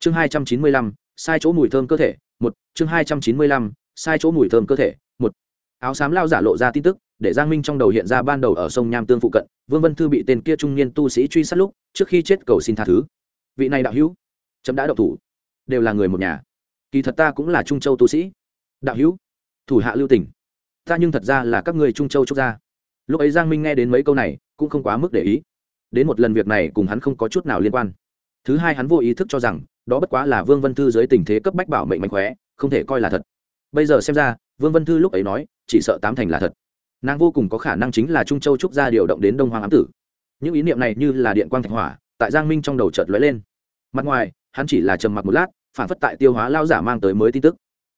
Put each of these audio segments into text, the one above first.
chương hai trăm chín mươi lăm, sai chỗ mùi thơm cơ thể, một. Chương hai trăm chín mươi lăm, sai chỗ mùi thơm cơ thể, một. Áo xám lao giả lộ ra tin tức, để giang minh trong đầu hiện ra ban đầu ở sông nham tương phụ cận, vương vân thư bị tên kia trung niên tu sĩ truy sát lúc, trước khi chết cầu xin tha thứ. Vị này đạo hữu, chấm đã đậu thủ. Đều là người một nhà. Kỳ thật ta cũng là trung châu tu sĩ. Đạo hữu, thủ hạ lưu tỉnh ta nhưng thật ra là các người trung châu trúc gia. Lúc ấy giang minh nghe đến mấy câu này, cũng không quá mức để ý. Đến một lần việc này cùng hắn không có chút nào liên quan. Thứ hai hắn vô ý thức cho rằng đó bất quá là vương vân thư dưới tình thế cấp bách bảo mệnh mạnh khóe, không thể coi là thật. Bây giờ xem ra, vương vân thư lúc ấy nói, chỉ sợ tám thành là thật. Nàng vô cùng có khả năng chính là trung châu trúc gia điều động đến đông hoàng ám tử. Những ý niệm này như là điện quang thạch hỏa, tại giang minh trong đầu chợt lóe lên. Mặt ngoài, hắn chỉ là trầm mặc một lát, phản phất tại tiêu hóa lao giả mang tới mới tin tức.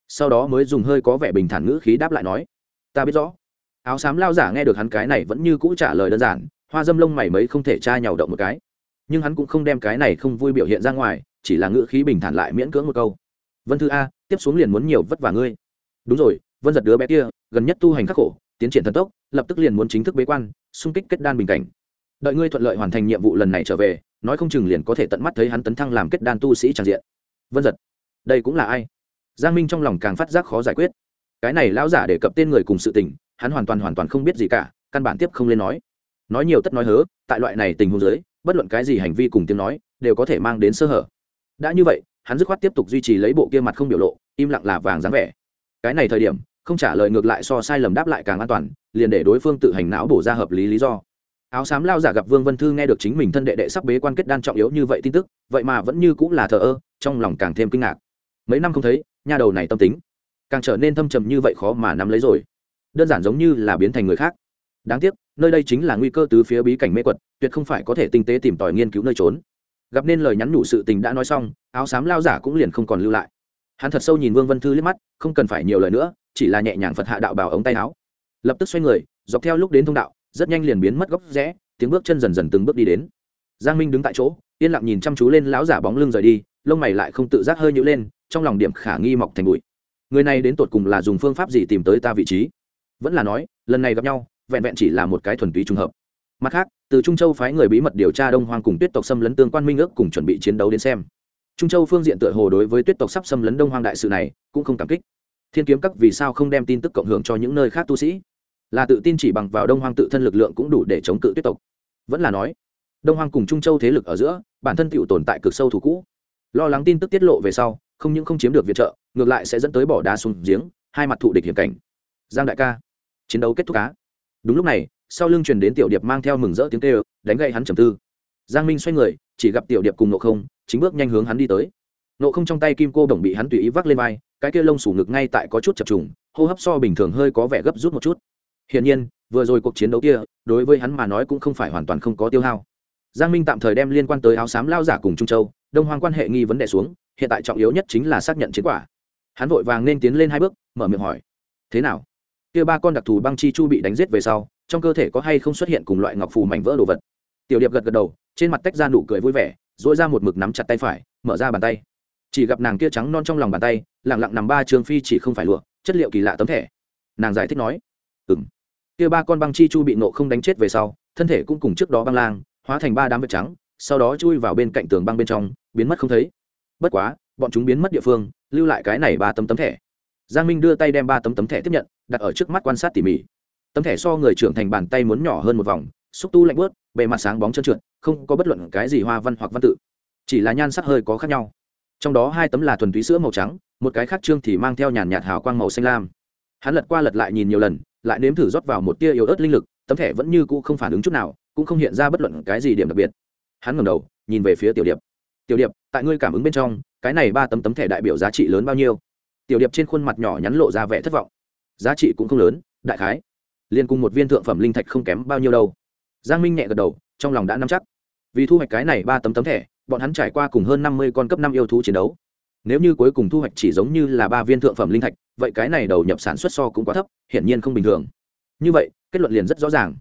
Sau đó mới dùng hơi có vẻ bình thản ngữ khí đáp lại nói, ta biết rõ. Áo xám lao giả nghe được hắn cái này vẫn như cũ trả lời đơn giản, hoa dâm lông mày mấy không thể tra nhào động một cái nhưng hắn cũng không đem cái này không vui biểu hiện ra ngoài, chỉ là ngữ khí bình thản lại miễn cưỡng một câu. Vân thư a, tiếp xuống liền muốn nhiều vất vả ngươi. Đúng rồi, vân giật đứa bé kia, gần nhất tu hành khắc khổ, tiến triển thần tốc, lập tức liền muốn chính thức bế quan, xung kích kết đan bình cảnh. Đợi ngươi thuận lợi hoàn thành nhiệm vụ lần này trở về, nói không chừng liền có thể tận mắt thấy hắn tấn thăng làm kết đan tu sĩ tràn diện. Vân giật. Đây cũng là ai? Giang minh trong lòng càng phát giác khó giải quyết. Cái này lão giả để cập tên người cùng sự tình, hắn hoàn toàn hoàn toàn không biết gì cả, căn bản tiếp không lên nói. Nói nhiều tất nói hớ, tại loại này tình huống giới bất luận cái gì hành vi cùng tiếng nói, đều có thể mang đến sơ hở. Đã như vậy, hắn dứt khoát tiếp tục duy trì lấy bộ kia mặt không biểu lộ, im lặng là vàng dáng vẻ. Cái này thời điểm, không trả lời ngược lại so sai lầm đáp lại càng an toàn, liền để đối phương tự hành não bổ ra hợp lý lý do. Áo xám lao giả gặp vương vân thư nghe được chính mình thân đệ đệ sắp bế quan kết đan trọng yếu như vậy tin tức, vậy mà vẫn như cũng là thờ ơ, trong lòng càng thêm kinh ngạc. Mấy năm không thấy, nha đầu này tâm tính, càng trở nên thâm trầm như vậy khó mà nắm lấy rồi. Đơn giản giống như là biến thành người khác. Đáng tiếc nơi đây chính là nguy cơ từ phía bí cảnh mê quật, tuyệt không phải có thể tinh tế tìm tòi nghiên cứu nơi trốn. Gặp nên lời nhắn nhủ sự tình đã nói xong, áo xám lao giả cũng liền không còn lưu lại. Hắn thật sâu nhìn vương vân thư liếc mắt, không cần phải nhiều lời nữa, chỉ là nhẹ nhàng phật hạ đạo bảo ống tay áo. Lập tức xoay người, dọc theo lúc đến thông đạo, rất nhanh liền biến mất góc rẽ, tiếng bước chân dần dần từng bước đi đến. Giang minh đứng tại chỗ, yên lặng nhìn chăm chú lên lão giả bóng lưng rời đi, lông mày lại không tự giác hơi nhữ lên, trong lòng điểm khả nghi mọc thành bụi. Người này đến tột cùng là dùng phương pháp gì tìm tới ta vị trí? Vẫn là nói, lần này gặp nhau vẹn vẹn chỉ là một cái thuần túy trùng hợp. Mặt khác, từ trung châu phái người bí mật điều tra đông hoang cùng tuyết tộc xâm lấn tương quan minh ước cùng chuẩn bị chiến đấu đến xem. Trung châu phương diện tựa hồ đối với tuyết tộc sắp xâm lấn đông hoang đại sự này cũng không cảm kích. Thiên kiếm các vì sao không đem tin tức cộng hưởng cho những nơi khác tu sĩ? Là tự tin chỉ bằng vào đông hoang tự thân lực lượng cũng đủ để chống cự tuyết tộc. Vẫn là nói, đông hoang cùng trung châu thế lực ở giữa, bản thân tựu tồn tại cực sâu thủ cũ. Lo lắng tin tức tiết lộ về sau, không những không chiếm được viện trợ, ngược lại sẽ dẫn tới bỏ đá xuống giếng, hai mặt thụ địch hiểm cảnh. Giang đại ca, chiến đấu kết thúc cá đúng lúc này, sau lưng truyền đến tiểu điệp mang theo mừng rỡ tiếng kêu, đánh gậy hắn trầm tư. Giang minh xoay người, chỉ gặp tiểu điệp cùng nộ không, chính bước nhanh hướng hắn đi tới. Nộ không trong tay kim cô đồng bị hắn tùy ý vác lên vai, cái kia lông sủ ngực ngay tại có chút chập trùng, hô hấp so bình thường hơi có vẻ gấp rút một chút. Hiển nhiên, vừa rồi cuộc chiến đấu kia, đối với hắn mà nói cũng không phải hoàn toàn không có tiêu hao. Giang minh tạm thời đem liên quan tới áo xám lao giả cùng trung châu, đông hoàng quan hệ nghi vấn đề xuống, hiện tại trọng yếu nhất chính là xác nhận chiến quả. Hắn vội vàng nên tiến lên hai bước, mở miệng hỏi, thế nào? Kia ba con đặc thù băng chi chu bị đánh giết về sau, trong cơ thể có hay không xuất hiện cùng loại ngọc phù mảnh vỡ đồ vật? Tiểu điệp gật gật đầu, trên mặt tách ra nụ cười vui vẻ dỗi ra một mực nắm chặt tay phải, mở ra bàn tay. Chỉ gặp nàng kia trắng non trong lòng bàn tay lẳng lặng nằm ba trường phi chỉ không phải lụa, chất liệu kỳ lạ tấm thẻ. Nàng giải thích nói ừ m kia ba con băng chi chu bị nộ không đánh chết về sau, thân thể cũng cùng trước đó băng lang, hóa thành ba đám vật trắng, sau đó chui vào bên cạnh tường băng bên trong, biến mất không thấy. Bất quá, bọn chúng biến mất địa phương, lưu lại cái này ba tấm tấm thẻ. Giang minh đưa tay đem ba tấm tấm thẻ tiếp nhận đặt ở trước mắt quan sát tỉ mỉ. Tấm thẻ so người trưởng thành bàn tay muốn nhỏ hơn một vòng, xúc tu lạnh bớt bề mặt sáng bóng trơn trượt, không có bất luận cái gì hoa văn hoặc văn tự. Chỉ là nhan sắc hơi có khác nhau. Trong đó hai tấm là thuần túy sữa màu trắng, một cái khác trương thì mang theo nhàn nhạt hào quang màu xanh lam. Hắn lật qua lật lại nhìn nhiều lần, lại nếm thử rót vào một tia yếu ớt linh lực, tấm thẻ vẫn như cũ không phản ứng chút nào, cũng không hiện ra bất luận cái gì điểm đặc biệt. Hắn ngẩng đầu, nhìn về phía tiểu điệp. Tiểu điệp, tại ngươi cảm ứng bên trong, cái này ba tấm tấm thẻ đại biểu giá trị lớn bao nhiêu? Tiểu điệp trên khuôn mặt nhỏ nhắn lộ ra vẻ thất vọng giá trị cũng không lớn, đại khái. Liên cùng một viên thượng phẩm linh thạch không kém bao nhiêu đâu. Giang minh nhẹ gật đầu, trong lòng đã nắm chắc. Vì thu hoạch cái này ba tấm tấm thẻ, bọn hắn trải qua cùng hơn năm mươi con cấp năm yêu thú chiến đấu. Nếu như cuối cùng thu hoạch chỉ giống như là ba viên thượng phẩm linh thạch, vậy cái này đầu nhập sản xuất so cũng quá thấp, hiển nhiên không bình thường. Như vậy, kết luận liền rất rõ ràng.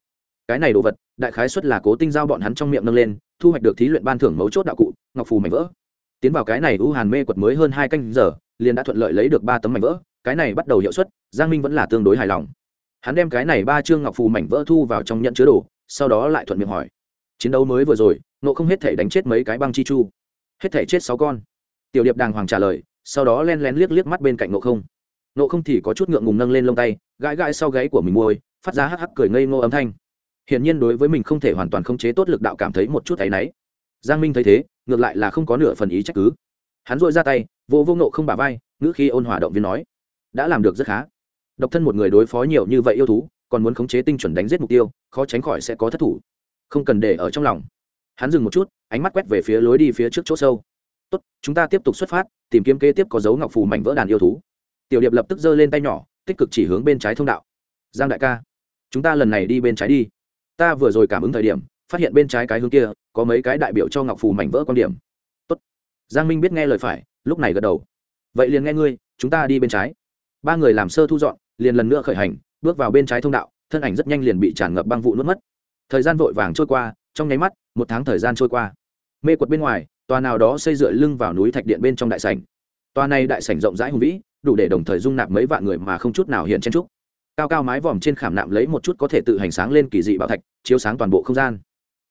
Cái này đồ vật, đại khái xuất là cố tinh giao bọn hắn trong miệng nâng lên, thu hoạch được thí luyện ban thưởng mấu chốt đạo cụ, ngọc phù mảnh vỡ. Tiến vào cái này u hàn mê quật mới hơn hai canh giờ, liền đã thuận lợi lấy được ba tấm mảnh vỡ cái này bắt đầu hiệu suất, giang minh vẫn là tương đối hài lòng. Hắn đem cái này ba chương ngọc phù mảnh vỡ thu vào trong nhận chứa đồ, sau đó lại thuận miệng hỏi. Chiến đấu mới vừa rồi nộ không hết thể đánh chết mấy cái băng chi chu? Hết thể chết sáu con. Tiểu điệp đàng hoàng trả lời, sau đó len lén liếc liếc mắt bên cạnh nộ không. Nộ không thì có chút ngượng ngùng nâng lên lông tay, gãi gãi sau gáy của mình môi, phát ra hắc hắc cười ngây ngô âm thanh. Hiển nhiên đối với mình không thể hoàn toàn khống chế tốt lực đạo cảm thấy một chút áy náy. Giang minh thấy thế, ngược lại là không có nửa phần ý trách cứ. Hắn dội ra tay vô vô nộ không bà vai, ngữ khi ôn hòa động viên nói đã làm được rất khá. Độc thân một người đối phó nhiều như vậy yêu thú, còn muốn khống chế tinh chuẩn đánh giết mục tiêu, khó tránh khỏi sẽ có thất thủ. Không cần để ở trong lòng. Hắn dừng một chút, ánh mắt quét về phía lối đi phía trước chỗ sâu. Tốt, chúng ta tiếp tục xuất phát, tìm kiếm kế tiếp có dấu ngọc phù mảnh vỡ đàn yêu thú. Tiểu điệp lập tức giơ lên tay nhỏ, tích cực chỉ hướng bên trái thông đạo. Giang đại ca, chúng ta lần này đi bên trái đi. Ta vừa rồi cảm ứng thời điểm, phát hiện bên trái cái hướng kia, có mấy cái đại biểu cho ngọc phù mảnh vỡ quan điểm. Tốt. giang minh biết nghe lời phải, lúc này gật đầu. Vậy liền nghe ngươi, chúng ta đi bên trái ba người làm sơ thu dọn, liền lần nữa khởi hành, bước vào bên trái thông đạo, thân ảnh rất nhanh liền bị tràn ngập băng vụ nuốt mất. Thời gian vội vàng trôi qua, trong nháy mắt, một tháng thời gian trôi qua. Mê quật bên ngoài, tòa nào đó xây dựa lưng vào núi thạch điện bên trong đại sảnh. Tòa này đại sảnh rộng rãi hùng vĩ, đủ để đồng thời dung nạp mấy vạn người mà không chút nào hiện chen trúc cao cao mái vòm trên khảm nạm lấy một chút có thể tự hành sáng lên kỳ dị bảo thạch, chiếu sáng toàn bộ không gian.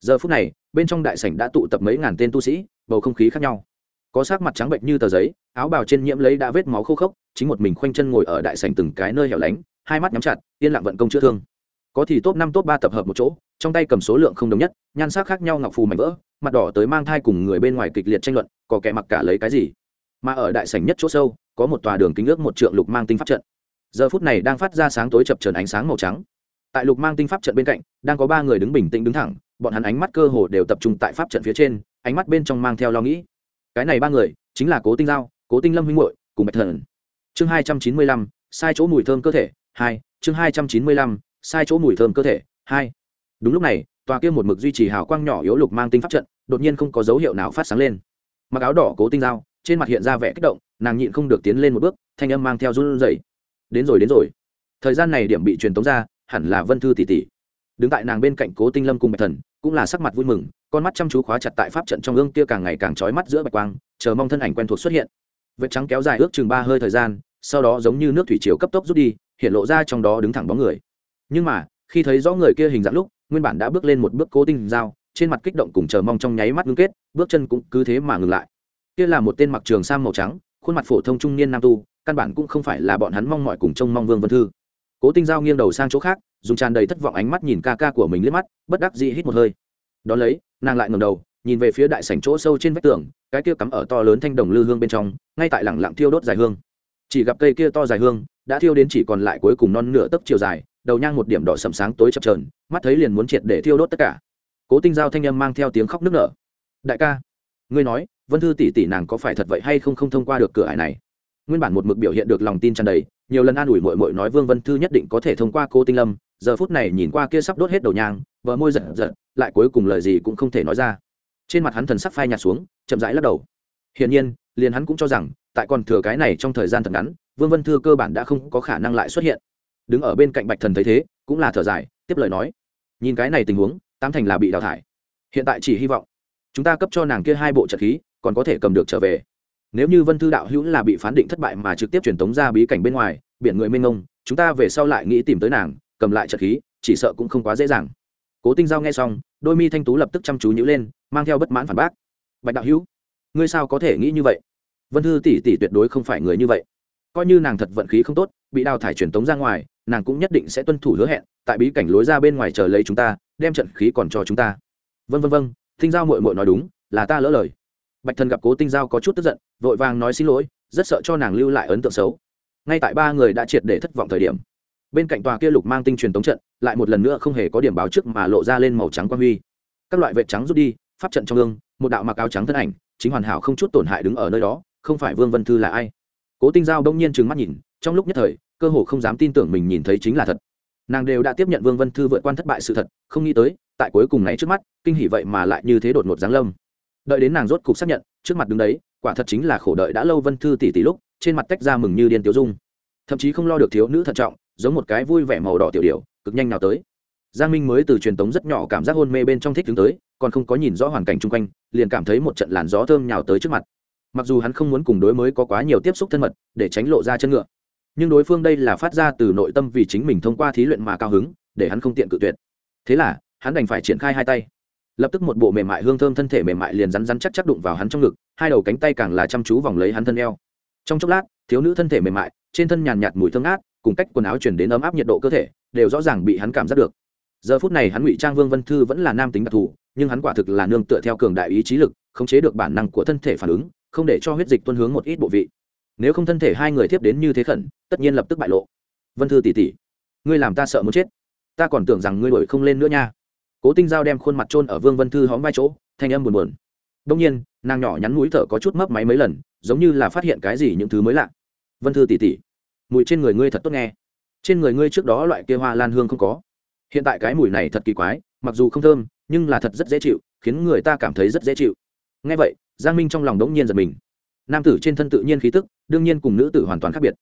Giờ phút này, bên trong đại sảnh đã tụ tập mấy ngàn tên tu sĩ, bầu không khí khác nhau có sắc mặt trắng bệnh như tờ giấy, áo bào trên nhiễm lấy đã vết máu khô khốc, chính một mình khoanh chân ngồi ở đại sảnh từng cái nơi hẻo lánh, hai mắt nhắm chặt, yên lặng vận công chữa thương. Có thì top năm top ba tập hợp một chỗ, trong tay cầm số lượng không đồng nhất, nhan sắc khác nhau ngọc phù mảnh vỡ, mặt đỏ tới mang thai cùng người bên ngoài kịch liệt tranh luận, có kẻ mặc cả lấy cái gì. Mà ở đại sảnh nhất chỗ sâu, có một tòa đường kính ước một trượng lục mang tinh pháp trận. Giờ phút này đang phát ra sáng tối chập trần ánh sáng màu trắng. Tại lục mang tinh pháp trận bên cạnh, đang có ba người đứng bình tĩnh đứng thẳng, bọn hắn ánh mắt cơ hồ đều tập trung tại pháp trận phía trên, ánh mắt bên trong mang theo lo nghĩ cái này ba người, chính là cố tinh giao, cố tinh lâm huynh hội cùng bạch thần. Chương hai trăm chín mươi lăm, sai chỗ mùi thơm cơ thể, hai, chương hai trăm chín mươi lăm, sai chỗ mùi thơm cơ thể, hai. Đúng lúc này, tòa kia một mực duy trì hào quang nhỏ yếu lục mang tinh pháp trận, đột nhiên không có dấu hiệu nào phát sáng lên. Mặc áo đỏ cố tinh dao trên mặt hiện ra vẻ kích động, nàng nhịn không được tiến lên một bước, thanh âm mang theo run rẩy. Đến rồi đến rồi. Thời gian này điểm bị truyền tống ra, hẳn là vân thư tỷ tỷ. Đứng tại nàng bên cạnh cố tinh lâm cùng bạch thần, cũng là sắc mặt vui mừng con mắt chăm chú khóa chặt tại pháp trận trong ương kia càng ngày càng trói mắt giữa bạch quang, chờ mong thân ảnh quen thuộc xuất hiện. Vết trắng kéo dài ước chừng ba hơi thời gian, sau đó giống như nước thủy chiều cấp tốc rút đi, hiện lộ ra trong đó đứng thẳng bóng người. Nhưng mà, khi thấy rõ người kia hình dạng lúc, nguyên bản đã bước lên một bước cố tình dao trên mặt kích động cùng chờ mong trong nháy mắt ngưng kết, bước chân cũng cứ thế mà ngừng lại. Kia là một tên mặc trường sam màu trắng, khuôn mặt phổ thông trung niên nam tu, căn bản cũng không phải là bọn hắn mong mọi cùng trông mong vương vân thư. Cố tinh giao nghiêng đầu sang chỗ khác, dùng tràn đầy thất vọng ánh mắt nhìn ca ca của mình liếc mắt, bất đắc dĩ hít một hơi. Đón lấy nàng lại ngầm đầu, nhìn về phía đại sảnh chỗ sâu trên vách tường, cái kia cắm ở to lớn thanh đồng lư hương bên trong, ngay tại lẳng lặng thiêu đốt dài hương. Chỉ gặp cây kia to dài hương, đã thiêu đến chỉ còn lại cuối cùng non nửa tấc chiều dài, đầu nhang một điểm đỏ sầm sáng tối chập trờn mắt thấy liền muốn triệt để thiêu đốt tất cả. Cố tinh giao thanh âm mang theo tiếng khóc nức nở. Đại ca, ngươi nói, vân thư tỷ tỷ nàng có phải thật vậy hay không không thông qua được cửa ải này? Nguyên bản một mực biểu hiện được lòng tin tràn đầy, nhiều lần an ủi mội mội nói vương vân thư nhất định có thể thông qua cô tinh lâm giờ phút này nhìn qua kia sắp đốt hết đầu nhang vợ môi giật giật, lại cuối cùng lời gì cũng không thể nói ra. Trên mặt hắn thần sắc phai nhạt xuống, chậm rãi lắc đầu. Hiển nhiên, liền hắn cũng cho rằng, tại còn thừa cái này trong thời gian thật ngắn, vương vân thư cơ bản đã không có khả năng lại xuất hiện. Đứng ở bên cạnh bạch thần thấy thế, cũng là thở dài, tiếp lời nói. Nhìn cái này tình huống tam thành là bị đào thải. Hiện tại chỉ hy vọng, chúng ta cấp cho nàng kia hai bộ trận khí, còn có thể cầm được trở về. Nếu như vân thư đạo hữu là bị phán định thất bại mà trực tiếp truyền tống ra bí cảnh bên ngoài, biển người mênh ngông chúng ta về sau lại nghĩ tìm tới nàng cầm lại trận khí, chỉ sợ cũng không quá dễ dàng. Cố tinh giao nghe xong, đôi mi thanh tú lập tức chăm chú nhữ lên, mang theo bất mãn phản bác. Bạch đạo hữu, ngươi sao có thể nghĩ như vậy? Vân thư tỷ tỷ tuyệt đối không phải người như vậy. Coi như nàng thật vận khí không tốt, bị đào thải truyền tống ra ngoài, nàng cũng nhất định sẽ tuân thủ hứa hẹn, tại bí cảnh lối ra bên ngoài chờ lấy chúng ta, đem trận khí còn cho chúng ta. Vân vân vân tinh giao mội mội nói đúng, là ta lỡ lời. Bạch thần gặp cố tinh giao có chút tức giận, vội vàng nói xin lỗi, rất sợ cho nàng lưu lại ấn tượng xấu. Ngay tại ba người đã triệt để thất vọng thời điểm bên cạnh tòa kia lục mang tinh truyền tống trận, lại một lần nữa không hề có điểm báo trước mà lộ ra lên màu trắng quang huy. Các loại vệ trắng rút đi, pháp trận trong gương, một đạo mặc áo trắng thân ảnh, chính hoàn hảo không chút tổn hại đứng ở nơi đó, không phải vương vân thư là ai? Cố tinh giao đông nhiên trừng mắt nhìn, trong lúc nhất thời, cơ hồ không dám tin tưởng mình nhìn thấy chính là thật. Nàng đều đã tiếp nhận vương vân thư vượt quan thất bại sự thật, không nghĩ tới, tại cuối cùng này trước mắt, kinh hỉ vậy mà lại như thế đột ngột giáng lâm. Đợi đến nàng rốt cục xác nhận, trước mặt đứng đấy, quả thật chính là khổ đợi đã lâu vân thư tỷ tỷ lúc, trên mặt tách ra mừng như điên tiêu dung. Thậm chí không lo được thiếu nữ thận trọng giống một cái vui vẻ màu đỏ tiểu điệu cực nhanh nào tới. Giang minh mới từ truyền tống rất nhỏ cảm giác hôn mê bên trong thích đứng tới, còn không có nhìn rõ hoàn cảnh chung quanh, liền cảm thấy một trận làn gió thơm nhào tới trước mặt. Mặc dù hắn không muốn cùng đối mới có quá nhiều tiếp xúc thân mật, để tránh lộ ra chân ngựa, nhưng đối phương đây là phát ra từ nội tâm vì chính mình thông qua thí luyện mà cao hứng, để hắn không tiện cự tuyệt. Thế là, hắn đành phải triển khai hai tay. Lập tức một bộ mềm mại hương thơm thân thể mềm mại liền rắn rắn chắc chắc đụng vào hắn trong ngực, hai đầu cánh tay càng là chăm chú vòng lấy hắn thân eo. Trong chốc lát, thiếu nữ thân thể mềm mại, trên thân nhàn nhạt mùi thơm ngát cùng cách quần áo chuyển đến ấm áp nhiệt độ cơ thể, đều rõ ràng bị hắn cảm giác được. Giờ phút này hắn ngụy trang vương vân thư vẫn là nam tính đặc thù, nhưng hắn quả thực là nương tựa theo cường đại ý trí lực, khống chế được bản năng của thân thể phản ứng, không để cho huyết dịch tuân hướng một ít bộ vị. Nếu không thân thể hai người tiếp đến như thế khẩn, tất nhiên lập tức bại lộ. Vân thư tỉ tỉ, ngươi làm ta sợ muốn chết. Ta còn tưởng rằng ngươi đổi không lên nữa nha. Cố tinh giao đem khuôn mặt trôn ở vương vân thư hóm vai chỗ, thanh âm buồn buồn. Đông nhiên, nàng nhỏ nhắn mũi thở có chút mấp máy mấy lần, giống như là phát hiện cái gì những thứ mới lạ. Vân thư tỉ tỉ mùi trên người ngươi thật tốt nghe. Trên người ngươi trước đó loại kia hoa lan hương không có. Hiện tại cái mùi này thật kỳ quái, mặc dù không thơm, nhưng là thật rất dễ chịu, khiến người ta cảm thấy rất dễ chịu. Nghe vậy, giang minh trong lòng đống nhiên giật mình. Nam tử trên thân tự nhiên khí tức, đương nhiên cùng nữ tử hoàn toàn khác biệt.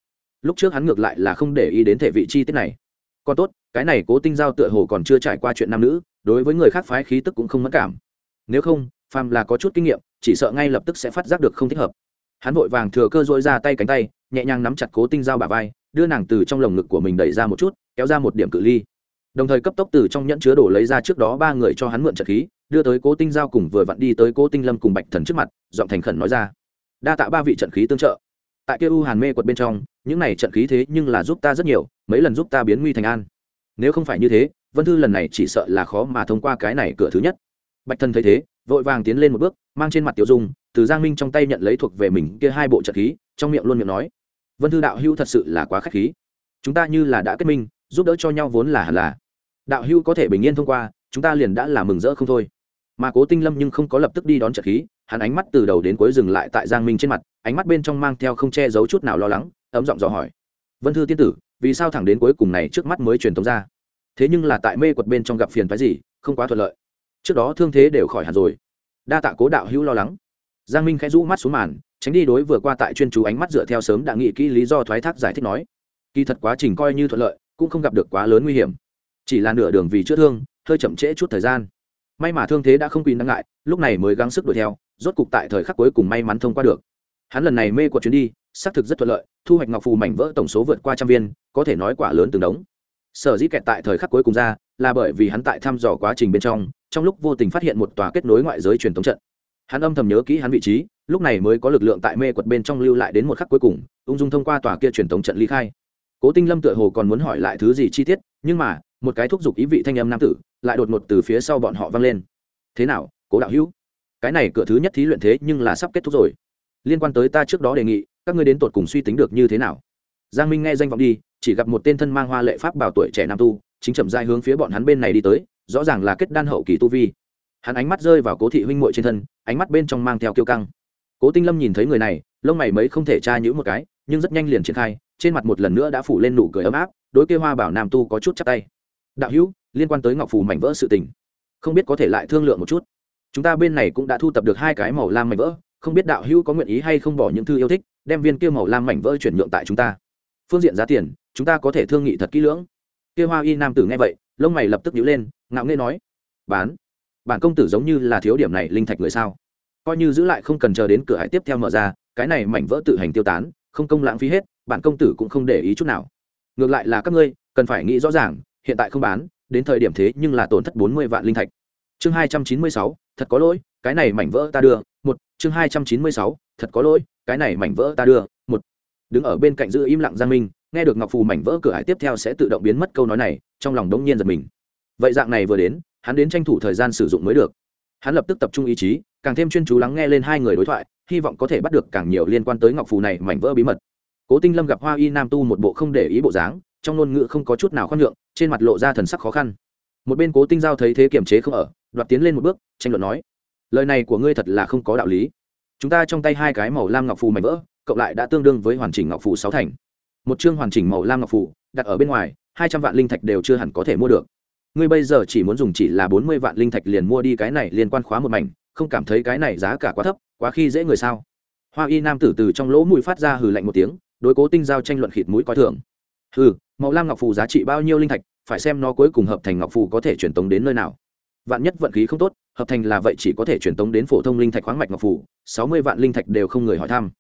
Lúc trước hắn ngược lại là không để ý đến thể vị chi tiết này. Còn tốt, cái này cố tinh giao tựa hồ còn chưa trải qua chuyện nam nữ, đối với người khác phái khí tức cũng không mất cảm. Nếu không, phàm là có chút kinh nghiệm, chỉ sợ ngay lập tức sẽ phát giác được không thích hợp hắn vội vàng thừa cơ dội ra tay cánh tay, nhẹ nhàng nắm chặt cố tinh dao bà vai, đưa nàng từ trong lồng ngực của mình đẩy ra một chút, kéo ra một điểm cự ly. Đồng thời cấp tốc từ trong nhẫn chứa đổ lấy ra trước đó ba người cho hắn mượn trận khí, đưa tới cố tinh giao cùng vừa vặn đi tới cố tinh lâm cùng bạch thần trước mặt, giọng thành khẩn nói ra. Đa tạ ba vị trận khí tương trợ. Tại kia u hàn mê quật bên trong, những này trận khí thế nhưng là giúp ta rất nhiều, mấy lần giúp ta biến nguy thành an. Nếu không phải như thế, vân thư lần này chỉ sợ là khó mà thông qua cái này cửa thứ nhất. Bạch thần thấy thế vội vàng tiến lên một bước, mang trên mặt tiểu dung, từ giang minh trong tay nhận lấy thuộc về mình kia hai bộ trận khí, trong miệng luôn miệng nói, vân thư đạo hữu thật sự là quá k h á c h khí. Chúng ta như là đã kết minh, giúp đỡ cho nhau vốn là hẳn là. Đạo hữu có thể bình yên thông qua, chúng ta liền đã là mừng rỡ không thôi. Mà cố tinh lâm nhưng không có lập tức đi đón trận khí, hắn ánh mắt từ đầu đến cuối dừng lại tại giang minh trên mặt, ánh mắt bên trong mang theo không che giấu chút nào lo lắng, ấm giọng dò hỏi, vân thư tiên tử, vì sao thẳng đến cuối cùng này trước mắt mới truyền thống ra? Thế nhưng là tại mê quật bên trong gặp phiền phái gì, không quá thuận lợi trước đó thương thế đều khỏi hẳn rồi. Đa tạ cố đạo hữu lo lắng. Giang minh khẽ rũ mắt xuống màn, tránh đi đối vừa qua tại chuyên chú ánh mắt dựa theo sớm đã nghĩ kỹ lý do thoái thác giải thích nói. Kỳ thật quá trình coi như thuận lợi, cũng không gặp được quá lớn nguy hiểm. Chỉ là nửa đường vì chữa thương, hơi chậm trễ chút thời gian. May mà thương thế đã không quỳ nặng ngại lúc này mới gắng sức đuổi theo, rốt cục tại thời khắc cuối cùng may mắn thông qua được. Hắn lần này mê của chuyến đi, xác thực rất thuận lợi, thu hoạch ngọc phù mảnh vỡ tổng số vượt qua trăm viên, có thể nói quả lớn từng đống. Sở dĩ kẹt tại thời khắc cuối cùng ra, là bởi vì hắn tại thăm dò quá trình bên trong trong lúc vô tình phát hiện một tòa kết nối ngoại giới truyền thống trận. Hắn âm thầm nhớ kỹ hắn vị trí, lúc này mới có lực lượng tại mê quật bên trong lưu lại đến một khắc cuối cùng, ung dung thông qua tòa kia truyền thống trận ly khai. Cố tinh lâm tựa hồ còn muốn hỏi lại thứ gì chi tiết, nhưng mà, một cái thúc giục ý vị thanh âm nam tử, lại đột ngột từ phía sau bọn họ vang lên. Thế nào, cố đạo hữu? Cái này cửa thứ nhất thí luyện thế nhưng là sắp kết thúc rồi. Liên quan tới ta trước đó đề nghị, các ngươi đến tột cùng suy tính được như thế nào? Giang minh nghe danh vọng đi, chỉ gặp một tên thân mang hoa lệ pháp bảo tuổi trẻ nam tu, chính chậm dai hướng phía bọn hắn bên này đi tới rõ ràng là kết đan hậu kỳ tu vi. Hắn ánh mắt rơi vào cố thị huynh muội trên thân, ánh mắt bên trong mang theo kiêu căng. Cố tinh lâm nhìn thấy người này, lông mày mấy không thể tra nhữ một cái, nhưng rất nhanh liền triển khai, trên mặt một lần nữa đã phủ lên nụ cười ấm áp, đối kia hoa bảo nam tu có chút chắc tay. Đạo hữu, liên quan tới ngọc phù mảnh vỡ sự tình, không biết có thể lại thương lượng một chút. Chúng ta bên này cũng đã thu tập được hai cái màu lam mảnh vỡ, không biết đạo hữu có nguyện ý hay không bỏ những thư yêu thích, đem viên kia màu lam mảnh vỡ chuyển nhượng tại chúng ta. Phương diện giá tiền, chúng ta có thể thương nghị thật kỹ lưỡng. Kia hoa y nam tử nghe vậy, lông mày lập tức nhíu lên ngạo nghê nói, bán, bản công tử giống như là thiếu điểm này linh thạch người sao? Coi như giữ lại không cần chờ đến cửa hải tiếp theo mở ra, cái này mảnh vỡ tự hành tiêu tán, không công lãng phí hết, bản công tử cũng không để ý chút nào. Ngược lại là các ngươi, cần phải nghĩ rõ ràng, hiện tại không bán, đến thời điểm thế nhưng là tổn thất bốn mươi vạn linh thạch. Chương hai trăm chín mươi sáu, thật có lỗi, cái này mảnh vỡ ta đưa, một. Chương hai trăm chín mươi sáu, thật có lỗi, cái này mảnh vỡ ta đưa, một. Đứng ở bên cạnh giữ im lặng giang minh, nghe được ngọc phù mảnh vỡ cửa hải tiếp theo sẽ tự động biến mất câu nói này, trong lòng đống nhiên giật mình vậy dạng này vừa đến, hắn đến tranh thủ thời gian sử dụng mới được. Hắn lập tức tập trung ý chí, càng thêm chuyên chú lắng nghe lên hai người đối thoại, hy vọng có thể bắt được càng nhiều liên quan tới ngọc phù này mảnh vỡ bí mật. Cố tinh lâm gặp hoa y nam tu một bộ không để ý bộ dáng, trong ngôn ngữ không có chút nào khoan nhượng, trên mặt lộ ra thần sắc khó khăn. Một bên cố tinh giao thấy thế kiềm chế không ở, đoạt tiến lên một bước, tranh luận nói, lời này của ngươi thật là không có đạo lý. Chúng ta trong tay hai cái màu lam ngọc phù mảnh vỡ, cộng lại đã tương đương với hoàn chỉnh ngọc phù sáu thành. Một chương hoàn chỉnh màu lam ngọc phù, đặt ở bên ngoài, hai trăm vạn linh thạch đều chưa hẳn có thể mua được ngươi bây giờ chỉ muốn dùng chỉ là bốn mươi vạn linh thạch liền mua đi cái này liên quan khóa một mảnh, không cảm thấy cái này giá cả quá thấp, quá khi dễ người sao? Hoa y nam tử từ trong lỗ mũi phát ra hừ lạnh một tiếng, đối cố tinh giao tranh luận khịt mũi coi thường. Hừ, màu lam ngọc phù giá trị bao nhiêu linh thạch, phải xem nó cuối cùng hợp thành ngọc phù có thể truyền tống đến nơi nào. Vạn nhất vận khí không tốt, hợp thành là vậy chỉ có thể truyền tống đến phổ thông linh thạch khoáng mạch ngọc phù, sáu mươi vạn linh thạch đều không người hỏi thăm.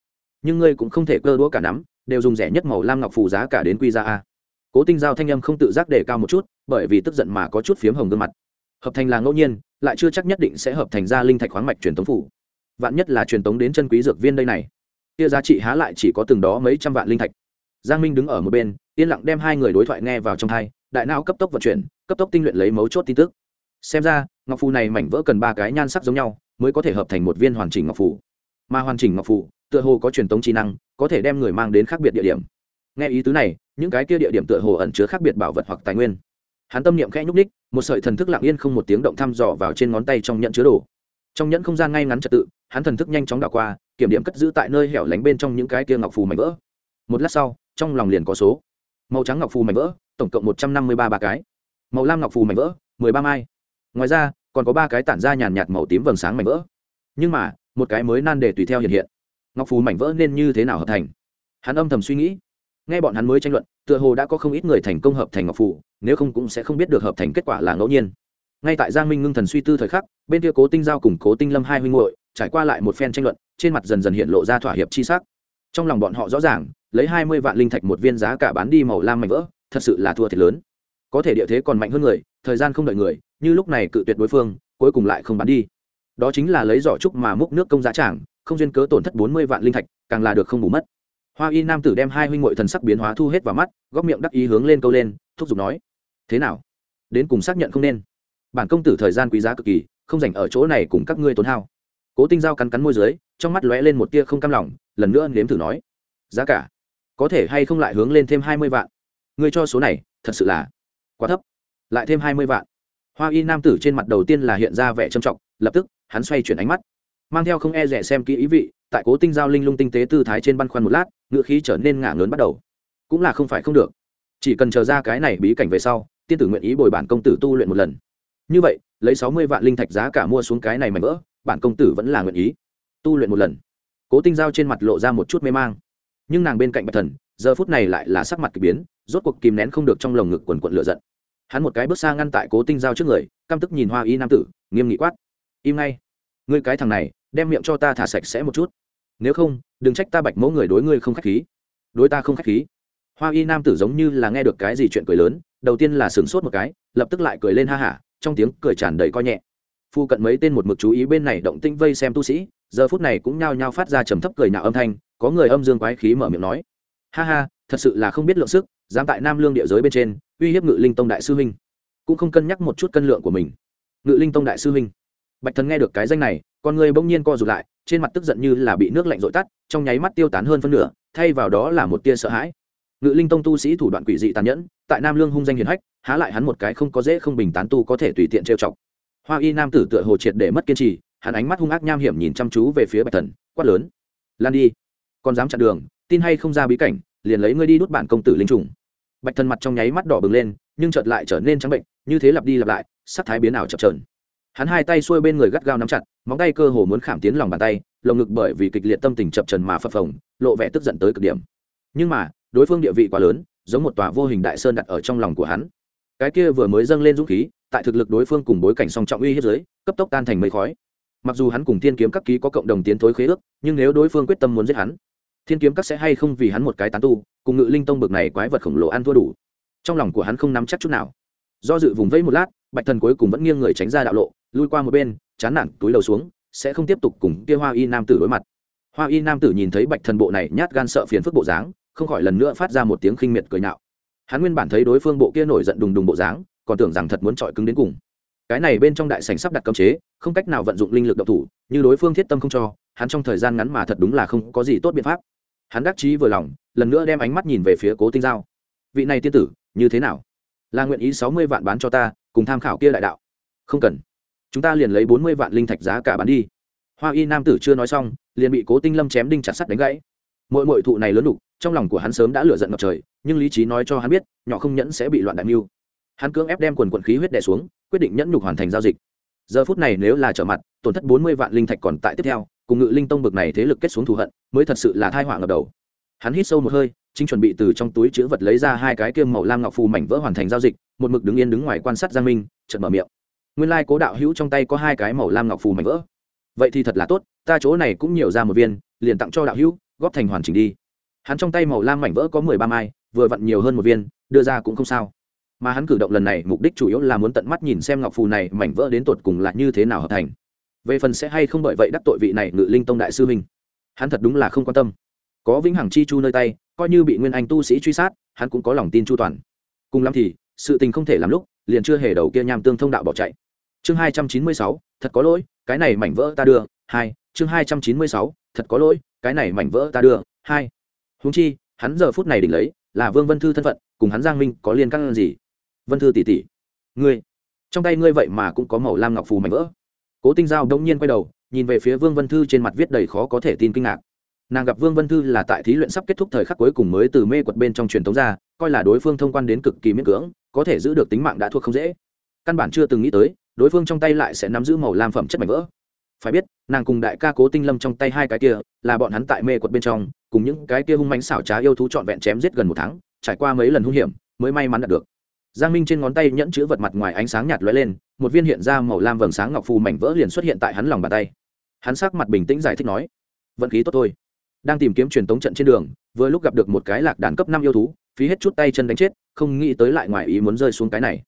Nhưng ngươi cũng không thể cơ đũa cả nắm, đều dùng rẻ nhất màu lam ngọc phù giá cả đến quy ra a cố tinh giao thanh âm không tự giác đề cao một chút, bởi vì tức giận mà có chút phiếm hồng gương mặt. Hợp thành là ngẫu nhiên, lại chưa chắc nhất định sẽ hợp thành ra linh thạch khoáng mạch truyền thống phủ. Vạn nhất là truyền tống đến chân quý dược viên đây này. Kia giá trị há lại chỉ có từng đó mấy trăm vạn linh thạch. Giang minh đứng ở một bên, yên lặng đem hai người đối thoại nghe vào trong hai, đại não cấp tốc vận chuyển, cấp tốc tinh luyện lấy mấu chốt tin tức. Xem ra, ngọc phù này mảnh vỡ cần ba cái nhan sắc giống nhau, mới có thể hợp thành một viên hoàn chỉnh ngọc phù. Mà hoàn chỉnh ngọc phù, tựa hồ có truyền tống trí năng, có thể đem người mang đến khác biệt địa điểm nghe ý tứ này, những cái kia địa điểm tựa hồ ẩn chứa khác biệt bảo vật hoặc tài nguyên. Hắn tâm niệm khẽ nhúc ních một sợi thần thức lặng yên không một tiếng động thăm dò vào trên ngón tay trong nhận chứa đồ. Trong nhẫn không gian ngay ngắn trật tự, hắn thần thức nhanh chóng đảo qua, kiểm điểm cất giữ tại nơi hẻo lánh bên trong những cái kia ngọc phù mảnh vỡ. Một lát sau, trong lòng liền có số. Màu trắng ngọc phù mảnh vỡ, tổng cộng một trăm năm mươi ba ba cái. Màu lam ngọc phù mảnh vỡ, mười ba mai. Ngoài ra, còn có ba cái tản ra nhàn nhạt màu tím vầng sáng mảnh vỡ. Nhưng mà, một cái mới nan để tùy theo hiện hiện. Ngọc phù mảnh vỡ nên như thế nào hợp thành? Hắn âm thầm suy nghĩ nghe bọn hắn mới tranh luận, tựa hồ đã có không ít người thành công hợp thành ngọc phù, nếu không cũng sẽ không biết được hợp thành kết quả là ngẫu nhiên. Ngay tại giang minh ngưng thần suy tư thời khắc, bên kia cố tinh giao cùng cố tinh lâm hai huynh hội trải qua lại một phen tranh luận, trên mặt dần dần hiện lộ ra thỏa hiệp chi sắc. Trong lòng bọn họ rõ ràng, lấy hai mươi vạn linh thạch một viên giá cả bán đi màu lam mảnh vỡ, thật sự là thua thiệt lớn. Có thể địa thế còn mạnh hơn người, thời gian không đợi người, như lúc này cự tuyệt đối phương, cuối cùng lại không bán đi. Đó chính là lấy giỏ trúc mà múc nước công giá trảng không duyên cớ tổn thất bốn mươi vạn linh thạch, càng là được không bù mất hoa y nam tử đem hai huynh ngội thần sắc biến hóa thu hết vào mắt, góc miệng đắc ý hướng lên câu lên, thúc giục nói, thế nào? Đến cùng xác nhận không nên? Bản công tử thời gian quý giá cực kỳ, không dành ở chỗ này cùng các ngươi tốn hao. Cố tinh giao cắn cắn môi dưới, trong mắt lóe lên một tia không cam lòng, lần nữa nếm thử nói, giá cả, có thể hay không lại hướng lên thêm hai mươi vạn? Ngươi cho số này, thật sự là quá thấp. Lại thêm hai mươi vạn. Hoa y nam tử trên mặt đầu tiên là hiện ra vẻ trầm trọng, lập tức, hắn xoay chuyển ánh mắt, mang theo không e rẻ xem kỹ ý vị tại cố tinh giao linh lung tinh tế tư thái trên băn khoăn một lát, ngựa khí trở nên ngả ngớn bắt đầu. Cũng là không phải không được. Chỉ cần chờ ra cái này bí cảnh về sau, tiên tử nguyện ý bồi bản công tử tu luyện một lần. Như vậy, lấy sáu mươi vạn linh thạch giá cả mua xuống cái này mảnh vỡ, bản công tử vẫn là nguyện ý tu luyện một lần. Cố tinh giao trên mặt lộ ra một chút mê mang. Nhưng nàng bên cạnh bạch thần, giờ phút này lại là sắc mặt k ỳ biến, rốt cuộc kìm nén không được trong lồng ngực quần quận lựa giận. Hắn một cái bước xa ngăn tại cố tinh giao trước người, căm tức nhìn hoa y nam tử, nghiêm nghị quát. Im ngay. Ngươi cái thằng này đem miệng cho ta thả sạch sẽ một chút. Nếu không, đừng trách ta bạch mẫu người đối ngươi không k h á c h khí. Đối ta không k h á c h khí. Hoa y nam tử giống như là nghe được cái gì chuyện cười lớn, đầu tiên là sửng sốt một cái, lập tức lại cười lên ha hả, trong tiếng cười tràn đầy coi nhẹ. Phu cận mấy tên một mực chú ý bên này động tinh vây xem tu sĩ, giờ phút này cũng nhao nhao phát ra trầm thấp cười nạo âm thanh, có người âm dương quái khí mở miệng nói. Ha ha, thật sự là không biết lượng sức, dám tại nam lương địa giới bên trên, uy hiếp ngự linh tông đại sư huynh. Cũng không cân nhắc một chút cân lượng của mình. Ngự linh tông đại sư huynh bạch thần nghe được cái danh này, con người bỗng nhiên co rụt lại, trên mặt tức giận như là bị nước lạnh dội tắt, trong nháy mắt tiêu tán hơn phân nửa, thay vào đó là một tia sợ hãi. Ngự linh tông tu sĩ thủ đoạn quỷ dị tàn nhẫn, tại nam lương hung danh hiền hách, há lại hắn một cái không có dễ không bình tán tu có thể tùy tiện trêu chọc. Hoa y nam tử tựa hồ triệt để mất kiên trì, hắn ánh mắt hung ác nham hiểm nhìn chăm chú về phía bạch thần, quát lớn, lan đi còn dám chặn đường, tin hay không ra bí cảnh, liền lấy ngươi đi đút bản công tử linh trùng. Bạch thần mặt trong nháy mắt đỏ bừng lên, nhưng chợt lại trở nên trắng bệnh, như thế lặp đi lặp lại, sắc thái biến ảo chập trờn hắn hai tay xuôi bên người gắt gao nắm chặt, móng tay cơ hồ muốn khảm tiến lòng bàn tay, lồng ngực bởi vì kịch liệt tâm tình chập trần mà phập phồng, lộ vẻ tức giận tới cực điểm. Nhưng mà, đối phương địa vị quá lớn, giống một tòa vô hình đại sơn đặt ở trong lòng của hắn. Cái kia vừa mới dâng lên dũng khí, tại thực lực đối phương cùng bối cảnh song trọng uy hiếp giới cấp tốc tan thành mây khói. Mặc dù hắn cùng thiên kiếm các ký có cộng đồng tiến thối khế ước, nhưng nếu đối phương quyết tâm muốn giết hắn, thiên kiếm các sẽ hay không vì hắn một cái tán tu, cùng ngự linh tông bực này quái vật khổng lồ ăn thua đủ. Trong lòng của hắn không nắm chắc chút nào. Do dự vùng vẫy một lát bạch thần cuối cùng vẫn nghiêng người tránh ra đạo lộ, lui qua một bên, chán nản, túi đầu xuống, sẽ không tiếp tục cùng kia hoa y nam tử đối mặt. Hoa y nam tử nhìn thấy bạch thần bộ này nhát gan sợ phiền phức bộ dáng, không khỏi lần nữa phát ra một tiếng khinh miệt cười nhạo. Hắn nguyên bản thấy đối phương bộ kia nổi giận đùng đùng bộ dáng, còn tưởng rằng thật muốn chọi cứng đến cùng. Cái này bên trong đại sảnh sắp đặt cấm chế, không cách nào vận dụng linh lực độc thủ, như đối phương thiết tâm không cho, hắn trong thời gian ngắn mà thật đúng là không có gì tốt biện pháp. Hắn đắc chí vừa lòng, lần nữa đem ánh mắt nhìn về phía cố tinh giao. Vị này tiên tử, như thế nào? Là nguyện ý sáu mươi vạn bán cho ta cùng tham khảo kia đại đạo. Không cần. Chúng ta liền lấy bốn mươi vạn linh thạch giá cả bán đi. Hoa y nam tử chưa nói xong, liền bị cố tinh lâm chém đinh chặt sắt đánh gãy. Mỗi mỗi thụ này lớn đục, trong lòng của hắn sớm đã lửa giận ngập trời, nhưng lý trí nói cho hắn biết, nhỏ không nhẫn sẽ bị loạn đại mưu. Hắn cưỡng ép đem quần quận khí huyết đẻ xuống, quyết định nhẫn nhục hoàn thành giao dịch. Giờ phút này nếu là trở mặt, tổn thất bốn mươi vạn linh thạch còn tại tiếp theo, cùng ngự linh tông bực này thế lực kết xuống thù hận, mới thật sự là thai họa ngập đầu. Hắn hít sâu một hơi chính chuẩn bị từ trong túi chữ vật lấy ra hai cái kiêm màu lam ngọc phù mảnh vỡ hoàn thành giao dịch, một mực đứng yên đứng ngoài quan sát giang minh, chợt mở miệng. Nguyên lai cố đạo hữu trong tay có hai cái màu lam ngọc phù mảnh vỡ. Vậy thì thật là tốt, ta chỗ này cũng nhiều ra một viên, liền tặng cho đạo hữu, góp thành hoàn chỉnh đi. Hắn trong tay màu lam mảnh vỡ có mười ba mai, vừa vặn nhiều hơn một viên, đưa ra cũng không sao. Mà hắn cử động lần này, mục đích chủ yếu là muốn tận mắt nhìn xem ngọc phù này mảnh vỡ đến tột cùng là như thế nào hợp thành. Về phần sẽ hay không bởi vậy đắc tội vị này ngự linh tông đại sư huynh, hắn thật đúng là không quan tâm. Có vĩnh hằng chi chu nơi tay coi như bị nguyên anh tu sĩ truy sát, hắn cũng có lòng tin chu toàn. Cùng lắm thì, sự tình không thể làm lúc, liền chưa hề đầu kia nham tương thông đạo bỏ chạy. Chương hai trăm chín mươi sáu, thật có lỗi, cái này mảnh vỡ ta đưa, hai, chương hai trăm chín mươi sáu, thật có lỗi, cái này mảnh vỡ ta đưa, hai. Húng chi, hắn giờ phút này đỉnh lấy, là vương vân thư thân phận, cùng hắn giang minh có liên căn gì? Vân thư tỷ tỷ, ngươi, trong tay ngươi vậy mà cũng có màu lam ngọc phù mảnh vỡ. Cố tinh giao đông nhiên quay đầu, nhìn về phía vương vân thư trên mặt viết đầy khó có thể tin kinh ngạc nàng gặp vương vân thư là tại thí luyện sắp kết thúc thời khắc cuối cùng mới từ mê quật bên trong truyền thống ra, coi là đối phương thông quan đến cực kỳ miễn cưỡng, có thể giữ được tính mạng đã thuộc không dễ. Căn bản chưa từng nghĩ tới, đối phương trong tay lại sẽ nắm giữ màu lam phẩm chất mảnh vỡ. Phải biết, nàng cùng đại ca cố tinh lâm trong tay hai cái kia, là bọn hắn tại mê quật bên trong, cùng những cái kia hung mánh xảo trá yêu thú trọn vẹn chém giết gần một tháng, trải qua mấy lần hung hiểm, mới may mắn đạt được. Giang minh trên ngón tay nhẫn chữ vật mặt ngoài ánh sáng nhạt lóe lên, một viên hiện ra màu lam vầng sáng ngọc phù mảnh vỡ liền xuất hiện tại hắn lòng bàn tay. Hắn sắc mặt bình tĩnh giải thích nói, vận khí tốt thôi đang tìm kiếm truyền tống trận trên đường, vừa lúc gặp được một cái lạc đàn cấp năm yêu thú, phí hết chút tay chân đánh chết, không nghĩ tới lại ngoài ý muốn rơi xuống cái này.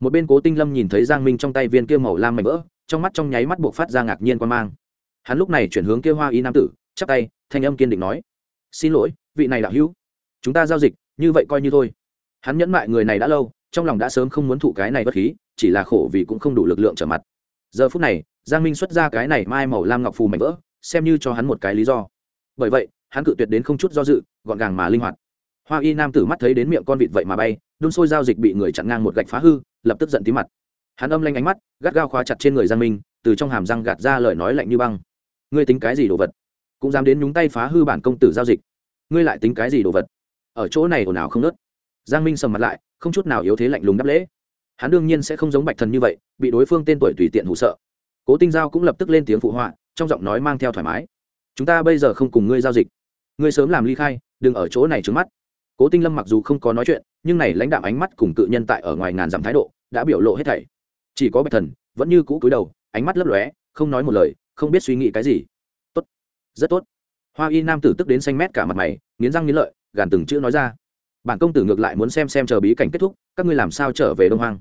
Một bên cố tinh lâm nhìn thấy giang minh trong tay viên kia màu lam mảnh vỡ, trong mắt trong nháy mắt buộc phát ra ngạc nhiên quan mang. Hắn lúc này chuyển hướng kia hoa y nam tử, chắp tay, thanh âm kiên định nói, xin lỗi, vị này đạo hữu. Chúng ta giao dịch, như vậy coi như thôi. Hắn nhẫn mại người này đã lâu, trong lòng đã sớm không muốn thụ cái này bất khí, chỉ là khổ vì cũng không đủ lực lượng trở mặt. Giờ phút này, giang minh xuất ra cái này mai màu lam ngọc phù mảnh vỡ, xem như cho hắn một cái lý do bởi vậy, hắn cự tuyệt đến không chút do dự, gọn gàng mà linh hoạt. Hoa y nam tử mắt thấy đến miệng con vịt vậy mà bay, đun sôi giao dịch bị người chặn ngang một gạch phá hư, lập tức giận tí mặt. Hắn âm lanh ánh mắt, gắt gao khóa chặt trên người giang minh, từ trong hàm răng gạt ra lời nói lạnh như băng. Ngươi tính cái gì đồ vật? Cũng dám đến nhúng tay phá hư bản công tử giao dịch. Ngươi lại tính cái gì đồ vật? Ở chỗ này ồn ào không nớt giang minh sầm mặt lại, không chút nào yếu thế lạnh lùng đáp lễ. Hắn đương nhiên sẽ không giống bạch thần như vậy, bị đối phương tên tuổi tùy tiện hụ sợ. Cố tinh giao cũng lập tức lên tiếng phụ họa, trong giọng nói mang theo thoải mái chúng ta bây giờ không cùng ngươi giao dịch. Ngươi sớm làm ly khai, đừng ở chỗ này trứng mắt. Cố tinh lâm mặc dù không có nói chuyện, nhưng này lãnh đạm ánh mắt cùng cự nhân tại ở ngoài ngàn dặm thái độ đã biểu lộ hết thảy. Chỉ có bạch thần, vẫn như cũ cúi đầu, ánh mắt lấp lóe, không nói một lời, không biết suy nghĩ cái gì. Tốt, rất tốt. Hoa y nam tử tức đến xanh mét cả mặt mày, nghiến răng nghiến lợi, gàn từng chữ nói ra. Bản công tử ngược lại muốn xem xem chờ bí cảnh kết thúc, các ngươi làm sao trở về đông hoang?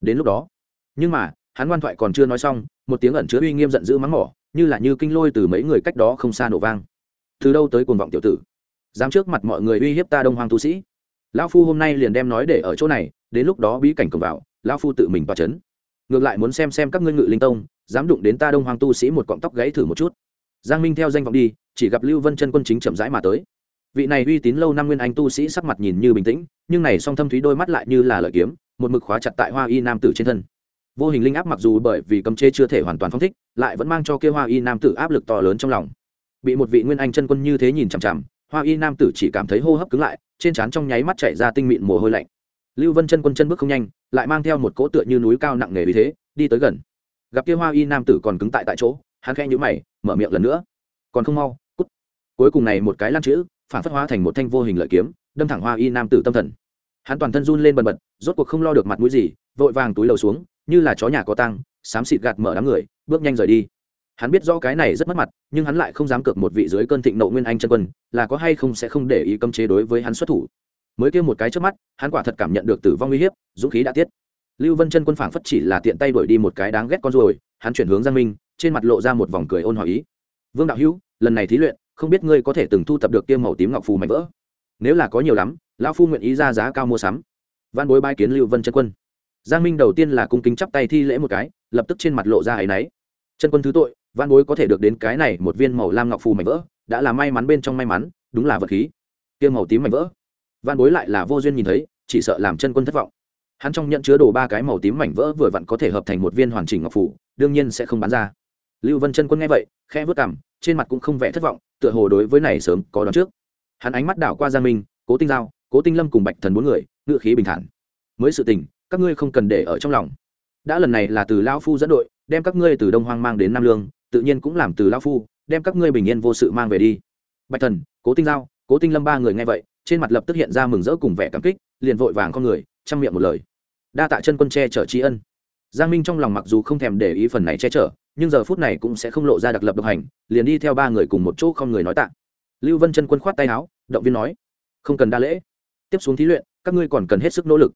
Đến lúc đó, nhưng mà, hắn ngoan thoại còn chưa nói xong, một tiếng ẩn chứa uy nghiêm giận dữ mắng mỏ như là như kinh lôi từ mấy người cách đó không xa nổ vang. Từ đâu tới cuồng vọng tiểu tử? Dám trước mặt mọi người uy hiếp ta đông hoang tu sĩ. Lão phu hôm nay liền đem nói để ở chỗ này, đến lúc đó bí cảnh cầm vào, lão phu tự mình vào chấn. Ngược lại muốn xem xem các ngươi ngự linh tông, dám đụng đến ta đông hoang tu sĩ một cọng tóc gãy thử một chút. Giang minh theo danh vọng đi, chỉ gặp lưu vân chân quân chính chậm rãi mà tới. Vị này uy tín lâu năm nguyên anh tu sĩ sắc mặt nhìn như bình tĩnh, nhưng này song thâm thúy đôi mắt lại như là lợi kiếm, một mực khóa chặt tại hoa y nam tử trên thân vô hình linh áp mặc dù bởi vì cấm chế chưa thể hoàn toàn phong thích, lại vẫn mang cho kia hoa y nam tử áp lực to lớn trong lòng. Bị một vị nguyên anh chân quân như thế nhìn chằm chằm, hoa y nam tử chỉ cảm thấy hô hấp cứng lại, trên trán trong nháy mắt chảy ra tinh mịn mồ hôi lạnh. Lưu vân chân quân chân bước không nhanh, lại mang theo một cỗ tựa như núi cao nặng nề vì thế, đi tới gần. Gặp kia hoa y nam tử còn cứng tại tại chỗ, hắn khẽ nhũ mày, mở miệng lần nữa. Còn không mau, cút. Cuối cùng này một cái lan chữ, phản phất hóa thành một thanh vô hình lợi kiếm, đâm thẳng hoa y nam tử tâm thần. Hắn toàn thân run lên bần bật, rốt cuộc không lo được mặt mũi gì, vội vàng túi lầu xuống như là chó nhà có tăng xám xịt gạt mở đám người, bước nhanh rời đi. Hắn biết rõ cái này rất mất mặt, nhưng hắn lại không dám cược một vị dưới cơn thịnh nộ nguyên anh chân quân, là có hay không sẽ không để ý cấm chế đối với hắn xuất thủ. Mới kêu một cái trước mắt, hắn quả thật cảm nhận được tử vong uy hiếp, dũng khí đã tiết. Lưu vân chân quân phảng phất chỉ là tiện tay đuổi đi một cái đáng ghét con ruồi, hắn chuyển hướng giang minh, trên mặt lộ ra một vòng cười ôn hỏi ý. Vương đạo hữu, lần này thí luyện, không biết ngươi có thể từng thu thập được tiêm màu tím ngọc phù mạnh vỡ? Nếu là có nhiều lắm, lão phu nguyện ý ra giá cao mua sắm. Văn bối bai kiến lưu vân chân quân giang minh đầu tiên là cung kính chắp tay thi lễ một cái, lập tức trên mặt lộ ra áy náy. Chân quân thứ tội văn bối có thể được đến cái này một viên màu lam ngọc phù mảnh vỡ, đã là may mắn bên trong may mắn, đúng là vật khí. Tiêm màu tím mảnh vỡ. Văn bối lại là vô duyên nhìn thấy, chỉ sợ làm chân quân thất vọng. Hắn trong nhận chứa đồ ba cái màu tím mảnh vỡ vừa vặn có thể hợp thành một viên hoàn chỉnh ngọc phủ đương nhiên sẽ không bán ra. Lưu vân chân quân nghe vậy, khẽ vớt cảm trên mặt cũng không vẻ thất vọng, tựa hồ đối với này sớm có đón trước. Hắn ánh mắt đảo qua giang minh, cố tinh giao, cố tinh lâm cùng bạch thần bốn người ngự khí bình thản. Mới sự tình các ngươi không cần để ở trong lòng. Đã lần này là từ lao phu dẫn đội, đem các ngươi từ đông hoang mang đến nam lương, tự nhiên cũng làm từ lao phu, đem các ngươi bình yên vô sự mang về đi. Bạch thần, cố tinh giao, cố tinh lâm ba người nghe vậy, trên mặt lập tức hiện ra mừng rỡ cùng vẻ cảm kích, liền vội vàng con người, chăm miệng một lời. Đa tạ chân quân che chở tri ân. Giang minh trong lòng mặc dù không thèm để ý phần này che chở, nhưng giờ phút này cũng sẽ không lộ ra đặc lập độc hành, liền đi theo ba người cùng một chỗ không người nói tạ. Lưu vân chân quân khoát tay áo, động viên nói, không cần đa lễ. Tiếp xuống thí luyện, các ngươi còn cần hết sức nỗ lực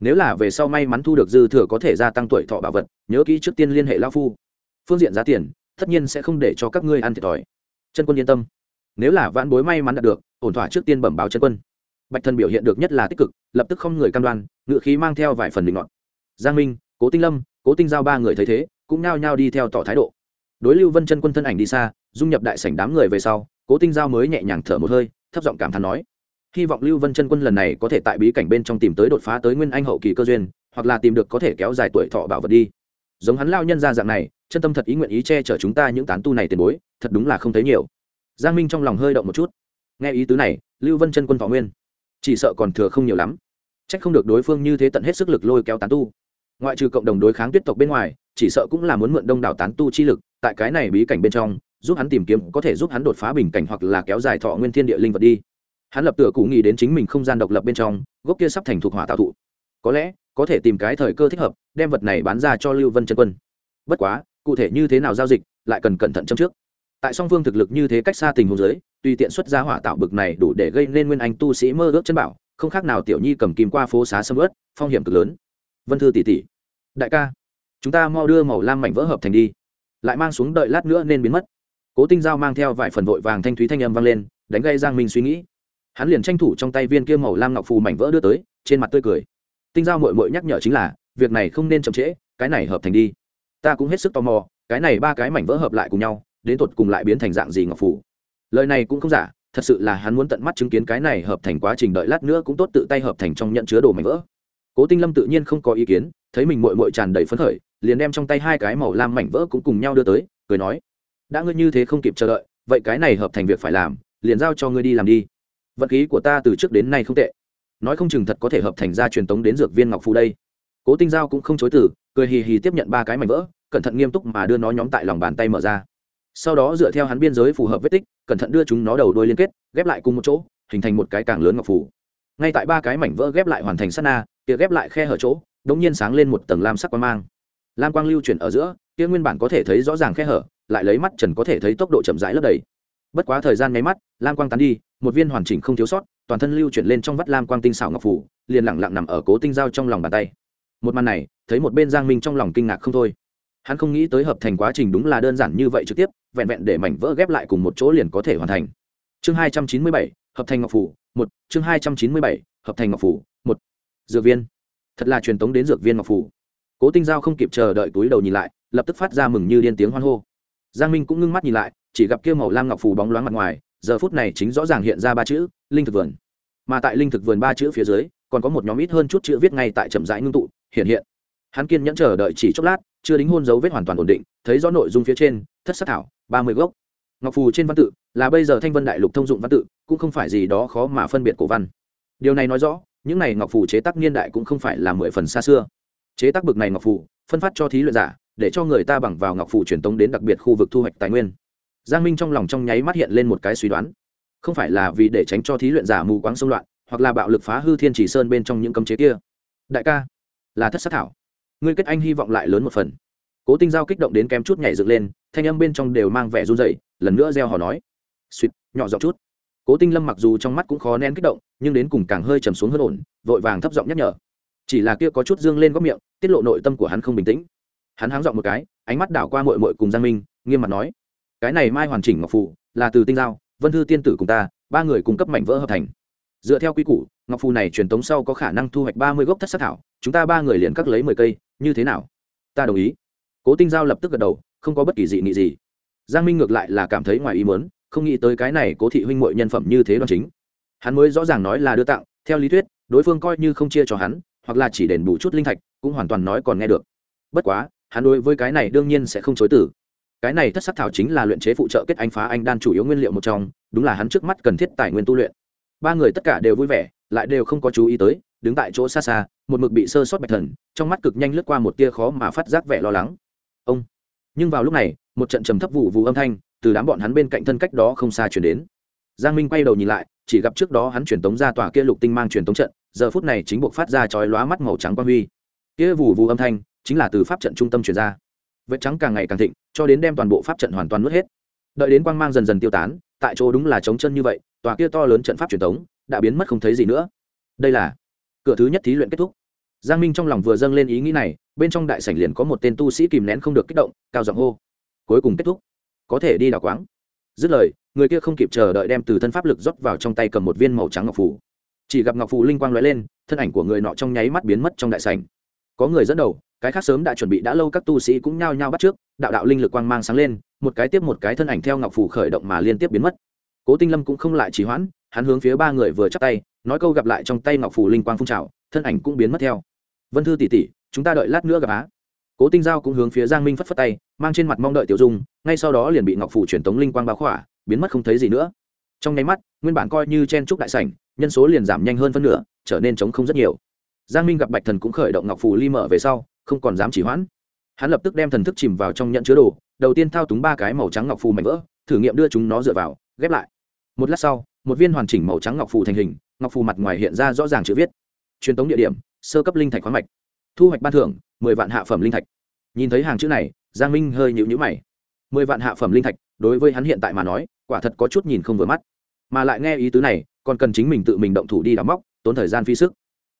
nếu là về sau may mắn thu được dư thừa có thể gia tăng tuổi thọ bảo vật, nhớ kỹ trước tiên liên hệ lao phu. Phương diện giá tiền, tất nhiên sẽ không để cho các ngươi ăn thiệt thòi. Chân quân yên tâm. Nếu là vãn bối may mắn đạt được, ổn thỏa trước tiên bẩm báo chân quân. Bạch thần biểu hiện được nhất là tích cực, lập tức không người cam đoan, ngựa khí mang theo vài phần bình ngọn giang minh, cố tinh lâm, cố tinh giao ba người thấy thế, cũng nao nhao đi theo tỏ thái độ. Đối lưu vân chân quân thân ảnh đi xa, dung nhập đại sảnh đám người về sau, cố tinh giao mới nhẹ nhàng thở một hơi, thấp giọng cảm thán nói hy vọng lưu vân chân quân lần này có thể tại bí cảnh bên trong tìm tới đột phá tới nguyên anh hậu kỳ cơ duyên, hoặc là tìm được có thể kéo dài tuổi thọ bảo vật đi. Giống hắn lao nhân ra dạng này, chân tâm thật ý nguyện ý che chở chúng ta những tán tu này tiền bối, thật đúng là không thấy nhiều. Giang minh trong lòng hơi động một chút. Nghe ý tứ này, lưu vân chân quân thọ nguyên. Chỉ sợ còn thừa không nhiều lắm. C h ắ c không được đối phương như thế tận hết sức lực lôi kéo tán tu. Ngoại trừ cộng đồng đối kháng tuyết tộc bên ngoài, chỉ sợ cũng là muốn mượn đông đảo tán tu chi lực, tại cái này bí cảnh bên trong, giúp hắn tìm kiếm có thể giúp hắn đột phá bình cảnh hoặc là kéo dài thọ nguyên thiên địa linh vật đi hắn lập tựa cụ nghĩ đến chính mình không gian độc lập bên trong, gốc kia sắp thành thuộc hỏa tạo thụ. Có lẽ, có thể tìm cái thời cơ thích hợp, đem vật này bán ra cho lưu vân chân quân. Bất quá, cụ thể như thế nào giao dịch, lại cần cẩn thận châm trước. Tại song phương thực lực như thế cách xa tình huống giới tùy tiện xuất ra hỏa tạo bực này đủ để gây nên nguyên anh tu sĩ mơ ước chân bảo, không khác nào tiểu nhi cầm kim qua phố xá sâm ướt, phong hiểm cực lớn. Vân thư tỷ tỷ, đại ca, chúng ta mau đưa màu lam mảnh vỡ hợp thành đi. Lại mang xuống đợi lát nữa nên biến mất. Cố tinh giao mang theo vài phần vội vàng thanh thúy thanh âm vang lên, đánh gây giang minh suy nghĩ hắn liền tranh thủ trong tay viên kia màu lam ngọc phù mảnh vỡ đưa tới, trên mặt tươi cười. Tinh giao mội mội nhắc nhở chính là, việc này không nên chậm trễ, cái này hợp thành đi. Ta cũng hết sức tò mò, cái này ba cái mảnh vỡ hợp lại cùng nhau, đến tột cùng lại biến thành dạng gì ngọc phù? Lời này cũng không giả, thật sự là hắn muốn tận mắt chứng kiến cái này hợp thành quá trình đợi lát nữa cũng tốt tự tay hợp thành trong nhận chứa đồ mảnh vỡ. Cố tinh lâm tự nhiên không có ý kiến, thấy mình mội mội tràn đầy phấn khởi, liền đem trong tay hai cái màu lam mảnh vỡ cũng cùng nhau đưa tới, cười nói, đã ngươi như thế không kịp chờ đợi, vậy cái này hợp thành việc phải làm, liền giao cho ngươi đi làm đi vận khí của ta từ trước đến nay không tệ. Nói không chừng thật có thể hợp thành ra truyền tống đến dược viên ngọc phù đây. Cố tinh giao cũng không chối từ, cười hì hì tiếp nhận ba cái mảnh vỡ, cẩn thận nghiêm túc mà đưa nó nhóm tại lòng bàn tay mở ra. Sau đó dựa theo hắn biên giới phù hợp vết tích, cẩn thận đưa chúng nó đầu đuôi liên kết, ghép lại cùng một chỗ, hình thành một cái càng lớn ngọc phủ ngay tại ba cái mảnh vỡ ghép lại hoàn thành sát na, kia ghép lại khe hở chỗ đống nhiên sáng lên một tầng lam sắc quang mang. Lam quang lưu chuyển ở giữa, kia nguyên bản có thể thấy rõ ràng khe hở, lại lấy mắt trần có thể thấy tốc độ chậm rãi lấp đầy. Bất quá thời gian nháy mắt, lam quang tán đi một viên hoàn chỉnh không thiếu sót, toàn thân lưu chuyển lên trong vắt lam quang tinh xảo ngọc phủ, liền lặng lặng nằm ở cố tinh dao trong lòng bàn tay. Một màn này, thấy một bên giang minh trong lòng kinh ngạc không thôi. Hắn không nghĩ tới hợp thành quá trình đúng là đơn giản như vậy trực tiếp, vẹn vẹn để mảnh vỡ ghép lại cùng một chỗ liền có thể hoàn thành. Chương hai trăm chín mươi bảy, hợp thành ngọc phủ, một, chương hai trăm chín mươi bảy, hợp thành ngọc phủ, một. Dược viên. Thật là truyền tống đến dược viên ngọc phủ. Cố tinh giao không kịp chờ đợi túi đầu nhìn lại, lập tức phát ra mừng như điên tiếng hoan hô. Giang minh cũng ngưng mắt nhìn lại, chỉ gặp kia màu lam ngọc phủ bóng loáng mặt ngoài giờ phút này chính rõ ràng hiện ra ba chữ, linh thực vườn. Mà tại linh thực vườn ba chữ phía dưới, còn có một nhóm ít hơn chút chữ viết ngay tại chậm rãi ngưng tụ, hiện hiện. Hắn kiên nhẫn chờ đợi chỉ chốc lát, chưa đính hôn dấu vết hoàn toàn ổn định, thấy rõ nội dung phía trên, thất sắc thảo, ba mươi gốc. Ngọc phù trên văn tự, là bây giờ thanh vân đại lục thông dụng văn tự, cũng không phải gì đó khó mà phân biệt cổ văn. Điều này nói rõ, những này ngọc phù chế tác niên đại cũng không phải là mười phần xa xưa. Chế tác bực này ngọc phù, phân phát cho thí luyện giả, để cho người ta bằng vào ngọc phù truyền tống đến đặc biệt khu vực thu hoạch tài nguyên giang minh trong lòng trong nháy mắt hiện lên một cái suy đoán. Không phải là vì để tránh cho thí luyện giả mù quáng xung loạn hoặc là bạo lực phá hư thiên chỉ sơn bên trong những cấm chế kia. Đại ca là thất sát thảo. Ngươi kết anh hy vọng lại lớn một phần. Cố tinh giao kích động đến kém chút nhảy dựng lên thanh âm bên trong đều mang vẻ run dậy, lần nữa gieo hò nói. Suýt nhỏ giọng chút. Cố tinh lâm mặc dù trong mắt cũng khó nén kích động nhưng đến cùng càng hơi trầm xuống hơn ổn vội vàng thấp giọng nhắc nhở. Chỉ là kia có chút dương lên góc miệng tiết lộ nội tâm của hắn không bình tĩnh. Hắn háng giọng một cái ánh mắt đảo qua mội mội cùng giang minh nghiêm mặt nói cái này mai hoàn chỉnh ngọc phù, là từ tinh giao, vân thư tiên tử cùng ta, ba người cung cấp mảnh vỡ hợp thành. Dựa theo quy củ, ngọc phù này truyền tống sau có khả năng thu hoạch ba mươi gốc thất sát thảo, chúng ta ba người liền cắt lấy mười cây, như thế nào? Ta đồng ý. Cố tinh giao lập tức gật đầu, không có bất kỳ dị nghị gì. Giang minh ngược lại là cảm thấy ngoài ý mớn không nghĩ tới cái này cố thị huynh mội nhân phẩm như thế đoan chính. Hắn mới rõ ràng nói là đưa tặng, theo lý thuyết, đối phương coi như không chia cho hắn, hoặc là chỉ đền bù chút linh thạch, cũng hoàn toàn nói còn nghe được. Bất quá, hắn đối với cái này đương nhiên sẽ không chối tử cái này thất sắc thảo chính là luyện chế phụ trợ kết anh phá anh đan chủ yếu nguyên liệu một trong, đúng là hắn trước mắt cần thiết tài nguyên tu luyện. Ba người tất cả đều vui vẻ, lại đều không có chú ý tới, đứng tại chỗ xa xa, một mực bị sơ sót bạch thần, trong mắt cực nhanh lướt qua một tia khó mà phát giác vẻ lo lắng. Ông! Nhưng vào lúc này, một trận trầm thấp vụ vụ âm thanh từ đám bọn hắn bên cạnh thân cách đó không xa chuyển đến. Giang minh quay đầu nhìn lại, chỉ gặp trước đó hắn truyền tống ra tòa kia lục tinh mang truyền tống trận, giờ phút này chính buộc phát ra chói lóa mắt màu trắng quang huy. Kia vụ vụ âm thanh chính là từ pháp trận trung tâm truyền ra. Vết trắng càng ngày càng thịnh cho đến đem toàn bộ pháp trận hoàn toàn nuốt hết. Đợi đến quang mang dần dần tiêu tán, tại chỗ đúng là trống chân như vậy, tòa kia to lớn trận pháp truyền tống đã biến mất không thấy gì nữa. Đây là cửa thứ nhất thí luyện kết thúc. Giang minh trong lòng vừa dâng lên ý nghĩ này, bên trong đại sảnh liền có một tên tu sĩ kìm nén không được kích động, cao giọng hô. Cuối cùng kết thúc. Có thể đi đào quáng. Dứt lời, người kia không kịp chờ đợi đem từ thân pháp lực rót vào trong tay cầm một viên màu trắng ngọc phủ chỉ gặp ngọc phù linh quang lóe lên, thân ảnh của người nọ trong nháy mắt biến mất trong đại sảnh. Có người dẫn đầu cái khác sớm đã chuẩn bị đã lâu, các tu sĩ cũng nhao nhao bắt trước, đạo đạo linh lực quang mang sáng lên, một cái tiếp một cái thân ảnh theo ngọc phủ khởi động mà liên tiếp biến mất. Cố tinh lâm cũng không lại trì hoãn, hắn hướng phía ba người vừa chắp tay, nói câu gặp lại trong tay ngọc phủ linh quang phun trào, thân ảnh cũng biến mất theo. Vân thư tỷ tỷ, chúng ta đợi lát nữa gặp á. Cố tinh giao cũng hướng phía giang minh phất phất tay, mang trên mặt mong đợi tiểu dung, ngay sau đó liền bị ngọc phủ truyền tống linh quang bao khỏa, biến mất không thấy gì nữa. Trong nháy mắt, nguyên bản coi như chen trúc đại sảnh, nhân số liền giảm nhanh hơn phân nửa, trở nên trống không rất nhiều. Giang minh gặp bạch thần cũng khởi động ngọc phủ ly mở về sau không còn dám chỉ hoãn. Hắn lập tức đem thần thức chìm vào trong nhận chứa đồ, đầu tiên thao túng ba cái màu trắng ngọc phù mảnh vỡ, thử nghiệm đưa chúng nó dựa vào, ghép lại. Một lát sau, một viên hoàn chỉnh màu trắng ngọc phù thành hình, ngọc phù mặt ngoài hiện ra rõ ràng chữ viết. Truyền tống địa điểm, sơ cấp linh thạch khoáng mạch. Thu hoạch ban thưởng, mười vạn hạ phẩm linh thạch. Nhìn thấy hàng chữ này, giang minh hơi nhịu nhữ mày. Mười vạn hạ phẩm linh thạch, đối với hắn hiện tại mà nói, quả thật có chút nhìn không vừa mắt. Mà lại nghe ý tứ này, còn cần chính mình tự mình động thủ đi đào móc, tốn thời gian phi sức.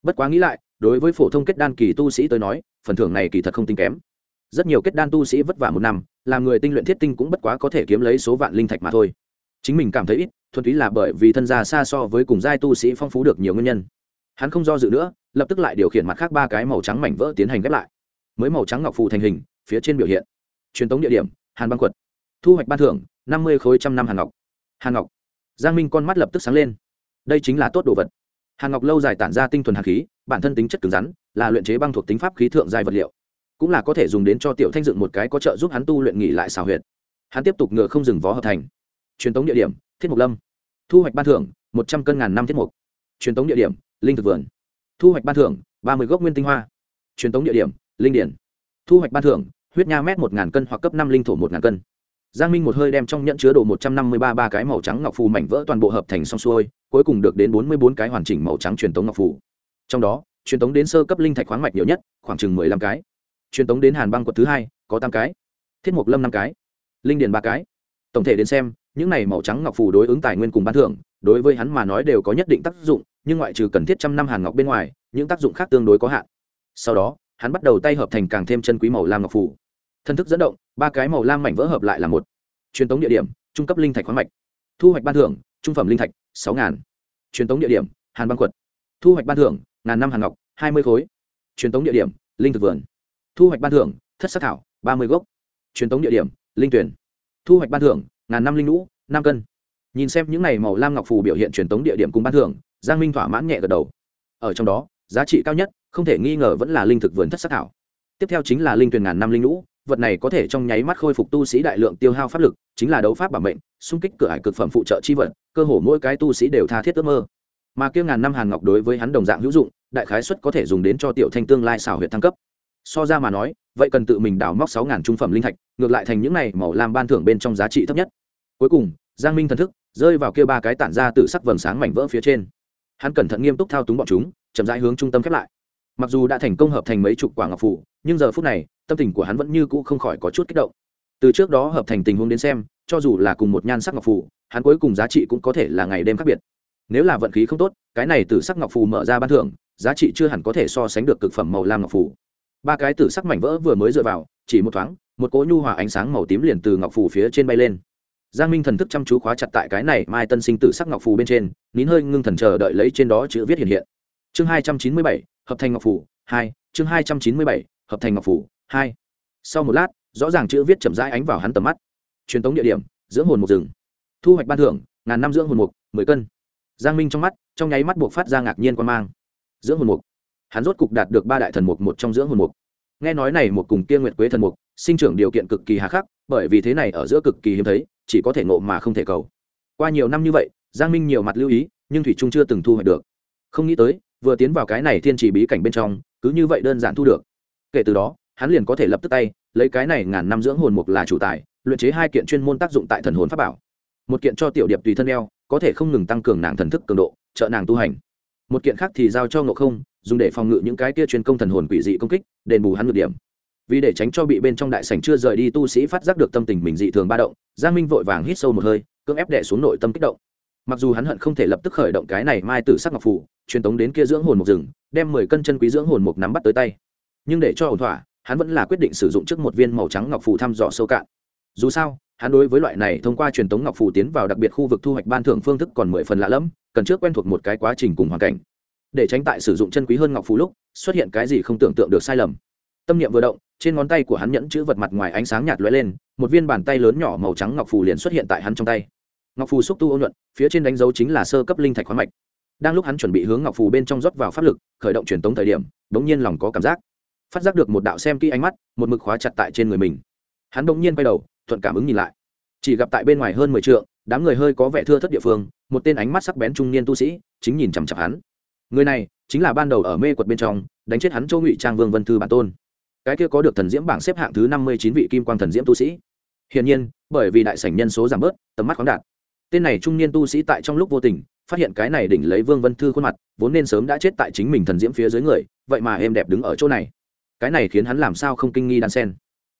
Bất quá nghĩ lại, đối với phổ thông kết đan kỳ tu sĩ tới nói phần thưởng này kỳ thật không tính kém. Rất nhiều kết đan tu sĩ vất vả một năm, làm người tinh luyện thiết tinh cũng bất quá có thể kiếm lấy số vạn linh thạch mà thôi. Chính mình cảm thấy ít, thuần túy là bởi vì thân gia xa so với cùng giai tu sĩ phong phú được nhiều nguyên nhân. Hắn không do dự nữa, lập tức lại điều khiển mặt khác ba cái màu trắng mảnh vỡ tiến hành ghép lại. Mới màu trắng ngọc phù thành hình, phía trên biểu hiện. Truyền tống địa điểm, hàn băng quật. Thu hoạch ban thưởng, năm mươi khối trăm năm hàn ngọc. Hàn ngọc. Giang minh con mắt lập tức sáng lên. Đây chính là tốt đồ vật. Hàn ngọc lâu dài tản ra tinh thuần hàn khí, bản thân tính chất cứng rắn là luyện chế băng thuộc tính pháp khí thượng giai vật liệu, cũng là có thể dùng đến cho tiểu thanh dựng một cái có trợ giúp hắn tu luyện nghỉ lại xào huyệt. Hắn tiếp tục ngựa không dừng vó hợp thành. Truyền tống địa điểm, thiết mục lâm. Thu hoạch ban thưởng, một trăm cân ngàn năm thiết mục truyền tống địa điểm, linh thực vườn. Thu hoạch ban thưởng, ba mươi gốc nguyên tinh hoa. Truyền tống địa điểm, linh điển. Thu hoạch ban thưởng, huyết nha mét một ngàn cân hoặc cấp năm linh thổ một ngàn cân. Giang minh một hơi đem trong nhẫn chứa đồ một trăm năm mươi ba ba cái màu trắng ngọc phù mảnh vỡ toàn bộ hợp thành xong xuôi, cuối cùng được đến bốn mươi bốn cái hoàn chỉnh màu trắng truyền tống ngọc phù. Trong đó truyền tống đến sơ cấp linh thạch khoáng mạch nhiều nhất, khoảng chừng mười lăm cái. Truyền tống đến hàn băng quật thứ hai, có tám cái. Thiết mục lâm năm cái. Linh điền ba cái. Tổng thể đến xem, những này màu trắng ngọc phù đối ứng tài nguyên cùng ban thưởng, đối với hắn mà nói đều có nhất định tác dụng, nhưng ngoại trừ cần thiết trăm năm hàn ngọc bên ngoài, những tác dụng khác tương đối có hạn. Sau đó, hắn bắt đầu tay hợp thành càng thêm chân quý màu lam ngọc phù. Thân thức dẫn động, ba cái màu lam mảnh vỡ hợp lại là một. Truyền tống địa điểm, trung cấp linh thạch khoáng mạch. Thu hoạch ban thưởng, trung phẩm linh thạch, sáu ngàn. Truyền tống địa điểm, hàn băng quật thu hoạch ban thưởng ngàn năm hàn ngọc, hai mươi khối. Truyền tống địa điểm, linh thực vườn. Thu hoạch ban thưởng, thất sắc thảo, ba mươi gốc. Truyền tống địa điểm, linh tuyển thu hoạch ban thưởng, ngàn năm linh lũ, năm cân. Nhìn xem những n à y màu lam ngọc phù biểu hiện truyền tống địa điểm cùng ban thưởng, giang minh thỏa mãn nhẹ gật đầu. Ở trong đó, giá trị cao nhất, không thể nghi ngờ vẫn là linh thực vườn thất sắc thảo. Tiếp theo chính là linh tuyển ngàn năm linh lũ, vật này có thể trong nháy mắt khôi phục tu sĩ đại lượng tiêu hao pháp lực, chính là đấu pháp bảo mệnh, xung kích cửa hải cực phẩm phụ trợ chi vật, cơ hồ mỗi cái tu sĩ đều tha thiết ước mơ mà kia ngàn năm hàn ngọc đối với hắn đồng dạng hữu dụng đại khái suất có thể dùng đến cho tiểu thanh tương lai xảo huyệt thăng cấp. So ra mà nói vậy cần tự mình đào móc sáu ngàn trung phẩm linh thạch ngược lại thành những này màu làm ban thưởng bên trong giá trị thấp nhất. Cuối cùng giang minh thần thức rơi vào kia ba cái tản ra từ sắc vầng sáng mảnh vỡ phía trên. Hắn cẩn thận nghiêm túc thao túng bọn chúng chậm rãi hướng trung tâm khép lại. Mặc dù đã thành công hợp thành mấy chục quả ngọc phủ nhưng giờ phút này tâm tình của hắn vẫn như cũ không khỏi có chút kích động. Từ trước đó hợp thành tình huống đến xem cho dù là cùng một nhan sắc ngọc phủ, hắn cuối cùng giá trị cũng có thể là ngày đêm khác biệt nếu là vận khí không tốt, cái này từ sắc ngọc phù mở ra ban thưởng, giá trị chưa hẳn có thể so sánh được cực phẩm màu lam ngọc phù. Ba cái tử sắc mảnh vỡ vừa mới dựa vào, chỉ một thoáng, một cỗ nhu hòa ánh sáng màu tím liền từ ngọc phù phía trên bay lên. Giang minh thần thức chăm chú khóa chặt tại cái này mai tân sinh tử sắc ngọc phù bên trên, nín hơi ngưng thần chờ đợi lấy trên đó chữ viết hiện hiện. Chương hai trăm chín mươi bảy, hợp thành ngọc phù, hai, chương hai trăm chín mươi bảy, hợp thành ngọc phù, hai. Sau một lát, rõ ràng chữ viết chậm rãi ánh vào hắn tầm mắt. Truyền tống địa điểm dưỡng hồn một rừng. Thu hoạch ban thưởng, ngàn năm dưỡng hồn mục, mười cân giang minh trong mắt, trong nháy mắt buộc phát ra ngạc nhiên quan mang. Dưỡng hồn mục, hắn rốt cục đạt được ba đại thần mục một trong dưỡng hồn mục. Nghe nói này một cùng kia nguyệt quế thần mục, sinh trưởng điều kiện cực kỳ hà khắc, bởi vì thế này ở giữa cực kỳ hiếm thấy, chỉ có thể ngộ mà không thể cầu. Qua nhiều năm như vậy, giang minh nhiều mặt lưu ý, nhưng thủy trung chưa từng thu hoạch được. Không nghĩ tới, vừa tiến vào cái này thiên trì bí cảnh bên trong, cứ như vậy đơn giản thu được. Kể từ đó, hắn liền có thể lập tức tay, lấy cái này ngàn năm dưỡng hồn mục là chủ tài, luyện chế hai kiện chuyên môn tác dụng tại thần hồn pháp bảo. Một kiện cho tiểu điệp tùy thân đeo có thể không ngừng tăng cường nàng thần thức cường độ, trợ nàng tu hành. Một kiện khác thì giao cho ngộ không, dùng để phòng ngự những cái kia chuyên công thần hồn quỷ dị công kích, đền bù hắn ngược điểm. Vì để tránh cho bị bên trong đại sảnh chưa rời đi tu sĩ phát giác được tâm tình mình dị thường ba động, giang minh vội vàng hít sâu một hơi, cưỡng ép đẻ xuống nội tâm kích động. Mặc dù hắn hận không thể lập tức khởi động cái này mai tử sắc ngọc phủ, truyền tống đến kia dưỡng hồn một rừng, đem mười cân chân quý dưỡng hồn một nắm bắt tới tay. Nhưng để cho ổn thỏa, hắn vẫn là quyết định sử dụng trước một viên màu trắng ngọc phủ thăm dò sâu cạn. Dù sao hắn đối với loại này thông qua truyền tống ngọc phù tiến vào đặc biệt khu vực thu hoạch ban thưởng phương thức còn mười phần lạ lẫm, cần trước quen thuộc một cái quá trình cùng hoàn cảnh. Để tránh tại sử dụng chân quý hơn ngọc phù lúc, xuất hiện cái gì không tưởng tượng được sai lầm. Tâm niệm vừa động, trên ngón tay của hắn nhẫn chữ vật mặt ngoài ánh sáng nhạt lóe lên, một viên bàn tay lớn nhỏ màu trắng ngọc phù liền xuất hiện tại hắn trong tay. Ngọc phù xúc tu ôn nhuận, phía trên đánh dấu chính là sơ cấp linh thạch khoáng mạch. Đang lúc hắn chuẩn bị hướng ngọc phù bên trong rót vào pháp lực, khởi động truyền tống thời điểm, bỗng nhiên lòng có cảm giác. Phát giác được một đạo xem kỹ ánh mắt, một mực khóa chặt tại trên người mình. Hắn bỗng nhiên quay đầu thuận cảm ứng nhìn lại. Chỉ gặp tại bên ngoài hơn mười t đám người hơi có vẻ thưa thất địa phương, một tên ánh mắt sắc bén trung niên tu sĩ, chính nhìn chằm chặp hắn. Người này chính là ban đầu ở mê quật bên trong, đánh chết hắn châu ngụy trang vương vân thư bản tôn. Cái kia có được thần diễm bảng xếp hạng thứ năm mươi chín vị kim quang thần diễm tu sĩ. Hiển nhiên, bởi vì đại sảnh nhân số giảm bớt, tầm mắt khoáng đạt. Tên này trung niên tu sĩ tại trong lúc vô tình, phát hiện cái này đỉnh lấy vương vân thư khuôn mặt, vốn nên sớm đã chết tại chính mình thần diễm phía dưới người, vậy mà êm đẹp đứng ở chỗ này. Cái này khiến hắn làm sao không kinh nghi đan sen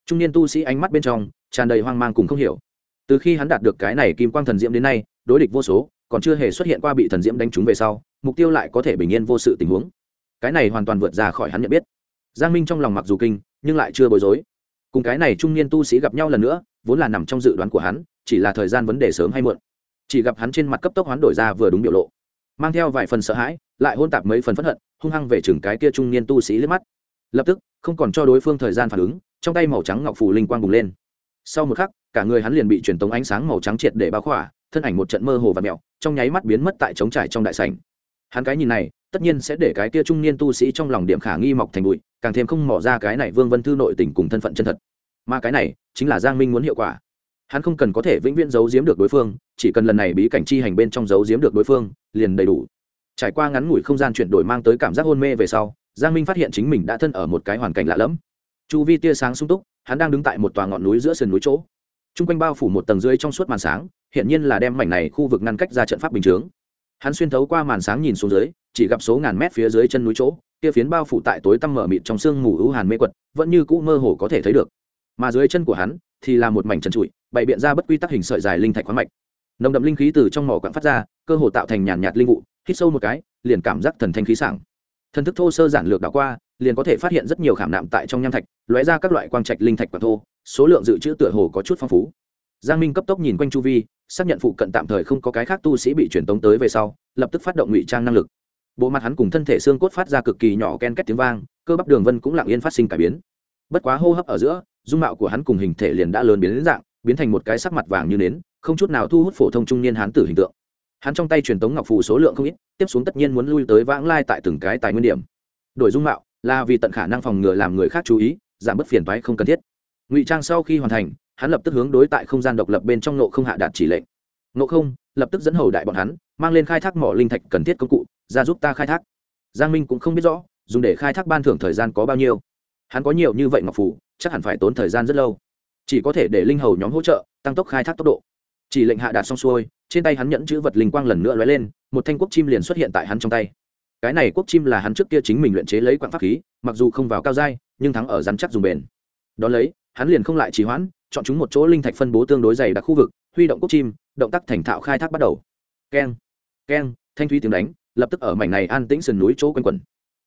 trung niên tu sĩ ánh mắt bên trong tràn đầy hoang mang cùng không hiểu. Từ khi hắn đạt được cái này kim quang thần diễm đến nay, đối địch vô số, còn chưa hề xuất hiện qua bị thần diễm đánh trúng về sau, mục tiêu lại có thể bình yên vô sự tình huống. Cái này hoàn toàn vượt ra khỏi hắn nhận biết. Giang minh trong lòng mặc dù kinh, nhưng lại chưa bối rối. Cùng cái này trung niên tu sĩ gặp nhau lần nữa, vốn là nằm trong dự đoán của hắn, chỉ là thời gian vấn đề sớm hay muộn. Chỉ gặp hắn trên mặt cấp tốc hoán đổi ra vừa đúng biểu lộ. Mang theo vài phần sợ hãi, lại hôn tạp mấy phần phẫn hận, hung hăng về chừng cái kia trung niên tu sĩ liếc mắt. Lập tức, không còn cho đối phương thời gian phản ứng trong tay màu trắng ngọc phủ linh quang bùng lên. Sau một khắc, cả người hắn liền bị truyền tống ánh sáng màu trắng triệt để bao khỏa, thân ảnh một trận mơ hồ và mẹo, trong nháy mắt biến mất tại trống trải trong đại sảnh. Hắn cái nhìn này, tất nhiên sẽ để cái kia trung niên tu sĩ trong lòng điểm khả nghi mọc thành bụi, càng thêm không mỏ ra cái này vương vân thư nội tình cùng thân phận chân thật. Mà cái này, chính là giang minh muốn hiệu quả. Hắn không cần có thể vĩnh viễn giấu giếm được đối phương, chỉ cần lần này bí cảnh chi hành bên trong giấu giếm được đối phương, liền đầy đủ. Trải qua ngắn ngủi không gian chuyển đổi mang tới cảm giác hôn mê về sau, giang minh phát hiện chính mình đã thân ở một cái hoàn cảnh lạ lẫm chu vi tia sáng sung túc hắn đang đứng tại một tòa ngọn núi giữa sườn núi chỗ. T r u n g quanh bao phủ một tầng dưới trong suốt màn sáng hiện nhiên là đem mảnh này khu vực ngăn cách ra trận pháp bình chướng. Hắn xuyên thấu qua màn sáng nhìn xuống dưới chỉ gặp số ngàn mét phía dưới chân núi chỗ kia phiến bao phủ tại tối tăm mở mịt trong sương mù ưu hàn mê quật vẫn như cũ mơ hồ có thể thấy được. Mà dưới chân của hắn thì là một mảnh trần trụi bày biện ra bất quy tắc hình sợi dài linh thạch khoáng mạch. Nồng đậm linh khí từ trong mỏ quặng phát ra cơ hồ tạo thành nhàn nhạt, linh vụ hít sâu một cái liền cảm giác thần thanh khí sảng. Thần thức thô sơ giản lược đảo qua liền có thể phát hiện rất nhiều khảm nạm tại trong nham thạch, lóe ra các loại quang trạch linh thạch và thô, số lượng dự trữ tựa hồ có chút phong phú. Giang minh cấp tốc nhìn quanh chu vi, xác nhận phụ cận tạm thời không có cái khác tu sĩ bị truyền tống tới về sau, lập tức phát động ngụy trang năng lực. Bộ mặt hắn cùng thân thể xương cốt phát ra cực kỳ nhỏ ken két tiếng vang, cơ bắp đường vân cũng lặng yên phát sinh cải biến. Bất quá hô hấp ở giữa, dung mạo của hắn cùng hình thể liền đã lớn biến đến dạng, biến thành một cái sắc mặt vàng như nến, không chút nào thu hút phổ thông trung niên hán tử hình tượng. Hắn trong tay truyền tống ngọc phù số lượng không ít, tiếp xuống tất nhiên muốn lui tới vãng lai tại từng cái tài nguyên điểm. Đổi dung mạo là vì tận khả năng phòng ngừa làm người khác chú ý, giảm bớt phiền toái không cần thiết. Ngụy trang sau khi hoàn thành, hắn lập tức hướng đối tại không gian độc lập bên trong nộ không hạ đạt chỉ lệnh. Nộ không, lập tức dẫn hầu đại bọn hắn, mang lên khai thác mỏ linh thạch cần thiết công cụ, ra giúp ta khai thác. Giang minh cũng không biết rõ, dùng để khai thác ban thưởng thời gian có bao nhiêu. Hắn có nhiều như vậy ngọc phủ chắc hẳn phải tốn thời gian rất lâu. Chỉ có thể để linh hầu nhóm hỗ trợ, tăng tốc khai thác tốc độ. Chỉ lệnh hạ đạt xong xuôi, trên tay hắn nhẫn chữ vật linh quang lần nữa lóe lên, một thanh quốc chim liền xuất hiện tại hắn trong tay cái này quốc chim là hắn trước kia chính mình luyện chế lấy quạng pháp khí, mặc dù không vào cao dai nhưng thắng ở rắn chắc dùng bền. Đón lấy, hắn liền không lại trì hoãn, chọn chúng một chỗ linh thạch phân bố tương đối dày đặc khu vực, huy động quốc chim, động tác thành thạo khai thác bắt đầu. Keng keng, thanh thúy tiếng đánh, lập tức ở mảnh này an tĩnh sườn núi chỗ quanh quẩn.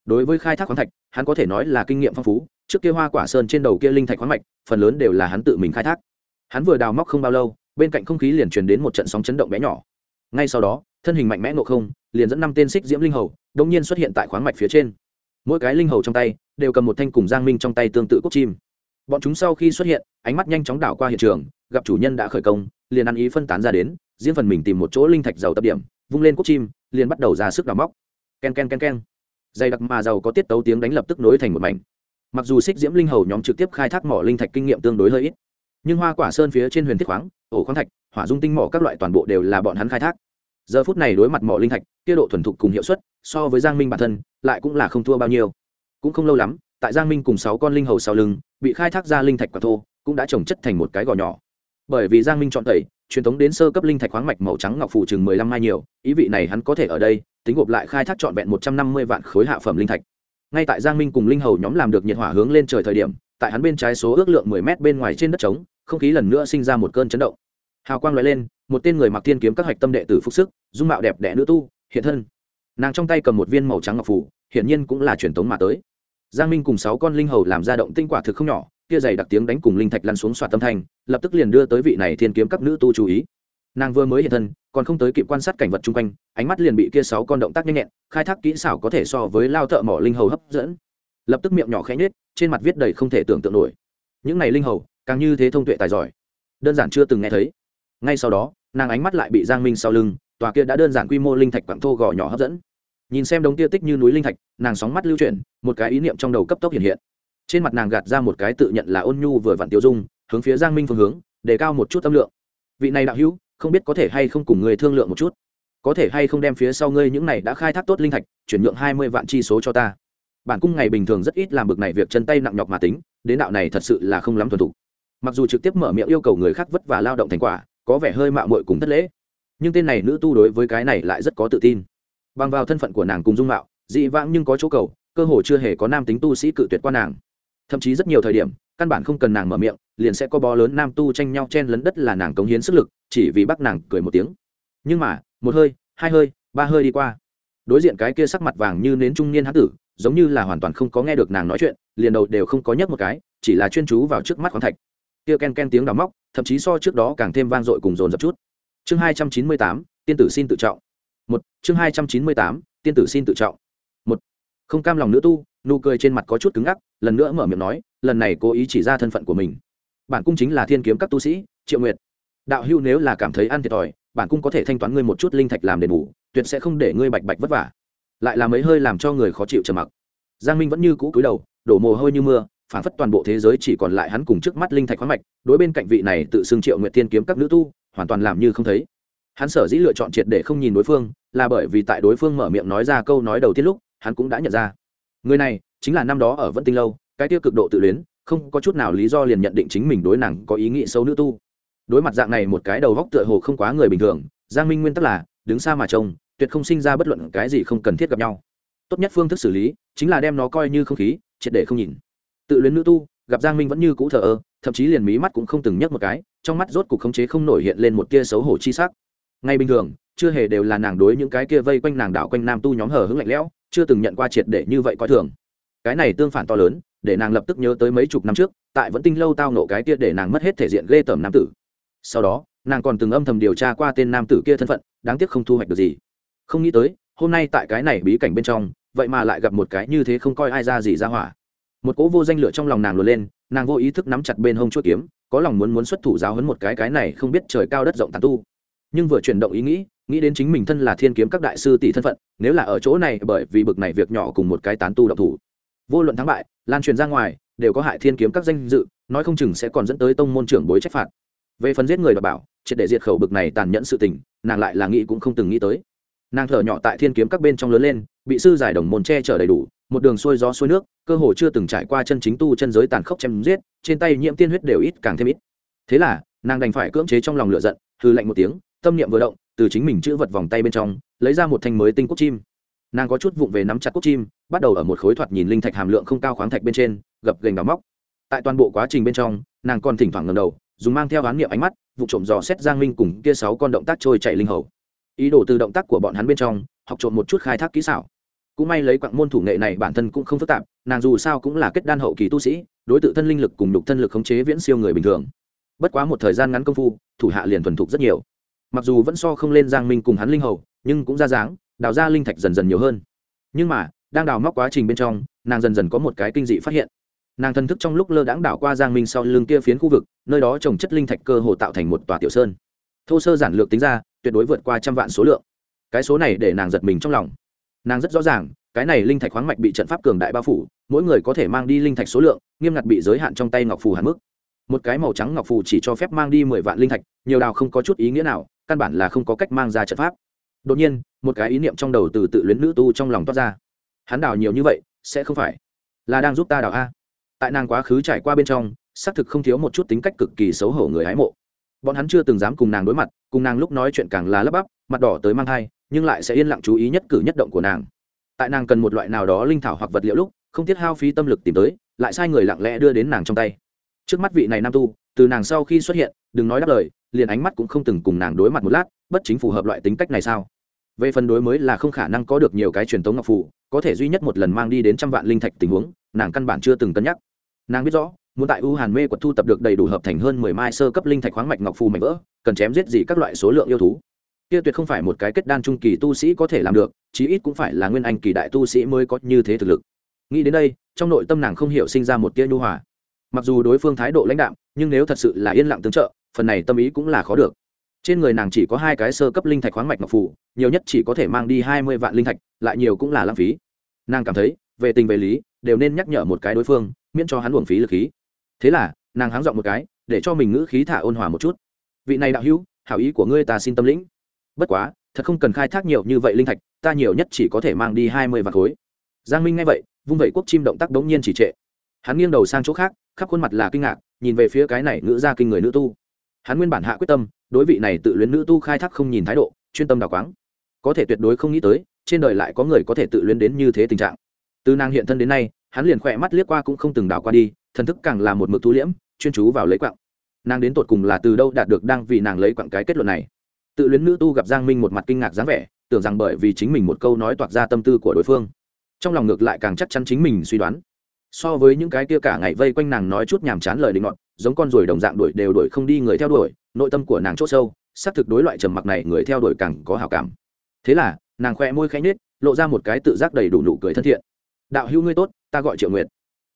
Đối với khai thác khoáng thạch, hắn có thể nói là kinh nghiệm phong phú, trước kia hoa quả sơn trên đầu kia linh thạch khoáng mạch, phần lớn đều là hắn tự mình khai thác. Hắn vừa đào móc không bao lâu, bên cạnh không khí liền truyền đến một trận sóng chấn động bé nhỏ. Ngay sau đó, thân hình mạnh mẽ ngộ không, liền dẫn năm tên xích diễm linh hầu đông nhiên xuất hiện tại khoáng mạch phía trên. Mỗi cái linh hầu trong tay đều cầm một thanh cùng giang minh trong tay tương tự cốc chim. Bọn chúng sau khi xuất hiện, ánh mắt nhanh chóng đảo qua hiện trường, gặp chủ nhân đã khởi công, liền ăn ý phân tán ra đến, riêng phần mình tìm một chỗ linh thạch giàu tập điểm, vung lên cốc chim, liền bắt đầu ra sức đào móc. Ken ken ken ken. Dày đặc mà giàu có tiết tấu tiếng đánh lập tức nối thành một mảnh. Mặc dù xích diễm linh hầu nhóm trực tiếp khai thác mỏ linh thạch kinh nghiệm tương đối hơi ít, nhưng hoa quả sơn phía trên huyền thiết khoáng, ổ khoáng thạch, hỏa dung tinh mỏ các loại toàn bộ đều là bọn hắn khai thác giờ phút này đối mặt mỏ linh thạch, kia độ thuần thục cùng hiệu suất, so với giang minh bản thân, lại cũng là không thua bao nhiêu. Cũng không lâu lắm, tại giang minh cùng sáu con linh hầu sau lưng, bị khai thác ra linh thạch quả thô, cũng đã trồng chất thành một cái gò nhỏ. Bởi vì giang minh chọn tẩy, truyền thống đến sơ cấp linh thạch khoáng mạch màu trắng ngọc phủ chừng mười lăm mai nhiều, ý vị này hắn có thể ở đây, tính gộp lại khai thác trọn vẹn một trăm năm mươi vạn khối hạ phẩm linh thạch. Ngay tại giang minh cùng linh hầu nhóm làm được nhiệt hỏa hướng lên trời thời điểm, tại hắn bên trái số ước lượng mười mét bên ngoài trên đất trống, không khí lần nữa sinh ra một cơn chấn động. Hào quang loại lên một tên người mặc thiên kiếm các hạch tâm đệ tử phúc sức, dung mạo đẹp đẽ nữ tu, hiện thân. Nàng trong tay cầm một viên màu trắng ngọc phủ, hiển nhiên cũng là truyền tống mà tới. Giang minh cùng sáu con linh hầu làm ra động tinh quả thực không nhỏ, kia dày đặc tiếng đánh cùng linh thạch lăn xuống xoạt tâm thanh, lập tức liền đưa tới vị này thiên kiếm các nữ tu chú ý. Nàng vừa mới hiện thân, còn không tới kịp quan sát cảnh vật chung quanh, ánh mắt liền bị kia sáu con động tác nhanh nhẹn, khai thác kỹ xảo có thể so với lao thợ mỏ linh hầu hấp dẫn. Lập tức miệng nhỏ khẽ nhết trên mặt viết đầy không thể tưởng tượng nổi. Những này linh hầu, càng như thế thông tuệ tài giỏi. Đơn giản chưa từng nghe thấy ngay sau đó, nàng ánh mắt lại bị giang minh sau lưng, tòa kia đã đơn giản quy mô linh thạch quặng thô gò nhỏ hấp dẫn. Nhìn xem đống tia tích như núi linh thạch, nàng sóng mắt lưu chuyển, một cái ý niệm trong đầu cấp tốc hiện hiện. Trên mặt nàng gạt ra một cái tự nhận là ôn nhu vừa vặn tiêu dung, hướng phía giang minh phương hướng, để cao một chút tâm lượng. Vị này đạo hữu, không biết có thể hay không cùng người thương lượng một chút? Có thể hay không đem phía sau ngươi những này đã khai thác tốt linh thạch, chuyển nhượng hai mươi vạn chi số cho ta? Bản cung ngày bình thường rất ít làm bực này việc chân tay nặng nhọc mà tính, đến đạo này thật sự là không lắm thuần thục. Mặc dù trực tiếp mở miệng yêu cầu người khác vất và lao động thành quả có vẻ hơi mạo muội cùng thất lễ. Nhưng tên này nữ tu đối với cái này lại rất có tự tin. Bằng vào thân phận của nàng cùng dung mạo, dị vãng nhưng có chỗ cầu, cơ hồ chưa hề có nam tính tu sĩ cự tuyệt qua nàng. Thậm chí rất nhiều thời điểm, căn bản không cần nàng mở miệng, liền sẽ có bó lớn nam tu tranh nhau chen lấn đất là nàng cống hiến sức lực, chỉ vì bắt nàng cười một tiếng. Nhưng mà, một hơi, hai hơi, ba hơi đi qua. Đối diện cái kia sắc mặt vàng như nến trung niên hán tử, giống như là hoàn toàn không có nghe được nàng nói chuyện, liền đầu đều không có nhấc một cái, chỉ là chuyên chú vào trước mắt khoáng thạch kia ken ken tiếng đào móc, thậm chí so trước đó càng thêm vang dội cùng dồn dập chút. Chương hai trăm chín mươi tám, tiên tử xin tự trọng. Một, chương hai trăm chín mươi tám, tiên tử xin tự trọng. Một, không cam lòng nữ tu, nụ cười trên mặt có chút cứng ngắc, lần nữa mở miệng nói, lần này cố ý chỉ ra thân phận của mình. Bản cung chính là thiên kiếm các tu sĩ, triệu nguyệt. Đạo hưu nếu là cảm thấy ăn thiệt thòi, bản cung có thể thanh toán ngươi một chút linh thạch làm đền bù, tuyệt sẽ không để ngươi bạch bạch vất vả. Lại là mấy hơi làm cho người khó chịu trầm mặc. Giang minh vẫn như cũ cúi đầu, đổ mồ hôi như mưa phản phất toàn bộ thế giới chỉ còn lại hắn cùng trước mắt linh thạch khoáng mạch, đối bên cạnh vị này tự xưng triệu nguyện tiên kiếm các nữ tu, hoàn toàn làm như không thấy. Hắn sở dĩ lựa chọn triệt để không nhìn đối phương, là bởi vì tại đối phương mở miệng nói ra câu nói đầu tiên lúc, hắn cũng đã nhận ra. Người này, chính là năm đó ở vẫn tinh lâu, cái tiêu cực độ tự luyến, không có chút nào lý do liền nhận định chính mình đối nàng có ý nghĩ xấu nữ tu. Đối mặt dạng này một cái đầu góc tựa hồ không quá người bình thường, giang minh nguyên tắc là, đứng xa mà trông, tuyệt không sinh ra bất luận cái gì không cần thiết gặp nhau. Tốt nhất phương thức xử lý, chính là đem nó coi như không khí, triệt để không nhìn tự luyến nữ tu, gặp giang minh vẫn như cũ thờ ơ, thậm chí liền mí mắt cũng không từng nhấc một cái, trong mắt rốt cục khống chế không nổi hiện lên một tia xấu hổ chi sắc. Ngay bình thường, chưa hề đều là nàng đối những cái kia vây quanh nàng đảo quanh nam tu nhóm hờ hững lạnh lẽo, chưa từng nhận qua triệt để như vậy coi thường. Cái này tương phản to lớn, để nàng lập tức nhớ tới mấy chục năm trước, tại vẫn tinh lâu tao nổ cái kia để nàng mất hết thể diện ghê tởm nam tử. Sau đó, nàng còn từng âm thầm điều tra qua tên nam tử kia thân phận, đáng tiếc không thu hoạch được gì. Không nghĩ tới, hôm nay tại cái này bí cảnh bên trong, vậy mà lại gặp một cái như thế không coi ai ra gì ra hỏa một cỗ vô danh lửa trong lòng nàng lùa lên, nàng vô ý thức nắm chặt bên hông chuỗi kiếm, có lòng muốn muốn xuất thủ giáo hấn một cái cái này không biết trời cao đất rộng tàn tu. Nhưng vừa chuyển động ý nghĩ nghĩ đến chính mình thân là thiên kiếm các đại sư tỷ thân phận, nếu là ở chỗ này bởi vì bực này việc nhỏ cùng một cái tán tu độc thủ, vô luận thắng bại, lan truyền ra ngoài, đều có hại thiên kiếm các danh dự, nói không chừng sẽ còn dẫn tới tông môn trưởng bối trách phạt. Về phần giết người đ bảo, triệt để diệt khẩu bực này tàn nhẫn sự tình, nàng lại là nghĩ cũng không từng nghĩ tới. Nàng thở nhỏ tại thiên kiếm các bên trong lớn lên, bị sư giải đồng môn che chở đầy đủ một đường xuôi gió xuôi nước, cơ hồ chưa từng trải qua chân chính tu chân giới tàn khốc chém giết, trên tay nhiễm tiên huyết đều ít càng thêm ít. Thế là, nàng đành phải cưỡng chế trong lòng lửa giận hư lạnh một tiếng, tâm niệm vừa động, từ chính mình chữ vật vòng tay bên trong, lấy ra một thanh mới tinh cúc chim. Nàng có chút vụng về nắm chặt cúc chim, bắt đầu ở một khối thoạt nhìn linh thạch hàm lượng không cao khoáng thạch bên trên, gập gành đào móc. Tại toàn bộ quá trình bên trong, nàng còn thỉnh thoảng ngầm đầu, dùng mang theo oán niệm ánh mắt, vụ trộm dò xét giang minh cùng kia sáu con động tác trôi chạy linh hầu. Ý đồ từ động tác của bọn hắn bên trong, học trộm một chút khai thác kỹ xảo cũng may lấy quặng môn thủ nghệ này bản thân cũng không phức tạp, nàng dù sao cũng là kết đan hậu kỳ tu sĩ, đối tượng thân linh lực cùng đục thân lực khống chế viễn siêu người bình thường. Bất quá một thời gian ngắn công phu, thủ hạ liền thuần thục rất nhiều. Mặc dù vẫn so không lên giang minh cùng hắn linh hầu, nhưng cũng ra dáng, đào ra linh thạch dần dần nhiều hơn. Nhưng mà, đang đào móc quá trình bên trong, nàng dần dần có một cái kinh dị phát hiện. Nàng thần thức trong lúc lơ đãng đảo qua giang minh sau lưng kia phiến khu vực, nơi đó trồng chất linh thạch cơ hồ tạo thành một tòa tiểu sơn. Thô sơ giản lược tính ra, tuyệt đối vượt qua trăm vạn số lượng. Cái số này để nàng giật mình trong lòng nàng rất rõ ràng, cái này linh thạch khoáng mạch bị trận pháp cường đại bao phủ, mỗi người có thể mang đi linh thạch số lượng, nghiêm ngặt bị giới hạn trong tay ngọc phù hạn mức. Một cái màu trắng ngọc phù chỉ cho phép mang đi mười vạn linh thạch, nhiều đào không có chút ý nghĩa nào, căn bản là không có cách mang ra trận pháp. Đột nhiên, một cái ý niệm trong đầu từ tự luyến nữ tu trong lòng toát ra. Hắn đào nhiều như vậy, sẽ không phải là đang giúp ta đào a. Tại nàng quá khứ trải qua bên trong, xác thực không thiếu một chút tính cách cực kỳ xấu hổ người hái mộ bọn hắn chưa từng dám cùng nàng đối mặt, cùng nàng lúc nói chuyện càng là lấp bắp, mặt đỏ tới mang thai, nhưng lại sẽ yên lặng chú ý nhất cử nhất động của nàng. Tại nàng cần một loại nào đó linh thảo hoặc vật liệu lúc, không tiết hao phí tâm lực tìm tới, lại sai người lặng lẽ đưa đến nàng trong tay. Trước mắt vị này nam tu, từ nàng sau khi xuất hiện, đừng nói đáp lời, liền ánh mắt cũng không từng cùng nàng đối mặt một lát, bất chính phù hợp loại tính cách này sao? Về phần đối mới là không khả năng có được nhiều cái truyền thống ngọc phủ có thể duy nhất một lần mang đi đến trăm vạn linh thạch tình huống, nàng căn bản chưa từng cân nhắc. Nàng biết rõ muốn tại u hàn mê quật thu tập được đầy đủ hợp thành hơn mười mai sơ cấp linh thạch khoáng mạch ngọc phù mảnh vỡ, cần chém giết gì các loại số lượng yêu thú. Kia tuyệt không phải một cái kết đan trung kỳ tu sĩ có thể làm được, chí ít cũng phải là nguyên anh kỳ đại tu sĩ mới có như thế thực lực. Nghĩ đến đây, trong nội tâm nàng không hiểu sinh ra một tia nhu hòa. Mặc dù đối phương thái độ lãnh đạm, nhưng nếu thật sự là yên lặng tương trợ, phần này tâm ý cũng là khó được. Trên người nàng chỉ có hai cái sơ cấp linh thạch khoáng mạch ngọc phủ nhiều nhất chỉ có thể mang đi hai mươi vạn linh thạch, lại nhiều cũng là lãng phí. Nàng cảm thấy, về tình về lý, đều nên nhắc nhở một cái đối phương, miễn cho hắn luồng phí lực khí thế là, nàng háng dọn một cái, để cho mình ngữ khí thả ôn hòa một chút. Vị này đạo hữu, hảo ý của ngươi ta xin tâm lĩnh. Bất quá, thật không cần khai thác nhiều như vậy linh thạch, ta nhiều nhất chỉ có thể mang đi hai mươi vạn khối. Giang minh nghe vậy, vung vẩy quốc chim động tác đống nhiên chỉ trệ. Hắn nghiêng đầu sang chỗ khác, khắp khuôn mặt là kinh ngạc, nhìn về phía cái này ngữ ra kinh người nữ tu. Hắn nguyên bản hạ quyết tâm, đối vị này tự luyến nữ tu khai thác không nhìn thái độ, chuyên tâm đào quáng. Có thể tuyệt đối không nghĩ tới, trên đời lại có người có thể tự luyến đến như thế tình trạng. Từ nàng hiện thân đến nay, hắn liền khỏe mắt liếc qua cũng không từng đào qua đi thần thức càng là một mực thu liễm chuyên chú vào lấy quặng. Nàng đến tột cùng là từ đâu đạt được đang vì nàng lấy quặng cái kết luận này? Tự luyến nữ tu gặp giang minh một mặt kinh ngạc dáng vẻ tưởng rằng bởi vì chính mình một câu nói toạc ra tâm tư của đối phương. Trong lòng ngược lại càng chắc chắn chính mình suy đoán. So với những cái kia cả ngày vây quanh nàng nói chút nhàm chán lời định ngọn giống con ruồi đồng dạng đuổi đều đuổi không đi người theo đuổi nội tâm của nàng chốt sâu xác thực đối loại trầm mặc này người theo đuổi càng có hào cảm. Thế là nàng khoe môi khẽ nhếch, lộ ra một cái tự giác đầy đủ nụ cười thân thiện. Đạo hữu ngươi tốt ta gọi triệu nguyệt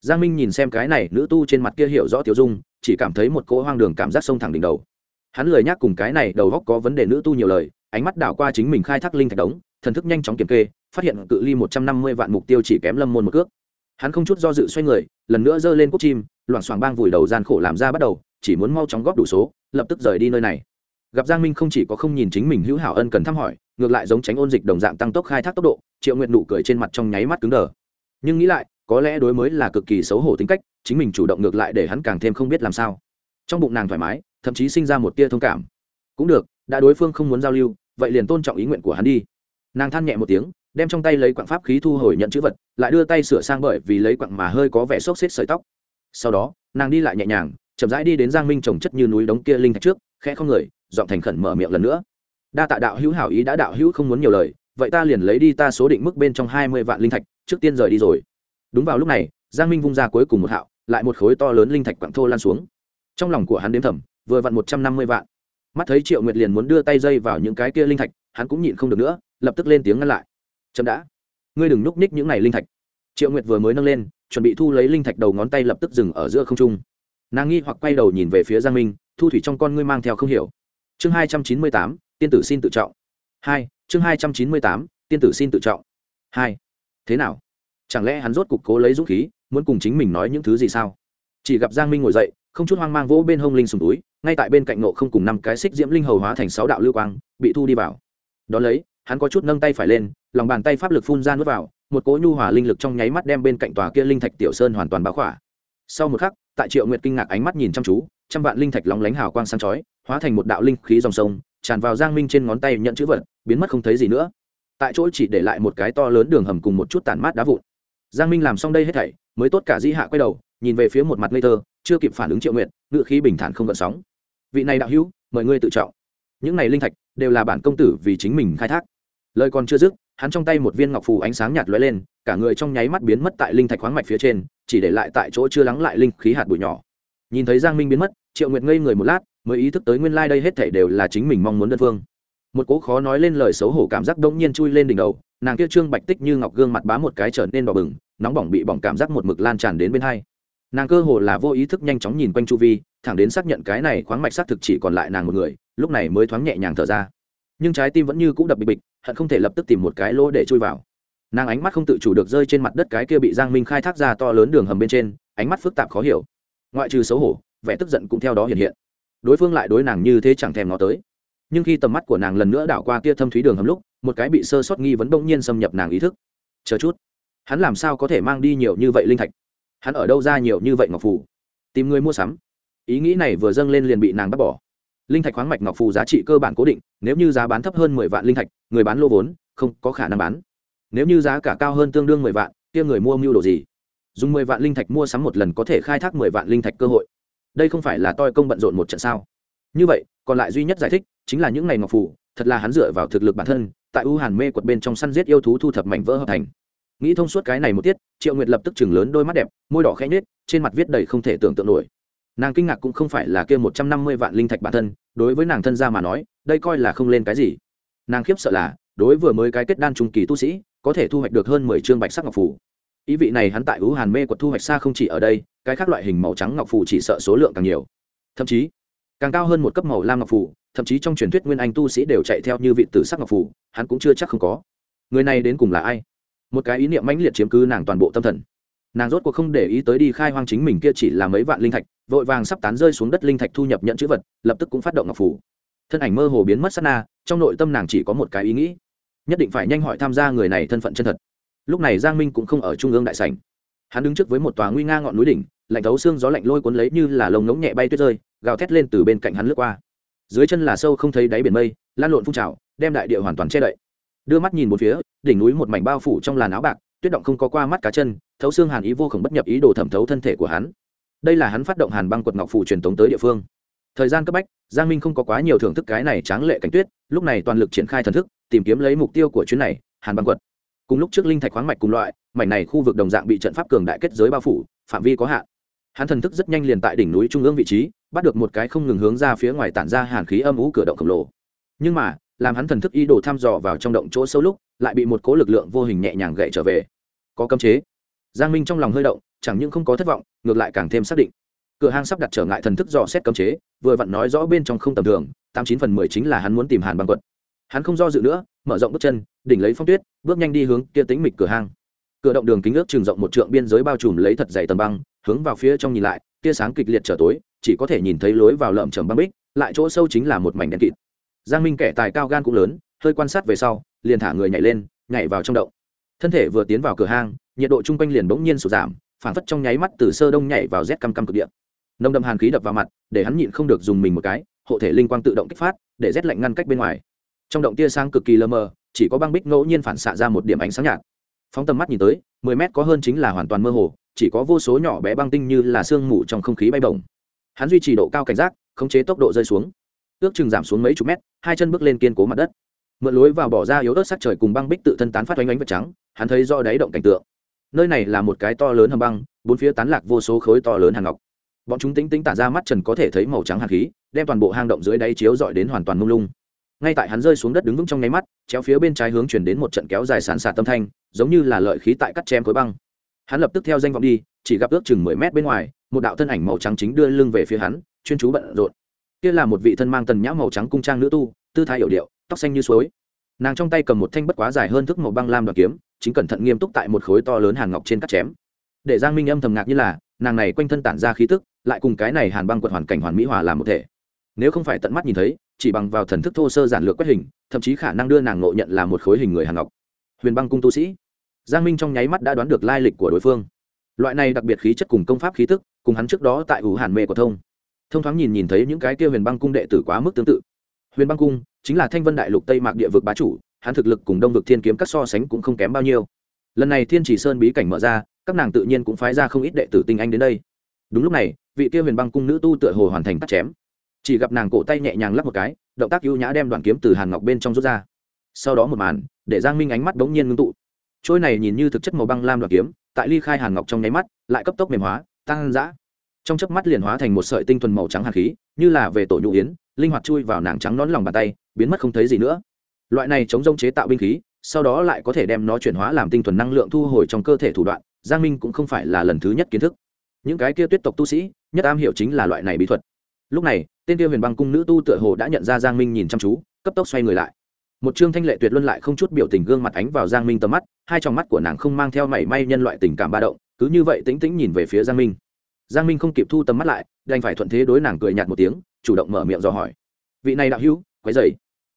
giang minh nhìn xem cái này nữ tu trên mặt kia hiểu rõ tiểu dung, chỉ cảm thấy một cỗ hoang đường cảm giác sông thẳng đỉnh đầu. Hắn lười nhắc cùng cái này đầu góc có vấn đề nữ tu nhiều lời, ánh mắt đảo qua chính mình khai thác linh thạch đống, thần thức nhanh chóng kiểm kê, phát hiện cự ly một trăm năm mươi vạn mục tiêu chỉ kém lâm môn một cước. Hắn không chút do dự xoay người, lần nữa giơ lên cúc chim, loảng xoảng bang vùi đầu gian khổ làm ra bắt đầu, chỉ muốn mau chóng góp đủ số, lập tức rời đi nơi này. Gặp giang minh không chỉ có không nhìn chính mình hữu hảo ân cần thăm hỏi, ngược lại giống tránh ôn dịch đồng dạng tăng tốc khai thác tốc độ, triệu nguyện nụ cười trên mặt trong nháy mắt cứng đờ. Nhưng nghĩ lại có lẽ đối mới là cực kỳ xấu hổ tính cách, chính mình chủ động ngược lại để hắn càng thêm không biết làm sao. Trong bụng nàng thoải mái, thậm chí sinh ra một tia thông cảm. Cũng được, đã đối phương không muốn giao lưu, vậy liền tôn trọng ý nguyện của hắn đi. Nàng than nhẹ một tiếng, đem trong tay lấy quặng pháp khí thu hồi nhận chữ vật, lại đưa tay sửa sang bởi vì lấy quặng mà hơi có vẻ xốc xếp sợi tóc. Sau đó, nàng đi lại nhẹ nhàng, chậm rãi đi đến giang minh trồng chất như núi đống kia linh thạch trước, khẽ không người dọn thành khẩn mở miệng lần nữa. Đa tạ đạo hữu hảo ý đã đạo hữu không muốn nhiều lời, vậy ta liền lấy đi ta số định mức bên trong hai mươi vạn linh thạch, trước tiên rời đi rồi đúng vào lúc này, giang minh vung ra cuối cùng một hạo, lại một khối to lớn linh thạch quặng thô lan xuống. Trong lòng của hắn đếm thầm, vừa vặn một trăm năm mươi vạn. Mắt thấy triệu nguyệt liền muốn đưa tay dây vào những cái kia linh thạch, hắn cũng nhịn không được nữa, lập tức lên tiếng ngăn lại. Chậm đã. Ngươi đừng núp ních những này linh thạch. Triệu nguyệt vừa mới nâng lên, chuẩn bị thu lấy linh thạch đầu ngón tay lập tức dừng ở giữa không trung. Nàng nghi hoặc quay đầu nhìn về phía giang minh, thu thủy trong con ngươi mang theo không hiểu. Chương hai trăm chín mươi tám, tiên tử xin tự trọng. Hai, chương hai trăm chín mươi tám, tiên tử xin tự trọng. Hai, thế nào? Chẳng lẽ hắn rốt cục cố lấy dũng khí, muốn cùng chính mình nói những thứ gì sao? Chỉ gặp giang minh ngồi dậy, không chút hoang mang vỗ bên hông linh sùng túi, ngay tại bên cạnh nộ không cùng năm cái xích diễm linh hầu hóa thành sáu đạo lưu quang, bị thu đi vào. Đón lấy, hắn có chút nâng tay phải lên, lòng bàn tay pháp lực phun ra nuốt vào, một cỗ nhu hòa linh lực trong nháy mắt đem bên cạnh tòa kia linh thạch tiểu sơn hoàn toàn báo khỏa. Sau một khắc, tại triệu nguyệt kinh ngạc ánh mắt nhìn chăm chú, trăm vạn linh thạch lóng lánh hào quang sáng chói, hóa thành một đạo linh khí dòng sông, tràn vào giang minh trên ngón tay nhận chữ vật, biến mất không thấy gì nữa. Tại chỗ chỉ để lại một cái to lớn đường hầm cùng một chút tàn mát đá vụn giang minh làm xong đây hết thảy, mới tốt cả di hạ quay đầu, nhìn về phía một mặt ngây thơ, chưa kịp phản ứng triệu nguyện ngự khí bình thản không gợn sóng. Vị này đạo hữu, mời ngươi tự trọng. Những này linh thạch đều là bản công tử vì chính mình khai thác. Lời còn chưa dứt, hắn trong tay một viên ngọc phù ánh sáng nhạt lóe lên, cả người trong nháy mắt biến mất tại linh thạch khoáng mạch phía trên, chỉ để lại tại chỗ chưa lắng lại linh khí hạt bụi nhỏ. Nhìn thấy giang minh biến mất, triệu nguyệt ngây người một lát, mới ý thức tới nguyên lai、like、đây hết thể đều là chính mình mong muốn đơn phương một cố khó nói lên lời xấu hổ cảm giác đông nhiên chui lên đỉnh đầu, nàng kia trương bạch tích như ngọc gương mặt bá một cái trở nên đỏ bừng, nóng bỏng bị bỏng cảm giác một mực lan tràn đến bên hai. Nàng cơ hồ là vô ý thức nhanh chóng nhìn quanh chu vi, thẳng đến xác nhận cái này khoáng mạch xác thực chỉ còn lại nàng một người, lúc này mới thoáng nhẹ nhàng thở ra. Nhưng trái tim vẫn như c ũ đập bịch bịch, hận không thể lập tức tìm một cái lỗ để chui vào. Nàng ánh mắt không tự chủ được rơi trên mặt đất cái kia bị giang minh khai thác ra to lớn đường hầm bên trên, ánh mắt phức tạp khó hiểu. Ngoại trừ xấu hổ, vẻ tức giận cũng theo đó hiện hiện. Đối phương lại đối nàng như thế chẳng thèm nó tới nhưng khi tầm mắt của nàng lần nữa đảo qua kia thâm thúy đường hầm lúc, một cái bị sơ sót nghi vấn bỗng nhiên xâm nhập nàng ý thức. Chờ chút, hắn làm sao có thể mang đi nhiều như vậy linh thạch? Hắn ở đâu ra nhiều như vậy ngọc phù? Tìm người mua sắm. Ý nghĩ này vừa dâng lên liền bị nàng bắt bỏ. Linh thạch khoáng mạch ngọc phù giá trị cơ bản cố định, nếu như giá bán thấp hơn mười vạn linh thạch, người bán lô vốn, không có khả năng bán. Nếu như giá cả cao hơn tương đương mười vạn, kia người mua mưu đồ gì? Dùng mười vạn linh thạch mua sắm một lần có thể khai thác mười vạn linh thạch cơ hội. Đây không phải là toi công bận rộn một trận sao? Như vậy còn lại duy nhất giải thích chính là những ngày ngọc phủ, thật là hắn dựa vào thực lực bản thân, tại u hàn mê quật bên trong săn giết yêu thú thu thập mảnh vỡ hợp thành. Nghĩ thông suốt cái này một tiết, triệu nguyệt lập tức chừng lớn đôi mắt đẹp, môi đỏ khẽ nhết trên mặt viết đầy không thể tưởng tượng nổi. Nàng kinh ngạc cũng không phải là kia một trăm năm mươi vạn linh thạch bản thân, đối với nàng thân gia mà nói, đây coi là không lên cái gì. Nàng khiếp sợ là, đối vừa mới cái kết đan trung kỳ tu sĩ, có thể thu hoạch được hơn mười chương bạch sắc ngọc phủ. Ý vị này hắn tại U hàn mê quật thu hoạch xa không chỉ ở đây, cái khác loại hình màu trắng ngọc phủ chỉ sợ số lượng càng nhiều. Thậm chí càng cao hơn một cấp màu lam ngọc phủ thậm chí trong truyền thuyết nguyên anh tu sĩ đều chạy theo như vị tử sắc ngọc phủ hắn cũng chưa chắc không có. Người này đến cùng là ai? Một cái ý niệm mãnh liệt chiếm cứ nàng toàn bộ tâm thần. Nàng rốt cuộc không để ý tới đi khai hoang chính mình kia chỉ là mấy vạn linh thạch, vội vàng sắp tán rơi xuống đất linh thạch thu nhập nhận chữ vật, lập tức cũng phát động ngọc phủ thân ảnh mơ hồ biến mất sát na, trong nội tâm nàng chỉ có một cái ý nghĩ. Nhất định phải nhanh hỏi tham gia người này thân phận chân thật. Lúc này giang minh cũng không ở trung ương đại sảnh. Hắn đứng trước với một tòa nguy nga ngọn núi đỉnh, lạnh thấu xương gió lạnh lôi cuốn lấy như là lồng ngỗng nhẹ bay tuyết rơi gào thét lên từ bên cạnh hắn lướt qua. Dưới chân là sâu không thấy đáy biển mây, lan lộn phun trào, đem đại địa hoàn toàn che đậy. Đưa mắt nhìn một phía, đỉnh núi một mảnh bao phủ trong làn áo bạc, tuyết động không có qua mắt cá chân, thấu xương hàn ý vô khổng bất nhập ý đồ thẩm thấu thân thể của hắn. Đây là hắn phát động hàn băng quật ngọc phủ truyền tống tới địa phương. Thời gian cấp bách, giang minh không có quá nhiều thưởng thức cái này tráng lệ cảnh tuyết, lúc này toàn lực triển khai thần thức, tìm kiếm lấy mục tiêu của chuyến này, hàn băng quật. Cùng lúc trước linh thạch khoáng mạch cùng loại, mảnh này khu vực đồng dạng bị trận pháp cường đại kết giới bao phủ, phạm vi có hạn hắn thần thức rất nhanh liền tại đỉnh núi trung ương vị trí, bắt được một cái không ngừng hướng ra phía ngoài tản ra hàn khí âm ú cửa động khổng lồ. Nhưng mà, làm hắn thần thức ý đồ thăm dò vào trong động chỗ sâu lúc, lại bị một cố lực lượng vô hình nhẹ nhàng gậy trở về. Có cấm chế. Giang minh trong lòng hơi động, chẳng những không có thất vọng, ngược lại càng thêm xác định. Cửa hang sắp đặt trở ngại thần thức dò xét cấm chế, vừa vặn nói rõ bên trong không tầm thường, tám chín phần mười chính là hắn muốn tìm hàn băng quật hắn không do dự nữa, mở rộng bước chân, đỉnh lấy phong tuyết, bước nhanh đi hướng kia tính mịch cửa hang. Cửa động đường kính ước trường rộng một trượng biên giới bao trùm lấy thật dày tầng băng hướng vào phía trong nhìn lại, tia sáng kịch liệt trở tối, chỉ có thể nhìn thấy lối vào lợm chầm băng bích, lại chỗ sâu chính là một mảnh đen kịt. Giang minh kẻ tài cao gan cũng lớn, hơi quan sát về sau, liền thả người nhảy lên, nhảy vào trong động. Thân thể vừa tiến vào cửa hang, nhiệt độ chung quanh liền bỗng nhiên sụt giảm phản phất trong nháy mắt từ sơ đông nhảy vào rét căm căm cực điện nông đậm hàn khí đập vào mặt, để hắn nhịn không được dùng mình một cái, hộ thể linh quang tự động kích phát, để rét lạnh ngăn cách bên ngoài. Trong động tia sáng cực kỳ lơ mờ, chỉ có băng bích ngẫu nhiên phản xạ ra một điểm ánh sáng nhạt. Phóng tầm mắt nhìn tới, mười mét có hơn chính là hoàn toàn mơ hồ chỉ có vô số nhỏ bé băng tinh như là sương mù trong không khí bay bổng. Hắn duy trì độ cao cảnh giác, khống chế tốc độ rơi xuống. Ước chừng giảm xuống mấy chục mét, hai chân bước lên kiên cố mặt đất. Mượn lối vào bỏ ra yếu ớt sắc trời cùng băng bích tự thân tán phát oanh oanh vật trắng, hắn thấy do đáy động cảnh tượng. Nơi này là một cái to lớn hầm băng, bốn phía tán lạc vô số khối to lớn hàng ngọc. Bọn chúng tính tính tản ra mắt trần có thể thấy màu trắng hạt khí, đem toàn bộ hang động dưới đáy chiếu dọi đến hoàn toàn mông lung. Ngay tại hắn rơi xuống đất đứng vững trong nháy mắt, chéo phía bên trái hướng chuyển đến một trận kéo dài sàn sạt tâm thanh, giống như là lợi khí tại cắt chém khối băng hắn lập tức theo danh vọng đi, chỉ gặp ước chừng mười mét bên ngoài, một đạo thân ảnh màu trắng chính đưa lưng về phía hắn, chuyên chú bận rộn. Kia là một vị thân mang tần nhã màu trắng cung trang nữ tu, tư thái hiểu điệu, tóc xanh như suối. Nàng trong tay cầm một thanh bất quá dài hơn thức màu băng lam đoạt kiếm, chính cẩn thận nghiêm túc tại một khối to lớn hàn ngọc trên cắt chém. Để giang minh âm thầm ngạc như là, nàng này quanh thân tản ra khí tức, lại cùng cái này hàn băng quật hoàn cảnh hoàn mỹ hòa làm một thể. Nếu không phải tận mắt nhìn thấy, chỉ bằng vào thần thức thô sơ giản lược quét hình, thậm chí khả năng đưa nàng ngộ nhận là một khối hình người hàn ngọc. Huyền băng cung tu sĩ giang minh trong nháy mắt đã đoán được lai lịch của đối phương. Loại này đặc biệt khí chất cùng công pháp khí tức, cùng hắn trước đó tại ủ hàn mê của thông. Thông thoáng nhìn nhìn thấy những cái kia huyền băng cung đệ tử quá mức tương tự. Huyền băng cung chính là thanh vân đại lục tây mạc địa vực bá chủ, hắn thực lực cùng đông vực thiên kiếm các so sánh cũng không kém bao nhiêu. Lần này thiên chỉ sơn bí cảnh mở ra, các nàng tự nhiên cũng phái ra không ít đệ tử tinh anh đến đây. Đúng lúc này, vị kia huyền băng cung nữ tu tựa hồ hoàn thành cắt chém. Chỉ gặp nàng cổ tay nhẹ nhàng lắp một cái, động tác ưu nhã đem đoạn kiếm từ hàn ngọc bên trong rút ra. Sau đó một màn, để giang minh ánh mắt đ ố n g nhiên ngưng tụ trôi này nhìn như thực chất màu băng lam đoạt kiếm, tại ly khai hàn ngọc trong nháy mắt, lại cấp tốc mềm hóa, tăng giã trong chớp mắt liền hóa thành một sợi tinh thuần màu trắng hạt khí, như là về tổ nhũ yến, linh hoạt chui vào nàng trắng nón lòng bàn tay, biến mất không thấy gì nữa. Loại này chống rông chế tạo binh khí, sau đó lại có thể đem nó chuyển hóa làm tinh thuần năng lượng thu hồi trong cơ thể thủ đoạn, giang minh cũng không phải là lần thứ nhất kiến thức. Những cái kia tuyết tộc tu sĩ, nhất am hiểu chính là loại này bí thuật. Lúc này, tên kia huyền băng cung nữ tu tựa hồ đã nhận ra giang minh nhìn chăm chú, cấp tốc xoay người lại một chương thanh lệ tuyệt luân lại không chút biểu tình gương mặt ánh vào giang minh tầm mắt, hai trong mắt của nàng không mang theo mảy may nhân loại tình cảm ba động, cứ như vậy tĩnh tĩnh nhìn về phía giang minh. Giang minh không kịp thu tầm mắt lại, đành phải thuận thế đối nàng cười nhạt một tiếng, chủ động mở miệng dò hỏi. Vị này đạo hữu quái dày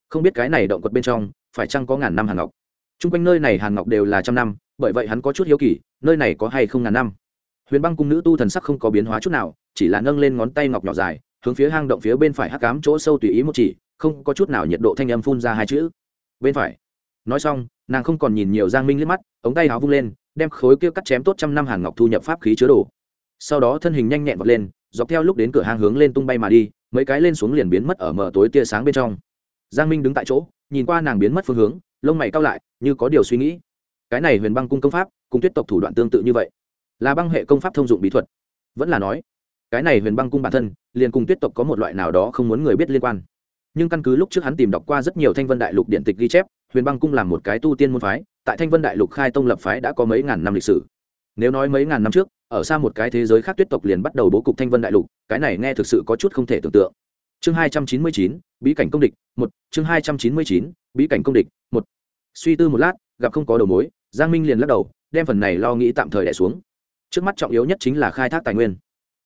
không biết cái này động quật bên trong, phải chăng có ngàn năm hàn ngọc? Chung quanh nơi này hàn ngọc đều là trăm năm, bởi vậy hắn có chút hiếu kỳ, nơi này có hay không ngàn năm? Huyền băng cung nữ tu thần sắc không có biến hóa chút nào, chỉ là nâng lên ngón tay ngọc nhỏ dài hướng phía hang động phía bên phải hắc cám chỗ sâu tùy ý một chỉ, không có chút nào nhiệt độ thanh âm phun ra hai chữ. Bên phải. Nói xong, nàng không còn nhìn nhiều giang minh liếc mắt, ống tay áo vung lên, đem khối kia cắt chém tốt trăm năm hàng ngọc thu nhập pháp khí chứa đồ. Sau đó thân hình nhanh nhẹn vọt lên, dọc theo lúc đến cửa hang hướng lên tung bay mà đi, mấy cái lên xuống liền biến mất ở mở tối tia sáng bên trong. Giang minh đứng tại chỗ, nhìn qua nàng biến mất phương hướng, lông mày cao lại, như có điều suy nghĩ. Cái này huyền băng cung công pháp, cùng tuyết tộc thủ đoạn tương tự như vậy. Là băng hệ công pháp thông dụng bí thuật. Vẫn là nói cái này huyền băng cung bản thân, liền cùng tuyết tộc có một loại nào đó không muốn người biết liên quan. Nhưng căn cứ lúc trước hắn tìm đọc qua rất nhiều thanh vân đại lục điện tịch ghi chép, huyền băng cung là một cái tu tiên môn phái, tại thanh vân đại lục khai tông lập phái đã có mấy ngàn năm lịch sử. Nếu nói mấy ngàn năm trước, ở xa một cái thế giới khác tuyết tộc liền bắt đầu bố cục thanh vân đại lục, cái này nghe thực sự có chút không thể tưởng tượng. Chương hai trăm chín mươi chín, bí cảnh công địch, một, chương hai trăm chín mươi chín, bí cảnh công địch, một. Suy tư một lát, gặp không có đầu mối, giang minh liền lắc đầu, đem phần này lo nghĩ tạm thời đẻ xuống. Trước mắt trọng yếu nhất chính là khai thác tài nguyên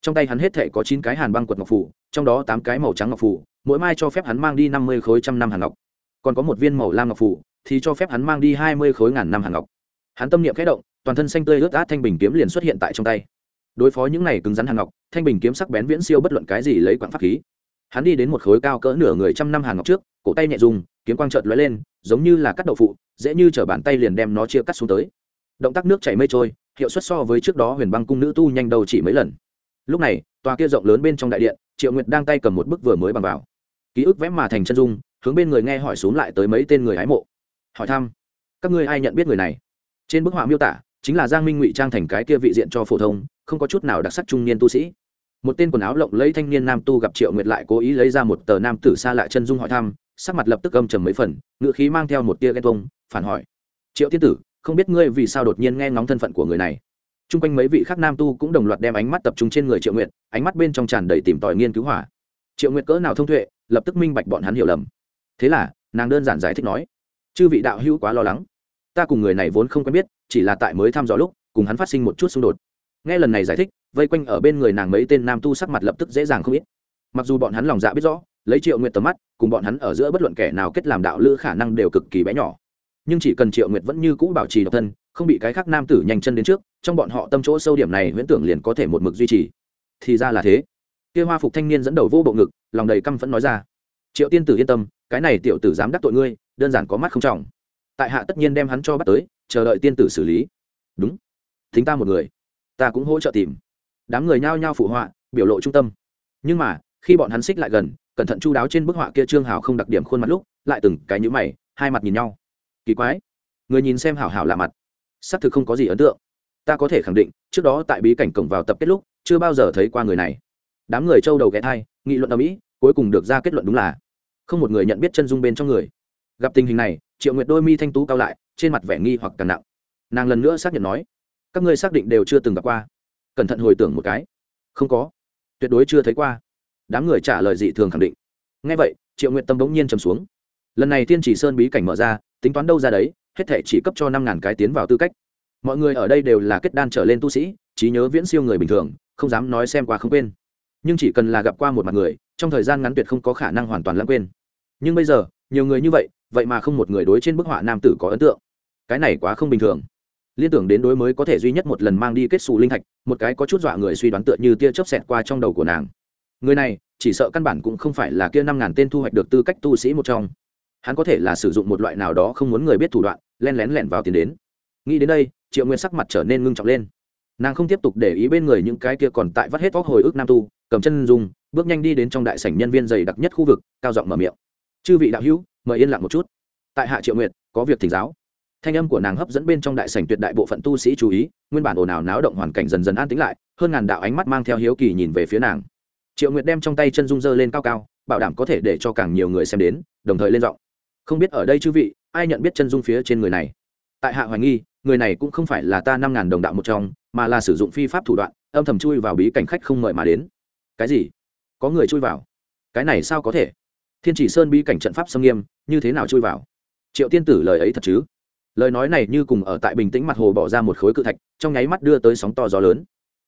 trong tay hắn hết thể có chín cái hàn băng quật ngọc phủ trong đó tám cái màu trắng ngọc phủ mỗi mai cho phép hắn mang đi năm mươi khối trăm năm hàn ngọc. Còn có một viên màu lam ngọc phủ thì cho phép hắn mang đi hai mươi khối ngàn năm hàn ngọc. Hắn tâm niệm khẽ động, toàn thân xanh tươi ướt át thanh bình kiếm liền xuất hiện tại trong tay. Đối phó những này cứng rắn hàn ngọc, thanh bình kiếm sắc bén viễn siêu bất luận cái gì lấy quặng pháp khí. Hắn đi đến một khối cao cỡ nửa người trăm năm hàn ngọc trước, cổ tay nhẹ dùng kiếm quang trợt lóe lên, giống như là cắt đậu phụ, dễ như chở bàn tay liền đem nó chia cắt xuống tới. Động tác nước chảy mây trôi, hiệu suất so với trước đó huyền băng cung nữ tu nhanh đầu chỉ mấy lần lúc này, tòa kia rộng lớn bên trong đại điện, triệu nguyệt đang tay cầm một bức vừa mới bằng vào. Ký ức vẽ mà thành chân dung, hướng bên người nghe hỏi xuống lại tới mấy tên người hái mộ. Hỏi thăm, các ngươi ai nhận biết người này? Trên bức họa miêu tả, chính là giang minh ngụy trang thành cái kia vị diện cho phổ thông, không có chút nào đặc sắc trung niên tu sĩ. Một tên quần áo lộng lấy thanh niên nam tu gặp triệu nguyệt lại cố ý lấy ra một tờ nam tử xa lại chân dung hỏi thăm, sắc mặt lập tức âm trầm mấy phần, ngựa khí mang theo một tia ghen tông phản hỏi, triệu tiên tử, không biết ngươi vì sao đột nhiên nghe ngóng thân phận của người này? T r u n g quanh mấy vị khác nam tu cũng đồng loạt đem ánh mắt tập trung trên người triệu nguyệt, ánh mắt bên trong tràn đầy tìm tòi nghiên cứu hỏa. Triệu nguyệt cỡ nào thông thuệ lập tức minh bạch bọn hắn hiểu lầm. Thế là, nàng đơn giản giải thích nói, chư vị đạo hữu quá lo lắng. Ta cùng người này vốn không quen biết, chỉ là tại mới thăm dò lúc, cùng hắn phát sinh một chút xung đột. Nghe lần này giải thích, vây quanh ở bên người nàng mấy tên nam tu sắc mặt lập tức dễ dàng không ít. Mặc dù bọn hắn lòng dạ biết rõ, lấy triệu nguyệt tầm mắt, cùng bọn hắn ở giữa bất luận kẻ nào kết làm đạo lữ khả năng đều cực kỳ bé nhỏ. Nhưng chỉ cần triệu nguyệt vẫn như cũ bảo trì độc thân, không bị cái khác nam tử nhanh chân đến trước trong bọn họ tâm chỗ sâu điểm này huyễn tưởng liền có thể một mực duy trì. Thì ra là thế. Kia hoa phục thanh niên dẫn đầu vô bộ ngực, lòng đầy căm phẫn nói ra. Triệu tiên tử yên tâm, cái này tiểu tử dám đắc tội ngươi, đơn giản có mắt không trọng. Tại hạ tất nhiên đem hắn cho bắt tới, chờ đợi tiên tử xử lý. Đúng. Thính ta một người. Ta cũng hỗ trợ tìm. Đám người nhao nhao phụ họa, biểu lộ trung tâm. Nhưng mà, khi bọn hắn xích lại gần, cẩn thận chu đáo trên bức họa kia trương hào không đặc điểm khuôn mặt lúc, lại từng cái nhữ mày, hai mặt nhìn nhau. Kỳ quái. Người nhìn xem hảo hảo lạ mặt. Xác thực không có gì ấn tượng ta có thể khẳng định, trước đó tại bí cảnh cổng vào tập kết lúc, chưa bao giờ thấy qua người này. Đám người trâu đầu ghé thai, nghị luận ở mỹ cuối cùng được ra kết luận đúng là không một người nhận biết chân dung bên trong người. Gặp tình hình này, triệu nguyệt đôi mi thanh tú cao lại, trên mặt vẻ nghi hoặc càng nặng. Nàng lần nữa xác nhận nói, các ngươi xác định đều chưa từng gặp qua. Cẩn thận hồi tưởng một cái. Không có. Tuyệt đối chưa thấy qua. Đám người trả lời dị thường khẳng định. Ngay vậy, triệu nguyện tâm bỗng nhiên trầm xuống. Lần này tiên chỉ sơn bí cảnh mở ra, tính toán đâu ra đấy, hết thể chỉ cấp cho năm ngàn cái tiến vào tư cách mọi người ở đây đều là kết đan trở lên tu sĩ, trí nhớ viễn siêu người bình thường, không dám nói xem qua không quên. Nhưng chỉ cần là gặp qua một mặt người, trong thời gian ngắn tuyệt không có khả năng hoàn toàn lãng quên. Nhưng bây giờ, nhiều người như vậy vậy mà không một người đối trên bức họa nam tử có ấn tượng. Cái này quá không bình thường. Liên tưởng đến đối mới có thể duy nhất một lần mang đi kết xù linh thạch, một cái có chút dọa người suy đoán tựa như tia chớp xẹt qua trong đầu của nàng. Người này, chỉ sợ căn bản cũng không phải là kia năm ngàn tên thu hoạch được tư cách tu sĩ một trong. Hắn có thể là sử dụng một loại nào đó không muốn người biết thủ đoạn, len lén lẻn vào tiền đến nghĩ đến đây, triệu nguyên sắc mặt trở nên ngưng trọng lên. Nàng không tiếp tục để ý bên người những cái kia còn tại vắt hết vóc hồi ức nam tu, cầm chân dùng bước nhanh đi đến trong đại sảnh nhân viên dày đặc nhất khu vực, cao giọng mở miệng. Chư vị đạo hữu, mời yên lặng một chút. Tại hạ triệu nguyệt, có việc thỉnh giáo. Thanh âm của nàng hấp dẫn bên trong đại sảnh tuyệt đại bộ phận tu sĩ chú ý, nguyên bản ồn ào náo động hoàn cảnh dần dần an tĩnh lại, hơn ngàn đạo ánh mắt mang theo hiếu kỳ nhìn về phía nàng. Triệu nguyệt đem trong tay chân dung dơ lên cao cao, bảo đảm có thể để cho càng nhiều người xem đến, đồng thời lên giọng. Không biết ở đây chư vị, ai nhận biết chân dung phía trên người này? Tại hạ hoài nghi người này cũng không phải là ta năm ngàn đồng đạo một trong, mà là sử dụng phi pháp thủ đoạn, âm thầm chui vào bí cảnh khách không mời mà đến. Cái gì? Có người chui vào? Cái này sao có thể? Thiên chỉ sơn bí cảnh trận pháp xâm nghiêm, như thế nào chui vào? Triệu tiên tử lời ấy thật chứ? Lời nói này như cùng ở tại bình tĩnh mặt hồ bỏ ra một khối cự thạch, trong nháy mắt đưa tới sóng to gió lớn.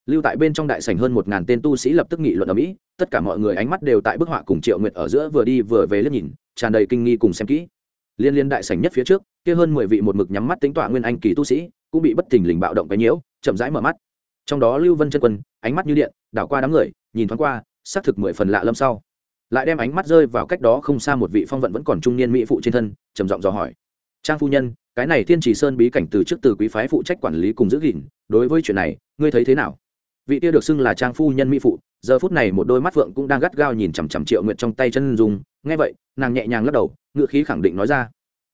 Lưu tại bên trong đại sảnh hơn một ngàn tên tu sĩ lập tức nghị luận ở mỹ, tất cả mọi người ánh mắt đều tại bức họa cùng triệu nguyệt ở giữa vừa đi vừa về liếc nhìn, tràn đầy kinh nghi cùng xem kỹ liên liên đại sảnh nhất phía trước, kia hơn mười vị một mực nhắm mắt tính tọa nguyên anh kỳ tu sĩ, cũng bị bất thình lình bạo động cái nhiễu, chậm rãi mở mắt. Trong đó lưu vân chân quân, ánh mắt như điện, đảo qua đám người, nhìn thoáng qua, xác thực mười phần lạ lâm sau. Lại đem ánh mắt rơi vào cách đó không xa một vị phong vận vẫn còn trung niên mỹ phụ trên thân, trầm giọng dò hỏi. Trang phu nhân, cái này thiên chỉ sơn bí cảnh từ trước từ quý phái phụ trách quản lý cùng giữ gìn, đối với chuyện này, ngươi thấy thế nào? Vị kia được xưng là trang phu nhân mỹ phụ, giờ phút này một đôi mắt phượng cũng đang gắt gao nhìn chằm chằm triệu nguyện trong tay chân dùng nghe vậy, nàng nhẹ nhàng lắc đầu, ngựa khí khẳng định nói ra.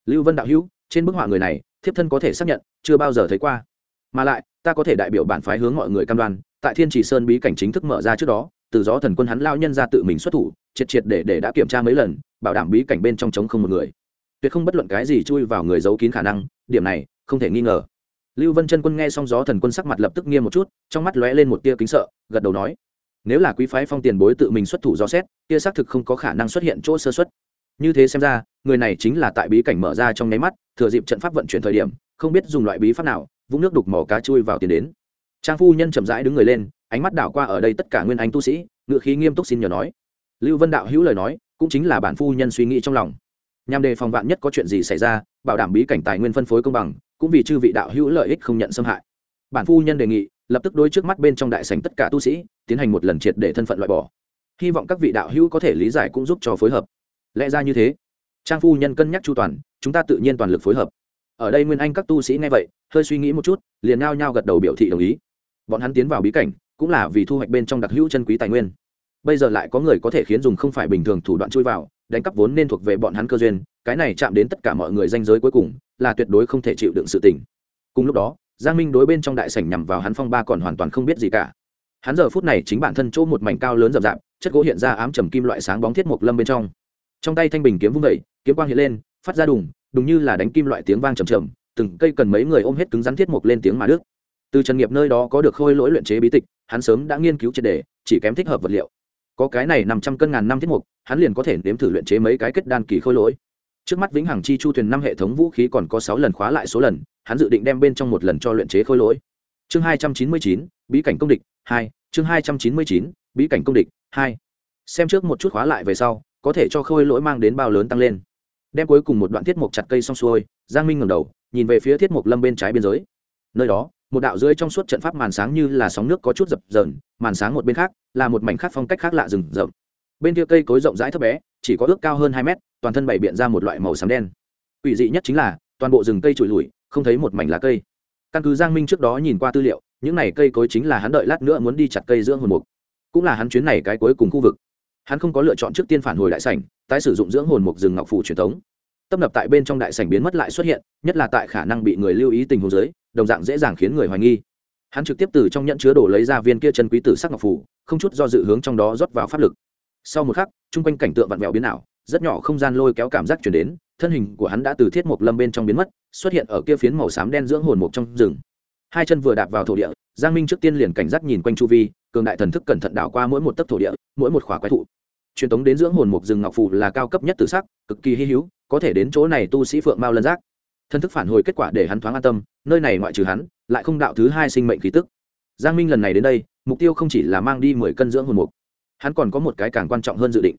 Lưu vân đạo hữu, trên bức họa người này, thiếp thân có thể xác nhận, chưa bao giờ thấy qua. Mà lại, ta có thể đại biểu bản phái hướng mọi người cam đoan, tại thiên trì sơn bí cảnh chính thức mở ra trước đó, từ gió thần quân hắn lao nhân ra tự mình xuất thủ, triệt triệt để để đã kiểm tra mấy lần, bảo đảm bí cảnh bên trong trống không một người. Tuyệt không bất luận cái gì chui vào người giấu kín khả năng, điểm này, không thể nghi ngờ. Lưu vân chân quân nghe xong gió thần quân sắc mặt lập tức nghiêm một chút, trong mắt lóe lên một tia kính sợ, gật đầu nói nếu là quý phái phong tiền bối tự mình xuất thủ do xét, kia xác thực không có khả năng xuất hiện chỗ sơ xuất. Như thế xem ra, người này chính là tại bí cảnh mở ra trong nháy mắt, thừa dịp trận pháp vận chuyển thời điểm, không biết dùng loại bí pháp nào, vũng nước đục mỏ cá chui vào tiền đến. Trang phu nhân chậm rãi đứng người lên, ánh mắt đảo qua ở đây tất cả nguyên anh tu sĩ, ngựa khí nghiêm túc xin nhờ nói. Lưu vân đạo hữu lời nói, cũng chính là bản phu nhân suy nghĩ trong lòng. Nhằm đề phòng vạn nhất có chuyện gì xảy ra, bảo đảm bí cảnh tài nguyên phân phối công bằng, cũng vì chư vị đạo hữu lợi ích không nhận xâm hại. Bản phu nhân đề nghị lập tức đối trước mắt bên trong đại sảnh tất cả tu sĩ, tiến hành một lần triệt để thân phận loại bỏ. Hy vọng các vị đạo hữu có thể lý giải cũng giúp cho phối hợp. Lẽ ra như thế. Trang phu nhân cân nhắc chu toàn, chúng ta tự nhiên toàn lực phối hợp. Ở đây nguyên anh các tu sĩ nghe vậy, hơi suy nghĩ một chút, liền nao nhao gật đầu biểu thị đồng ý. Bọn hắn tiến vào bí cảnh, cũng là vì thu hoạch bên trong đặc hữu chân quý tài nguyên. Bây giờ lại có người có thể khiến dùng không phải bình thường thủ đoạn chui vào, đánh cắp vốn nên thuộc về bọn hắn cơ duyên, cái này chạm đến tất cả mọi người danh giới cuối cùng, là tuyệt đối không thể chịu đựng sự tình. Cùng lúc đó giang minh đối bên trong đại sảnh nhằm vào hắn phong ba còn hoàn toàn không biết gì cả. Hắn giờ phút này chính bản thân chỗ một mảnh cao lớn rậm rạp, chất gỗ hiện ra ám trầm kim loại sáng bóng thiết mộc lâm bên trong. Trong tay thanh bình kiếm vung vẩy kiếm quang hiện lên, phát ra đùng đùng như là đánh kim loại tiếng vang trầm trầm, từng cây cần mấy người ôm hết cứng rắn thiết mộc lên tiếng mà đức từ trần nghiệp nơi đó có được khôi lỗi luyện chế bí tịch, hắn sớm đã nghiên cứu triệt đề chỉ kém thích hợp vật liệu. Có cái này nằm trăm cân ngàn năm thiết mục hắn liền có thể nếm thử luyện chế mấy cái kết đan kỳ khôi lỗi trước mắt vĩnh hằng chi chu thuyền năm hệ thống vũ khí còn có sáu lần khóa lại số lần, hắn dự định đem bên trong một lần cho luyện chế khôi lỗi. Chương hai trăm chín mươi chín, bí cảnh công địch, hai. Chương hai trăm chín mươi chín, bí cảnh công địch, hai. Xem trước một chút khóa lại về sau, có thể cho khôi lỗi mang đến bao lớn tăng lên. Đem cuối cùng một đoạn thiết mục chặt cây xong xuôi, giang minh ngầm đầu, nhìn về phía thiết mục lâm bên trái biên giới. Nơi đó, một đạo dưới trong suốt trận pháp màn sáng như là sóng nước có chút dập dờn, màn sáng một bên khác là một mảnh khác phong cách khác lạ rừng rậm. Bên kia cây cối rộng rãi thấp bé chỉ có ước cao hơn hai mét, toàn thân bày biện ra một loại màu xám đen. Quỷ dị nhất chính là, toàn bộ rừng cây trụi lùi, không thấy một mảnh lá cây. Căn cứ giang minh trước đó nhìn qua tư liệu, những này cây cối chính là hắn đợi lát nữa muốn đi chặt cây dưỡng hồn mục. Cũng là hắn chuyến này cái cuối cùng khu vực. Hắn không có lựa chọn trước tiên phản hồi đại sảnh, tái sử dụng dưỡng hồn mục rừng ngọc phủ truyền thống. Tấp nập tại bên trong đại sảnh biến mất lại xuất hiện, nhất là tại khả năng bị người lưu ý tình huống giới đồng dạng dễ dàng khiến người hoài nghi. Hắn trực tiếp từ trong nhẫn chứa đồ lấy ra viên kia chân quý tử sắc ngọc phủ, không chút do dự hướng trong đó rót vào pháp lực sau một khắc, chung quanh cảnh tượng vặn vẹo biến ảo, rất nhỏ không gian lôi kéo cảm giác chuyển đến, thân hình của hắn đã từ thiết mộc lâm bên trong biến mất, xuất hiện ở kia phiến màu xám đen dưỡng hồn mục trong rừng. Hai chân vừa đạp vào thổ địa, giang minh trước tiên liền cảnh giác nhìn quanh chu vi, cường đại thần thức cẩn thận đảo qua mỗi một tấc thổ địa, mỗi một khóa quái thụ. Truyền tống đến dưỡng hồn mục rừng ngọc phù là cao cấp nhất từ sắc, cực kỳ hy hữu, có thể đến chỗ này tu sĩ phượng mao lân giác. Thần thức phản hồi kết quả để hắn thoáng an tâm, nơi này ngoại trừ hắn, lại không đạo thứ hai sinh mệnh khí tức. Giang minh lần này đến đây, mục tiêu không chỉ là mang đi mười cân dưỡng hồn mục hắn còn có một cái càng quan trọng hơn dự định.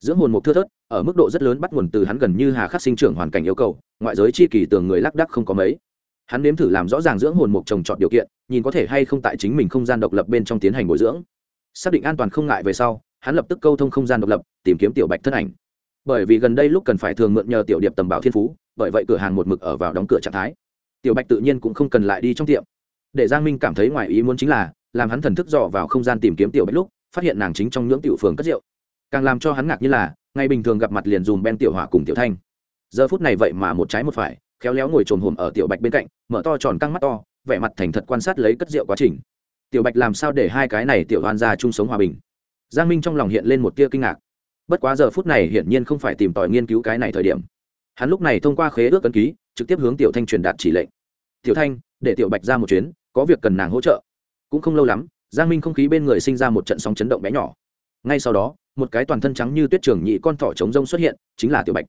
Dưỡng hồn mục thưa thớt, ở mức độ rất lớn bắt nguồn từ hắn gần như hà khắc sinh trưởng hoàn cảnh yêu cầu, ngoại giới chi kỳ tường người lác đắc không có mấy. Hắn nếm thử làm rõ ràng dưỡng hồn mục trồng trọt điều kiện, nhìn có thể hay không tại chính mình không gian độc lập bên trong tiến hành bồi dưỡng. Xác định an toàn không ngại về sau, hắn lập tức câu thông không gian độc lập, tìm kiếm tiểu bạch thân ảnh. Bởi vì gần đây lúc cần phải thường mượn nhờ tiểu điệp tầm bảo thiên phú, bởi vậy cửa hàng một mực ở vào đóng cửa trạng thái. Tiểu bạch tự nhiên cũng không cần lại đi trong tiệm. Để giang minh cảm thấy ngoài ý muốn chính là, làm hắn thần thức dò vào không gian tìm kiếm tiểu bạch lúc phát hiện nàng chính trong ngưỡng tiểu phường cất rượu. Càng làm cho hắn ngạc như là ngày bình thường gặp mặt liền dùm ben tiểu hỏa cùng tiểu thanh. Giờ phút này vậy mà một trái một phải, khéo léo ngồi trồm hồm ở tiểu bạch bên cạnh, mở to tròn căng mắt to, vẻ mặt thành thật quan sát lấy cất rượu quá trình. Tiểu bạch làm sao để hai cái này tiểu hoan ra chung sống hòa bình? Giang minh trong lòng hiện lên một tia kinh ngạc. Bất quá giờ phút này hiển nhiên không phải tìm tòi nghiên cứu cái này thời điểm. Hắn lúc này thông qua khế ước cân ký, trực tiếp hướng tiểu thanh truyền đạt chỉ lệnh. Tiểu thanh, để tiểu bạch ra một chuyến, có việc cần nàng hỗ trợ. Cũng không lâu lắm giang minh không khí bên người sinh ra một trận sóng chấn động bé nhỏ. Ngay sau đó, một cái toàn thân trắng như tuyết trường nhị con thỏ trống rông xuất hiện, chính là tiểu bạch.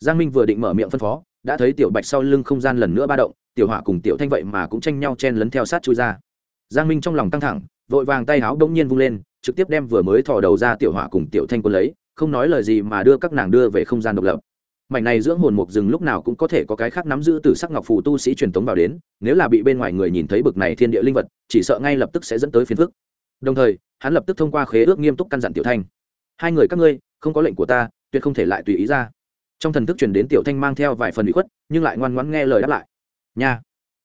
Giang minh vừa định mở miệng phân phó, đã thấy tiểu bạch sau lưng không gian lần nữa ba động, tiểu hỏa cùng tiểu thanh vậy mà cũng tranh nhau chen lấn theo sát chui ra. Giang minh trong lòng căng thẳng, vội vàng tay áo bỗng nhiên vung lên, trực tiếp đem vừa mới thò đầu ra tiểu hỏa cùng tiểu thanh quân lấy, không nói lời gì mà đưa các nàng đưa về không gian độc lập mảnh này dưỡng hồn mục rừng lúc nào cũng có thể có cái khác nắm giữ từ sắc ngọc phù tu sĩ truyền tống vào đến, nếu là bị bên ngoài người nhìn thấy bực này thiên địa linh vật, chỉ sợ ngay lập tức sẽ dẫn tới phiền phức. Đồng thời, hắn lập tức thông qua khế ước nghiêm túc căn dặn tiểu thanh. Hai người các ngươi, không có lệnh của ta, tuyệt không thể lại tùy ý ra. Trong thần thức truyền đến tiểu thanh mang theo vài phần bị khuất, nhưng lại ngoan ngoãn nghe lời đáp lại. Nha,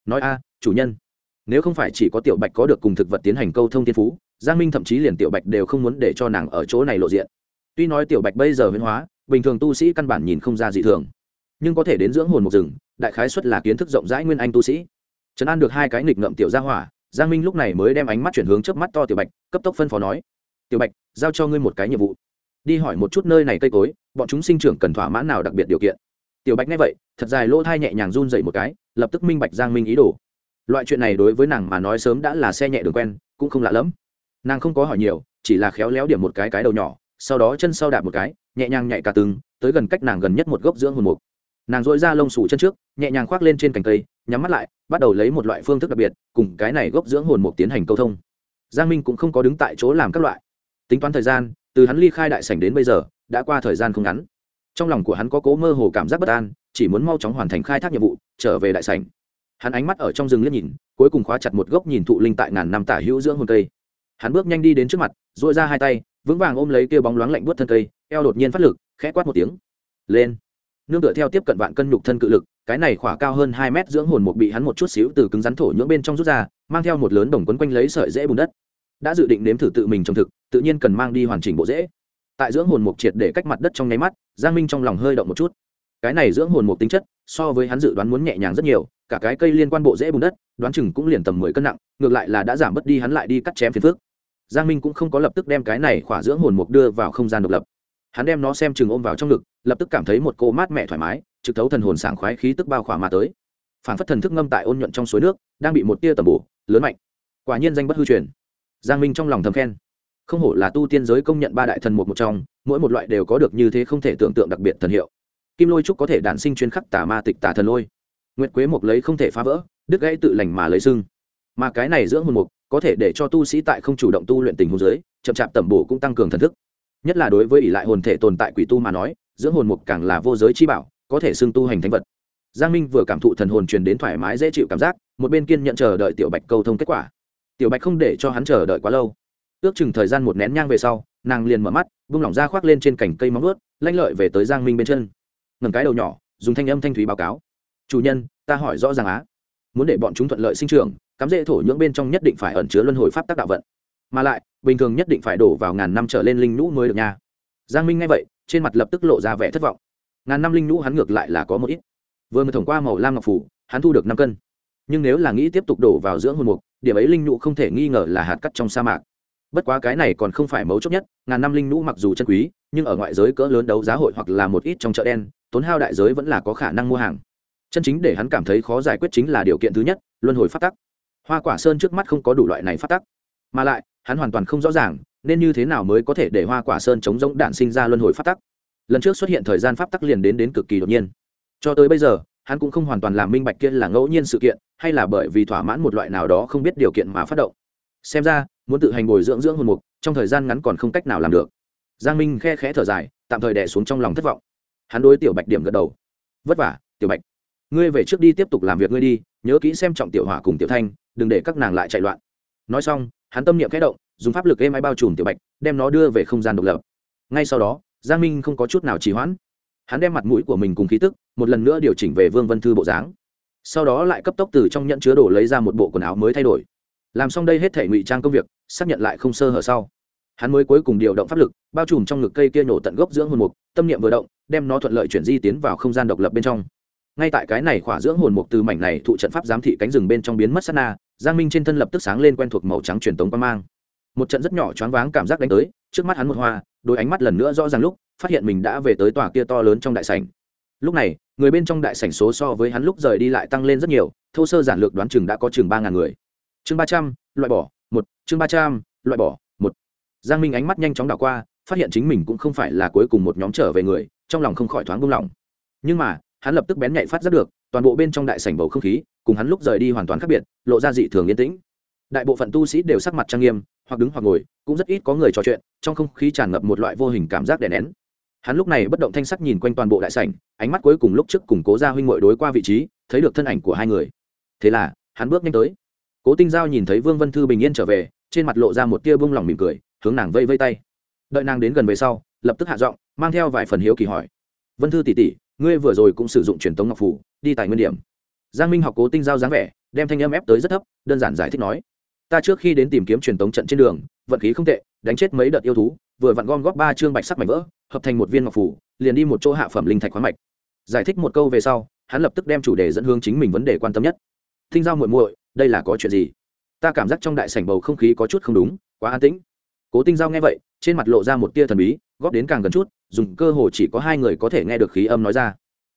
nói a, chủ nhân. Nếu không phải chỉ có tiểu bạch có được cùng thực vật tiến hành câu thông thiên phú, giang minh thậm chí liền tiểu bạch đều không muốn để cho nàng ở chỗ này lộ diện. Tuy nói tiểu bạch bây giờ huyên hóa bình thường tu sĩ căn bản nhìn không ra dị thường. Nhưng có thể đến dưỡng hồn một rừng, đại khái xuất là kiến thức rộng rãi nguyên anh tu sĩ. Trấn an được hai cái nghịch ngậm tiểu gia hỏa, giang minh lúc này mới đem ánh mắt chuyển hướng trước mắt to tiểu bạch, cấp tốc phân phó nói, tiểu bạch, giao cho ngươi một cái nhiệm vụ. Đi hỏi một chút nơi này cây cối, bọn chúng sinh trưởng cần thỏa mãn nào đặc biệt điều kiện. Tiểu bạch nghe vậy, thật dài lỗ thai nhẹ nhàng run dậy một cái, lập tức minh bạch giang minh ý đồ. Loại chuyện này đối với nàng mà nói sớm đã là xe nhẹ đường quen, cũng không lạ lẫm. Nàng không có hỏi nhiều, chỉ là khéo léo điểm một cái cái đầu nhỏ sau đó chân sau đạp một cái, nhẹ nhàng nhạy cả từng tới gần cách nàng gần nhất một gốc dưỡng hồn mục. Nàng dội ra lông sủ chân trước, nhẹ nhàng khoác lên trên cành cây, nhắm mắt lại, bắt đầu lấy một loại phương thức đặc biệt, cùng cái này gốc dưỡng hồn mục tiến hành câu thông. Giang minh cũng không có đứng tại chỗ làm các loại. Tính toán thời gian, từ hắn ly khai đại sảnh đến bây giờ, đã qua thời gian không ngắn. Trong lòng của hắn có cố mơ hồ cảm giác bất an, chỉ muốn mau chóng hoàn thành khai thác nhiệm vụ, trở về đại sảnh. Hắn ánh mắt ở trong rừng liếc nhìn, cuối cùng khóa chặt một gốc nhìn thụ linh tại ngàn năm tả hữu dưỡng hồn cây. Hắn bước nhanh đi đến trước mặt dội ra hai tay vững vàng ôm lấy kia bóng loáng lạnh buốt thân cây, eo đột nhiên phát lực, khẽ quát một tiếng. Lên. Nương tựa theo tiếp cận vạn cân nhục thân cự lực, cái này khỏa cao hơn hai mét dưỡng hồn một bị hắn một chút xíu từ cứng rắn thổ nhưỡng bên trong rút ra, mang theo một lớn đồng quấn quanh lấy sợi dễ bùn đất. Đã dự định nếm thử tự mình trồng thực, tự nhiên cần mang đi hoàn chỉnh bộ dễ. Tại dưỡng hồn mục triệt để cách mặt đất trong nháy mắt, giang minh trong lòng hơi động một chút. Cái này dưỡng hồn mục tính chất, so với hắn dự đoán muốn nhẹ nhàng rất nhiều, cả cái cây liên quan bộ dễ bùn đất, đoán chừng cũng liền tầm mười cân nặng, ngược lại là đã giảm bớt đi hắn lại đi cắt chém phiền phước giang minh cũng không có lập tức đem cái này khỏa dưỡng hồn mục đưa vào không gian độc lập. Hắn đem nó xem chừng ôm vào trong ngực, lập tức cảm thấy một cô mát mẻ thoải mái, trực thấu thần hồn sảng khoái khí tức bao khỏa mà tới. Phản phất thần thức ngâm tại ôn nhuận trong suối nước, đang bị một tia tầm bổ, lớn mạnh. Quả nhiên danh bất hư truyền. Giang minh trong lòng thầm khen. Không hổ là tu tiên giới công nhận ba đại thần một một trong, mỗi một loại đều có được như thế không thể tưởng tượng đặc biệt thần hiệu. Kim lôi trúc có thể đản sinh chuyên khắc tà ma tịch tà thần lôi. Nguyệt quế mục lấy không thể phá vỡ, đứt gãy tự lành mà lấy sưng mà cái này dưỡng hồn mục có thể để cho tu sĩ tại không chủ động tu luyện tình huống giới chậm chạp tẩm bổ cũng tăng cường thần thức. Nhất là đối với ỷ lại hồn thể tồn tại quỷ tu mà nói, dưỡng hồn mục càng là vô giới chi bảo, có thể xưng tu hành thánh vật. Giang minh vừa cảm thụ thần hồn truyền đến thoải mái dễ chịu cảm giác, một bên kiên nhận chờ đợi tiểu bạch câu thông kết quả. Tiểu bạch không để cho hắn chờ đợi quá lâu. Ước chừng thời gian một nén nhang về sau, nàng liền mở mắt, vung lỏng ra khoác lên trên cành cây móng ướt lanh lợi về tới giang minh bên chân. Ngầm cái đầu nhỏ, dùng thanh âm thanh thúy báo cáo. Chủ nhân, ta hỏi rõ ràng á muốn để bọn chúng thuận lợi sinh trưởng, cắm rễ thổ nhưỡng bên trong nhất định phải ẩn chứa luân hồi pháp tác đạo vận. Mà lại, bình thường nhất định phải đổ vào ngàn năm trở lên linh nhũ mới được nha. Giang minh nghe vậy, trên mặt lập tức lộ ra vẻ thất vọng. Ngàn năm linh nhũ hắn ngược lại là có một ít. Vừa mới thông qua màu lam ngọc phủ, hắn thu được năm cân. Nhưng nếu là nghĩ tiếp tục đổ vào dưỡng hồn mục, điểm ấy linh nhũ không thể nghi ngờ là hạt cắt trong sa mạc. Bất quá cái này còn không phải mấu chốt nhất, ngàn năm linh nhũ mặc dù chân quý, nhưng ở ngoại giới cỡ lớn đấu giá hội hoặc là một ít trong chợ đen, tốn hao đại giới vẫn là có khả năng mua hàng chân chính để hắn cảm thấy khó giải quyết chính là điều kiện thứ nhất, luân hồi phát tắc. Hoa quả sơn trước mắt không có đủ loại này phát tắc. Mà lại, hắn hoàn toàn không rõ ràng, nên như thế nào mới có thể để hoa quả sơn chống giống đạn sinh ra luân hồi phát tắc. Lần trước xuất hiện thời gian pháp tắc liền đến đến cực kỳ đột nhiên. Cho tới bây giờ, hắn cũng không hoàn toàn làm minh bạch kia là ngẫu nhiên sự kiện, hay là bởi vì thỏa mãn một loại nào đó không biết điều kiện mà phát động. Xem ra, muốn tự hành bồi dưỡng dưỡng hồn mục, trong thời gian ngắn còn không cách nào làm được. Giang minh khe khẽ thở dài, tạm thời đẻ xuống trong lòng thất vọng. Hắn đối tiểu bạch điểm gật đầu. Vất vả, tiểu bạch ngươi về trước đi tiếp tục làm việc ngươi đi, nhớ kỹ xem trọng tiểu hỏa cùng tiểu thanh, đừng để các nàng lại chạy loạn. Nói xong, hắn tâm niệm khẽ động, dùng pháp lực êm ai bao trùm tiểu bạch, đem nó đưa về không gian độc lập. Ngay sau đó, giang minh không có chút nào trì hoãn. Hắn đem mặt mũi của mình cùng khí tức, một lần nữa điều chỉnh về vương vân thư bộ dáng. Sau đó lại cấp tốc từ trong nhận chứa đồ lấy ra một bộ quần áo mới thay đổi. Làm xong đây hết thể ngụy trang công việc, xác nhận lại không sơ hở sau. Hắn mới cuối cùng điều động pháp lực, bao trùm trong ngực cây kia nổ tận gốc dưỡng hồn mục, tâm niệm vừa động, đem nó thuận lợi chuyển di tiến vào không gian độc lập bên trong ngay tại cái này khỏa dưỡng hồn mục từ mảnh này thụ trận pháp giám thị cánh rừng bên trong biến mất sát na, giang minh trên thân lập tức sáng lên quen thuộc màu trắng truyền tống quan mang. Một trận rất nhỏ choáng váng cảm giác đánh tới, trước mắt hắn một hoa, đôi ánh mắt lần nữa rõ ràng lúc, phát hiện mình đã về tới tòa kia to lớn trong đại sảnh. Lúc này, người bên trong đại sảnh số so với hắn lúc rời đi lại tăng lên rất nhiều, thô sơ giản lược đoán chừng đã có chừng ba ngàn người. Chương ba trăm, loại bỏ, một, chương ba trăm, loại bỏ, một. Giang minh ánh mắt nhanh chóng đảo qua, phát hiện chính mình cũng không phải là cuối cùng một nhóm trở về người, trong lòng không khỏi thoáng buông lỏng. Nhưng mà hắn lập tức bén nhạy phát giác được, toàn bộ bên trong đại sảnh bầu không khí, cùng hắn lúc rời đi hoàn toàn khác biệt, lộ ra dị thường yên tĩnh. Đại bộ phận tu sĩ đều sắc mặt trang nghiêm, hoặc đứng hoặc ngồi, cũng rất ít có người trò chuyện, trong không khí tràn ngập một loại vô hình cảm giác đè nén. Hắn lúc này bất động thanh sắc nhìn quanh toàn bộ đại sảnh, ánh mắt cuối cùng lúc trước củng cố ra huynh ngội đối qua vị trí, thấy được thân ảnh của hai người. Thế là, hắn bước nhanh tới. Cố tinh giao nhìn thấy vương vân thư bình yên trở về, trên mặt lộ ra một tia bông lòng mỉm cười, hướng nàng vây vây tay. Đợi nàng đến gần về sau, lập tức hạ giọng, mang theo vài phần hiếu kỳ hỏi. Vân thư tỷ tỷ ngươi vừa rồi cũng sử dụng truyền tống ngọc phủ, đi tại nguyên điểm. Giang minh học cố tinh giao dáng vẻ, đem thanh âm ép tới rất thấp, đơn giản giải thích nói. Ta trước khi đến tìm kiếm truyền tống trận trên đường, vận khí không tệ, đánh chết mấy đợt yêu thú, vừa vặn gom góp ba chương bạch sắc mảnh vỡ, hợp thành một viên ngọc phủ, liền đi một chỗ hạ phẩm linh thạch khoáng mạch. Giải thích một câu về sau, hắn lập tức đem chủ đề dẫn hướng chính mình vấn đề quan tâm nhất. Thinh giao muội muội, đây là có chuyện gì? Ta cảm giác trong đại sảnh bầu không khí có chút không đúng, quá an tĩnh. Cố tinh giao nghe vậy trên mặt lộ ra một tia thần bí, góp đến càng gần chút, dùng cơ hồ chỉ có hai người có thể nghe được khí âm nói ra.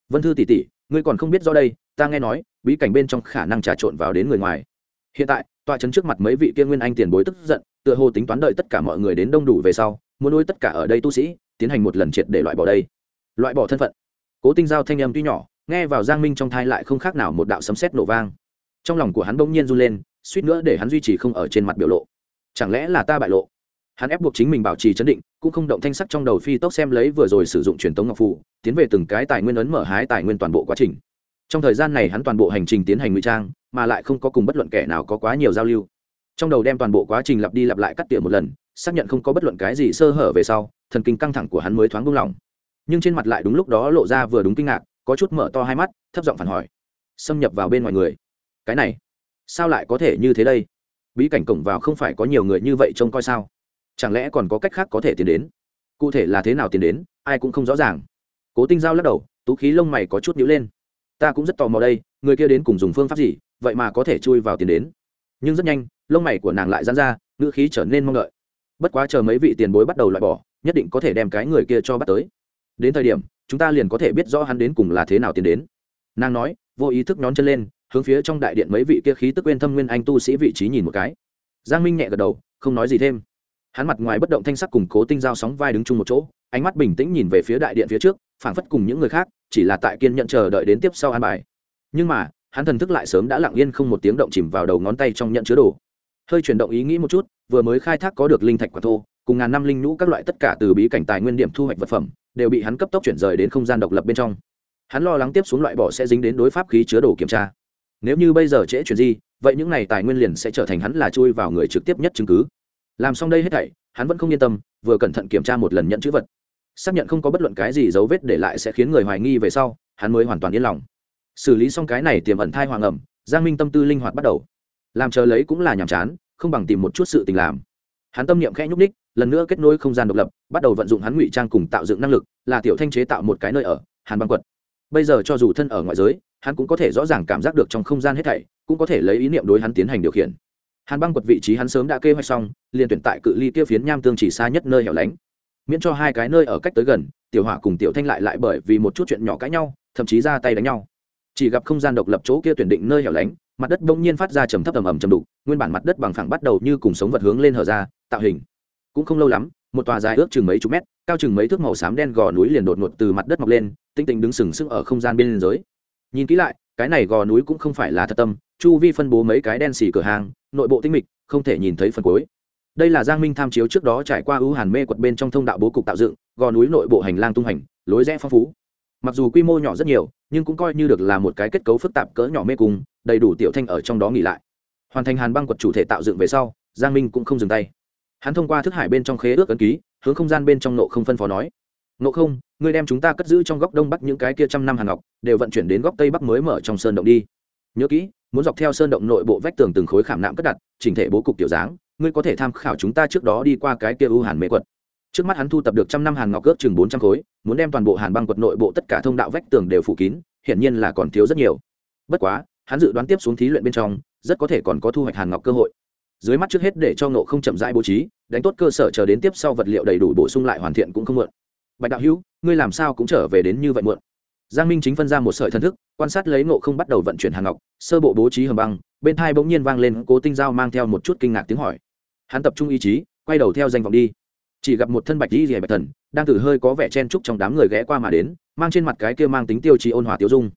Vân thư tỷ tỷ, ngươi còn không biết do đây, ta nghe nói, bí cảnh bên trong khả năng trà trộn vào đến người ngoài. Hiện tại, tòa trấn trước mặt mấy vị kia nguyên anh tiền bối tức giận, tựa hồ tính toán đợi tất cả mọi người đến đông đủ về sau, muốn nuôi tất cả ở đây tu sĩ, tiến hành một lần triệt để loại bỏ đây. Loại bỏ thân phận. Cố tinh giao thanh âm tuy nhỏ, nghe vào giang minh trong thai lại không khác nào một đạo sấm sét nổ vang. Trong lòng của hắn bỗng nhiên run lên, suýt nữa để hắn duy trì không ở trên mặt biểu lộ. Chẳng lẽ là ta bại lộ? Hắn ép buộc chính mình bảo trì chấn định, cũng không động thanh sắc trong đầu phi tốc xem lấy vừa rồi sử dụng truyền tống ngọc phù, tiến về từng cái tài nguyên ấn mở hái tài nguyên toàn bộ quá trình. Trong thời gian này hắn toàn bộ hành trình tiến hành ngụy trang, mà lại không có cùng bất luận kẻ nào có quá nhiều giao lưu. Trong đầu đem toàn bộ quá trình lặp đi lặp lại cắt tỉa một lần, xác nhận không có bất luận cái gì sơ hở về sau, thần kinh căng thẳng của hắn mới thoáng buông lỏng. Nhưng trên mặt lại đúng lúc đó lộ ra vừa đúng kinh ngạc, có chút mở to hai mắt, thấp giọng phản hỏi. Xâm nhập vào bên ngoài người. Cái này, sao lại có thể như thế đây? Bí cảnh cổng vào không phải có nhiều người như vậy trông coi sao? Chẳng lẽ còn có cách khác có thể tiến đến? Cụ thể là thế nào tiến đến, ai cũng không rõ ràng. Cố tinh giao lắc đầu, tú khí lông mày có chút nhữ lên. Ta cũng rất tò mò đây, người kia đến cùng dùng phương pháp gì, vậy mà có thể chui vào tiền đến. Nhưng rất nhanh, lông mày của nàng lại dán ra, ngữ khí trở nên mong đợi. Bất quá chờ mấy vị tiền bối bắt đầu loại bỏ, nhất định có thể đem cái người kia cho bắt tới. Đến thời điểm, chúng ta liền có thể biết rõ hắn đến cùng là thế nào tiến đến. Nàng nói, vô ý thức nhón chân lên, hướng phía trong đại điện mấy vị kia khí tức quên thâm nguyên anh tu sĩ vị trí nhìn một cái. Giang minh nhẹ gật đầu, không nói gì thêm hắn mặt ngoài bất động thanh sắc cùng cố tinh giao sóng vai đứng chung một chỗ, ánh mắt bình tĩnh nhìn về phía đại điện phía trước, phảng phất cùng những người khác, chỉ là tại kiên nhận chờ đợi đến tiếp sau an bài. Nhưng mà, hắn thần thức lại sớm đã lặng yên không một tiếng động chìm vào đầu ngón tay trong nhận chứa đồ. Hơi chuyển động ý nghĩ một chút, vừa mới khai thác có được linh thạch quả thô, cùng ngàn năm linh nhũ các loại tất cả từ bí cảnh tài nguyên điểm thu hoạch vật phẩm, đều bị hắn cấp tốc chuyển rời đến không gian độc lập bên trong. Hắn lo lắng tiếp xuống loại bỏ sẽ dính đến đối pháp khí chứa đồ kiểm tra. Nếu như bây giờ trễ chuyển gì vậy những này tài nguyên liền sẽ trở thành hắn là chui vào người trực tiếp nhất chứng cứ làm xong đây hết thảy, hắn vẫn không yên tâm, vừa cẩn thận kiểm tra một lần nhận chữ vật. Xác nhận không có bất luận cái gì dấu vết để lại sẽ khiến người hoài nghi về sau, hắn mới hoàn toàn yên lòng. Xử lý xong cái này tiềm ẩn thai hoàng ẩm, giang minh tâm tư linh hoạt bắt đầu. Làm chờ lấy cũng là nhàm chán, không bằng tìm một chút sự tình làm. Hắn tâm niệm khẽ nhúc ních lần nữa kết nối không gian độc lập, bắt đầu vận dụng hắn ngụy trang cùng tạo dựng năng lực, là tiểu thanh chế tạo một cái nơi ở, hàn băng quật. Bây giờ cho dù thân ở ngoại giới, hắn cũng có thể rõ ràng cảm giác được trong không gian hết thảy, cũng có thể lấy ý niệm đối hắn tiến hành điều khiển hàn băng quật vị trí hắn sớm đã kê hoạch xong, liền tuyển tại cự ly kia phiến nham tương chỉ xa nhất nơi hẻo lánh. Miễn cho hai cái nơi ở cách tới gần, tiểu hỏa cùng tiểu thanh lại lại bởi vì một chút chuyện nhỏ cãi nhau, thậm chí ra tay đánh nhau. Chỉ gặp không gian độc lập chỗ kia tuyển định nơi hẻo lánh, mặt đất bỗng nhiên phát ra trầm thấp ầm ầm trầm đục, nguyên bản mặt đất bằng phẳng bắt đầu như cùng sống vật hướng lên hở ra, tạo hình. Cũng không lâu lắm, một tòa dài ước chừng mấy chục mét, cao chừng mấy thước màu xám đen gò núi liền đột ngột từ mặt đất mọc lên, tinh tinh đứng sừng sững ở không gian bên giới nhìn kỹ lại, cái này gò núi cũng không phải là thật tâm chu vi phân bố mấy cái đen xì cửa hàng, nội bộ tinh mịch, không thể nhìn thấy phần cuối. Đây là giang minh tham chiếu trước đó trải qua ưu hàn mê quật bên trong thông đạo bố cục tạo dựng, gò núi nội bộ hành lang tung hành, lối rẽ phong phú. Mặc dù quy mô nhỏ rất nhiều, nhưng cũng coi như được là một cái kết cấu phức tạp cỡ nhỏ mê cung, đầy đủ tiểu thanh ở trong đó nghỉ lại. Hoàn thành hàn băng quật chủ thể tạo dựng về sau, giang minh cũng không dừng tay. Hắn thông qua thức hải bên trong khế ước ấn ký, hướng không gian bên trong nộ không phân phó nói nộ không, ngươi đem chúng ta cất giữ trong góc đông bắc những cái kia trăm năm hàn ngọc, đều vận chuyển đến góc tây bắc mới mở trong sơn động đi. Nhớ kỹ muốn dọc theo sơn động nội bộ vách tường từng khối khảm nạm cất đặt, chỉnh thể bố cục tiểu dáng, ngươi có thể tham khảo chúng ta trước đó đi qua cái kia u hàn mê quật. Trước mắt hắn thu tập được trăm năm hàn ngọc ước chừng bốn trăm khối, muốn đem toàn bộ hàn băng quật nội bộ tất cả thông đạo vách tường đều phủ kín, hiển nhiên là còn thiếu rất nhiều. Bất quá, hắn dự đoán tiếp xuống thí luyện bên trong, rất có thể còn có thu hoạch hàn ngọc cơ hội. Dưới mắt trước hết để cho nộ không chậm rãi bố trí, đánh tốt cơ sở chờ đến tiếp sau vật liệu đầy đủ bổ sung lại hoàn thiện cũng không muộn. Bạch đạo hữu, ngươi làm sao cũng trở về đến như vậy muộn? Giang minh chính phân ra một sợi thân thức, quan sát lấy ngộ không bắt đầu vận chuyển hàng ngọc, sơ bộ bố trí hầm băng, bên thai bỗng nhiên vang lên cố tinh giao mang theo một chút kinh ngạc tiếng hỏi. Hắn tập trung ý chí, quay đầu theo danh vọng đi. Chỉ gặp một thân bạch di rìa bạch thần, đang từ hơi có vẻ chen trúc trong đám người ghé qua mà đến, mang trên mặt cái kia mang tính tiêu chí ôn hòa tiêu dung.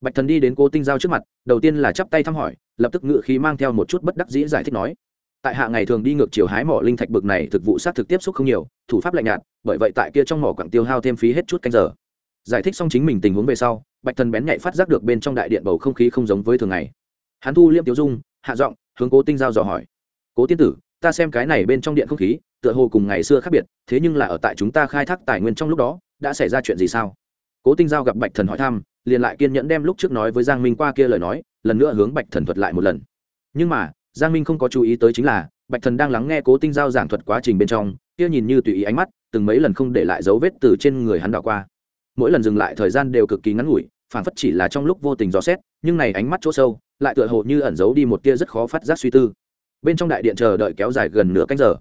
Bạch thần đi đến cố tinh giao trước mặt, đầu tiên là chắp tay thăm hỏi, lập tức ngự khí mang theo một chút bất đắc dĩ giải thích nói. Tại hạ ngày thường đi ngược chiều hái mỏ linh thạch bực này thực vụ sát thực tiếp xúc không nhiều, thủ pháp lạnh nhạt, bởi vậy tại kia trong mỏ quặng tiêu hao thêm phí hết chút canh giờ giải thích xong chính mình tình huống về sau, bạch thần bén nhạy phát giác được bên trong đại điện bầu không khí không giống với thường ngày. Hắn thu liêm tiêu dung, hạ giọng, hướng cố tinh giao dò hỏi. Cố tiên tử, ta xem cái này bên trong điện không khí, tựa hồ cùng ngày xưa khác biệt, thế nhưng là ở tại chúng ta khai thác tài nguyên trong lúc đó, đã xảy ra chuyện gì sao? Cố tinh giao gặp bạch thần hỏi thăm, liền lại kiên nhẫn đem lúc trước nói với giang minh qua kia lời nói, lần nữa hướng bạch thần thuật lại một lần. Nhưng mà, giang minh không có chú ý tới chính là, bạch thần đang lắng nghe cố tinh giao giảng thuật quá trình bên trong, kia nhìn như tùy ý ánh mắt, từng mấy lần không để lại dấu vết từ trên người hắn đảo qua mỗi lần dừng lại thời gian đều cực kỳ ngắn ngủi phản phất chỉ là trong lúc vô tình dò xét, nhưng này ánh mắt chỗ sâu, lại tựa hồ như ẩn giấu đi một tia rất khó phát giác suy tư. Bên trong đại điện chờ đợi kéo dài gần nửa canh giờ.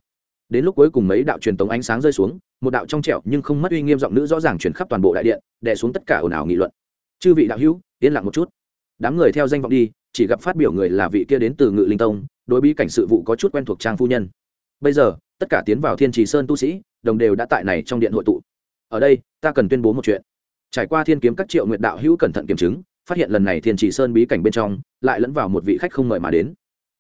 Đến lúc cuối cùng mấy đạo truyền tống ánh sáng rơi xuống, một đạo trong trẻo nhưng không mất uy nghiêm giọng nữ rõ ràng chuyển khắp toàn bộ đại điện, đè xuống tất cả ồn ào nghị luận. Chư vị đạo hữu, yên lặng một chút. Đám người theo danh vọng đi, chỉ gặp phát biểu người là vị kia đến từ ngự linh tông, đối bí cảnh sự vụ có chút quen thuộc trang phu nhân. Bây giờ, tất cả tiến vào thiên trì sơn tu sĩ, đồng đều đã tại này trong điện hội tụ ở đây, ta cần tuyên bố một chuyện. Trải qua thiên kiếm các triệu nguyện đạo hữu cẩn thận kiểm chứng, phát hiện lần này thiên chỉ sơn bí cảnh bên trong, lại lẫn vào một vị khách không mời mà đến.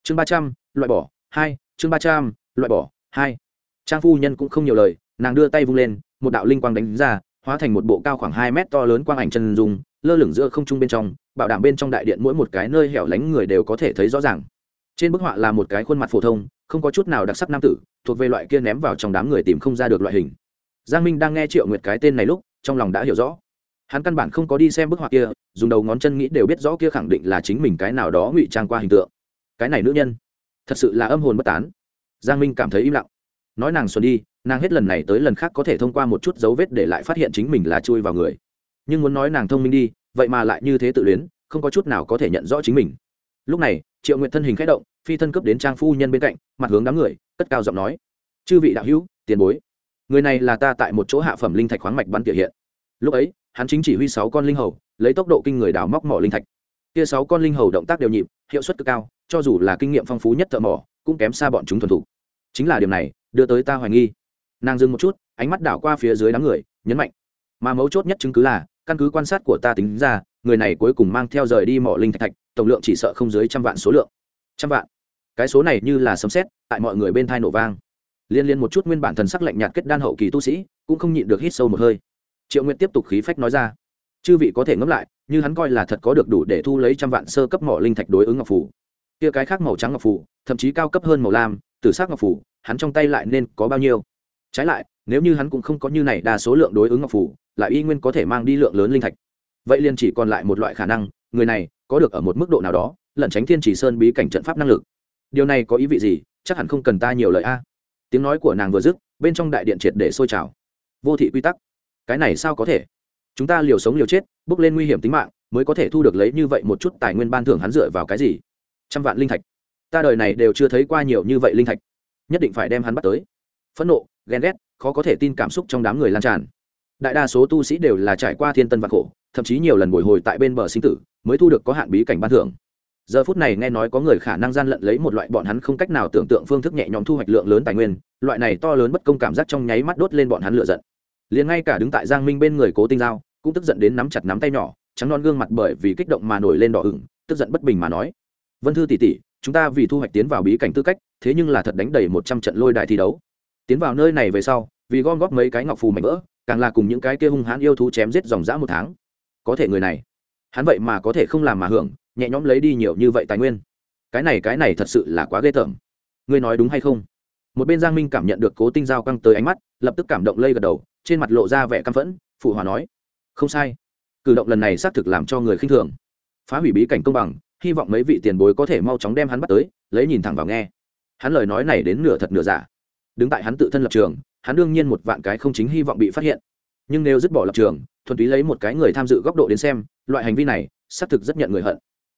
Chương ba trăm, loại bỏ, hai, chương ba trăm, loại bỏ, hai. Trang phu nhân cũng không nhiều lời, nàng đưa tay vung lên, một đạo linh quang đánh ra, hóa thành một bộ cao khoảng hai mét to lớn quang ảnh chân dung, lơ lửng giữa không trung bên trong, bảo đảm bên trong đại điện mỗi một cái nơi hẻo lánh người đều có thể thấy rõ ràng. Trên bức họa là một cái khuôn mặt phổ thông, không có chút nào đặc sắc nam tử, thuộc về loại kia ném vào trong đám người tìm không ra được loại hình giang minh đang nghe triệu nguyệt cái tên này lúc, trong lòng đã hiểu rõ. Hắn căn bản không có đi xem bức họa kia, dùng đầu ngón chân nghĩ đều biết rõ kia khẳng định là chính mình cái nào đó ngụy trang qua hình tượng. Cái này nữ nhân, thật sự là âm hồn bất tán. Giang minh cảm thấy im lặng. Nói nàng xuân đi, nàng hết lần này tới lần khác có thể thông qua một chút dấu vết để lại phát hiện chính mình là chui vào người. Nhưng muốn nói nàng thông minh đi, vậy mà lại như thế tự luyến, không có chút nào có thể nhận rõ chính mình. Lúc này, triệu nguyện thân hình k h ẽ động, phi thân cấp đến trang phu nhân bên cạnh, mặt hướng đám người, cất cao giọng nói, chư vị đạo hữu, tiền bối người này là ta tại một chỗ hạ phẩm linh thạch khoáng mạch bắn tỉa hiện. Lúc ấy, hắn chính chỉ huy sáu con linh hầu, lấy tốc độ kinh người đào móc mỏ linh thạch. Kia sáu con linh hầu động tác đều nhịp, hiệu suất cực cao, cho dù là kinh nghiệm phong phú nhất thợ mỏ, cũng kém xa bọn chúng thuần thủ chính là điều này, đưa tới ta hoài nghi. Nàng dừng một chút, ánh mắt đảo qua phía dưới đám người, nhấn mạnh. Mà mấu chốt nhất chứng cứ là, căn cứ quan sát của ta tính ra, người này cuối cùng mang theo rời đi mỏ linh thạch thạch, tổng lượng chỉ sợ không dưới trăm vạn số lượng. Trăm vạn? Cái số này như là sấm xét tại mọi người bên thai nổ vang liên liên một chút nguyên bản thần sắc lạnh nhạt kết đan hậu kỳ tu sĩ, cũng không nhịn được hít sâu một hơi. Triệu nguyện tiếp tục khí phách nói ra. Chư vị có thể ngẫm lại, như hắn coi là thật có được đủ để thu lấy trăm vạn sơ cấp mỏ linh thạch đối ứng ngọc phủ. Kia cái khác màu trắng ngọc phủ, thậm chí cao cấp hơn màu lam từ sắc ngọc phủ, hắn trong tay lại nên có bao nhiêu? Trái lại, nếu như hắn cũng không có như này đa số lượng đối ứng ngọc phủ, lại y nguyên có thể mang đi lượng lớn linh thạch. Vậy liền chỉ còn lại một loại khả năng, người này có được ở một mức độ nào đó, lẩn tránh thiên chỉ sơn bí cảnh trận pháp năng lực. Điều này có ý vị gì? Chắc hẳn không cần ta nhiều lời a tiếng nói của nàng vừa dứt, bên trong đại điện triệt để sôi trào. Vô thị quy tắc. Cái này sao có thể? Chúng ta liều sống liều chết, bước lên nguy hiểm tính mạng, mới có thể thu được lấy như vậy một chút tài nguyên ban thưởng hắn dựa vào cái gì? Trăm vạn linh thạch. Ta đời này đều chưa thấy qua nhiều như vậy linh thạch. Nhất định phải đem hắn bắt tới. Phẫn nộ, ghen ghét, khó có thể tin cảm xúc trong đám người lan tràn. Đại đa số tu sĩ đều là trải qua thiên tân vạn khổ, thậm chí nhiều lần bồi hồi tại bên bờ sinh tử, mới thu được có hạn bí cảnh ban thưởng giờ phút này nghe nói có người khả năng gian lận lấy một loại bọn hắn không cách nào tưởng tượng phương thức nhẹ nhõm thu hoạch lượng lớn tài nguyên, loại này to lớn bất công cảm giác trong nháy mắt đốt lên bọn hắn lựa giận. Liền ngay cả đứng tại giang minh bên người cố tinh giao, cũng tức giận đến nắm chặt nắm tay nhỏ, trắng non gương mặt bởi vì kích động mà nổi lên đỏ ửng, tức giận bất bình mà nói. Vân thư tỷ tỷ, chúng ta vì thu hoạch tiến vào bí cảnh tư cách, thế nhưng là thật đánh đầy một trăm trận lôi đại thi đấu. Tiến vào nơi này về sau, vì gom góp mấy cái ngọc phù mảnh vỡ, càng là cùng những cái kia hung hãn yêu thú chém giết dòng dã một tháng. Có thể người này, hắn vậy mà có thể không làm mà hưởng nhẹ nhõm lấy đi nhiều như vậy tài nguyên. Cái này cái này thật sự là quá ghê tởm. Ngươi nói đúng hay không? Một bên giang minh cảm nhận được cố tinh giao căng tới ánh mắt, lập tức cảm động lây gật đầu, trên mặt lộ ra vẻ căm phẫn, phụ hòa nói, không sai. Cử động lần này xác thực làm cho người khinh thường. Phá hủy bí cảnh công bằng, hy vọng mấy vị tiền bối có thể mau chóng đem hắn bắt tới, lấy nhìn thẳng vào nghe. Hắn lời nói này đến nửa thật nửa giả. Đứng tại hắn tự thân lập trường, hắn đương nhiên một vạn cái không chính hy vọng bị phát hiện. Nhưng nếu dứt bỏ lập trường, thuần túy lấy một cái người tham dự góc độ đến xem, loại hành vi này, xác thực rất nhận người hận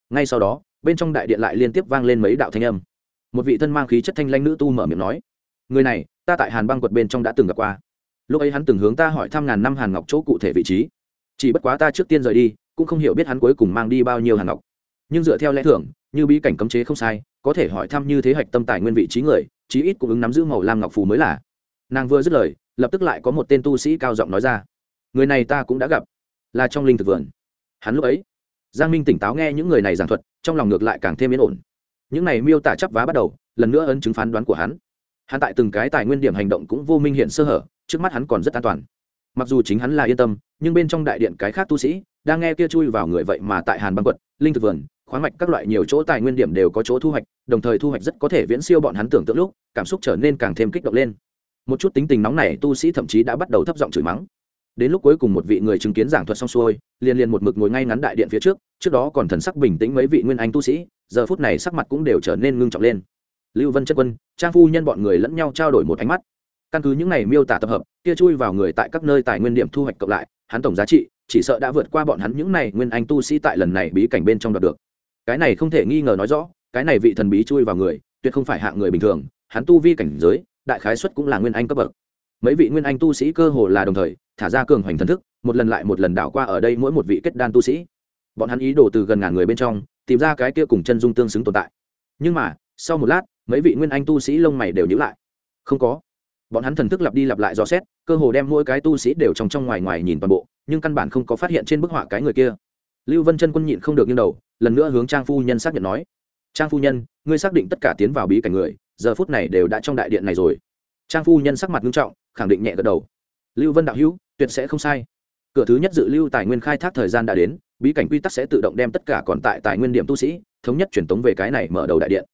ngay sau đó, bên trong đại điện lại liên tiếp vang lên mấy đạo thanh âm. Một vị thân mang khí chất thanh lanh nữ tu mở miệng nói, người này, ta tại hàn băng quật bên trong đã từng gặp qua. Lúc ấy hắn từng hướng ta hỏi thăm ngàn năm hàn ngọc chỗ cụ thể vị trí. Chỉ bất quá ta trước tiên rời đi, cũng không hiểu biết hắn cuối cùng mang đi bao nhiêu hàn ngọc. Nhưng dựa theo lẽ thưởng như bí cảnh cấm chế không sai, có thể hỏi thăm như thế hạch tâm tài nguyên vị trí người, chí ít cũng ứng nắm giữ màu lam ngọc phù mới là. Nàng vừa dứt lời, lập tức lại có một tên tu sĩ cao giọng nói ra, người này ta cũng đã gặp, là trong linh thực vườn. Hắn lúc ấy giang minh tỉnh táo nghe những người này giảng thuật, trong lòng ngược lại càng thêm yên ổn. Những này miêu tả chấp vá bắt đầu, lần nữa ấn chứng phán đoán của hắn. Hắn tại từng cái tài nguyên điểm hành động cũng vô minh hiện sơ hở, trước mắt hắn còn rất an toàn. Mặc dù chính hắn là yên tâm, nhưng bên trong đại điện cái khác tu sĩ, đang nghe kia chui vào người vậy mà tại hàn băng quật, linh thực vườn, khoáng mạch các loại nhiều chỗ tài nguyên điểm đều có chỗ thu hoạch, đồng thời thu hoạch rất có thể viễn siêu bọn hắn tưởng tượng lúc, cảm xúc trở nên càng thêm kích động lên. Một chút tính tình nóng này tu sĩ thậm chí đã bắt đầu thấp giọng chửi mắng đến lúc cuối cùng một vị người chứng kiến giảng thuật xong xuôi, liền liền một mực ngồi ngay ngắn đại điện phía trước trước đó còn thần sắc bình tĩnh mấy vị nguyên anh tu sĩ, giờ phút này sắc mặt cũng đều trở nên ngưng trọng lên. Lưu vân chất quân, trang phu nhân bọn người lẫn nhau trao đổi một ánh mắt. Căn cứ những này miêu tả tập hợp, kia chui vào người tại các nơi tài nguyên điểm thu hoạch cộng lại, hắn tổng giá trị, chỉ sợ đã vượt qua bọn hắn những này nguyên anh tu sĩ tại lần này bí cảnh bên trong đoạt được. Cái này không thể nghi ngờ nói rõ, cái này vị thần bí chui vào người, tuyệt không phải hạng người bình thường, hắn tu vi cảnh giới, đại khái xuất cũng là nguyên anh cấp bậc mấy vị nguyên anh tu sĩ cơ hồ là đồng thời, thả ra cường hoành thần thức, một lần lại một lần đảo qua ở đây mỗi một vị kết đan tu sĩ. Bọn hắn ý đồ từ gần ngàn người bên trong, tìm ra cái kia cùng chân dung tương xứng tồn tại. Nhưng mà, sau một lát, mấy vị nguyên anh tu sĩ lông mày đều nhữ lại. Không có. Bọn hắn thần thức lặp đi lặp lại dò xét, cơ hồ đem mỗi cái tu sĩ đều trong trong ngoài ngoài nhìn toàn bộ, nhưng căn bản không có phát hiện trên bức họa cái người kia. Lưu vân chân quân nhịn không được nghiêng đầu, lần nữa hướng trang phu nhân xác nhận nói, trang phu nhân, ngươi xác định tất cả tiến vào bí cảnh người, giờ phút này đều đã trong đại điện này rồi trang phu nhân sắc mặt nghiêm trọng, khẳng định nhẹ gật đầu. Lưu vân đạo hữu, tuyệt sẽ không sai. Cửa thứ nhất dự lưu tài nguyên khai thác thời gian đã đến, bí cảnh quy tắc sẽ tự động đem tất cả còn tại tài nguyên điểm tu sĩ, thống nhất truyền tống về cái này mở đầu đại điện.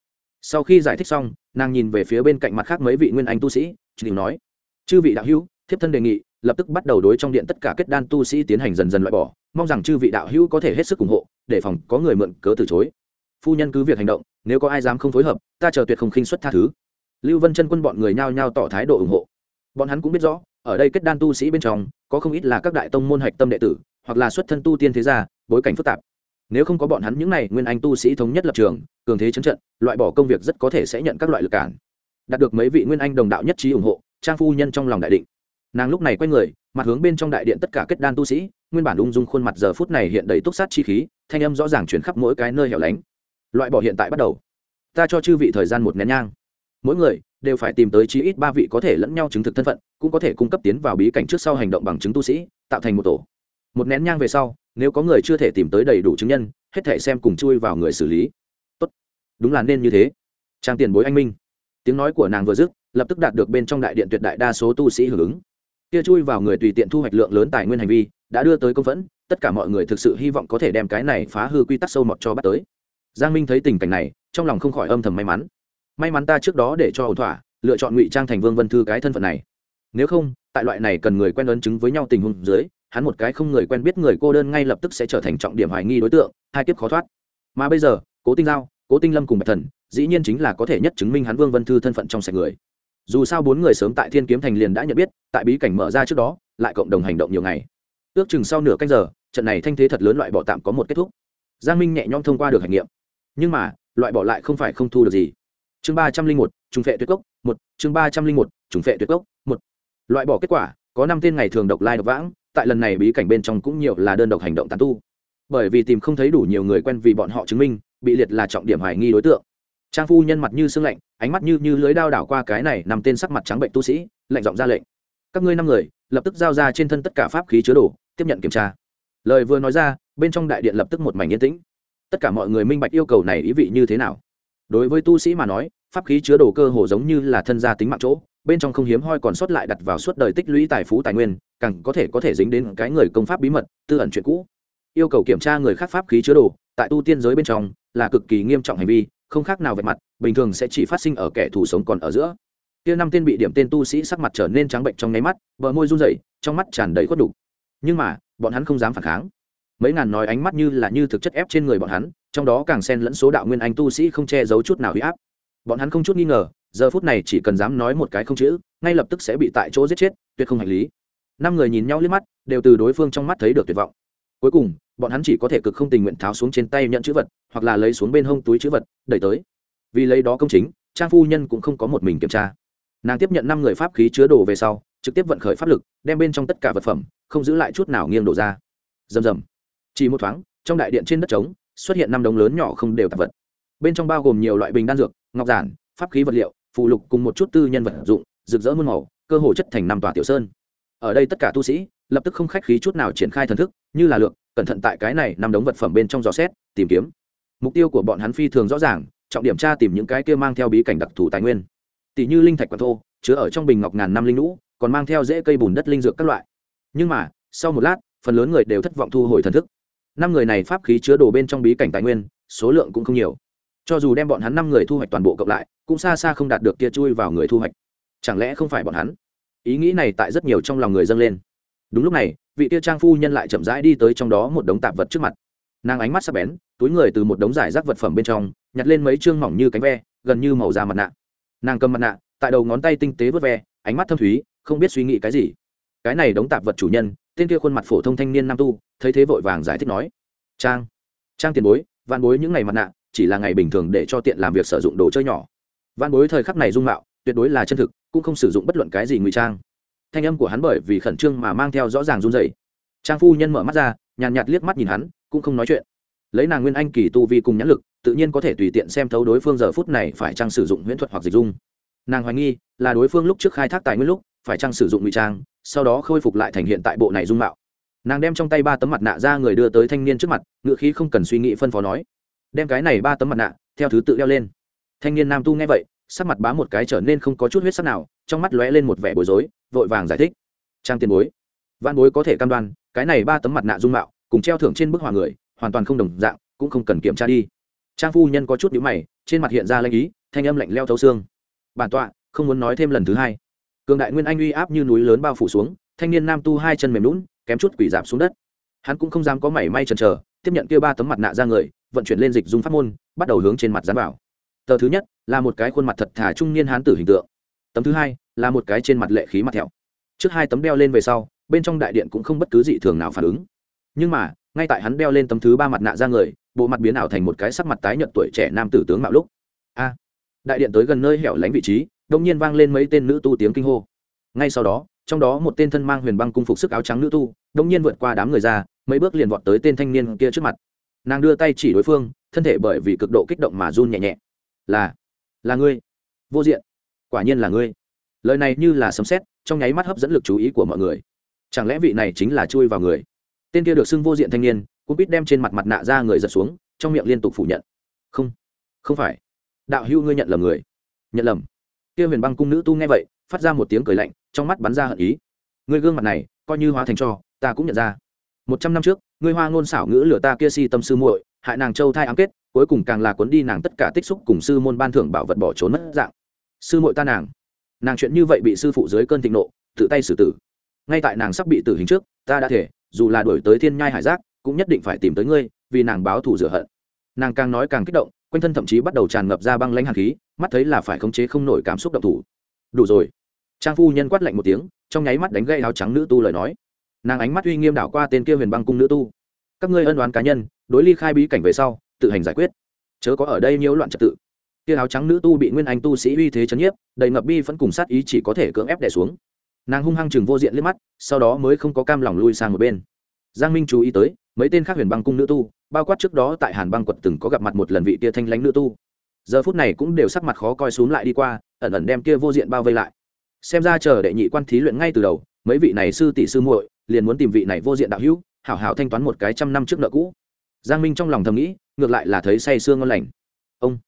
Sau khi giải thích xong, nàng nhìn về phía bên cạnh mặt khác mấy vị nguyên anh tu sĩ chỉ nói, chư vị đạo hữu, thiếp thân đề nghị, lập tức bắt đầu đối trong điện tất cả kết đan tu sĩ tiến hành dần dần loại bỏ, mong rằng chư vị đạo hữu có thể hết sức ủng hộ, để phòng có người mượn cớ từ chối. Phu nhân cứ việc hành động, nếu có ai dám không phối hợp, ta chờ tuyệt không khinh xuất tha thứ lưu vân chân quân bọn người nhao nhao tỏ thái độ ủng hộ. Bọn hắn cũng biết rõ, ở đây kết đan tu sĩ bên trong, có không ít là các đại tông môn hạch tâm đệ tử, hoặc là xuất thân tu tiên thế gia, bối cảnh phức tạp. Nếu không có bọn hắn những n à y nguyên anh tu sĩ thống nhất lập trường, cường thế chấn trận, loại bỏ công việc rất có thể sẽ nhận các loại lực cản. Đạt được mấy vị nguyên anh đồng đạo nhất trí ủng hộ, trang phu nhân trong lòng đại định. Nàng lúc này quay người, mặt hướng bên trong đại điện tất cả kết đan tu sĩ, nguyên bản ung dung khuôn mặt giờ phút này hiện đầy túc sát chi khí, thanh âm rõ ràng chuyển khắp mỗi cái nơi hẻo lánh. Loại bỏ hiện tại bắt đầu. Ta cho chư vị thời gian một nén nhang mỗi người đều phải tìm tới chí ít ba vị có thể lẫn nhau chứng thực thân phận, cũng có thể cung cấp tiến vào bí cảnh trước sau hành động bằng chứng tu sĩ, tạo thành một tổ. Một nén nhang về sau, nếu có người chưa thể tìm tới đầy đủ chứng nhân, hết thể xem cùng chui vào người xử lý. Tốt. Đúng là nên như thế. Trang tiền bối anh minh. Tiếng nói của nàng vừa dứt, lập tức đạt được bên trong đại điện tuyệt đại đa số tu sĩ hưởng ứng. Kia chui vào người tùy tiện thu hoạch lượng lớn tài nguyên hành vi, đã đưa tới công phẫn, tất cả mọi người thực sự hy vọng có thể đem cái này phá hư quy tắc sâu mọt cho bắt tới. Giang minh thấy tình cảnh này, trong lòng không khỏi âm thầm may mắn may mắn ta trước đó để cho ổn thỏa, lựa chọn ngụy trang thành vương vân thư cái thân phận này. Nếu không, tại loại này cần người quen ấn chứng với nhau tình huống dưới, hắn một cái không người quen biết người cô đơn ngay lập tức sẽ trở thành trọng điểm hoài nghi đối tượng, hai kiếp khó thoát. Mà bây giờ, cố tinh giao, cố tinh lâm cùng bạch thần, dĩ nhiên chính là có thể nhất chứng minh hắn vương vân thư thân phận trong sạch người. Dù sao bốn người sớm tại thiên kiếm thành liền đã nhận biết, tại bí cảnh mở ra trước đó, lại cộng đồng hành động nhiều ngày. Ước chừng sau nửa canh giờ, trận này thanh thế thật lớn loại bỏ tạm có một kết thúc. Giang minh nhẹ nhõm thông qua được hành nghiệm. Nhưng mà, loại bỏ lại không phải không thu được gì chương ba trăm linh một, trùng phệ tuyệt cốc, một, chương ba trăm linh một, trùng phệ tuyệt cốc, một. Loại bỏ kết quả, có năm tên ngày thường độc lai độc vãng, tại lần này bí cảnh bên trong cũng nhiều là đơn độc hành động tàn tu. Bởi vì tìm không thấy đủ nhiều người quen vì bọn họ chứng minh, bị liệt là trọng điểm hoài nghi đối tượng. Trang phu nhân mặt như sương lạnh, ánh mắt như như lưới đao đảo qua cái này nằm tên sắc mặt trắng bệnh tu sĩ, lạnh giọng ra lệnh. Các ngươi năm người, lập tức giao ra trên thân tất cả pháp khí chứa đồ, tiếp nhận kiểm tra. Lời vừa nói ra, bên trong đại điện lập tức một mảnh yên tĩnh. Tất cả mọi người minh bạch yêu cầu này ý vị như thế nào. Đối với tu sĩ mà nói pháp khí chứa đồ cơ hồ giống như là thân gia tính mạng chỗ, bên trong không hiếm hoi còn sót lại đặt vào suốt đời tích lũy tài phú tài nguyên, càng có thể có thể dính đến cái người công pháp bí mật, tư ẩn chuyện cũ. Yêu cầu kiểm tra người khác pháp khí chứa đồ, tại tu tiên giới bên trong, là cực kỳ nghiêm trọng hành vi, không khác nào về mặt, bình thường sẽ chỉ phát sinh ở kẻ thù sống còn ở giữa. Kia năm tên bị điểm tên tu sĩ sắc mặt trở nên trắng bệnh trong nháy mắt, bờ môi run rẩy, trong mắt tràn đầy khuất đục nhưng mà, bọn hắn không dám phản kháng. Mấy ngàn nói ánh mắt như là như thực chất ép trên người bọn hắn, trong đó càng xen lẫn số đạo nguyên anh tu sĩ không che giấu chút nào huy áp bọn hắn không chút nghi ngờ, giờ phút này chỉ cần dám nói một cái không chữ, ngay lập tức sẽ bị tại chỗ giết chết, tuyệt không hành lý. Năm người nhìn nhau liếc mắt, đều từ đối phương trong mắt thấy được tuyệt vọng. Cuối cùng, bọn hắn chỉ có thể cực không tình nguyện tháo xuống trên tay nhận chữ vật, hoặc là lấy xuống bên hông túi chữ vật, đẩy tới. Vì lấy đó công chính, trang phu nhân cũng không có một mình kiểm tra. Nàng tiếp nhận năm người pháp khí chứa đồ về sau, trực tiếp vận khởi pháp lực, đem bên trong tất cả vật phẩm, không giữ lại chút nào nghiêng đổ ra. Rầm rầm. Chỉ một thoáng, trong đại điện trên đất trống, xuất hiện năm đống lớn nhỏ không đều tạp vật bên trong bao gồm nhiều loại bình đan dược, ngọc giản, pháp khí vật liệu phụ lục cùng một chút tư nhân vật dụng, rực rỡ muôn màu, cơ hồ chất thành năm tòa tiểu sơn. Ở đây tất cả tu sĩ lập tức không khách khí chút nào triển khai thần thức, như là lượng cẩn thận tại cái này nằm đống vật phẩm bên trong giò xét, tìm kiếm. Mục tiêu của bọn hắn phi thường rõ ràng, trọng điểm tra tìm những cái kia mang theo bí cảnh đặc thù tài nguyên. Tỷ như linh thạch quan thô, chứa ở trong bình ngọc ngàn năm linh lũ, còn mang theo dễ cây bùn đất linh dược các loại. Nhưng mà, sau một lát, phần lớn người đều thất vọng thu hồi thần thức. Năm người này pháp khí chứa đồ bên trong bí cảnh tài nguyên, số lượng cũng không nhiều cho dù đem bọn hắn năm người thu hoạch toàn bộ cộng lại, cũng xa xa không đạt được kia chui vào người thu hoạch. Chẳng lẽ không phải bọn hắn? Ý nghĩ này tại rất nhiều trong lòng người dâng lên. Đúng lúc này, vị tia trang phu nhân lại chậm rãi đi tới trong đó một đống tạp vật trước mặt. Nàng ánh mắt sắp bén, túi người từ một đống giải rác vật phẩm bên trong, nhặt lên mấy chương mỏng như cánh ve, gần như màu da mặt nạ. Nàng cầm mặt nạ, tại đầu ngón tay tinh tế vớt ve, ánh mắt thâm thúy, không biết suy nghĩ cái gì. Cái này đóng tạp vật chủ nhân, tên kia khuôn mặt phổ thông thanh niên nam tu, thấy thế vội vàng giải thích nói. Trang trang tiền bối văn bối những ngày mặt nạ chỉ là ngày bình thường để cho tiện làm việc sử dụng đồ chơi nhỏ. Văn bối thời khắc này dung mạo, tuyệt đối là chân thực, cũng không sử dụng bất luận cái gì ngụy trang. Thanh âm của hắn bởi vì khẩn trương mà mang theo rõ ràng run dày trang phu nhân mở mắt ra, nhàn nhạt liếc mắt nhìn hắn, cũng không nói chuyện. Lấy nàng nguyên anh kỳ tu vi cùng nhãn lực, tự nhiên có thể tùy tiện xem thấu đối phương giờ phút này phải chăng sử dụng huyễn thuật hoặc dịch dung. Nàng hoài nghi, là đối phương lúc trước khai thác tài nguyên lúc, phải chăng sử dụng ngụy trang, sau đó khôi phục lại thành hiện tại bộ này dung mạo. Nàng đem trong tay ba tấm mặt nạ ra người đưa tới thanh niên trước mặt ngựa khí không cần suy nghĩ phân phó nói đem cái này ba tấm mặt nạ theo thứ tự đeo lên. Thanh niên nam tu nghe vậy, sắc mặt bá một cái trở nên không có chút huyết sắc nào, trong mắt lóe lên một vẻ bối rối, vội vàng giải thích. Trang tiền bối văn bối có thể cam đoan, cái này ba tấm mặt nạ dung mạo, cùng treo thưởng trên bức họa người, hoàn toàn không đồng dạng, cũng không cần kiểm tra đi. Trang phu nhân có chút nhũ mày, trên mặt hiện ra lanh ý, thanh âm lạnh leo thấu xương. Bản tọa, không muốn nói thêm lần thứ hai. Cường đại nguyên anh uy áp như núi lớn bao phủ xuống, thanh niên nam tu hai chân mềm lún kém chút quỷ giảm xuống đất. Hắn cũng không dám có mảy may chần chờ, tiếp nhận kia ba tấm mặt nạ ra người vận chuyển lên dịch dung pháp môn, bắt đầu hướng trên mặt dán vào. Tờ thứ nhất là một cái khuôn mặt thật thà trung niên hán tử hình tượng. Tấm thứ hai là một cái trên mặt lệ khí mặt thẹo. Trước hai tấm đeo lên về sau, bên trong đại điện cũng không bất cứ dị thường nào phản ứng. Nhưng mà, ngay tại hắn đeo lên tấm thứ ba mặt nạ ra người, bộ mặt biến ảo thành một cái sắc mặt tái nhợt tuổi trẻ nam tử tướng mạo lúc. A! Đại điện tới gần nơi hẻo lánh vị trí đông nhiên vang lên mấy tên nữ tu tiếng kinh hô. Ngay sau đó, trong đó một tên thân mang huyền băng cung phục sức áo trắng nữ tu đông nhiên vượt qua đám người ra, mấy bước liền vọt tới tên thanh niên kia trước mặt nàng đưa tay chỉ đối phương, thân thể bởi vì cực độ kích động mà run nhẹ nhẹ. Là là ngươi. Vô diện. Quả nhiên là ngươi. Lời này như là sấm sét, trong nháy mắt hấp dẫn lực chú ý của mọi người. Chẳng lẽ vị này chính là chui vào người? Tên kia được xưng vô diện thanh niên cũng biết đem trên mặt mặt nạ ra người giật xuống, trong miệng liên tục phủ nhận. Không không phải. Đạo hưu ngươi nhận lầm người. Nhận lầm? Kia huyền băng cung nữ tu nghe vậy, phát ra một tiếng cười lạnh, trong mắt bắn ra hận ý. Ngươi gương mặt này, coi như hóa thành cho, ta cũng nhận ra. Một trăm năm trước ngươi hoa ngôn xảo ngữ lừa ta kia si tâm sư muội, hại nàng châu thai ám kết, cuối cùng càng là cuốn đi nàng tất cả tích xúc cùng sư môn ban thưởng bảo vật bỏ trốn mất dạng. Sư muội ta nàng. Nàng chuyện như vậy bị sư phụ dưới cơn thịnh nộ, tự tay xử tử. Ngay tại nàng sắp bị tử hình trước, ta đã thể, dù là đổi tới thiên nhai hải giác, cũng nhất định phải tìm tới ngươi, vì nàng báo thù rửa hận. Nàng càng nói càng kích động, quanh thân thậm chí bắt đầu tràn ngập ra băng lãnh hàn khí, mắt thấy là phải khống chế không nổi cảm xúc động thủ. Đủ rồi. Trang phu nhân quát lạnh một tiếng, trong nháy mắt đánh gây áo trắng nữ tu lời nói nàng ánh mắt uy nghiêm đảo qua tên kia huyền băng cung nữ tu. Các ngươi ân đoán cá nhân, đối ly khai bí cảnh về sau, tự hành giải quyết. Chớ có ở đây nhiễu loạn trật tự. Kia áo trắng nữ tu bị nguyên anh tu sĩ uy thế chấn nhiếp, đầy ngập bi vẫn cùng sát ý chỉ có thể cưỡng ép đè xuống. Nàng hung hăng chừng vô diện liếc mắt, sau đó mới không có cam lòng lui sang một bên. Giang minh chú ý tới, mấy tên khác huyền băng cung nữ tu, bao quát trước đó tại hàn băng quật từng có gặp mặt một lần vị kia thanh lãnh nữ tu. Giờ phút này cũng đều sắc mặt khó coi xuống lại đi qua, ẩn ẩn đem kia vô diện bao vây lại. Xem ra chờ đệ nhị quan thí luyện ngay từ đầu, mấy vị này sư tỷ sư muội liền muốn tìm vị này vô diện đạo hữu, hảo hảo thanh toán một cái trăm năm trước nợ cũ. Giang minh trong lòng thầm nghĩ, ngược lại là thấy say sương ngon lành. Ông.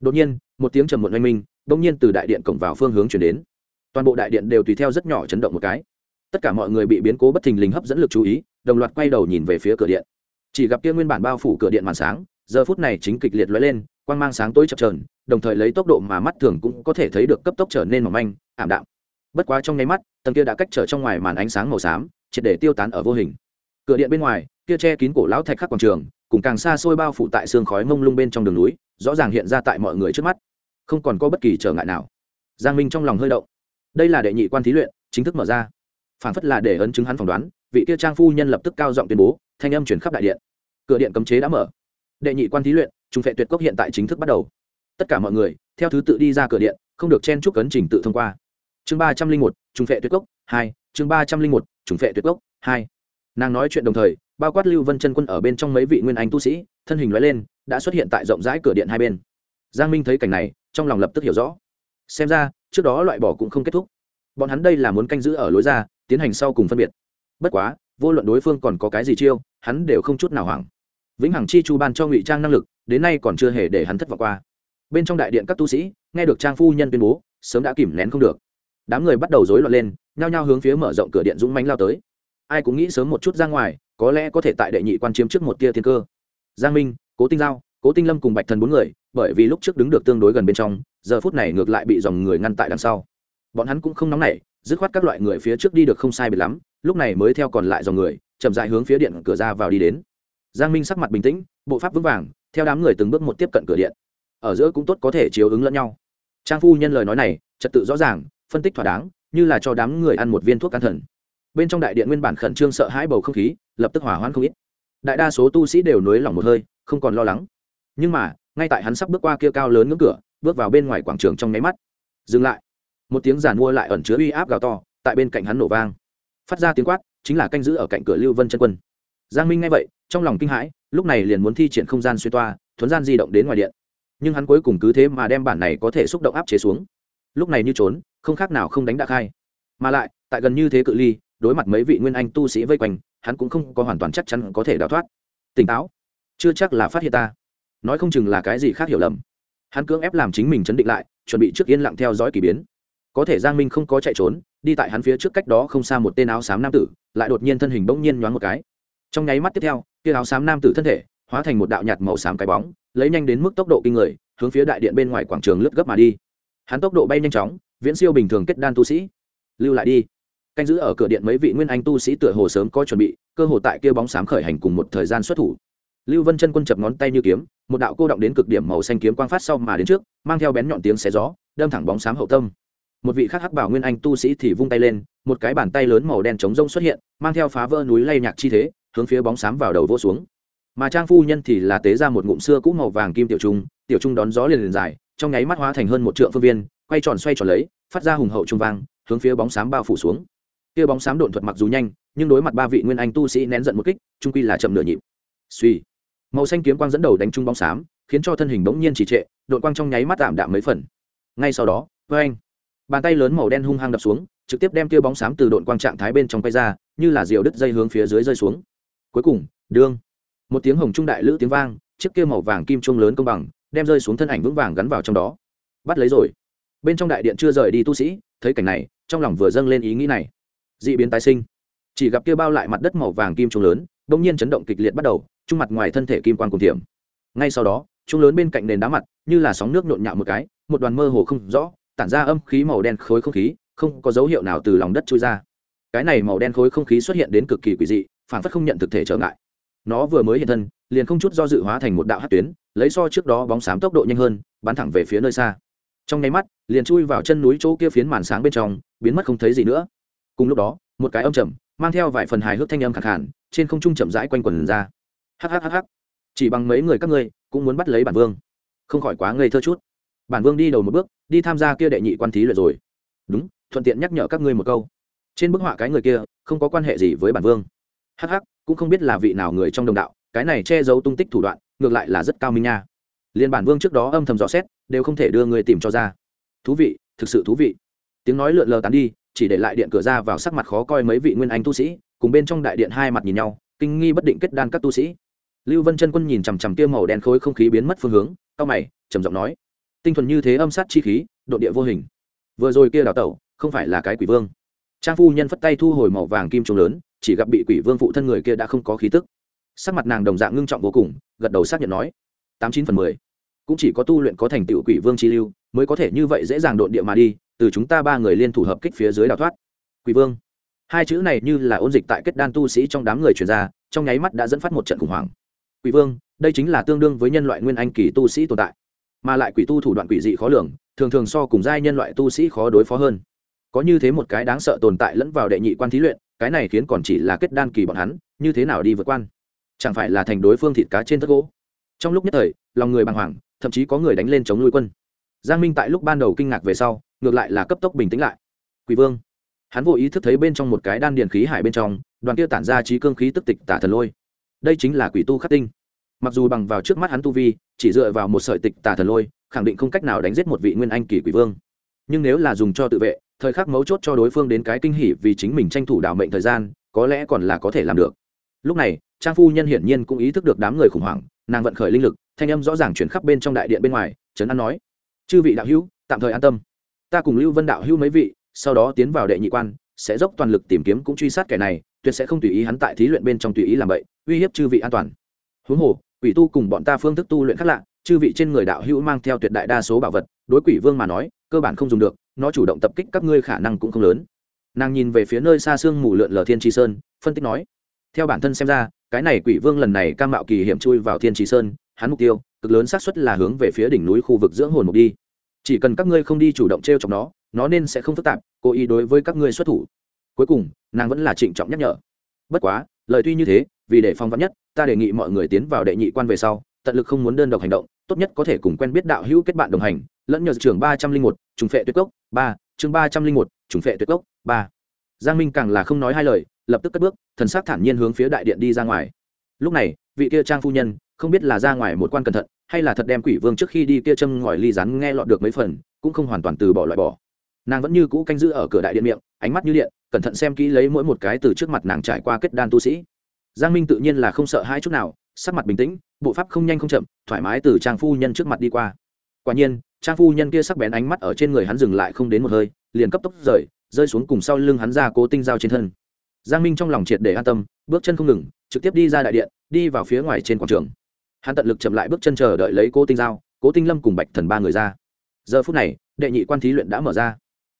Đột nhiên, một tiếng trầm muộn oanh minh, bỗng nhiên từ đại điện cổng vào phương hướng chuyển đến. Toàn bộ đại điện đều tùy theo rất nhỏ chấn động một cái. Tất cả mọi người bị biến cố bất thình lình hấp dẫn lực chú ý, đồng loạt quay đầu nhìn về phía cửa điện. Chỉ gặp kia nguyên bản bao phủ cửa điện màn sáng, giờ phút này chính kịch liệt lóe lên, quang mang sáng tối chập trờn đồng thời lấy tốc độ mà mắt thường cũng có thể thấy được cấp tốc trở nên mỏng manh, ảm đạm. Bất quá trong nháy mắt, tầng kia đã cách trở trong ngoài màn ánh sáng màu xám triệt để tiêu tán ở vô hình. Cửa điện bên ngoài, kia che kín cổ lão thạch khắc quảng trường, cùng càng xa xôi bao phủ tại xương khói mông lung bên trong đường núi, rõ ràng hiện ra tại mọi người trước mắt. Không còn có bất kỳ trở ngại nào. Giang minh trong lòng hơi động. Đây là đệ nhị quan thí luyện, chính thức mở ra. Phản phất là để ấn chứng hắn phỏng đoán, vị kia trang phu nhân lập tức cao giọng tuyên bố, thanh âm chuyển khắp đại điện. Cửa điện cấm chế đã mở. Đệ nhị quan thí luyện trung phệ tuyệt cốc hiện tại chính thức bắt đầu. Tất cả mọi người, theo thứ tự đi ra cửa điện, không được chen chúc cấn trình tự thông qua. Chương ba trăm linh một trung phệ tuyệt cốc, hai, chương ba trăm linh một trùng phệ tuyệt gốc. Hai, nàng nói chuyện đồng thời, bao quát lưu vân chân quân ở bên trong mấy vị nguyên anh tu sĩ, thân hình nói lên, đã xuất hiện tại rộng rãi cửa điện hai bên. Giang minh thấy cảnh này, trong lòng lập tức hiểu rõ. Xem ra, trước đó loại bỏ cũng không kết thúc. Bọn hắn đây là muốn canh giữ ở lối ra, tiến hành sau cùng phân biệt. Bất quá, vô luận đối phương còn có cái gì chiêu, hắn đều không chút nào hoảng. Vĩnh hằng chi chu ban cho ngụy trang năng lực, đến nay còn chưa hề để hắn thất vọng qua. Bên trong đại điện các tu sĩ, nghe được trang phu nhân tuyên bố, sớm đã kìm nén không được đám người bắt đầu rối loạn lên, nhao nhao hướng phía mở rộng cửa điện dũng mánh lao tới. Ai cũng nghĩ sớm một chút ra ngoài, có lẽ có thể tại đệ nhị quan chiếm trước một tia thiên cơ. Giang minh, cố tinh giao, cố tinh lâm cùng bạch thần bốn người, bởi vì lúc trước đứng được tương đối gần bên trong, giờ phút này ngược lại bị dòng người ngăn tại đằng sau. Bọn hắn cũng không nóng nảy, dứt khoát các loại người phía trước đi được không sai biệt lắm, lúc này mới theo còn lại dòng người, chậm dại hướng phía điện cửa ra vào đi đến. Giang minh sắc mặt bình tĩnh, bộ pháp vững vàng, theo đám người từng bước một tiếp cận cửa điện. Ở giữa cũng tốt có thể chiếu ứng lẫn nhau. Trang phu nhân lời nói này, trật tự rõ ràng phân tích thỏa đáng, như là cho đám người ăn một viên thuốc can thần. Bên trong đại điện nguyên bản khẩn trương sợ hãi bầu không khí, lập tức hỏa hoãn không ít. Đại đa số tu sĩ đều nới lỏng một hơi, không còn lo lắng. Nhưng mà, ngay tại hắn sắp bước qua kia cao lớn ngưỡng cửa, bước vào bên ngoài quảng trường trong nháy mắt. Dừng lại. Một tiếng giàn mua lại ẩn chứa uy áp gào to, tại bên cạnh hắn nổ vang. Phát ra tiếng quát, chính là canh giữ ở cạnh cửa lưu vân chân quân. Giang minh nghe vậy, trong lòng kinh hãi, lúc này liền muốn thi triển không gian xuyên toa, thuấn gian di động đến ngoài điện. Nhưng hắn cuối cùng cứ thế mà đem bản này có thể xúc động áp chế xuống. Lúc này như trốn không khác nào không đánh đạc hai mà lại, tại gần như thế cự ly, đối mặt mấy vị nguyên anh tu sĩ vây quanh, hắn cũng không có hoàn toàn chắc chắn có thể đào thoát. Tỉnh táo. Chưa chắc là phát hiện ta. Nói không chừng là cái gì khác hiểu lầm. Hắn cưỡng ép làm chính mình chấn định lại, chuẩn bị trước yên lặng theo dõi k ỳ biến. Có thể giang minh không có chạy trốn, đi tại hắn phía trước cách đó không xa một tên áo xám nam tử, lại đột nhiên thân hình bỗng nhiên nhoáng một cái. Trong nháy mắt tiếp theo, kia áo xám nam tử thân thể hóa thành một đạo nhạt màu xám cái bóng, lấy nhanh đến mức tốc độ kinh người, hướng phía đại điện bên ngoài quảng trường lướt gấp mà đi. Hắn tốc độ bay nhanh chóng viễn siêu bình thường kết đan tu sĩ. Lưu lại đi. Canh giữ ở cửa điện mấy vị nguyên anh tu sĩ tựa hồ sớm có chuẩn bị, cơ hồ tại kia bóng sám khởi hành cùng một thời gian xuất thủ. Lưu vân chân quân chập ngón tay như kiếm, một đạo cô động đến cực điểm màu xanh kiếm quang phát sau mà đến trước, mang theo bén nhọn tiếng xé gió, đâm thẳng bóng sám hậu tâm. Một vị khác hắc bảo nguyên anh tu sĩ thì vung tay lên, một cái bàn tay lớn màu đen trống rông xuất hiện, mang theo phá vỡ núi lay nhạc chi thế, hướng phía bóng sám vào đầu vô xuống. Mà trang phu nhân thì là tế ra một ngụm xưa cũ màu vàng kim tiểu trung tiểu trung đón gió liền liền dài, trong nháy mắt hóa thành hơn một trượng phương viên quay tròn xoay tròn lấy, phát ra hùng hậu trung vang, hướng phía bóng xám bao phủ xuống. Kia bóng xám độn thuật mặc dù nhanh, nhưng đối mặt ba vị nguyên anh tu sĩ nén giận một kích, trung quy là chậm nửa nhịp. Suy màu xanh kiếm quang dẫn đầu đánh trung bóng xám, khiến cho thân hình bỗng nhiên trì trệ, đội quang trong nháy mắt tạm đạm mấy phần. Ngay sau đó vê anh bàn tay lớn màu đen hung hăng đập xuống, trực tiếp đem kia bóng xám từ đội quang trạng thái bên trong quay ra, như là diều đứt dây hướng phía dưới rơi xuống. Cuối cùng, đương. Một tiếng hồng trung đại lữ tiếng vang, chiếc kia màu vàng kim trung lớn công bằng, đem rơi xuống thân ảnh vững vàng gắn vào trong đó. Bắt lấy rồi bên trong đại điện chưa rời đi tu sĩ, thấy cảnh này, trong lòng vừa dâng lên ý nghĩ này. Dị biến tái sinh. Chỉ gặp kia bao lại mặt đất màu vàng kim trung lớn, bỗng nhiên chấn động kịch liệt bắt đầu, trung mặt ngoài thân thể kim quan cùng tiệm ngay sau đó trung lớn bên cạnh nền đá mặt, như là sóng nước nhộn nhạo một cái, một đoàn mơ hồ không rõ, tản ra âm khí màu đen khối không khí, không có dấu hiệu nào từ lòng đất trôi ra. Cái này màu đen khối không khí xuất hiện đến cực kỳ quỷ dị, phản phất không nhận thực thể trở ngại. Nó vừa mới hiện thân, liền không chút do dự hóa thành một đạo hát tuyến, lấy so trước đó bóng xám tốc độ nhanh hơn, bắn thẳng về phía nơi xa trong nháy mắt, liền chui vào chân núi chỗ kia phiến màn sáng bên trong, biến mất không thấy gì nữa. Cùng lúc đó, một cái âm trầm, mang theo vài phần hài hước thanh âm khẳng hẳn trên không trung chậm rãi quanh quần ra. Hhhh chỉ bằng mấy người các ngươi, cũng muốn bắt lấy bản vương. Không khỏi quá ngây thơ chút. Bản vương đi đầu một bước, đi tham gia kia đệ nhị quan thí luyện rồi. Đúng, thuận tiện nhắc nhở các ngươi một câu. Trên bức họa cái người kia, không có quan hệ gì với bản vương. Hh cũng không biết là vị nào người trong đồng đạo, cái này che giấu tung tích thủ đoạn, ngược lại là rất cao minh nha. Liên bản vương trước đó âm thầm dò xét đều không thể đưa người tìm cho ra. Thú vị, thực sự thú vị. Tiếng nói lượn lờ tán đi, chỉ để lại điện cửa ra vào sắc mặt khó coi mấy vị nguyên anh tu sĩ, cùng bên trong đại điện hai mặt nhìn nhau, kinh nghi bất định kết đan các tu sĩ. Lưu vân chân quân nhìn chằm chằm kia màu đen khối không khí biến mất phương hướng cao mày, trầm giọng nói, tinh thuần như thế âm sát chi khí, độ địa vô hình. Vừa rồi kia đào tẩu, không phải là cái quỷ vương. Trang phu nhân phất tay thu hồi màu vàng kim trống lớn, chỉ gặp bị quỷ vương phụ thân người kia đã không có khí tức. Sắc mặt nàng đồng dạng ngưng trọng vô cùng, gật đầu xác nhận nói, tám chín phần mười cũng chỉ có tu luyện có thành tựu quỷ vương chi lưu, mới có thể như vậy dễ dàng độn địa mà đi, từ chúng ta ba người liên thủ hợp kích phía dưới đào thoát. Quỷ vương. Hai chữ này như là ôn dịch tại kết đan tu sĩ trong đám người truyền ra, trong nháy mắt đã dẫn phát một trận khủng hoảng. Quỷ vương, đây chính là tương đương với nhân loại nguyên anh kỳ tu sĩ tồn tại, mà lại quỷ tu thủ đoạn quỷ dị khó lường, thường thường so cùng giai nhân loại tu sĩ khó đối phó hơn. Có như thế một cái đáng sợ tồn tại lẫn vào đệ nhị quan thí luyện, cái này khiến còn chỉ là kết đan kỳ bọn hắn, như thế nào đi vượt quan? Chẳng phải là thành đối phương thịt cá trên thất gỗ? Trong lúc nhất thời, lòng người bàng hoàng thậm chí có người đánh lên chống nuôi quân. Giang minh tại lúc ban đầu kinh ngạc về sau, ngược lại là cấp tốc bình tĩnh lại. Quỷ vương. Hắn vô ý thức thấy bên trong một cái đan điền khí hải bên trong, đoàn kia tản ra trí cương khí tức tịch tả thần lôi. Đây chính là quỷ tu khắc tinh. Mặc dù bằng vào trước mắt hắn tu vi, chỉ dựa vào một sợi tịch tả thần lôi, khẳng định không cách nào đánh giết một vị nguyên anh kỳ quỷ vương. Nhưng nếu là dùng cho tự vệ, thời khắc mấu chốt cho đối phương đến cái kinh hỉ vì chính mình tranh thủ đảo mệnh thời gian, có lẽ còn là có thể làm được. Lúc này, trang phu nhân hiển nhiên cũng ý thức được đám người khủng hoảng, nàng vận khởi linh lực thanh âm rõ ràng chuyển khắp bên trong đại điện bên ngoài, trấn an nói, chư vị đạo hữu, tạm thời an tâm. Ta cùng lưu vân đạo hữu mấy vị, sau đó tiến vào đệ nhị quan, sẽ dốc toàn lực tìm kiếm cũng truy sát kẻ này, tuyệt sẽ không tùy ý hắn tại thí luyện bên trong tùy ý làm vậy, uy hiếp chư vị an toàn. Huống hồ, quỷ tu cùng bọn ta phương thức tu luyện khác lạ, chư vị trên người đạo hữu mang theo tuyệt đại đa số bảo vật, đối quỷ vương mà nói, cơ bản không dùng được, nó chủ động tập kích các ngươi khả năng cũng không lớn. Nàng nhìn về phía nơi xa xương mù lượn lờ thiên tri sơn, phân tích nói, theo bản thân xem ra, cái này quỷ vương lần này cam mạo kỳ hiểm chui vào thiên tri sơn hắn mục tiêu, cực lớn xác suất là hướng về phía đỉnh núi khu vực dưỡng hồn mục đi. Chỉ cần các ngươi không đi chủ động t r e o chọc nó nó nên sẽ không phức tạp, cố ý đối với các ngươi xuất thủ. Cuối cùng, nàng vẫn là trịnh trọng nhắc nhở. Bất quá, lời tuy như thế, vì để phong vắn nhất, ta đề nghị mọi người tiến vào đệ nhị quan về sau, tận lực không muốn đơn độc hành động, tốt nhất có thể cùng quen biết đạo hữu kết bạn đồng hành, lẫn nhờ trường ba trăm linh một, trùng phệ tuyệt cốc, ba, chương ba trăm linh một, trùng phệ tuyệt cốc, ba. Giang minh càng là không nói hai lời, lập tức cất bước, thần sắc thản nhiên hướng phía đại điện đi ra ngoài. Lúc này, vị kia trang phu nhân không biết là ra ngoài một quan cẩn thận, hay là thật đem quỷ vương trước khi đi kia châm ngòi ly rắn nghe lọt được mấy phần, cũng không hoàn toàn từ bỏ loại bỏ. Nàng vẫn như cũ canh giữ ở cửa đại điện miệng, ánh mắt như điện, cẩn thận xem kỹ lấy mỗi một cái từ trước mặt nàng trải qua kết đan tu sĩ. Giang minh tự nhiên là không sợ hai chút nào, sắc mặt bình tĩnh, bộ pháp không nhanh không chậm, thoải mái từ trang phu nhân trước mặt đi qua. Quả nhiên, trang phu nhân kia sắc bén ánh mắt ở trên người hắn dừng lại không đến một hơi, liền cấp tốc rời, rơi xuống cùng sau lưng hắn ra cố tinh dao trên thân. Giang minh trong lòng triệt để an tâm, bước chân không ngừng, trực tiếp đi ra đại điện, đi vào phía ngoài trên quảng trường hắn tận lực chậm lại bước chân chờ đợi lấy cố tinh giao, cố tinh lâm cùng bạch thần ba người ra. Giờ phút này, đệ nhị quan thí luyện đã mở ra.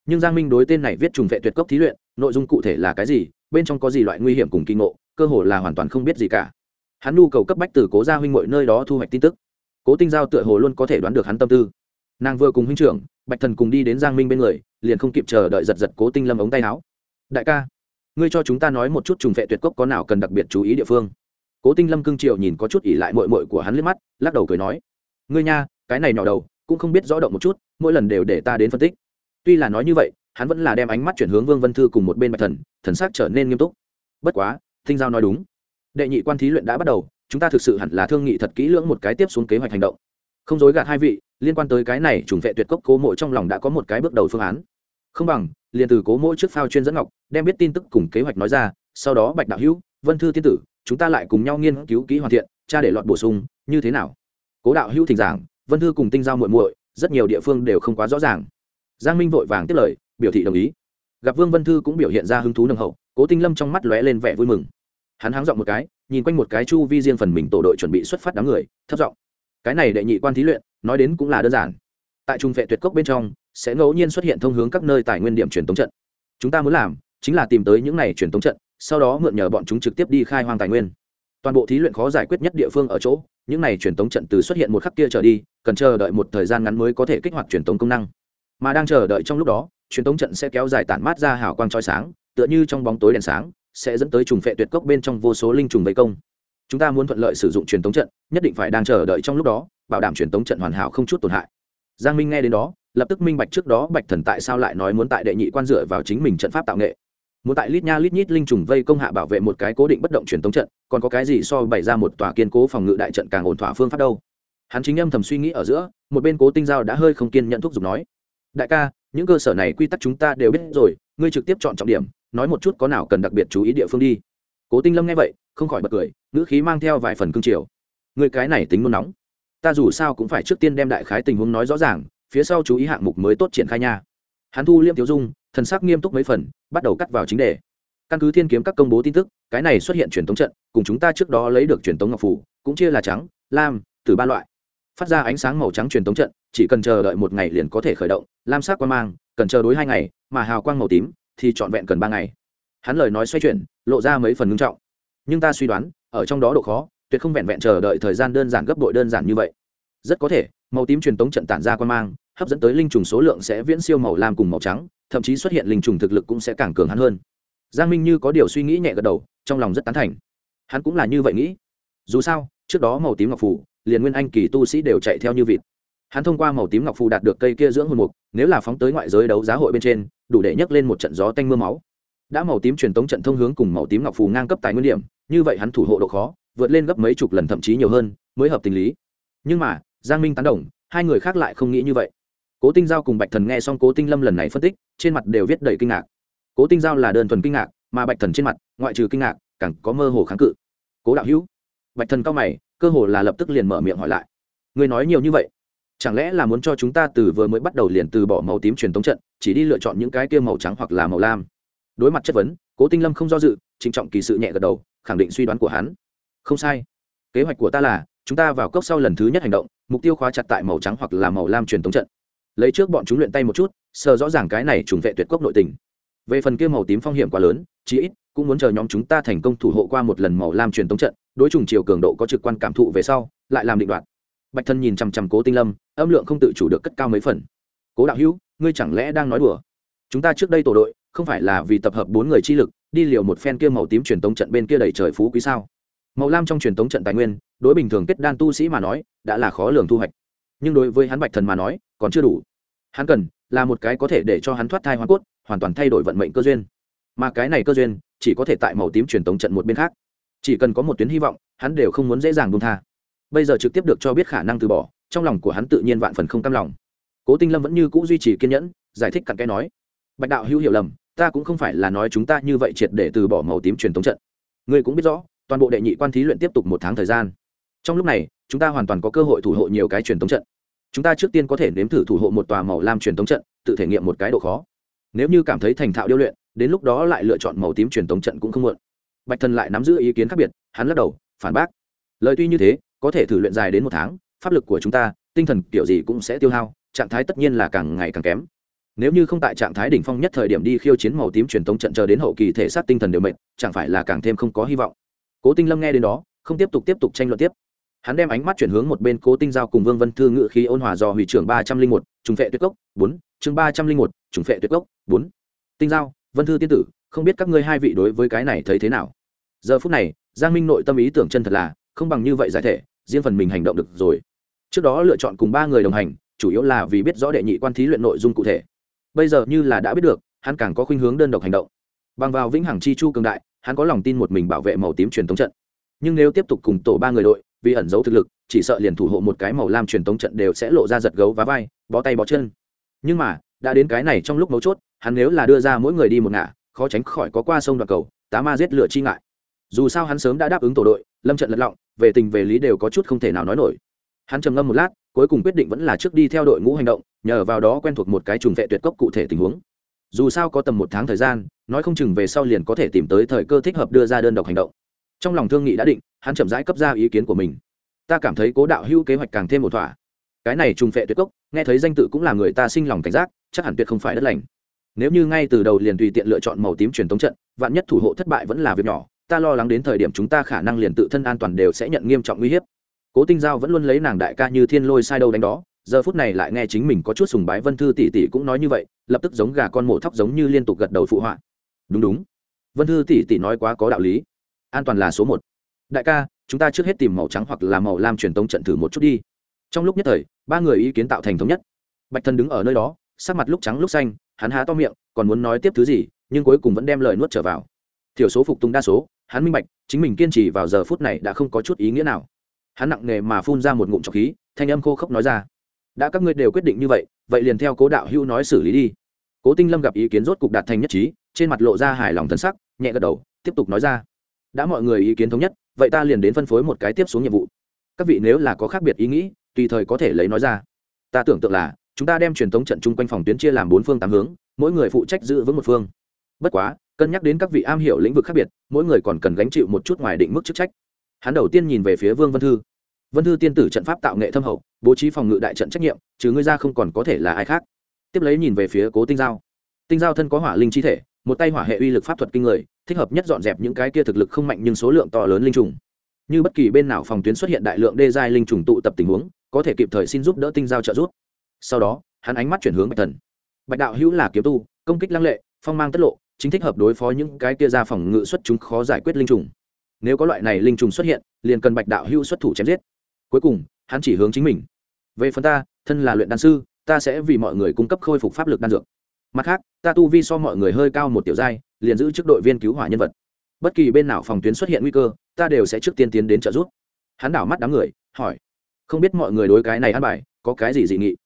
Nhưng giang minh đối tên này viết trùng vệ tuyệt cốc thí luyện, nội dung cụ thể là cái gì, bên trong có gì loại nguy hiểm cùng kinh ngộ, cơ hồ là hoàn toàn không biết gì cả. Hắn nhu cầu cấp bách từ cố gia huynh mọi nơi đó thu hoạch tin tức. Cố tinh giao tựa hồ luôn có thể đoán được hắn tâm tư. Nàng vừa cùng huynh trưởng, bạch thần cùng đi đến giang minh bên người, liền không kịp chờ đợi giật giật cố tinh lâm ống tay áo. Đại ca, ngươi cho chúng ta nói một chút trùng vệ tuyệt cốc có nào cần đặc biệt chú ý địa phương cố tinh lâm cương triều nhìn có chút ỉ lại mội mội của hắn liếc mắt, lắc đầu cười nói, ngươi nha, cái này nhỏ đầu, cũng không biết rõ động một chút, mỗi lần đều để ta đến phân tích. Tuy là nói như vậy, hắn vẫn là đem ánh mắt chuyển hướng vương vân thư cùng một bên bạch thần thần sắc trở nên nghiêm túc. Bất quá, thinh giao nói đúng. Đệ nhị quan thí luyện đã bắt đầu, chúng ta thực sự hẳn là thương nghị thật kỹ lưỡng một cái tiếp xuống kế hoạch hành động. Không dối gạt hai vị, liên quan tới cái này trùng vệ tuyệt cốc cố mộ trong lòng đã có một cái bước đầu phương án. Không bằng, liền từ cố mỗi trước phao chuyên dẫn ngọc, đem biết tin tức cùng kế hoạch nói ra, sau đó bạch đạo hữu, vân thư tiên tử chúng ta lại cùng nhau nghiên cứu kỹ hoàn thiện cha để lọt bổ sung, như thế nào? Cố đạo hữu thỉnh giảng, vân thư cùng tinh giao muội muội, rất nhiều địa phương đều không quá rõ ràng. Giang minh vội vàng tiếp lời, biểu thị đồng ý. Gặp vương vân thư cũng biểu hiện ra hứng thú nồng hậu, cố tinh lâm trong mắt lóe lên vẻ vui mừng. Hắn háng dọn một cái, nhìn quanh một cái chu vi riêng phần mình tổ đội chuẩn bị xuất phát đám người, thấp giọng. Cái này đệ nhị quan thí luyện, nói đến cũng là đơn giản. Tại trung vệ tuyệt cốc bên trong, sẽ ngẫu nhiên xuất hiện thông hướng các nơi tài nguyên điểm truyền tống trận. Chúng ta muốn làm, chính là tìm tới những này truyền tống trận sau đó mượn nhờ bọn chúng trực tiếp đi khai hoang tài nguyên. Toàn bộ thí luyện khó giải quyết nhất địa phương ở chỗ, những này truyền tống trận từ xuất hiện một khắc kia trở đi, cần chờ đợi một thời gian ngắn mới có thể kích hoạt truyền tống công năng. Mà đang chờ đợi trong lúc đó, truyền tống trận sẽ kéo dài tản mát ra hào quang trói sáng, tựa như trong bóng tối đèn sáng, sẽ dẫn tới trùng phệ tuyệt cốc bên trong vô số linh trùng vây công. Chúng ta muốn thuận lợi sử dụng truyền tống trận, nhất định phải đang chờ đợi trong lúc đó, bảo đảm truyền tống trận hoàn hảo không chút tổn hại. Giang minh nghe đến đó, lập tức minh bạch trước đó bạch thần tại sao lại nói muốn tại đệ nhị quan dựa vào chính mình trận pháp tạo nghệ muốn tại lít nha lít nhít linh trùng vây công hạ bảo vệ một cái cố định bất động truyền tống trận, còn có cái gì so bày ra một tòa kiên cố phòng ngự đại trận càng ổn thỏa phương pháp đâu? Hắn chính âm thầm suy nghĩ ở giữa, một bên cố tinh giao đã hơi không kiên nhận thúc giục nói, đại ca, những cơ sở này quy tắc chúng ta đều biết rồi, ngươi trực tiếp chọn trọng điểm, nói một chút có nào cần đặc biệt chú ý địa phương đi. Cố tinh lâm nghe vậy, không khỏi bật cười, ngữ khí mang theo vài phần cương triều người cái này tính nôn nóng, ta dù sao cũng phải trước tiên đem đại khái tình huống nói rõ ràng, phía sau chú ý hạng mục mới tốt triển khai nha hắn thu liêm tiêu dung, thần sắc nghiêm túc mấy phần, bắt đầu cắt vào chính đề. Căn cứ thiên kiếm các công bố tin tức, cái này xuất hiện truyền thống trận, cùng chúng ta trước đó lấy được truyền thống ngọc phủ, cũng chia là trắng, lam từ ba loại. Phát ra ánh sáng màu trắng truyền thống trận, chỉ cần chờ đợi một ngày liền có thể khởi động, lam sắc quan mang, cần chờ đối hai ngày, mà hào quang màu tím thì trọn vẹn cần ba ngày. Hắn lời nói xoay chuyển, lộ ra mấy phần ngưng trọng. Nhưng ta suy đoán, ở trong đó độ khó, tuyệt không vẹn vẹn chờ đợi thời gian đơn giản gấp đội đơn giản như vậy. Rất có thể, màu tím truyền tống trận tản ra quan mang hấp dẫn tới linh trùng số lượng sẽ viễn siêu màu lam cùng màu trắng, thậm chí xuất hiện linh trùng thực lực cũng sẽ càng cường hắn hơn. Giang minh như có điều suy nghĩ nhẹ gật đầu, trong lòng rất tán thành. Hắn cũng là như vậy nghĩ. Dù sao, trước đó màu tím ngọc phủ liền nguyên anh kỳ tu sĩ đều chạy theo như vịt. Hắn thông qua màu tím ngọc phù đạt được cây kia dưỡng hồn mục, nếu là phóng tới ngoại giới đấu giá hội bên trên, đủ để nhấc lên một trận gió tanh m ư a máu. Đã màu tím truyền tống trận thông hướng cùng màu tím ngọc phù ngang cấp tài nguyên điểm, như vậy hắn thủ hộ độ khó, vượt lên gấp mấy chục lần thậm chí nhiều hơn, mới hợp tình lý. Nhưng mà, giang minh tán đồng, hai người khác lại không nghĩ như vậy cố tinh giao cùng bạch thần nghe xong cố tinh lâm lần này phân tích, trên mặt đều viết đầy kinh ngạc. Cố tinh giao là đơn thuần kinh ngạc, mà bạch thần trên mặt, ngoại trừ kinh ngạc, càng có mơ hồ kháng cự. Cố đạo hữu. Bạch thần cao mày, cơ hồ là lập tức liền mở miệng hỏi lại. Người nói nhiều như vậy, chẳng lẽ là muốn cho chúng ta từ vừa mới bắt đầu liền từ bỏ màu tím truyền thống trận, chỉ đi lựa chọn những cái kia màu trắng hoặc là màu lam? Đối mặt chất vấn, cố tinh lâm không do dự, trịnh trọng kỳ sự nhẹ gật đầu, khẳng định suy đoán của hắn. Không sai. Kế hoạch của ta là, chúng ta vào cốc sau lần thứ nhất hành động, mục tiêu khóa chặt tại màu trắng hoặc là màu lam truyền thống trận lấy trước bọn chúng luyện tay một chút, sờ rõ ràng cái này trùng vệ tuyệt cốc nội tình. Về phần kia màu tím phong hiểm quá lớn, chí ít cũng muốn chờ nhóm chúng ta thành công thủ hộ qua một lần màu lam truyền tống trận, đối trùng chiều cường độ có trực quan cảm thụ về sau, lại làm định đoạt. Bạch thân nhìn chằm chằm cố tinh lâm, âm lượng không tự chủ được cất cao mấy phần. Cố đạo hữu, ngươi chẳng lẽ đang nói đùa? Chúng ta trước đây tổ đội, không phải là vì tập hợp bốn người chi lực, đi liều một phen kia màu tím truyền tống trận bên kia đầy trời phú quý sao? Màu lam trong truyền tống trận tài nguyên, đối bình thường kết đan tu sĩ mà nói, đã là khó lường thu hoạch. Nhưng đối với hắn bạch thần mà nói còn chưa đủ. Hắn cần là một cái có thể để cho hắn thoát thai hoa cốt, hoàn toàn thay đổi vận mệnh cơ duyên. Mà cái này cơ duyên chỉ có thể tại màu tím truyền tống trận một bên khác. Chỉ cần có một tuyến hy vọng, hắn đều không muốn dễ dàng buông tha. Bây giờ trực tiếp được cho biết khả năng từ bỏ, trong lòng của hắn tự nhiên vạn phần không cam lòng. Cố tinh lâm vẫn như c ũ duy trì kiên nhẫn, giải thích cặn cái nói, bạch đạo hữu hiểu lầm, ta cũng không phải là nói chúng ta như vậy triệt để từ bỏ màu tím truyền thống trận. Ngươi cũng biết rõ, toàn bộ đệ nhị quan thí luyện tiếp tục một tháng thời gian. Trong lúc này, chúng ta hoàn toàn có cơ hội thủ hộ nhiều cái truyền thống trận chúng ta trước tiên có thể nếm thử thủ hộ một tòa màu lam truyền thống trận, tự thể nghiệm một cái độ khó. Nếu như cảm thấy thành thạo điêu luyện, đến lúc đó lại lựa chọn màu tím truyền thống trận cũng không muộn. Bạch thần lại nắm giữ ý kiến khác biệt, hắn lắc đầu, phản bác. Lời tuy như thế, có thể thử luyện dài đến một tháng, pháp lực của chúng ta, tinh thần kiểu gì cũng sẽ tiêu hao, trạng thái tất nhiên là càng ngày càng kém. Nếu như không tại trạng thái đỉnh phong nhất thời điểm đi khiêu chiến màu tím truyền thống trận chờ đến hậu kỳ thể xác tinh thần đều mệt, chẳng phải là càng thêm không có hy vọng. Cố tinh lâm nghe đến đó, không tiếp tục tiếp tục tranh luận tiếp hắn đem ánh mắt chuyển hướng một bên cố tinh giao cùng vương vân thư ngự khí ôn hòa do hủy trưởng ba trăm linh một, trùng phệ tuyệt cốc, bốn, chương ba trăm linh một, trùng phệ tuyệt cốc, bốn. Tinh giao, vân thư tiên tử, không biết các ngươi hai vị đối với cái này thấy thế nào? Giờ phút này, giang minh nội tâm ý tưởng chân thật là, không bằng như vậy giải thể, riêng phần mình hành động được rồi. Trước đó lựa chọn cùng ba người đồng hành, chủ yếu là vì biết rõ đệ nhị quan thí luyện nội dung cụ thể. Bây giờ như là đã biết được, hắn càng có khuynh hướng đơn độc hành động. Bằng vào vĩnh hằng chi chu cường đại, hắn có lòng tin một mình bảo vệ màu tím truyền thống trận. Nhưng nếu tiếp tục cùng tổ ba người đội vì ẩn giấu thực lực, chỉ sợ liền thủ hộ một cái màu lam truyền thống trận đều sẽ lộ ra giật gấu và vai, bó tay bó chân. Nhưng mà, đã đến cái này trong lúc mấu chốt, hắn nếu là đưa ra mỗi người đi một ngả, khó tránh khỏi có qua sông đoạn cầu, tá ma giết lửa chi ngại. Dù sao hắn sớm đã đáp ứng tổ đội, lâm trận lật lọng, về tình về lý đều có chút không thể nào nói nổi. Hắn trầm ngâm một lát, cuối cùng quyết định vẫn là trước đi theo đội ngũ hành động, nhờ vào đó quen thuộc một cái trùng vệ tuyệt cốc cụ thể tình huống. Dù sao có tầm một tháng thời gian, nói không chừng về sau liền có thể tìm tới thời cơ thích hợp đưa ra đơn độc hành động trong lòng thương nghị đã định, hắn chậm rãi cấp ra ý kiến của mình. Ta cảm thấy cố đạo hữu kế hoạch càng thêm một thỏa. Cái này trùng phệ tuyệt cốc, nghe thấy danh tự cũng là người ta sinh lòng cảnh giác, chắc hẳn tuyệt không phải đất lành. Nếu như ngay từ đầu liền tùy tiện lựa chọn màu tím truyền thống trận, vạn nhất thủ hộ thất bại vẫn là việc nhỏ, ta lo lắng đến thời điểm chúng ta khả năng liền tự thân an toàn đều sẽ nhận nghiêm trọng nguy hiểm. cố tinh giao vẫn luôn lấy nàng đại ca như thiên lôi sai đâu đánh đó, giờ phút này lại nghe chính mình có chút sùng bái vân thư tỷ tỷ cũng nói như vậy, lập tức giống gà con mổ thóc giống như liên tục gật đầu phụ họa. Đúng đúng. Vân thư tỷ tỷ nói quá có đạo lý an toàn là số một. Đại ca, chúng ta trước hết tìm màu trắng hoặc là màu lam truyền tống trận thử một chút đi. Trong lúc nhất thời, ba người ý kiến tạo thành thống nhất. Bạch thân đứng ở nơi đó, sắc mặt lúc trắng lúc xanh, hắn há to miệng, còn muốn nói tiếp thứ gì, nhưng cuối cùng vẫn đem lời nuốt trở vào. Thiểu số phục tùng đa số, hắn minh bạch, chính mình kiên trì vào giờ phút này đã không có chút ý nghĩa nào. Hắn nặng nề mà phun ra một ngụm trọc khí, thanh âm khô khốc nói ra. Đã các ngươi đều quyết định như vậy vậy liền theo cố đạo hữu nói xử lý đi. Cố tinh lâm gặp ý kiến rốt cục đạt thành nhất trí, trên mặt lộ ra hài lòng thân sắc, nhẹ gật đầu, tiếp tục nói ra đã mọi người ý kiến thống nhất, vậy ta liền đến phân phối một cái tiếp xuống nhiệm vụ. Các vị nếu là có khác biệt ý nghĩ, tùy thời có thể lấy nói ra. Ta tưởng tượng là, chúng ta đem truyền thống trận chung quanh phòng tuyến chia làm bốn phương tám hướng, mỗi người phụ trách giữ vững một phương. Bất quá, cân nhắc đến các vị am hiểu lĩnh vực khác biệt, mỗi người còn cần gánh chịu một chút ngoài định mức chức trách. Hắn đầu tiên nhìn về phía vương Văn thư. Vân thư tiên tử trận pháp tạo nghệ thâm hậu, bố trí phòng ngự đại trận trách nhiệm chứ ngươi ra không còn có thể là ai khác. Tiếp lấy nhìn về phía cố tinh giao. Tinh giao thân có hỏa linh chi thể, một tay hỏa hệ uy lực pháp thuật kinh người thích hợp nhất dọn dẹp những cái kia thực lực không mạnh nhưng số lượng to lớn linh trùng. Như bất kỳ bên nào phòng tuyến xuất hiện đại lượng đê giai linh trùng tụ tập tình huống, có thể kịp thời xin giúp đỡ tinh giao trợ giúp. Sau đó, hắn ánh mắt chuyển hướng bạch thần. Bạch đạo hữu là kiếm tu, công kích lăng lệ, phong mang tất lộ, chính thích hợp đối phó những cái kia ra phòng ngự xuất chúng khó giải quyết linh trùng. Nếu có loại này linh trùng xuất hiện, liền cần bạch đạo hữu xuất thủ chém giết. Cuối cùng, hắn chỉ hướng chính mình. Về phần ta, thân là luyện đan sư, ta sẽ vì mọi người cung cấp khôi phục pháp lực đan dược mặt khác, ta tu vi so mọi người hơi cao một tiểu giai, liền giữ chức đội viên cứu hỏa nhân vật. Bất kỳ bên nào phòng tuyến xuất hiện nguy cơ, ta đều sẽ trước tiên tiến đến trợ giúp. Hắn đảo mắt đám người, hỏi. Không biết mọi người đối cái này ăn bài, có cái gì dị nghị?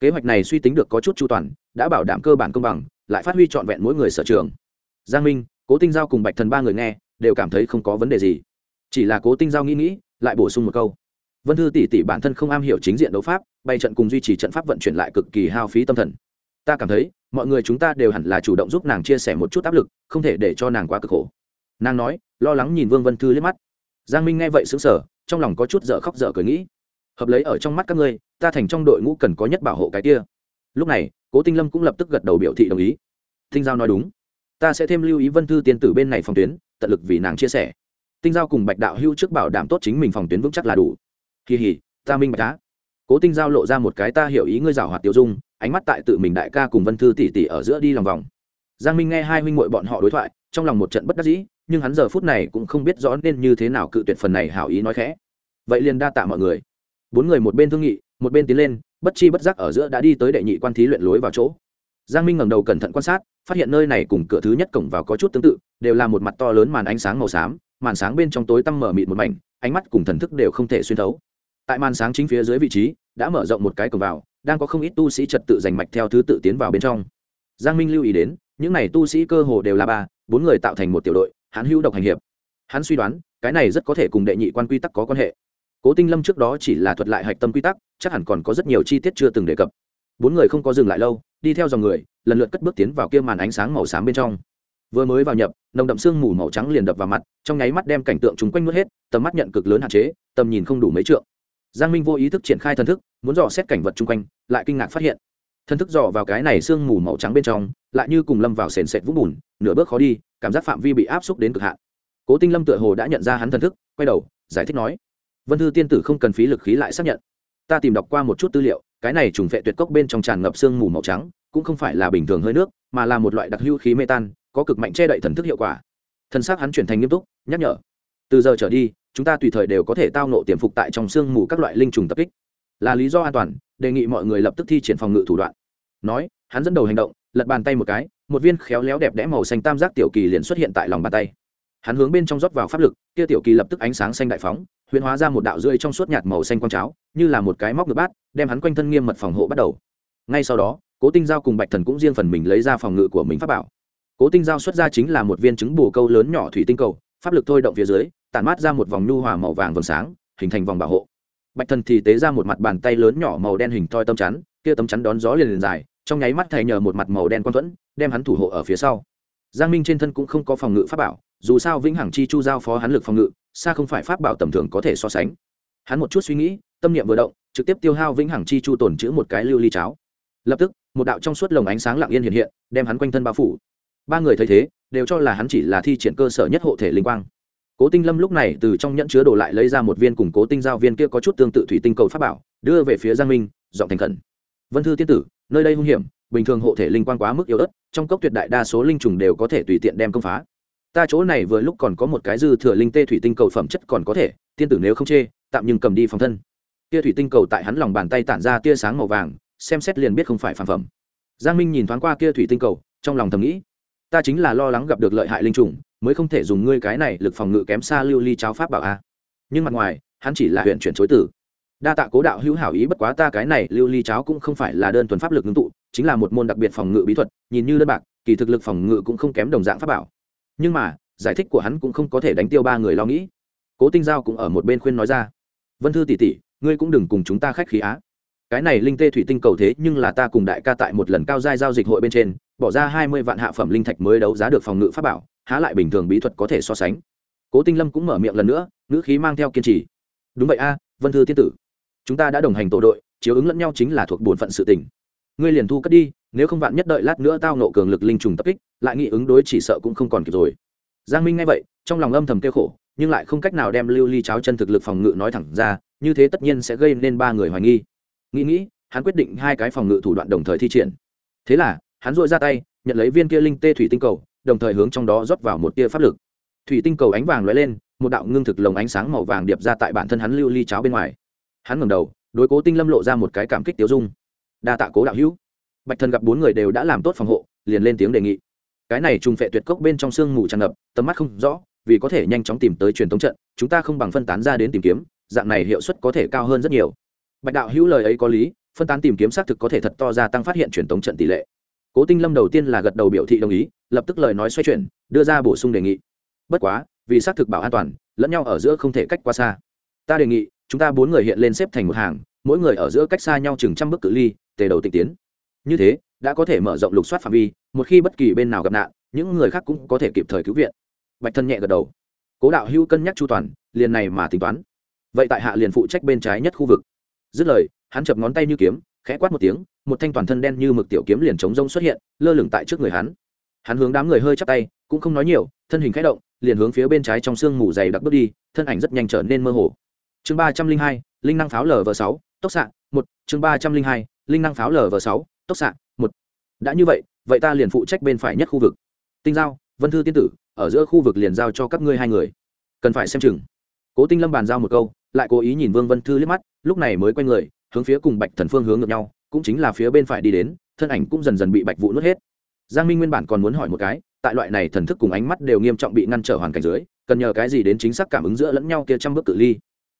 Kế hoạch này suy tính được có chút chu toàn, đã bảo đảm cơ bản công bằng, lại phát huy trọn vẹn mỗi người sở trường. Giang minh, cố tinh giao cùng bạch thần ba người nghe, đều cảm thấy không có vấn đề gì. Chỉ là cố tinh giao nghĩ nghĩ, lại bổ sung một câu. Vân thư tỷ tỷ bản thân không am hiểu chính diện đấu pháp, bay trận cùng duy trì trận pháp vận chuyển lại cực kỳ hao phí tâm thần ta cảm thấy mọi người chúng ta đều hẳn là chủ động giúp nàng chia sẻ một chút áp lực, không thể để cho nàng quá cực khổ. Nàng nói, lo lắng nhìn vương vân thư liếc mắt. Giang minh nghe vậy xứng sở trong lòng có chút dở khóc dở cười nghĩ, hợp lấy ở trong mắt các ngươi, ta thành trong đội ngũ cần có nhất bảo hộ cái kia. Lúc này, cố tinh lâm cũng lập tức gật đầu biểu thị đồng ý. Tinh giao nói đúng, ta sẽ thêm lưu ý vân thư tiên tử bên này phòng tuyến, tận lực vì nàng chia sẻ. Tinh giao cùng bạch đạo hưu trước bảo đảm tốt chính mình phòng tuyến vững chắc là đủ. Kỳ hỉ, ta minh bạch đá cố tinh giao lộ ra một cái, ta hiểu ý ngươi rào hoạt tiêu dung ánh mắt tại tự mình đại ca cùng vân thư tỷ tỷ ở giữa đi lòng vòng. Giang minh nghe hai huynh muội bọn họ đối thoại, trong lòng một trận bất đắc dĩ, nhưng hắn giờ phút này cũng không biết rõ nên như thế nào cự tuyệt phần này hảo ý nói khẽ. Vậy liền đa tạ mọi người. Bốn người một bên thương nghị, một bên tiến lên, bất chi bất giác ở giữa đã đi tới đệ nhị quan thí luyện lối vào chỗ. Giang minh ngẩng đầu cẩn thận quan sát, phát hiện nơi này cùng cửa thứ nhất cổng vào có chút tương tự, đều là một mặt to lớn màn ánh sáng màu xám, màn sáng bên trong tối tăm mở mịt một mảnh, ánh mắt cùng thần thức đều không thể xuyên thấu. Tại màn sáng chính phía dưới vị trí, đã mở rộng một cái cổng vào đang có không ít tu sĩ trật tự giành mạch theo thứ tự tiến vào bên trong. Giang minh lưu ý đến, những này tu sĩ cơ hồ đều là ba, bốn người tạo thành một tiểu đội, hắn hữu độc hành hiệp. Hắn suy đoán, cái này rất có thể cùng đệ nhị quan quy tắc có quan hệ. Cố tinh lâm trước đó chỉ là thuật lại hạch tâm quy tắc, chắc hẳn còn có rất nhiều chi tiết chưa từng đề cập. Bốn người không có dừng lại lâu, đi theo dòng người, lần lượt cất bước tiến vào kia màn ánh sáng màu xám bên trong. Vừa mới vào nhập, nồng đậm sương mù màu trắng liền đập vào mặt, trong nháy mắt đem cảnh tượng chúng quanh nuốt hết, tầm mắt nhận cực lớn hạn chế, tầm nhìn không đủ mấy trượng giang minh vô ý thức triển khai thần thức, muốn dò xét cảnh vật chung quanh, lại kinh ngạc phát hiện. Thần thức dò vào cái này sương mù màu trắng bên trong, lại như cùng lâm vào sền sệt vũng bùn, nửa bước khó đi, cảm giác phạm vi bị áp xúc đến cực hạn. Cố tinh lâm tựa hồ đã nhận ra hắn thần thức, quay đầu, giải thích nói, vân thư tiên tử không cần phí lực khí lại xác nhận. Ta tìm đọc qua một chút tư liệu, cái này trùng vệ tuyệt cốc bên trong tràn ngập sương mù màu trắng, cũng không phải là bình thường hơi nước, mà là một loại đặc hữu khí mê tan có cực mạnh che đậy thần thức hiệu quả. Thân xác hắn chuyển thành nghiêm túc, nhắc nhở, từ giờ trở đi chúng ta tùy thời đều có thể tao nộ tiềm phục tại trong sương mù các loại linh trùng tập kích. Là lý do an toàn, đề nghị mọi người lập tức thi triển phòng ngự thủ đoạn. Nói, hắn dẫn đầu hành động, lật bàn tay một cái, một viên khéo léo đẹp đẽ màu xanh tam giác tiểu kỳ liền xuất hiện tại lòng bàn tay. Hắn hướng bên trong rót vào pháp lực, kia tiểu kỳ lập tức ánh sáng xanh đại phóng huyền hóa ra một đạo rơi trong suốt nhạt màu xanh quang cháo, như là một cái móc ngược bát, đem hắn quanh thân nghiêm mật phòng hộ bắt đầu. Ngay sau đó, cố tinh giao cùng bạch thần cũng riêng phần mình lấy ra phòng ngự của mình pháp bảo. Cố tinh giao xuất ra chính là một viên trứng bù câu lớn nhỏ thủy tinh cầu, pháp lực thôi động phía dưới tản mát ra một vòng nhu hòa màu vàng vầng sáng, hình thành vòng bảo hộ. Bạch thần thì tế ra một mặt bàn tay lớn nhỏ màu đen hình thoi tâm chắn, kia tấm chắn đón gió liền liền dài, trong nháy mắt thầy nhờ một mặt màu đen quang thuẫn, đem hắn thủ hộ ở phía sau. Giang minh trên thân cũng không có phòng ngự pháp bảo, dù sao vĩnh hằng chi chu giao phó hắn lực phòng ngự, xa không phải pháp bảo tầm thường có thể so sánh. Hắn một chút suy nghĩ, tâm niệm vừa động, trực tiếp tiêu hao vĩnh hằng chi chu tồn chữ một cái lưu ly cháo. Lập tức, một đạo trong suốt lồng ánh sáng lặng yên hiện hiện, đem hắn quanh thân bao phủ. Ba người thấy thế, đều cho là hắn chỉ là thi triển cơ sở nhất hộ thể linh quang cố tinh lâm lúc này từ trong nhẫn chứa đổ lại lấy ra một viên cùng cố tinh giao viên kia có chút tương tự thủy tinh cầu pháp bảo, đưa về phía giang minh dọn thành khẩn. Vân thư tiên tử, nơi đây hung hiểm, bình thường hộ thể linh quan quá mức yếu ớt, trong cốc tuyệt đại đa số linh trùng đều có thể tùy tiện đem công phá. Ta chỗ này vừa lúc còn có một cái dư thừa linh tê thủy tinh cầu phẩm chất còn có thể, tiên tử nếu không chê, tạm nhưng cầm đi phòng thân. Tia thủy tinh cầu tại hắn lòng bàn tay tản ra tia sáng màu vàng, xem xét liền biết không phải phản phẩm. Giang minh nhìn thoáng qua kia thủy tinh cầu, trong lòng thầm nghĩ, ta chính là lo lắng gặp được lợi hại linh trùng mới không thể dùng ngươi cái này lực phòng ngự kém xa lưu ly cháo pháp bảo a. Nhưng mặt ngoài, hắn chỉ là huyện chuyển chối tử. Đa tạ cố đạo hữu hảo ý bất quá ta cái này lưu ly cháo cũng không phải là đơn thuần pháp lực ngưng tụ, chính là một môn đặc biệt phòng ngự bí thuật, nhìn như đơn bạc, kỳ thực lực phòng ngự cũng không kém đồng dạng pháp bảo. Nhưng mà, giải thích của hắn cũng không có thể đánh tiêu ba người lo nghĩ. Cố tinh giao cũng ở một bên khuyên nói ra. Vân thư tỷ tỷ, ngươi cũng đừng cùng chúng ta khách khí á. Cái này linh tê thủy tinh cầu thế nhưng là ta cùng đại ca tại một lần cao giai giao dịch hội bên trên, bỏ ra hai mươi vạn hạ phẩm linh thạch mới đấu giá được phòng ngự pháp bảo há lại bình thường bí thuật có thể so sánh. Cố tinh lâm cũng mở miệng lần nữa, ngữ khí mang theo kiên trì. Đúng vậy a, vân thư tiên tử. Chúng ta đã đồng hành tổ đội, chiếu ứng lẫn nhau chính là thuộc bổn phận sự tình. Ngươi liền thu cất đi, nếu không vạn nhất đợi lát nữa tao nộ cường lực linh trùng tập kích, lại nghị ứng đối chỉ sợ cũng không còn kịp rồi. Giang minh nghe vậy, trong lòng âm thầm kêu khổ, nhưng lại không cách nào đem lưu ly cháo chân thực lực phòng ngự nói thẳng ra, như thế tất nhiên sẽ gây nên ba người hoài nghi. Nghĩ nghĩ, hắn quyết định hai cái phòng ngự thủ đoạn đồng thời thi triển. Thế là, hắn dội ra tay, nhận lấy viên kia linh tê thủy tinh cầu đồng thời hướng trong đó rót vào một tia pháp lực. Thủy tinh cầu ánh vàng lóe lên, một đạo ngưng thực lồng ánh sáng màu vàng điệp ra tại bản thân hắn lưu ly cháo bên ngoài. Hắn ngẩng đầu, đối cố tinh lâm lộ ra một cái cảm kích tiêu dung. Đa tạ cố đạo hữu. Bạch thần gặp bốn người đều đã làm tốt phòng hộ, liền lên tiếng đề nghị. Cái này trùng phệ tuyệt cốc bên trong sương mù tràn ngập, tầm mắt không rõ, vì có thể nhanh chóng tìm tới truyền thống trận, chúng ta không bằng phân tán ra đến tìm kiếm, dạng này hiệu suất có thể cao hơn rất nhiều. Bạch đạo hữu lời ấy có lý, phân tán tìm kiếm xác thực có thể thật to ra tăng phát hiện truyền thống trận tỷ lệ cố tinh lâm đầu tiên là gật đầu biểu thị đồng ý, lập tức lời nói xoay chuyển, đưa ra bổ sung đề nghị. Bất quá, vì xác thực bảo an toàn, lẫn nhau ở giữa không thể cách quá xa. Ta đề nghị, chúng ta bốn người hiện lên xếp thành một hàng, mỗi người ở giữa cách xa nhau chừng trăm bước cự ly, tề đầu tịch tiến. Như thế, đã có thể mở rộng lục soát phạm vi, một khi bất kỳ bên nào gặp nạn, những người khác cũng có thể kịp thời cứu viện. Bạch thân nhẹ gật đầu. Cố đạo hưu cân nhắc chu toàn, liền này mà tính toán. Vậy tại hạ liền phụ trách bên trái nhất khu vực. Dứt lời, hắn chập ngón tay như kiếm khẽ quát một tiếng, một thanh toàn thân đen như mực tiểu kiếm liền chống rông xuất hiện, lơ lửng tại trước người hắn. Hắn hướng đám người hơi chắp tay, cũng không nói nhiều, thân hình khẽ động, liền hướng phía bên trái trong sương mù dày đặc bước đi, thân ảnh rất nhanh trở nên mơ hồ. Chương ba trăm linh hai, linh năng pháo lv sáu, tốc xạ, một. Chương ba trăm linh hai, linh năng pháo lv sáu, tốc xạ, một. Đã như vậy vậy ta liền phụ trách bên phải nhất khu vực. Tinh giao, vân thư tiên tử, ở giữa khu vực liền giao cho các ngươi hai người. Cần phải xem chừng. Cố tinh lâm bàn giao một câu, lại cố ý nhìn vương vân thư liếc mắt, lúc này mới quay người hướng phía cùng bạch thần phương hướng ngược nhau, cũng chính là phía bên phải đi đến, thân ảnh cũng dần dần bị bạch vũ nuốt hết. Giang minh nguyên bản còn muốn hỏi một cái, tại loại này thần thức cùng ánh mắt đều nghiêm trọng bị ngăn trở hoàn cảnh dưới, cần nhờ cái gì đến chính xác cảm ứng giữa lẫn nhau kia trăm bước cự ly.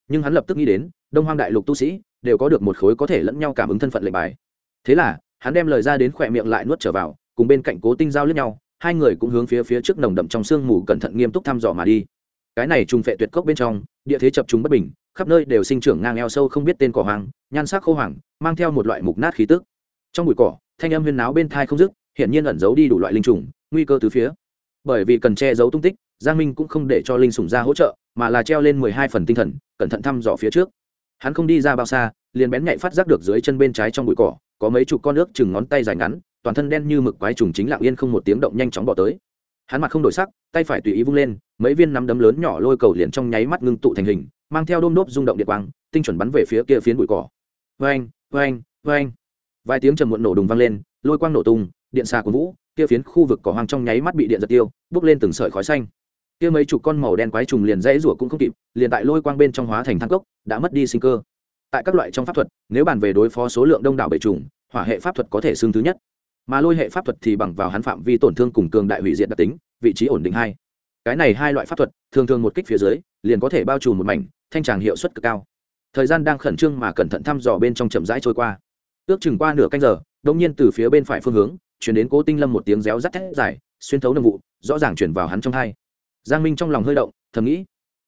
Nhưng hắn lập tức nghĩ đến, đông hoang đại lục tu sĩ, đều có được một khối có thể lẫn nhau cảm ứng thân phận lệnh bài. Thế là, hắn đem lời ra đến khỏe miệng lại nuốt trở vào, cùng bên cạnh cố tinh giao lướt nhau, hai người cũng hướng phía phía trước nồng đậm trong sương mù cẩn thận nghiêm túc thăm dò mà đi. Cái này trùng phệ tuyệt cốc bên trong, địa thế chập chúng bất bình khắp nơi đều sinh trưởng ngang eo sâu không biết tên cỏ hoang, nhan sắc khô hoàng mang theo một loại mục nát khí tức. Trong bụi cỏ, thanh âm huyên náo bên thai không dứt hiện nhiên ẩn giấu đi đủ loại linh trùng, nguy cơ từ phía. Bởi vì cần che giấu tung tích, giang minh cũng không để cho linh sủng ra hỗ trợ, mà là treo lên mười hai phần tinh thần, cẩn thận thăm dò phía trước. Hắn không đi ra bao xa, liền bén nhạy phát giác được dưới chân bên trái trong bụi cỏ, có mấy chục con nước chừng ngón tay dài ngắn, toàn thân đen như mực quái trùng chính lặng yên không một tiếng động nhanh chóng bỏ tới hắn mặt không đổi sắc, tay phải tùy ý vung lên, mấy viên nắm đấm lớn nhỏ lôi cầu liền trong nháy mắt ngưng tụ thành hình, mang theo đôm nốt rung động điện quang, tinh chuẩn bắn về phía kia phiến bụi cỏ. Vang vang vang vài tiếng trầm muộn nổ đùng vang lên, lôi quang nổ tung, điện xà của vũ, kia phiến khu vực cỏ hoang trong nháy mắt bị điện giật tiêu, bốc lên từng sợi khói xanh. Kia mấy chục con màu đen quái trùng liền dãy rủa cũng không kịp, liền tại lôi quang bên trong hóa thành thang cốc, đã mất đi sinh cơ. Tại các loại trong pháp thuật, nếu bàn về đối phó số lượng đông đảo bệ trùng, hỏa hệ pháp thuật có thể xương thứ nhất mà lôi hệ pháp thuật thì bằng vào hắn phạm vi tổn thương cùng cường đại hủy diệt đặc tính, vị trí ổn định hai. Cái này hai loại pháp thuật, thường thường một kích phía dưới, liền có thể bao trùm một mảnh, thanh tràng hiệu suất cực cao. Thời gian đang khẩn trương mà cẩn thận thăm dò bên trong chậm rãi trôi qua. Ước chừng qua nửa canh giờ đông nhiên từ phía bên phải phương hướng, chuyển đến cố tinh lâm một tiếng réo rắt thét dài, xuyên thấu nồng vụ, rõ ràng chuyển vào hắn trong hai. Giang minh trong lòng hơi động, thầm nghĩ,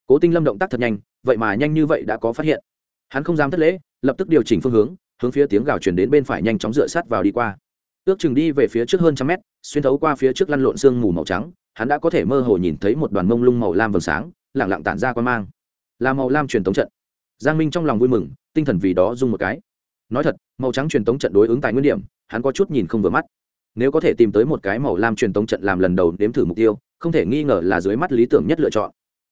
cố tinh lâm động tác thật nhanh, vậy mà nhanh như vậy đã có phát hiện. Hắn không dám thất lễ, lập tức điều chỉnh phương hướng hướng phía tiếng gào chuyển đến bên phải nhanh chóng dựa sát vào đi qua ước chừng đi về phía trước hơn trăm mét, xuyên thấu qua phía trước lăn lộn sương mù màu trắng, hắn đã có thể mơ hồ nhìn thấy một đoàn mông lung màu lam vầng sáng lẳng lặng tản ra quan mang. Là màu lam truyền tống trận. Giang minh trong lòng vui mừng, tinh thần vì đó dung một cái. Nói thật, màu trắng truyền tống trận đối ứng tại nguyên điểm, hắn có chút nhìn không vừa mắt. Nếu có thể tìm tới một cái màu lam truyền tống trận làm lần đầu đếm thử mục tiêu, không thể nghi ngờ là dưới mắt lý tưởng nhất lựa chọn.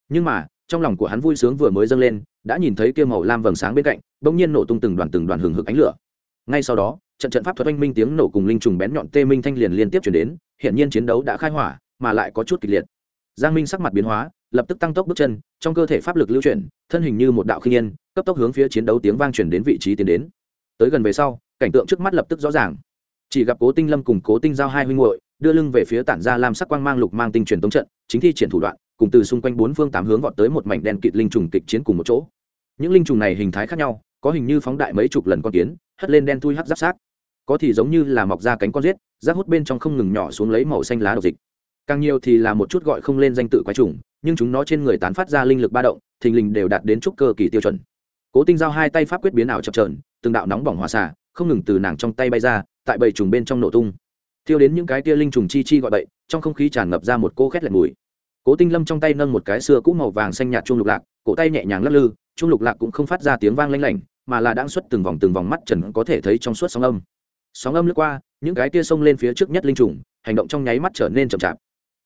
Nhưng mà, trong lòng của hắn vui sướng vừa mới dâng lên, đã nhìn thấy kia màu lam vầng sáng bên cạnh, bỗng nhiên nổ tung từng đoàn từng đoàn hừng hực ánh lửa ngay sau đó, trận trận pháp thuật oanh minh tiếng nổ cùng linh trùng bén nhọn tê minh thanh liền liên tiếp chuyển đến hiện nhiên chiến đấu đã khai hỏa, mà lại có chút kịch liệt. Giang minh sắc mặt biến hóa, lập tức tăng tốc bước chân, trong cơ thể pháp lực lưu chuyển, thân hình như một đạo khinh yên, cấp tốc hướng phía chiến đấu tiếng vang chuyển đến vị trí tiến đến. Tới gần về sau, cảnh tượng trước mắt lập tức rõ ràng. Chỉ gặp cố tinh lâm cùng cố tinh giao hai huynh hội đưa lưng về phía tản ra làm sắc quang mang lục mang tinh truyền tống trận, chính thi triển thủ đoạn, cùng từ xung quanh bốn phương tám hướng vọt tới một mảnh đen kịt linh trùng kịch chiến cùng một chỗ. Những linh trùng này hình thái khác nhau có hình như phóng đại mấy chục lần con kiến, hất lên đen thui hắt giáp sát có thì giống như là mọc ra cánh con rết rác hút bên trong không ngừng nhỏ xuống lấy màu xanh lá độc dịch. Càng nhiều thì là một chút gọi không lên danh tự quái trùng, nhưng chúng nó trên người tán phát ra linh lực ba động, thình lình đều đạt đến trúc cơ kỳ tiêu chuẩn. Cố tinh giao hai tay pháp quyết biến ảo chập trờn từng đạo nóng bỏng hòa xả không ngừng từ nàng trong tay bay ra, tại bầy trùng bên trong nổ tung. Thiêu đến những cái tia linh trùng chi chi gọi bậy, trong không khí tràn ngập ra một cô khét lẹt mùi. Cố tinh lâm trong tay nâng một cái xưa cũ màu vàng xanh nhạt chuông lục lạc, cổ tay nhẹ nhàng lắc lư trung lục lạc cũng không phát ra tiếng vang lanh lảnh, mà là đang xuất từng vòng từng vòng mắt trần có thể thấy trong suốt sóng âm. Sóng âm lướt qua, những cái tia sông lên phía trước nhất linh trùng, hành động trong nháy mắt trở nên chậm chạp.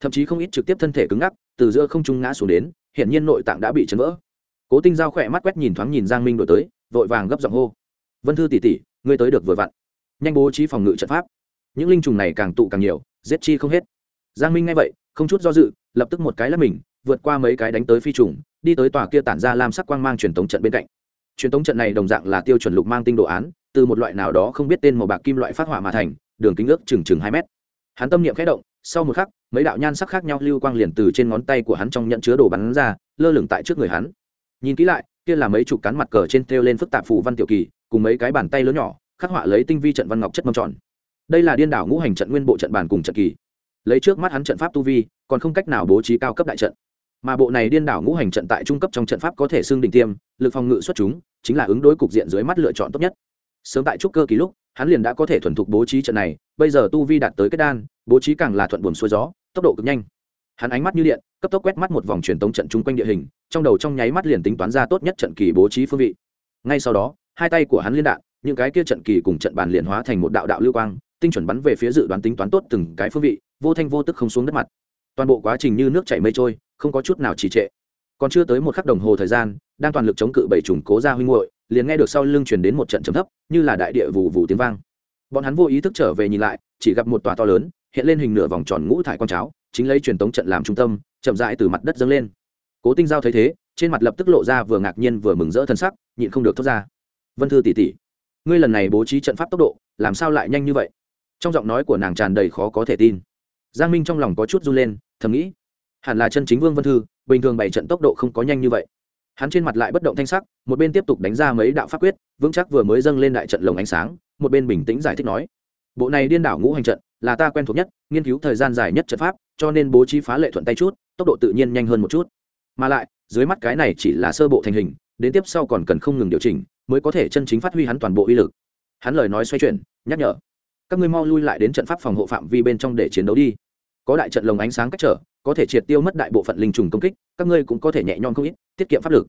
Thậm chí không ít trực tiếp thân thể cứng ngắc, từ giữa không trung ngã xuống đến hiện nhiên nội tạng đã bị chấn vỡ. Cố tinh giao khỏe mắt quét nhìn thoáng nhìn giang minh đổi tới, vội vàng gấp giọng hô. Vân thư tỷ tỷ, ngươi tới được vừa vặn. Nhanh bố trí phòng ngự trận pháp. Những linh trùng này càng tụ càng nhiều, giết chi không hết. Giang minh nghe vậy, không chút do dự, lập tức một cái là mình, vượt qua mấy cái đánh tới phi trùng đi tới tòa kia tản ra lam sắc quang mang truyền tống trận bên cạnh. Truyền tống trận này đồng dạng là tiêu chuẩn lục mang tinh đồ án, từ một loại nào đó không biết tên màu bạc kim loại phát hỏa mà thành, đường kính ước chừng chừng hai mét. Hắn tâm niệm khẽ động, sau một khắc, mấy đạo nhan sắc khác nhau lưu quang liền từ trên ngón tay của hắn trong nhận chứa đồ bắn ra, lơ lửng tại trước người hắn. Nhìn kỹ lại, kia là mấy chục cán mặt cờ trên treo lên phức tạp phù văn tiểu kỳ, cùng mấy cái bàn tay lớn nhỏ, khắc họa lấy tinh vi trận văn ngọc chất mâm tròn. Đây là điên đảo ngũ hành trận nguyên bộ trận bàn cùng trận kỳ. Lấy trước mắt hắn trận pháp tu vi, còn không cách nào bố trí cao cấp đại trận mà bộ này điên đảo ngũ hành trận tại trung cấp trong trận pháp có thể xưng đỉnh tiêm, lực phòng ngự xuất chúng, chính là ứng đối cục diện dưới mắt lựa chọn tốt nhất. Sớm tại trúc cơ kỳ lúc, hắn liền đã có thể thuần thục bố trí trận này, bây giờ tu vi đạt tới kết đan, bố trí càng là thuận buồm xuôi gió, tốc độ cực nhanh. Hắn ánh mắt như điện, cấp tốc quét mắt một vòng truyền tống trận chung quanh địa hình, trong đầu trong nháy mắt liền tính toán ra tốt nhất trận kỳ bố trí phương vị. Ngay sau đó, hai tay của hắn liên đạn, những cái kia trận kỳ cùng trận bàn liền hóa thành một đạo đạo lưu quang, tinh chuẩn bắn về phía dự đoán tính toán tốt từng cái phương vị, vô thanh vô tức không xuống đất mặt. Toàn bộ quá trình như nước chảy mây trôi không có chút nào trì trệ. Còn chưa tới một khắc đồng hồ thời gian, đang toàn lực chống cự bảy trùng cố ra huynh hội liền nghe được sau lưng truyền đến một trận trầm thấp, như là đại địa vù vù tiếng vang. Bọn hắn vô ý thức trở về nhìn lại, chỉ gặp một tòa to lớn, hiện lên hình nửa vòng tròn ngũ thải con cháo, chính lấy truyền tống trận làm trung tâm, chậm rãi từ mặt đất dâng lên. Cố tinh giao thấy thế, trên mặt lập tức lộ ra vừa ngạc nhiên vừa mừng rỡ thân sắc, nhịn không được thốt ra. Vân thư tỷ tỷ, ngươi lần này bố trí trận pháp tốc độ, làm sao lại nhanh như vậy? Trong giọng nói của nàng tràn đầy khó có thể tin. Giang minh trong lòng có chút run lên, thầm nghĩ hẳn là chân chính vương vân thư, bình thường bảy trận tốc độ không có nhanh như vậy. Hắn trên mặt lại bất động thanh sắc, một bên tiếp tục đánh ra mấy đạo pháp quyết, vững chắc vừa mới dâng lên đại trận lồng ánh sáng, một bên bình tĩnh giải thích nói, bộ này điên đảo ngũ hành trận, là ta quen thuộc nhất, nghiên cứu thời gian dài nhất trận pháp, cho nên bố trí phá lệ thuận tay chút, tốc độ tự nhiên nhanh hơn một chút. Mà lại, dưới mắt cái này chỉ là sơ bộ thành hình, đến tiếp sau còn cần không ngừng điều chỉnh, mới có thể chân chính phát huy hắn toàn bộ uy lực. Hắn lời nói xoay chuyển, nhắc nhở, các ngươi mau lui lại đến trận pháp phòng hộ phạm vi bên trong để chiến đấu đi. Có đại trận lồng ánh sáng cách trở có thể triệt tiêu mất đại bộ phận linh trùng công kích, các ngươi cũng có thể nhẹ nhõm không ít, tiết kiệm pháp lực.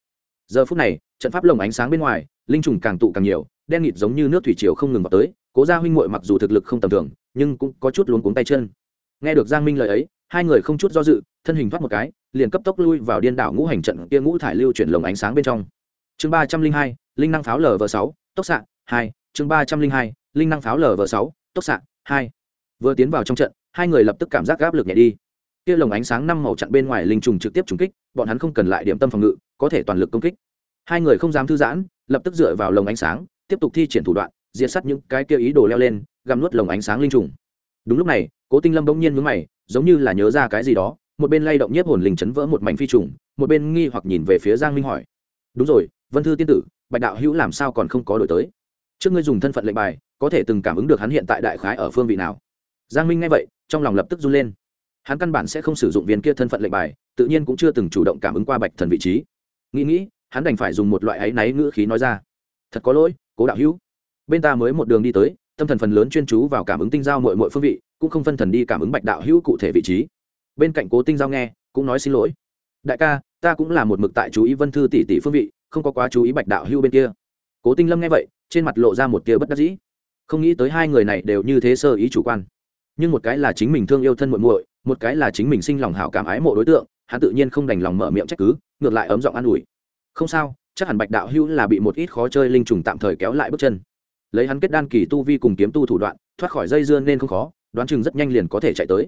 Giờ phút này, trận pháp lồng ánh sáng bên ngoài, linh trùng càng tụ càng nhiều, đen nghịt giống như nước thủy triều không ngừng vào tới, cố gia huynh muội mặc dù thực lực không tầm thường, nhưng cũng có chút luống cuống tay chân. Nghe được giang minh lời ấy, hai người không chút do dự, thân hình thoát một cái, liền cấp tốc lui vào điên đảo ngũ hành trận kia ngũ thải lưu chuyển lồng ánh sáng bên trong. Chương ba trăm linh hai, linh năng pháo lv sáu, tốc xạ hai, chương ba trăm linh hai, linh năng pháo lv sáu, tốc xạ hai. Vừa tiến vào trong trận, hai người lập tức cảm giác áp lực nhẹ đi kia lồng ánh sáng năm màu chặn bên ngoài linh trùng trực tiếp trùng kích, bọn hắn không cần lại điểm tâm phòng ngự, có thể toàn lực công kích. Hai người không dám thư giãn, lập tức dựa vào lồng ánh sáng, tiếp tục thi triển thủ đoạn, diệt sát những cái kia ý đồ leo lên găm nuốt lồng ánh sáng linh trùng. Đúng lúc này, cố tinh lâm bỗng nhiên mướn mày, giống như là nhớ ra cái gì đó, một bên lay động nhiếp hồn linh chấn vỡ một mảnh phi trùng, một bên nghi hoặc nhìn về phía giang minh hỏi. Đúng rồi, vân thư tiên tử, bạch đạo hữu làm sao còn không có đổi tới? Trước ngươi dùng thân phận lệnh bài, có thể từng cảm ứng được hắn hiện tại đại khái ở phương vị nào? Giang minh nghe vậy, trong lòng lập tức run lên hắn căn bản sẽ không sử dụng viên kia thân phận lệnh bài, tự nhiên cũng chưa từng chủ động cảm ứng qua bạch thần vị trí. Nghĩ nghĩ, hắn đành phải dùng một loại áy náy ngữ khí nói ra. Thật có lỗi, cố đạo hữu. Bên ta mới một đường đi tới, tâm thần phần lớn chuyên chú vào cảm ứng tinh giao mọi mọi phương vị, cũng không phân thần đi cảm ứng bạch đạo hữu cụ thể vị trí. Bên cạnh cố tinh giao nghe, cũng nói xin lỗi. Đại ca, ta cũng là một mực tại chú ý vân thư tỷ tỷ phương vị, không có quá chú ý bạch đạo hữu bên kia. Cố tinh lâm nghe vậy, trên mặt lộ ra một tia bất đắc dĩ. Không nghĩ tới hai người này đều như thế sơ ý chủ quan. Nhưng một cái là chính mình thương yêu thân muội muội một cái là chính mình sinh lòng hảo cảm ái mộ đối tượng, hắn tự nhiên không đành lòng mở miệng trách cứ, ngược lại ấm giọng an ủi. Không sao, chắc hẳn bạch đạo hữu là bị một ít khó chơi linh trùng tạm thời kéo lại bước chân. Lấy hắn kết đan kỳ tu vi cùng kiếm tu thủ đoạn, thoát khỏi dây dưa nên không khó, đoán chừng rất nhanh liền có thể chạy tới.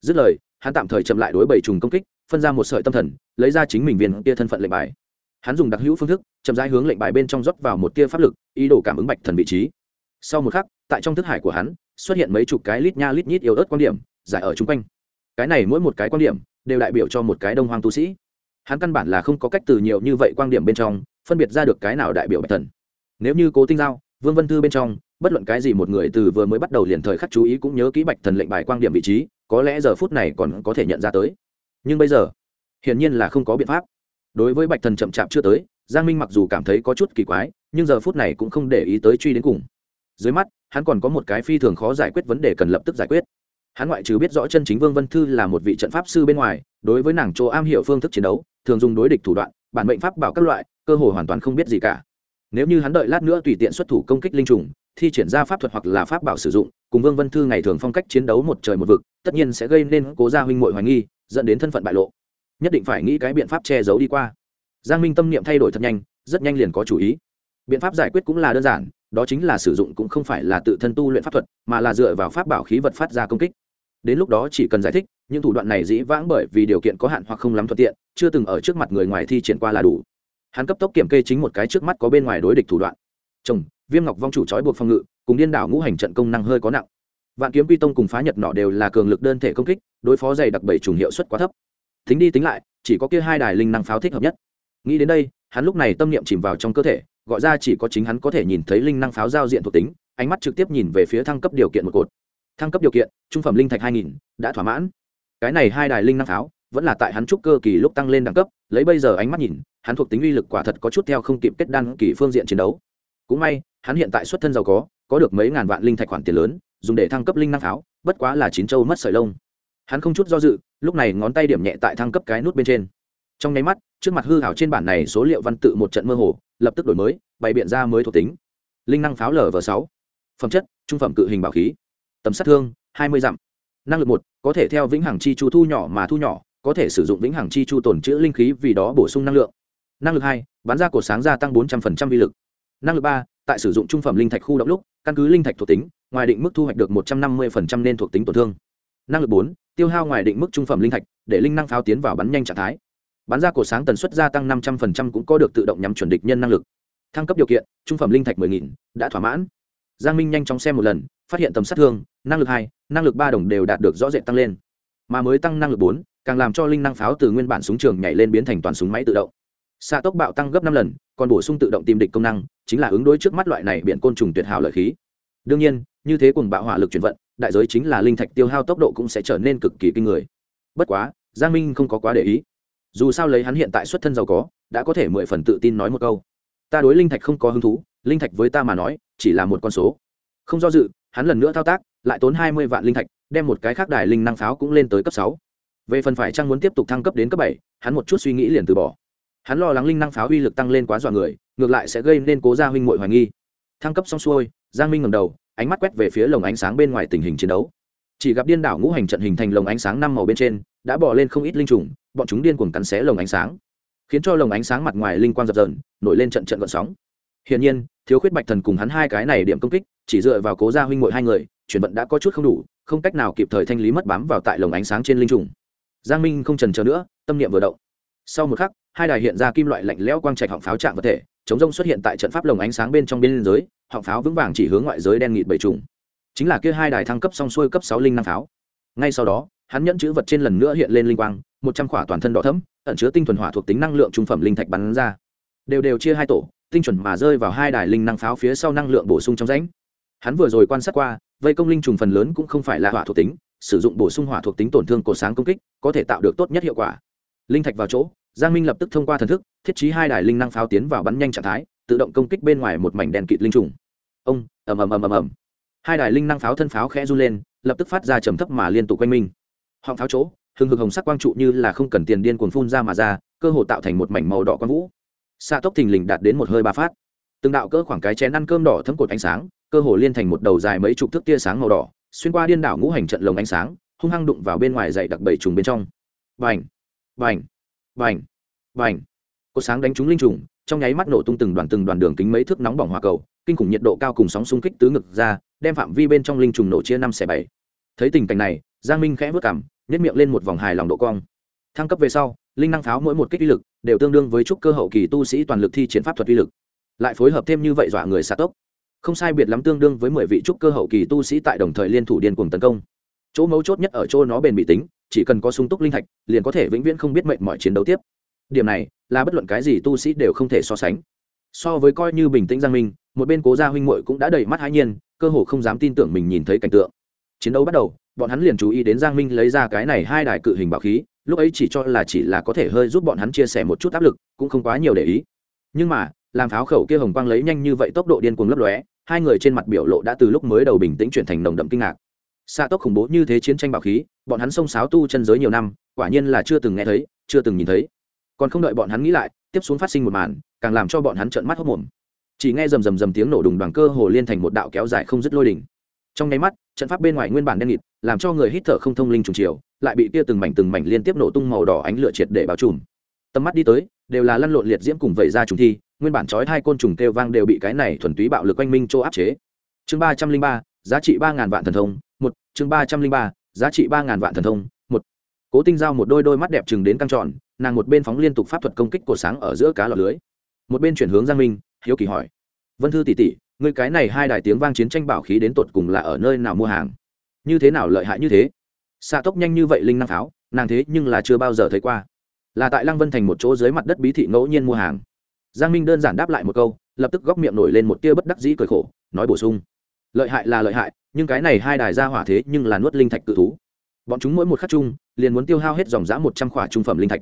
Dứt lời, hắn tạm thời chậm lại đối bảy trùng công kích, phân ra một sợi tâm thần, lấy ra chính mình viên tia thân phận lệnh bài. Hắn dùng đặc hữu phương thức, chậm rãi hướng lệnh bài bên trong rót vào một tia pháp lực, ý đồ cảm ứng bạch thần vị trí. Sau một khắc, tại trong thức hải của hắn, xuất hiện mấy chục cái lít nha lít nhít yếu ớt quan điểm, giải ở chung quanh cái này mỗi một cái quan điểm đều đại biểu cho một cái đông hoàng tu sĩ. Hắn căn bản là không có cách từ nhiều như vậy quan điểm bên trong phân biệt ra được cái nào đại biểu bạch thần. Nếu như cố tinh giao, vương vân thư bên trong, bất luận cái gì một người từ vừa mới bắt đầu liền thời khắc chú ý cũng nhớ kỹ bạch thần lệnh bài quan điểm vị trí, có lẽ giờ phút này còn có thể nhận ra tới. Nhưng bây giờ, hiển nhiên là không có biện pháp. Đối với bạch thần chậm chạp chưa tới, giang minh mặc dù cảm thấy có chút kỳ quái, nhưng giờ phút này cũng không để ý tới truy đến cùng. Dưới mắt, hắn còn có một cái phi thường khó giải quyết vấn đề cần lập tức giải quyết hắn ngoại trừ biết rõ chân chính vương vân thư là một vị trận pháp sư bên ngoài, đối với nàng chỗ am hiểu phương thức chiến đấu, thường dùng đối địch thủ đoạn, bản mệnh pháp bảo các loại, cơ hội hoàn toàn không biết gì cả. Nếu như hắn đợi lát nữa tùy tiện xuất thủ công kích linh trùng, thi triển ra pháp thuật hoặc là pháp bảo sử dụng, cùng vương vân thư ngày thường phong cách chiến đấu một trời một vực, tất nhiên sẽ gây nên cố gia huynh mội hoài nghi, dẫn đến thân phận bại lộ. Nhất định phải nghĩ cái biện pháp che giấu đi qua. Giang minh tâm niệm thay đổi thật nhanh, rất nhanh liền có chủ ý. Biện pháp giải quyết cũng là đơn giản, đó chính là sử dụng cũng không phải là tự thân tu luyện pháp thuật, mà là dựa vào pháp bảo khí vật phát ra công kích đến lúc đó chỉ cần giải thích, những thủ đoạn này dĩ vãng bởi vì điều kiện có hạn hoặc không lắm thuận tiện, chưa từng ở trước mặt người ngoài thi triển qua là đủ. Hắn cấp tốc kiểm kê chính một cái trước mắt có bên ngoài đối địch thủ đoạn. Chồng, viêm ngọc vong chủ trói buộc phòng ngự, cùng điên đảo ngũ hành trận công năng hơi có nặng. Vạn kiếm quy tông cùng phá nhật nọ đều là cường lực đơn thể công kích, đối phó dày đặc bảy trùng hiệu suất quá thấp. Tính đi tính lại, chỉ có kia hai đài linh năng pháo thích hợp nhất. Nghĩ đến đây, hắn lúc này tâm niệm chìm vào trong cơ thể, gọi ra chỉ có chính hắn có thể nhìn thấy linh năng pháo giao diện thuộc tính, ánh mắt trực tiếp nhìn về phía thăng cấp điều kiện một cột thăng cấp điều kiện, trung phẩm linh thạch hai nghìn, đã thỏa mãn. Cái này hai đài linh năng pháo, vẫn là tại hắn trúc cơ kỳ lúc tăng lên đẳng cấp, lấy bây giờ ánh mắt nhìn, hắn thuộc tính uy lực quả thật có chút theo không kịp kết đan kỳ phương diện chiến đấu. Cũng may, hắn hiện tại xuất thân giàu có có được mấy ngàn vạn linh thạch khoản tiền lớn, dùng để thăng cấp linh năng pháo, bất quá là chín châu mất sợi lông. Hắn không chút do dự, lúc này ngón tay điểm nhẹ tại thăng cấp cái nút bên trên. Trong nháy mắt, trước mặt hư hảo trên bản này số liệu văn tự một trận mơ hồ, lập tức đổi mới, bày biện ra mới thuộc tính. Linh năng pháo lv sáu. Phẩm chất, trung phẩm cự hình bảo khí tầm sát thương, hai mươi dặm. Năng lực một, có thể theo vĩnh hằng chi chu thu nhỏ mà thu nhỏ, có thể sử dụng vĩnh hằng chi chu tồn chữ linh khí vì đó bổ sung năng lượng. Năng lực hai bán ra cổ sáng gia tăng bốn trăm linh vi lực. Năng lực ba, tại sử dụng trung phẩm linh thạch khu động lúc, căn cứ linh thạch thuộc tính, ngoài định mức thu hoạch được một trăm năm mươi nên thuộc tính tổn thương. Năng lực bốn, tiêu hao ngoài định mức trung phẩm linh thạch, để linh năng pháo tiến vào bắn nhanh trạng thái. Bắn ra cổ sáng tần suất gia tăng năm trăm linh cũng có được tự động nhắm chuẩn địch nhân năng lực. Thăng cấp điều kiện, trung phẩm linh thạch mười nghìn, đã thỏa mãn. Giang minh nhanh chóng xem một lần phát hiện tầm sát thương, năng lực hai, năng lực ba đồng đều đạt được rõ rệt tăng lên. Mà mới tăng năng lực bốn, càng làm cho linh năng pháo từ nguyên bản súng trường nhảy lên biến thành toàn súng máy tự động. Xạ tốc bạo tăng gấp năm lần, còn bổ sung tự động tìm địch công năng, chính là ứng đối trước mắt loại này biện côn trùng tuyệt hảo lợi khí. Đương nhiên, như thế cùng bạo hỏa lực chuyển vận, đại giới chính là linh thạch tiêu hao tốc độ cũng sẽ trở nên cực kỳ kinh người. Bất quá, giang minh không có quá để ý. Dù sao lấy hắn hiện tại xuất thân giàu có, đã có thể mười phần tự tin nói một câu. Ta đối linh thạch không có hứng thú, linh thạch với ta mà nói, chỉ là một con số không do dự, hắn lần nữa thao tác, lại tốn hai mươi vạn linh thạch, đem một cái khác đài linh năng pháo cũng lên tới cấp sáu. Về phần phải chăng muốn tiếp tục thăng cấp đến cấp bảy, hắn một chút suy nghĩ liền từ bỏ. Hắn lo lắng linh năng pháo uy lực tăng lên quá dọa người, ngược lại sẽ gây nên cố gia huynh mội hoài nghi. Thăng cấp xong xuôi, giang minh ngầm đầu, ánh mắt quét về phía lồng ánh sáng bên ngoài tình hình chiến đấu. Chỉ gặp điên đảo ngũ hành trận hình thành lồng ánh sáng năm màu bên trên, đã bỏ lên không ít linh trùng, bọn chúng điên cuồng cắn xé lồng ánh sáng. Khiến cho lồng ánh sáng mặt ngoài linh quang dập dờn, nổi lên trận trận gợn sóng. Hiển nhiên, thiếu khuyết bạch thần cùng hắn hai cái này điểm công kích chỉ dựa vào cố gia huynh mội hai người, chuyển vận đã có chút không đủ, không cách nào kịp thời thanh lý mất bám vào tại lồng ánh sáng trên linh trùng. Giang minh không trần chờ nữa, tâm niệm vừa động. Sau một khắc, hai đài hiện ra kim loại lạnh lẽo quang trạch họng pháo chạm vật thể, chống rông xuất hiện tại trận pháp lồng ánh sáng bên trong biên giới, họng pháo vững vàng chỉ hướng ngoại giới đen nghịt bảy trùng. Chính là kia hai đài thăng cấp song xuôi cấp sáu linh năng pháo. Ngay sau đó, hắn nhẫn chữ vật trên lần nữa hiện lên linh quang, một trăm khỏa toàn thân đỏ thấm ẩn chứa tinh thuần hỏa thuộc tính năng lượng trung phẩm linh thạch bắn ra. Đều đều chia hai tổ, tinh chuẩn mà rơi vào hai đài linh năng pháo phía sau năng lượng bổ sung trong rãnh hắn vừa rồi quan sát qua, vây công linh trùng phần lớn cũng không phải là hỏa thuộc tính, sử dụng bổ sung hỏa thuộc tính tổn thương cổ sáng công kích, có thể tạo được tốt nhất hiệu quả. Linh thạch vào chỗ, giang minh lập tức thông qua thần thức, thiết trí hai đài linh năng pháo tiến vào bắn nhanh trạng thái, tự động công kích bên ngoài một mảnh đèn kịt linh trùng. Ông, ầm ầm ầm ầm ầm. Hai đài linh năng pháo thân pháo khẽ run lên, lập tức phát ra trầm thấp mà liên tục quanh minh họng pháo chỗ, hừng hực hồng sắc quang trụ như là không cần tiền điên cuồng phun ra mà ra, cơ hồ tạo thành một mảnh màu đỏ quang vũ. Xa tốc thình lình đạt đến một hơi ba phát từng đạo cỡ khoảng cái chén ăn cơm đỏ thấm cột ánh sáng, cơ hồ liên thành một đầu dài mấy chục thước tia sáng màu đỏ, xuyên qua điên đảo ngũ hành trận lồng ánh sáng, hung hăng đụng vào bên ngoài dậy đặc bảy trùng bên trong. Vành vành vành vành cột sáng đánh trúng linh trùng, trong nháy mắt nổ tung từng đoàn từng đoàn đường kính mấy thước nóng bỏng hỏa cầu, kinh khủng nhiệt độ cao cùng sóng xung kích tứ ngực ra, đem phạm vi bên trong linh trùng nổ chia năm xẻ bảy. Thấy tình cảnh này, giang minh khẽ vớt cảm nhét miệng lên một vòng hài lòng độ cong. Thăng cấp về sau, linh năng pháo mỗi một kích uy lực đều tương đương với trúc cơ hậu kỳ tu sĩ toàn lực thi triển pháp thuật uy lực lại phối hợp thêm như vậy dọa người xạ tốc. Không sai biệt lắm tương đương với mười vị trúc cơ hậu kỳ tu sĩ tại đồng thời liên thủ điên cuồng tấn công. Chỗ mấu chốt nhất ở chỗ nó bền bị tính, chỉ cần có sung túc linh thạch, liền có thể vĩnh viễn không biết mệnh mọi chiến đấu tiếp. Điểm này, là bất luận cái gì tu sĩ đều không thể so sánh. So với coi như bình tĩnh giang minh, một bên cố gia huynh muội cũng đã đầy mắt hãi nhiên, cơ hồ không dám tin tưởng mình nhìn thấy cảnh tượng. Chiến đấu bắt đầu, bọn hắn liền chú ý đến giang minh lấy ra cái này hai đài cự hình bảo khí, lúc ấy chỉ cho là chỉ là có thể hơi giúp bọn hắn chia sẻ một chút áp lực, cũng không quá nhiều để ý. Nhưng mà làm pháo khẩu kia hồng quang lấy nhanh như vậy tốc độ điên cuồng lấp lóe, hai người trên mặt biểu lộ đã từ lúc mới đầu bình tĩnh chuyển thành nồng đậm kinh ngạc. Xa tốc khủng bố như thế chiến tranh bảo khí, bọn hắn xông sáo tu chân giới nhiều năm, quả nhiên là chưa từng nghe thấy, chưa từng nhìn thấy. Còn không đợi bọn hắn nghĩ lại, tiếp xuống phát sinh một màn, càng làm cho bọn hắn trợn mắt hốc mồm chỉ nghe rầm rầm rầm tiếng nổ đùng đoàn cơ hồ liên thành một đạo kéo dài không dứt lôi đỉnh. Trong nháy mắt, trận pháp bên ngoài nguyên bản đen nghịt, làm cho người hít thở không thông linh trùng chiều, lại bị tia từng mảnh từng mảnh liên tiếp nổ tung màu đỏ ánh lửa triệt để bao trùm. Tầm mắt đi tới, đều là lăn lộn liệt diễm cùng vẩy ra trùng thi nguyên bản chói hai côn trùng kêu vang đều bị cái này thuần túy bạo lực quanh minh chỗ áp chế. Chương ba trăm linh ba, giá trị ba ngàn vạn thần thông, một, chương ba trăm linh ba, giá trị ba ngàn vạn thần thông, một. Cố tinh giao một đôi đôi mắt đẹp chừng đến căng tròn, nàng một bên phóng liên tục pháp thuật công kích cổ sáng ở giữa cá lọc lưới, một bên chuyển hướng giang minh, hiếu kỳ hỏi. Vân thư tỷ tỷ người cái này hai đài tiếng vang chiến tranh bảo khí đến tột cùng là ở nơi nào mua hàng? Như thế nào lợi hại như thế? Xạ tốc nhanh như vậy linh năng pháo, nàng thế nhưng là chưa bao giờ thấy qua. Là tại lăng vân thành một chỗ dưới mặt đất bí thị ngẫu nhiên mua hàng giang minh đơn giản đáp lại một câu, lập tức góc miệng nổi lên một tia bất đắc dĩ cười khổ, nói bổ sung. Lợi hại là lợi hại, nhưng cái này hai đài ra hỏa thế nhưng là nuốt linh thạch cự thú. Bọn chúng mỗi một khắc chung, liền muốn tiêu hao hết dòng giã một trăm khỏa trung phẩm linh thạch.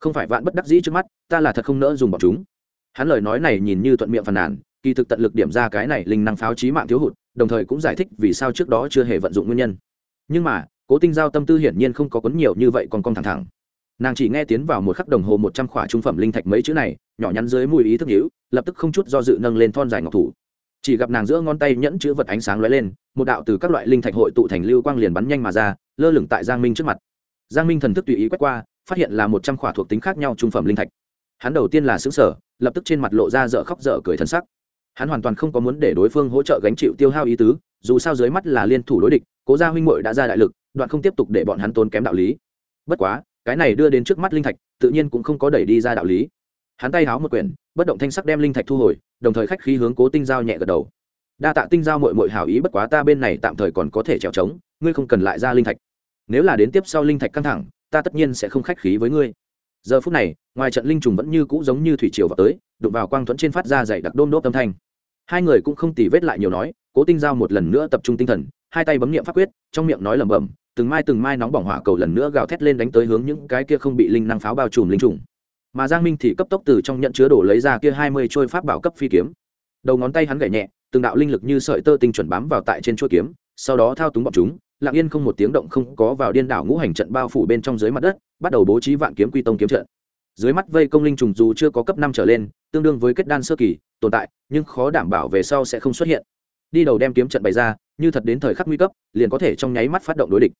Không phải vạn bất đắc dĩ trước mắt, ta là thật không nỡ dùng bọn chúng. Hắn lời nói này nhìn như thuận miệng phàn nàn, kỳ thực tận lực điểm ra cái này linh năng pháo trí mạng thiếu hụt, đồng thời cũng giải thích vì sao trước đó chưa hề vận dụng nguyên nhân. Nhưng mà, cố tinh giao tâm tư hiển nhiên không có quấn nhiều như vậy còn con thẳng thẳng nàng chỉ nghe tiến vào một khắc đồng hồ một trăm khỏa trung phẩm linh thạch mấy chữ này, nhỏ nhắn dưới mùi ý thức nhữ lập tức không chút do dự nâng lên thon dài ngọc thủ. Chỉ gặp nàng giữa ngón tay nhẫn chữ vật ánh sáng lóe lên, một đạo từ các loại linh thạch hội tụ thành lưu quang liền bắn nhanh mà ra, lơ lửng tại giang minh trước mặt. Giang minh thần thức tùy ý quét qua, phát hiện là một trăm khỏa thuộc tính khác nhau trung phẩm linh thạch. Hắn đầu tiên là xứng sở lập tức trên mặt lộ ra dở khóc dở cười thân sắc. Hắn hoàn toàn không có muốn để đối phương hỗ trợ gánh chịu tiêu hao ý tứ, dù sao dưới mắt là liên thủ đối địch, cố gia huynh muội đã ra đại lực, đoạn không tiếp tục để bọn hắn tốn kém đạo lý. Bất quá cái này đưa đến trước mắt linh thạch, tự nhiên cũng không có đẩy đi ra đạo lý. Hắn tay háo một quyển, bất động thanh sắc đem linh thạch thu hồi, đồng thời khách khí hướng cố tinh giao nhẹ gật đầu. Đa tạ tinh giao mội mội hảo ý, bất quá ta bên này tạm thời còn có thể trèo trống, ngươi không cần lại ra linh thạch. Nếu là đến tiếp sau linh thạch căng thẳng, ta tất nhiên sẽ không khách khí với ngươi. Giờ phút này, ngoài trận linh trùng vẫn như cũ giống như thủy triều vào tới, đụng vào quang thuẫn trên phát ra dày đặc đôm đốt âm thanh. Hai người cũng không tì vết lại nhiều nói, cố tinh giao một lần nữa tập trung tinh thần, hai tay bấm nghiệm pháp quyết, trong miệng nói lẩm bẩm từng mai từng mai nóng bỏng hỏa cầu lần nữa gào thét lên đánh tới hướng những cái kia không bị linh năng pháo bao trùm linh trùng. Mà giang minh thì cấp tốc từ trong nhận chứa đổ lấy ra kia hai mươi trôi pháp bảo cấp phi kiếm. Đầu ngón tay hắn gảy nhẹ, từng đạo linh lực như sợi tơ tinh chuẩn bám vào tại trên chuôi kiếm, sau đó thao túng bọn chúng, lặng yên không một tiếng động không có vào điên đảo ngũ hành trận bao phủ bên trong dưới mặt đất, bắt đầu bố trí vạn kiếm quy tông kiếm trận. Dưới mắt vây công linh trùng dù chưa có cấp năm trở lên, tương đương với kết đan sơ kỳ, tồn tại, nhưng khó đảm bảo về sau sẽ không xuất hiện đi đầu đem kiếm trận bày ra, như thật đến thời khắc nguy cấp, liền có thể trong nháy mắt phát động đối địch.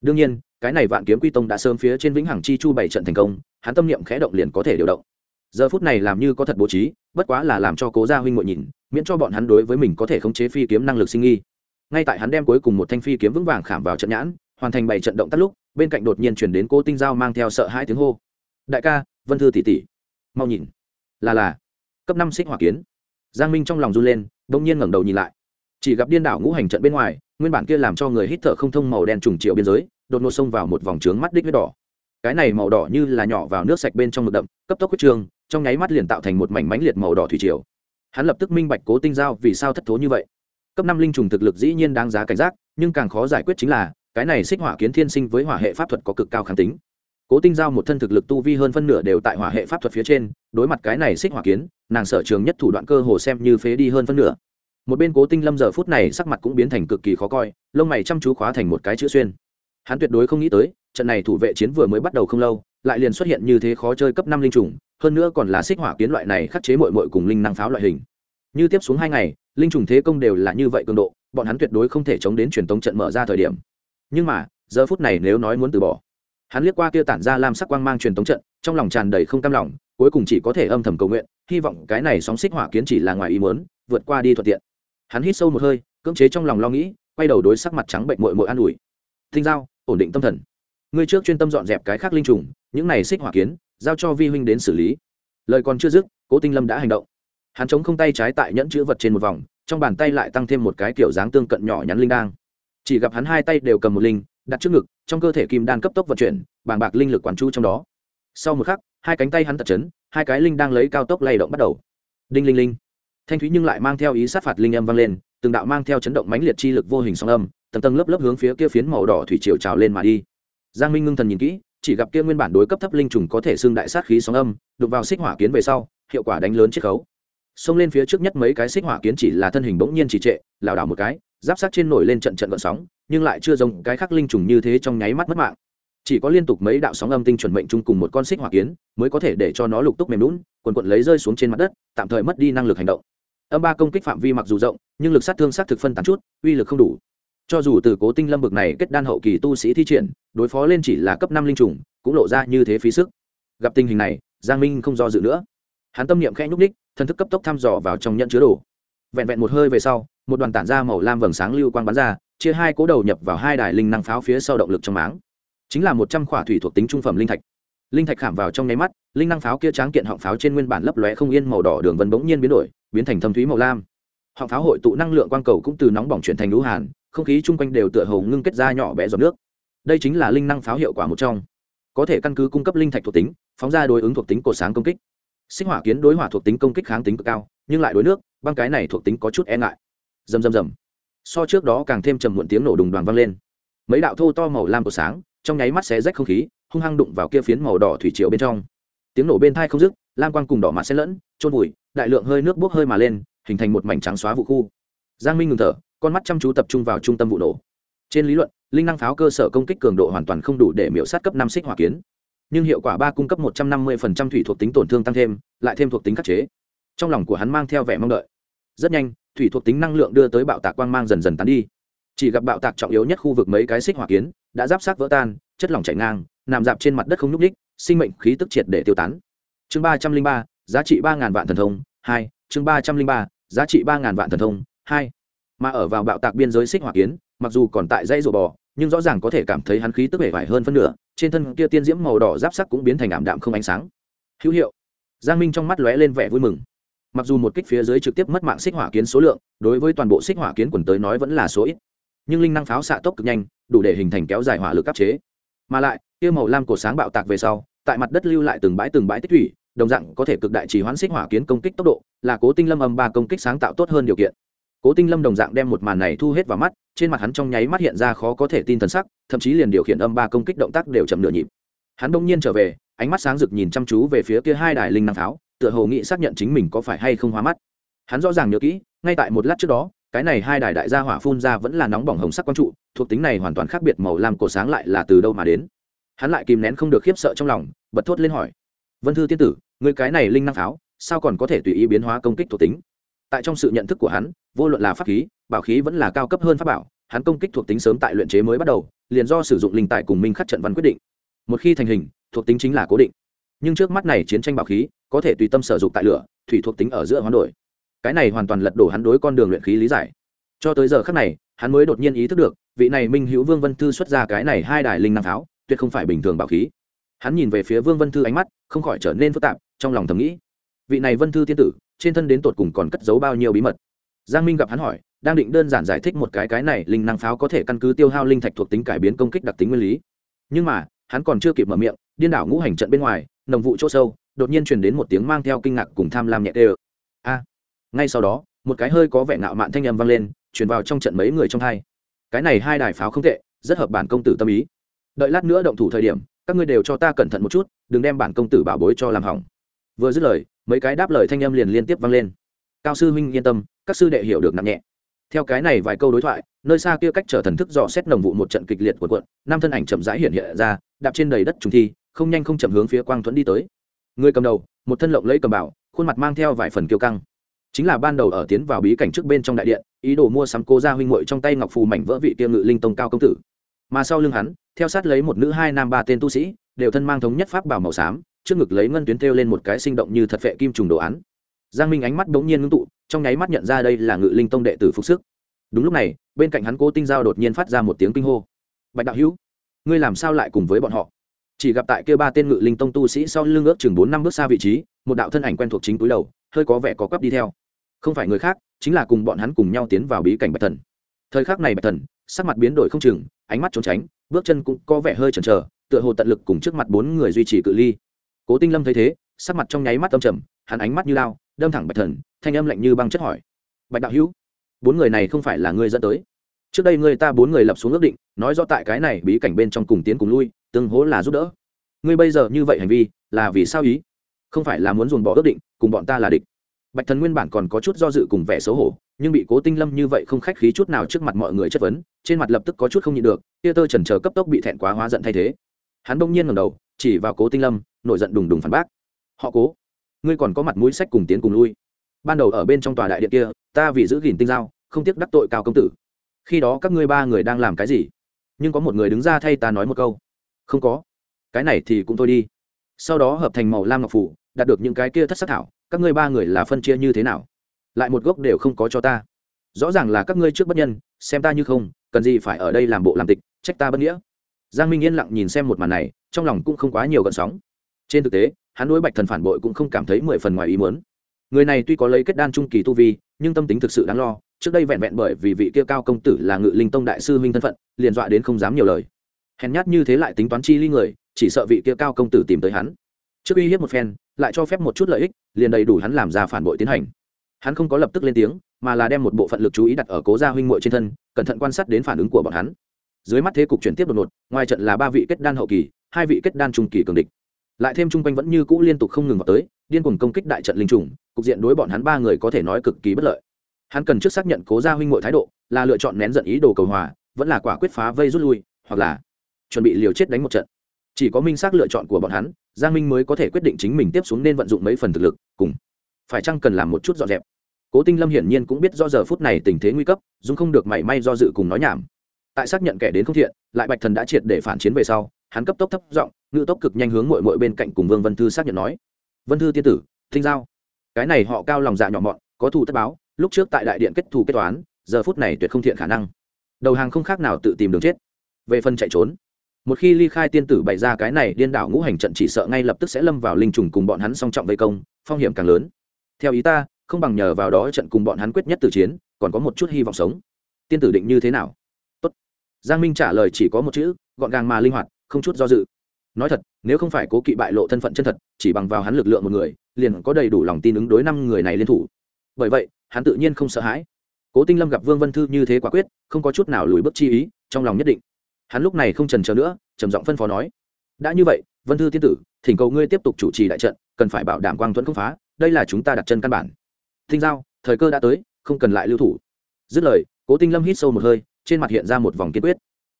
Đương nhiên, cái này vạn kiếm quy tông đã sớm phía trên vĩnh hằng chi chu bảy trận thành công, hắn tâm niệm khẽ động liền có thể điều động. Giờ phút này làm như có thật bố trí, bất quá là làm cho cố gia huynh ngội nhìn, miễn cho bọn hắn đối với mình có thể khống chế phi kiếm năng lực sinh nghi. Ngay tại hắn đem cuối cùng một thanh phi kiếm vững vàng khảm vào trận nhãn, hoàn thành bảy trận động tắt lúc, bên cạnh đột nhiên chuyển đến cố tinh giao mang theo sợ hai tiếng hô. Đại ca, vân thư tỷ tỷ, mau nhìn. Là là. Cấp năm xích hỏa kiến. Giang minh trong lòng run lên bỗng nhiên ngẩng đầu nhìn lại chỉ gặp điên đảo ngũ hành trận bên ngoài, nguyên bản kia làm cho người hít thở không thông màu đen trùng triệu biên giới, đột ngột xông vào một vòng trướng mắt đích huyết đỏ. Cái này màu đỏ như là nhỏ vào nước sạch bên trong mực đậm, cấp tốc huyết trương, trong nháy mắt liền tạo thành một mảnh mánh liệt màu đỏ thủy triều. Hắn lập tức minh bạch cố tinh giao vì sao thất thố như vậy. Cấp năm linh trùng thực lực dĩ nhiên đáng giá cảnh giác, nhưng càng khó giải quyết chính là, cái này xích hỏa kiến thiên sinh với hỏa hệ pháp thuật có cực cao kháng tính. Cố tinh giao một thân thực lực tu vi hơn phân nửa đều tại hỏa hệ pháp thuật phía trên, đối mặt cái này xích hỏa kiến, nàng sở trường nhất thủ đoạn cơ hồ xem như phế đi hơn phân nửa một bên cố tinh lâm giờ phút này sắc mặt cũng biến thành cực kỳ khó coi, lông mày chăm chú khóa thành một cái chữ xuyên. Hắn tuyệt đối không nghĩ tới, trận này thủ vệ chiến vừa mới bắt đầu không lâu, lại liền xuất hiện như thế khó chơi cấp năm linh trùng, hơn nữa còn là xích hỏa kiến loại này khắc chế mội mội cùng linh năng pháo loại hình. Như tiếp xuống hai ngày, linh trùng thế công đều là như vậy cường độ, bọn hắn tuyệt đối không thể chống đến truyền tống trận mở ra thời điểm. Nhưng mà, giờ phút này nếu nói muốn từ bỏ, hắn liếc qua kia tản ra lam sắc quang mang truyền tống trận, trong lòng tràn đầy không cam lòng, cuối cùng chỉ có thể âm thầm cầu nguyện, hy vọng cái này sóng xích hỏa kiến chỉ là ngoài ý muốn, vượt qua đi thuận tiện hắn hít sâu một hơi, cưỡng chế trong lòng lo nghĩ, quay đầu đối sắc mặt trắng bệnh mội mội an ủi. Thinh giao, ổn định tâm thần. Ngươi trước chuyên tâm dọn dẹp cái khác linh trùng, những này xích hỏa kiến, giao cho vi huynh đến xử lý. Lời còn chưa dứt, cố tinh lâm đã hành động. Hắn chống không tay trái tại nhẫn chữ vật trên một vòng, trong bàn tay lại tăng thêm một cái kiểu dáng tương cận nhỏ nhắn linh đang chỉ gặp hắn hai tay đều cầm một linh, đặt trước ngực, trong cơ thể kim đan cấp tốc vận chuyển, bàng bạc linh lực quản chu trong đó. Sau một khắc, hai cánh tay hắn tật chấn, hai cái linh đang lấy cao tốc lay động bắt đầu. Đinh linh linh thanh thúy nhưng lại mang theo ý sát phạt linh âm vang lên, từng đạo mang theo chấn động mãnh liệt chi lực vô hình song âm, tầng tầng lớp lớp hướng phía kia phiến màu đỏ thủy triều trào lên mà đi. Giang minh ngưng thần nhìn kỹ, chỉ gặp kia nguyên bản đối cấp thấp linh trùng có thể xương đại sát khí sóng âm đục vào xích hỏa kiến về sau, hiệu quả đánh lớn chiết khấu. Xông lên phía trước nhất mấy cái xích hỏa kiến chỉ là thân hình bỗng nhiên chỉ trệ, lảo đảo một cái, giáp sát trên nổi lên trận trận gợn sóng, nhưng lại chưa giống cái khác linh trùng như thế trong nháy mắt mất mạng. Chỉ có liên tục mấy đạo sóng âm tinh chuẩn mệnh chung cùng một con xích hỏa kiến, mới có thể để cho nó lục túc mềm lún quần quận lấy rơi xuống trên mặt đất, tạm thời mất đi năng lực hành động âm ba công kích phạm vi mặc dù rộng, nhưng lực sát thương sát thực phân tán chút, uy lực không đủ. Cho dù từ cố tinh lâm bực này kết đan hậu kỳ tu sĩ thi triển, đối phó lên chỉ là cấp năm linh trùng, cũng lộ ra như thế phí sức. Gặp tình hình này, giang minh không do dự nữa. Hắn tâm niệm khẽ nhúc ních thân thức cấp tốc thăm dò vào trong nhận chứa đồ. Vẹn vẹn một hơi về sau, một đoàn tản ra màu lam vầng sáng lưu quang bắn ra, chia hai cố đầu nhập vào hai đài linh năng pháo phía sau động lực trong máng. Chính là một trăm khỏa thủy thuộc tính trung phẩm linh thạch linh thạch khảm vào trong nháy mắt, linh năng pháo kia tráng kiện họng pháo trên nguyên bản lấp lóe không yên màu đỏ đường vân bỗng nhiên biến đổi, biến thành thâm thúy màu lam. Họng pháo hội tụ năng lượng quang cầu cũng từ nóng bỏng chuyển thành lũ hàn, không khí chung quanh đều tựa hồ ngưng kết ra nhỏ bé giọt nước. Đây chính là linh năng pháo hiệu quả một trong. Có thể căn cứ cung cấp linh thạch thuộc tính, phóng ra đối ứng thuộc tính cổ sáng công kích. Sinh hỏa kiến đối hỏa thuộc tính công kích kháng tính cực cao, nhưng lại đối nước, băng cái này thuộc tính có chút e ngại. Rầm rầm rầm. So trước đó càng thêm trầm muộn tiếng nổ đùng đoàn vang lên. Mấy đạo thô to màu lam của sáng, trong nháy mắt xé rách không khí hung hăng đụng vào kia phiến màu đỏ thủy triều bên trong. Tiếng nổ bên thai không dứt, lam quang cùng đỏ mặt xen lẫn trôn vùi, đại lượng hơi nước bốc hơi mà lên, hình thành một mảnh trắng xóa vụ khu. Giang minh ngừng thở, con mắt chăm chú tập trung vào trung tâm vụ nổ. Trên lý luận, linh năng pháo cơ sở công kích cường độ hoàn toàn không đủ để miễu sát cấp năm xích hỏa kiến. Nhưng hiệu quả ba cung cấp một trăm năm mươi thủy thuộc tính tổn thương tăng thêm, lại thêm thuộc tính khắc chế. Trong lòng của hắn mang theo vẻ mong đợi. Rất nhanh, thủy thuộc tính năng lượng đưa tới bạo tạc quang mang dần dần tán đi. Chỉ gặp bạo tạc trọng yếu nhất khu vực mấy cái xích hỏa kiến đã giáp sát vỡ tan, chất lỏng chảy ngang nằm dạp trên mặt đất không nhúc ních sinh mệnh khí tức triệt để tiêu tán. Chương ba trăm linh ba, giá trị ba ngàn vạn thần thông, hai, chương ba trăm linh ba, giá trị ba ngàn vạn thần thông, hai. Mà ở vào bạo tạc biên giới xích hỏa kiến, mặc dù còn tại dây rùa bò, nhưng rõ ràng có thể cảm thấy hắn khí tức vẻ vải hơn phân nửa, trên thân kia tiên diễm màu đỏ giáp sắc cũng biến thành ảm đạm không ánh sáng. Hữu hiệu. Giang minh trong mắt lóe lên vẻ vui mừng. Mặc dù một kích phía dưới trực tiếp mất mạng xích hỏa kiến số lượng, đối với toàn bộ xích hỏa kiến quần tới nói vẫn là số ít, nhưng linh năng pháo xạ tốc cực nhanh, đủ để hình thành kéo dài hỏa lực áp chế. Mà lại kia màu lam cổ sáng bạo tạc về sau, tại mặt đất lưu lại từng bãi từng bãi tích thủy, đồng dạng có thể cực đại trì hoãn xích hỏa kiến công kích tốc độ, là cố tinh lâm âm ba công kích sáng tạo tốt hơn điều kiện. Cố tinh lâm đồng dạng đem một màn này thu hết vào mắt, trên mặt hắn trong nháy mắt hiện ra khó có thể tin thần sắc, thậm chí liền điều khiển âm ba công kích động tác đều chậm nửa nhịp. Hắn đông nhiên trở về, ánh mắt sáng rực nhìn chăm chú về phía kia hai đài linh năng pháo, tựa hồ nghĩ xác nhận chính mình có phải hay không hóa mắt. Hắn rõ ràng nhớ kỹ, ngay tại một lát trước đó, cái này hai đài đại gia hỏa phun ra vẫn là nóng bỏng hồng sắc quang trụ, thuộc tính này hoàn toàn khác biệt màu lam cổ sáng lại là từ đâu mà đến hắn lại kìm nén không được khiếp sợ trong lòng, bật thốt lên hỏi. Vân thư tiên tử người cái này linh năng pháo, sao còn có thể tùy ý biến hóa công kích thuộc tính? Tại trong sự nhận thức của hắn, vô luận là pháp khí, bảo khí vẫn là cao cấp hơn pháp bảo, hắn công kích thuộc tính sớm tại luyện chế mới bắt đầu, liền do sử dụng linh tài cùng minh khắc trận văn quyết định. Một khi thành hình, thuộc tính chính là cố định. Nhưng trước mắt này chiến tranh bảo khí, có thể tùy tâm sử dụng tại lửa, thủy thuộc tính ở giữa hoán đổi. Cái này hoàn toàn lật đổ hắn đối con đường luyện khí lý giải. Cho tới giờ khắc này, hắn mới đột nhiên ý thức được, vị này minh hữu vương vân thư xuất ra cái này hai đài linh năng pháo tuyệt không phải bình thường bảo khí. Hắn nhìn về phía vương vân thư ánh mắt, không khỏi trở nên phức tạp, trong lòng thầm nghĩ, vị này vân thư tiên tử, trên thân đến tột cùng còn cất giấu bao nhiêu bí mật? Giang minh gặp hắn hỏi, đang định đơn giản giải thích một cái cái này linh năng pháo có thể căn cứ tiêu hao linh thạch thuộc tính cải biến công kích đặc tính nguyên lý. Nhưng mà, hắn còn chưa kịp mở miệng, điên đảo ngũ hành trận bên ngoài, nồng vụ chỗ sâu, đột nhiên truyền đến một tiếng mang theo kinh ngạc cùng tham lam nhẹ tê a! Ngay sau đó, một cái hơi có vẻ ngạo mạn thanh âm vang lên, truyền vào trong trận mấy người trong hai. Cái này hai đài pháo không tệ, rất hợp bản công tử tâm ý đợi lát nữa động thủ thời điểm, các ngươi đều cho ta cẩn thận một chút, đừng đem bản công tử bảo bối cho làm hỏng. Vừa dứt lời, mấy cái đáp lời thanh âm liền liên tiếp vang lên. Cao sư huynh yên tâm, các sư đệ hiểu được nặng nhẹ. Theo cái này vài câu đối thoại, nơi xa kia cách trở thần thức dò xét nồng vụ một trận kịch liệt của quận năm thân ảnh chậm rãi hiện hiện ra, đạp trên đầy đất trùng thi, không nhanh không chậm hướng phía quang thuẫn đi tới. Người cầm đầu, một thân lộng lẫy cầm bảo, khuôn mặt mang theo vài phần kiêu căng. Chính là ban đầu ở tiến vào bí cảnh trước bên trong đại điện, ý đồ mua sắm cô gia huynh muội trong tay ngọc phù mảnh vỡ vị tiêu ngự linh tông cao công tử mà sau lưng hắn, theo sát lấy một nữ hai nam ba tên tu sĩ, đều thân mang thống nhất pháp bảo màu xám, trước ngực lấy ngân tuyến thêu lên một cái sinh động như thật vệ kim trùng đồ án. Giang minh ánh mắt bỗng nhiên ngưng tụ, trong nháy mắt nhận ra đây là ngự linh tông đệ tử phục sức. Đúng lúc này, bên cạnh hắn cố tinh giao đột nhiên phát ra một tiếng kinh hô. Bạch đạo hữu, ngươi làm sao lại cùng với bọn họ? Chỉ gặp tại kia ba tên ngự linh tông tu sĩ sau lưng ước chừng bốn năm bước xa vị trí, một đạo thân ảnh quen thuộc chính túi đầu, hơi có vẻ có quắp đi theo. Không phải người khác, chính là cùng bọn hắn cùng nhau tiến vào bí cảnh bạch thần. Thời khắc này bạch thần, sắc mặt biến đổi không chừng ánh mắt trốn tránh, bước chân cũng có vẻ hơi chần chờ, tựa hồ tận lực cùng trước mặt bốn người duy trì cự ly. Cố tinh lâm thấy thế, sắc mặt trong nháy mắt âm trầm, hắn ánh mắt như lao, đâm thẳng bạch thần, thanh âm lạnh như băng chất hỏi. Bạch đạo hữu, bốn người này không phải là ngươi dẫn tới? Trước đây ngươi ta bốn người lập xuống ước định, nói rõ tại cái này bí cảnh bên trong cùng tiến cùng lui, tương hố là giúp đỡ. Ngươi bây giờ như vậy hành vi, là vì sao ý? Không phải là muốn dồn bỏ ước định, cùng bọn ta là địch. Bạch thần nguyên bản còn có chút do dự cùng vẻ xấu hổ nhưng bị cố tinh lâm như vậy không khách khí chút nào trước mặt mọi người chất vấn, trên mặt lập tức có chút không nhịn được tia tơ trần trờ cấp tốc bị thẹn quá hóa giận thay thế. Hắn bỗng nhiên ngầm đầu, chỉ vào cố tinh lâm, nổi giận đùng đùng phản bác. Họ cố, ngươi còn có mặt mũi sách cùng tiến cùng lui. Ban đầu ở bên trong tòa đại điện kia, ta vì giữ gìn tinh giao, không tiếc đắc tội cao công tử. Khi đó các ngươi ba người đang làm cái gì? Nhưng có một người đứng ra thay ta nói một câu. Không có. Cái này thì cũng thôi đi. Sau đó hợp thành màu lam ngọc phủ, đạt được những cái kia thất sắc thảo, các ngươi ba người là phân chia như thế nào? Lại một gốc đều không có cho ta. Rõ ràng là các ngươi trước bất nhân, xem ta như không, cần gì phải ở đây làm bộ làm tịch, trách ta bất nghĩa. Giang minh yên lặng nhìn xem một màn này, trong lòng cũng không quá nhiều gợn sóng. Trên thực tế, hắn đối bạch thần phản bội cũng không cảm thấy mười phần ngoài ý muốn. Người này tuy có lấy kết đan trung kỳ tu vi, nhưng tâm tính thực sự đáng lo, trước đây vẹn vẹn bởi vì vị kia cao công tử là ngự linh tông đại sư huynh thân phận, liền dọa đến không dám nhiều lời. Hèn nhát như thế lại tính toán chi ly người, chỉ sợ vị kia cao công tử tìm tới hắn. Trước uy hiếp một phen, lại cho phép một chút lợi ích, liền đầy đủ hắn làm ra phản bội tiến hành hắn không có lập tức lên tiếng, mà là đem một bộ phận lực chú ý đặt ở cố gia huynh muội trên thân, cẩn thận quan sát đến phản ứng của bọn hắn. Dưới mắt thế cục chuyển tiếp đột ngột, ngoài trận là ba vị kết đan hậu kỳ, hai vị kết đan trung kỳ cường địch. Lại thêm chung quanh vẫn như cũ liên tục không ngừng vào tới, điên cuồng công kích đại trận linh trùng, cục diện đối bọn hắn ba người có thể nói cực kỳ bất lợi. Hắn cần trước xác nhận cố gia huynh muội thái độ, là lựa chọn nén giận ý đồ cầu hòa, vẫn là quả quyết phá vây rút lui, hoặc là chuẩn bị liều chết đánh một trận. Chỉ có minh xác lựa chọn của bọn hắn, giang minh mới có thể quyết định chính mình tiếp xuống nên vận dụng mấy phần thực lực, cùng phải chăng cần làm một chút dọn dẹp cố tinh lâm hiển nhiên cũng biết do giờ phút này tình thế nguy cấp dung không được mảy may do dự cùng nói nhảm. Tại xác nhận kẻ đến không thiện, lại bạch thần đã triệt để phản chiến về sau, hắn cấp tốc thấp giọng ngự tốc cực nhanh hướng mội mội bên cạnh cùng vương vân thư xác nhận nói. Vân thư tiên tử, thinh giao. Cái này họ cao lòng dạ nhỏ mọn, có thù tất báo, lúc trước tại đại điện kết thù kết toán, giờ phút này tuyệt không thiện khả năng. Đầu hàng không khác nào tự tìm đường chết. Về phần chạy trốn, một khi ly khai tiên tử bày ra cái này điên đảo ngũ hành trận chỉ sợ ngay lập tức sẽ lâm vào linh trùng cùng bọn hắn song trọng vây công, phong hiểm càng lớn. Theo ý ta không bằng nhờ vào đó trận cùng bọn hắn quyết nhất từ chiến, còn có một chút hy vọng sống. Tiên tử định như thế nào? Tốt. giang minh trả lời chỉ có một chữ, gọn gàng mà linh hoạt, không chút do dự. Nói thật, nếu không phải cố kỵ bại lộ thân phận chân thật, chỉ bằng vào hắn lực lượng một người, liền có đầy đủ lòng tin ứng đối năm người này liên thủ. Bởi vậy, hắn tự nhiên không sợ hãi. Cố tinh lâm gặp vương vân thư như thế quả quyết, không có chút nào lùi bước chi ý, trong lòng nhất định. Hắn lúc này không trần chờ nữa, trầm giọng phân phó nói, đã như vậy, vân thư tiên tử, thỉnh cầu ngươi tiếp tục chủ trì đại trận, cần phải bảo đảm quang thuẫn không phá, đây là chúng ta đặt chân căn bản. Tinh giao, thời cơ đã tới, không cần lại lưu thủ. Dứt lời, cố tinh lâm hít sâu một hơi, trên mặt hiện ra một vòng kiên quyết.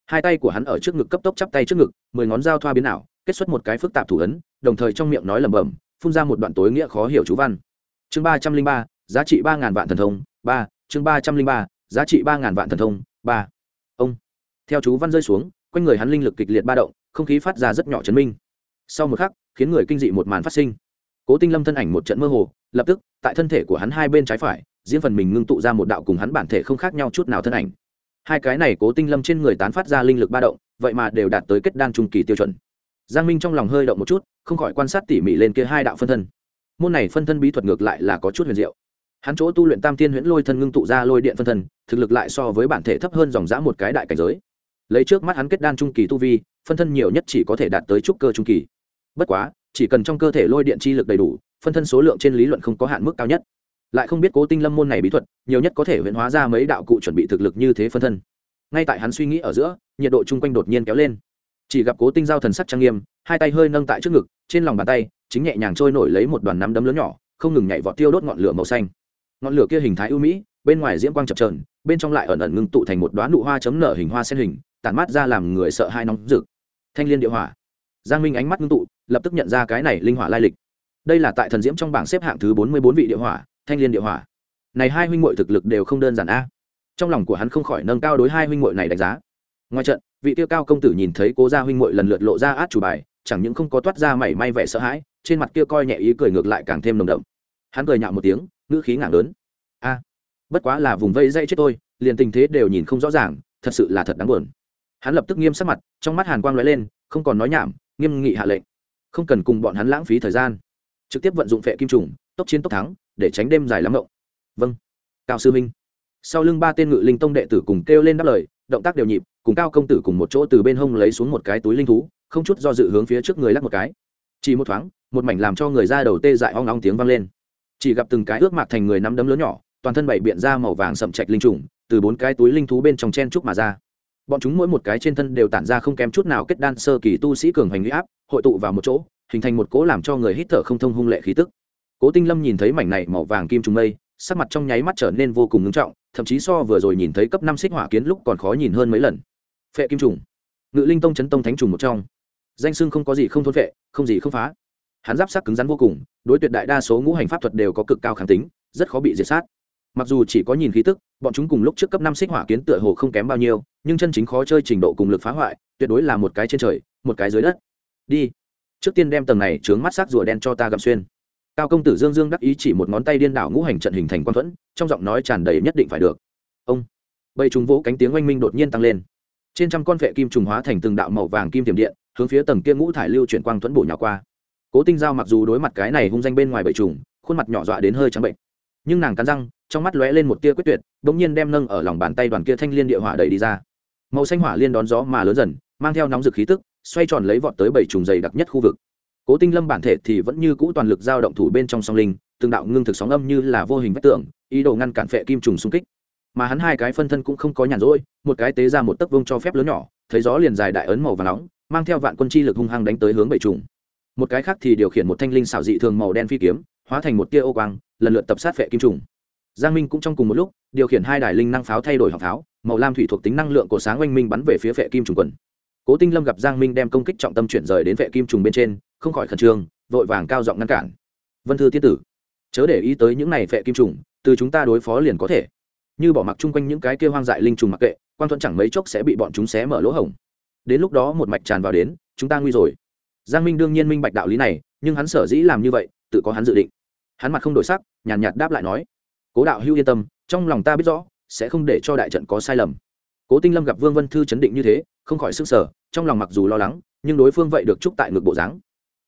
Hai tay của hắn ở trước ngực cấp tốc chắp tay trước ngực, mười ngón dao thoa biến ảo, kết xuất một cái phức tạp thủ ấn, đồng thời trong miệng nói lẩm bẩm, phun ra một đoạn tối nghĩa khó hiểu chú văn. Chương ba trăm linh ba, giá trị ba ngàn vạn thần thông, ba, chương ba trăm linh ba, giá trị ba ngàn vạn thần thông, ba. Ông. Theo chú văn rơi xuống, quanh người hắn linh lực kịch liệt ba động, không khí phát ra rất nhỏ chấn minh. Sau một khắc, khiến người kinh dị một màn phát sinh cố tinh lâm thân ảnh một trận mơ hồ, lập tức, tại thân thể của hắn hai bên trái phải, diễn phần mình ngưng tụ ra một đạo cùng hắn bản thể không khác nhau chút nào thân ảnh. Hai cái này cố tinh lâm trên người tán phát ra linh lực ba động, vậy mà đều đạt tới kết đan trung kỳ tiêu chuẩn. Giang minh trong lòng hơi động một chút, không khỏi quan sát tỉ mỉ lên kia hai đạo phân thân. Môn này phân thân bí thuật ngược lại là có chút huyền diệu. Hắn chỗ tu luyện tam thiên huyễn lôi thân ngưng tụ ra lôi điện phân thân, thực lực lại so với bản thể thấp hơn dòng dã một cái đại cảnh giới. Lấy trước mắt hắn kết đan trung kỳ tu vi, phân thân nhiều nhất chỉ có thể đạt tới trúc cơ trung kỳ. Bất quá chỉ cần trong cơ thể lôi điện chi lực đầy đủ, phân thân số lượng trên lý luận không có hạn mức cao nhất. Lại không biết cố tinh lâm môn này bí thuật, nhiều nhất có thể huyễn hóa ra mấy đạo cụ chuẩn bị thực lực như thế phân thân. Ngay tại hắn suy nghĩ ở giữa, nhiệt độ chung quanh đột nhiên kéo lên. Chỉ gặp cố tinh giao thần sắc trang nghiêm, hai tay hơi nâng tại trước ngực, trên lòng bàn tay, chính nhẹ nhàng trôi nổi lấy một đoàn nắm đấm lớn nhỏ, không ngừng nhảy vọt tiêu đốt ngọn lửa màu xanh. Ngọn lửa kia hình thái ưu mỹ, bên ngoài diễm quang chập trờn bên trong lại ẩn ẩn ngưng tụ thành một đoán nụ hoa chấm nở hình hoa sen hình, tản mát ra làm người sợ hai nóng rực. Thanh liên địa hỏa. Giang minh ánh mắt ngưng tụ lập tức nhận ra cái này linh hỏa lai lịch. Đây là tại thần diễm trong bảng xếp hạng thứ bốn mươi bốn vị địa hỏa, thanh liên địa hỏa. Này hai huynh muội thực lực đều không đơn giản a. Trong lòng của hắn không khỏi nâng cao đối hai huynh muội này đánh giá. Ngoài trận, vị tiêu cao công tử nhìn thấy cố gia huynh muội lần lượt lộ ra át chủ bài, chẳng những không có toát ra mảy may vẻ sợ hãi, trên mặt kia coi nhẹ ý cười ngược lại càng thêm nồng đậm. Hắn cười nhạo một tiếng, ngữ khí ngảng lớn. A, bất quá là vùng vây dây chết tôi, liền tình thế đều nhìn không rõ ràng, thật sự là thật đáng buồn. Hắn lập tức nghiêm sắc mặt, trong mắt hàn quang lóe lên, không còn nói nhảm, nghiêm nghị hạ lệnh không cần cùng bọn hắn lãng phí thời gian. Trực tiếp vận dụng phệ kim trùng, tốc chiến tốc thắng, để tránh đêm dài lắm ngộng vâng. Cao sư minh sau lưng ba tên ngự linh tông đệ tử cùng kêu lên đáp lời, động tác đều nhịp, cùng cao công tử cùng một chỗ từ bên hông lấy xuống một cái túi linh thú, không chút do dự hướng phía trước người lắc một cái. Chỉ một thoáng, một mảnh làm cho người ra đầu tê dại hoang long tiếng vang lên. Chỉ gặp từng cái ước mạc thành người nắm đấm lớn nhỏ, toàn thân bảy biện ra màu vàng sậm chạch linh trùng, từ bốn cái túi linh thú bên trong chen trúc mà ra bọn chúng mỗi một cái trên thân đều tản ra không kém chút nào kết đan sơ kỳ tu sĩ cường hành huy áp, hội tụ vào một chỗ, hình thành một cố làm cho người hít thở không thông hung lệ khí tức. Cố tinh lâm nhìn thấy mảnh này màu vàng kim trùng mây, sắc mặt trong nháy mắt trở nên vô cùng ngưng trọng, thậm chí so vừa rồi nhìn thấy cấp năm xích hỏa kiến lúc còn khó nhìn hơn mấy lần. Phệ kim trùng. Ngự linh tông chấn tông thánh trùng một trong. Danh sưng không có gì không thôn phệ, không gì không phá. Hắn giáp sắc cứng rắn vô cùng, đối tuyệt đại đa số ngũ hành pháp thuật đều có cực cao kháng tính, rất khó bị diệt sát mặc dù chỉ có nhìn khí tức, bọn chúng cùng lúc trước cấp năm xích hỏa kiến tựa hồ không kém bao nhiêu, nhưng chân chính khó chơi trình độ cùng lực phá hoại, tuyệt đối là một cái trên trời, một cái dưới đất. Đi. Trước tiên đem tầng này chướng mắt sắc rùa đen cho ta gặm xuyên. Cao công tử dương dương đắc ý chỉ một ngón tay điên đảo ngũ hành trận hình thành quan thuẫn, trong giọng nói tràn đầy nhất định phải được. Ông. Bầy trùng vỗ cánh tiếng oanh minh đột nhiên tăng lên. Trên trăm con vệ kim trùng hóa thành từng đạo màu vàng kim tiềm điện, hướng phía tầng kia ngũ thải lưu chuyển quang thuẫn bổ nhỏ qua. Cố tinh giao mặc dù đối mặt cái này hung danh bên ngoài bầy trùng, khuôn mặt nhỏ dọa đến hơi trắng bệnh. Nhưng nàng cắn răng trong mắt lóe lên một tia quyết tuyệt bỗng nhiên đem nâng ở lòng bàn tay đoàn kia thanh liên địa hỏa đẩy đi ra. Màu xanh hỏa liên đón gió mà lớn dần, mang theo nóng rực khí tức, xoay tròn lấy vọt tới bảy trùng dày đặc nhất khu vực. Cố tinh lâm bản thể thì vẫn như cũ toàn lực giao động thủ bên trong song linh, từng đạo ngưng thực sóng âm như là vô hình vách tượng ý đồ ngăn cản phệ kim trùng xung kích. Mà hắn hai cái phân thân cũng không có nhàn rỗi, một cái tế ra một tấc vông cho phép lớn nhỏ, thấy gió liền dài đại ấn màu và nóng, mang theo vạn quân chi lực hung hăng đánh tới hướng bảy trùng. Một cái khác thì điều khiển một thanh linh xảo dị thường màu đen phi kiếm, hóa thành một tia ô quang, lần lượt tập sát phệ kim trùng giang minh cũng trong cùng một lúc, điều khiển hai đài linh năng pháo thay đổi hỏa pháo, màu lam thủy thuộc tính năng lượng của sáng oanh minh bắn về phía vệ kim trùng quần. Cố tinh lâm gặp giang minh đem công kích trọng tâm chuyển rời đến vệ kim trùng bên trên, không khỏi khẩn trương, vội vàng cao giọng ngăn cản. Vân thư tiết tử, chớ để ý tới những này vệ kim trùng, từ chúng ta đối phó liền có thể. Như bỏ mặc chung quanh những cái kia hoang dại linh trùng mặc kệ quan thuận chẳng mấy chốc sẽ bị bọn chúng xé mở lỗ hổng. Đến lúc đó một mạch tràn vào đến, chúng ta nguy rồi. Giang minh đương nhiên minh bạch đạo lý này, nhưng hắn sở dĩ làm như vậy, tự có hắn dự định. Hắn mặt không đổi sắc, nhàn nhạt đáp lại nói cố đạo hưu yên tâm, trong lòng ta biết rõ, sẽ không để cho đại trận có sai lầm. Cố tinh lâm gặp vương vân thư chấn định như thế, không khỏi sức sở trong lòng mặc dù lo lắng, nhưng đối phương vậy được chúc tại ngực bộ dáng.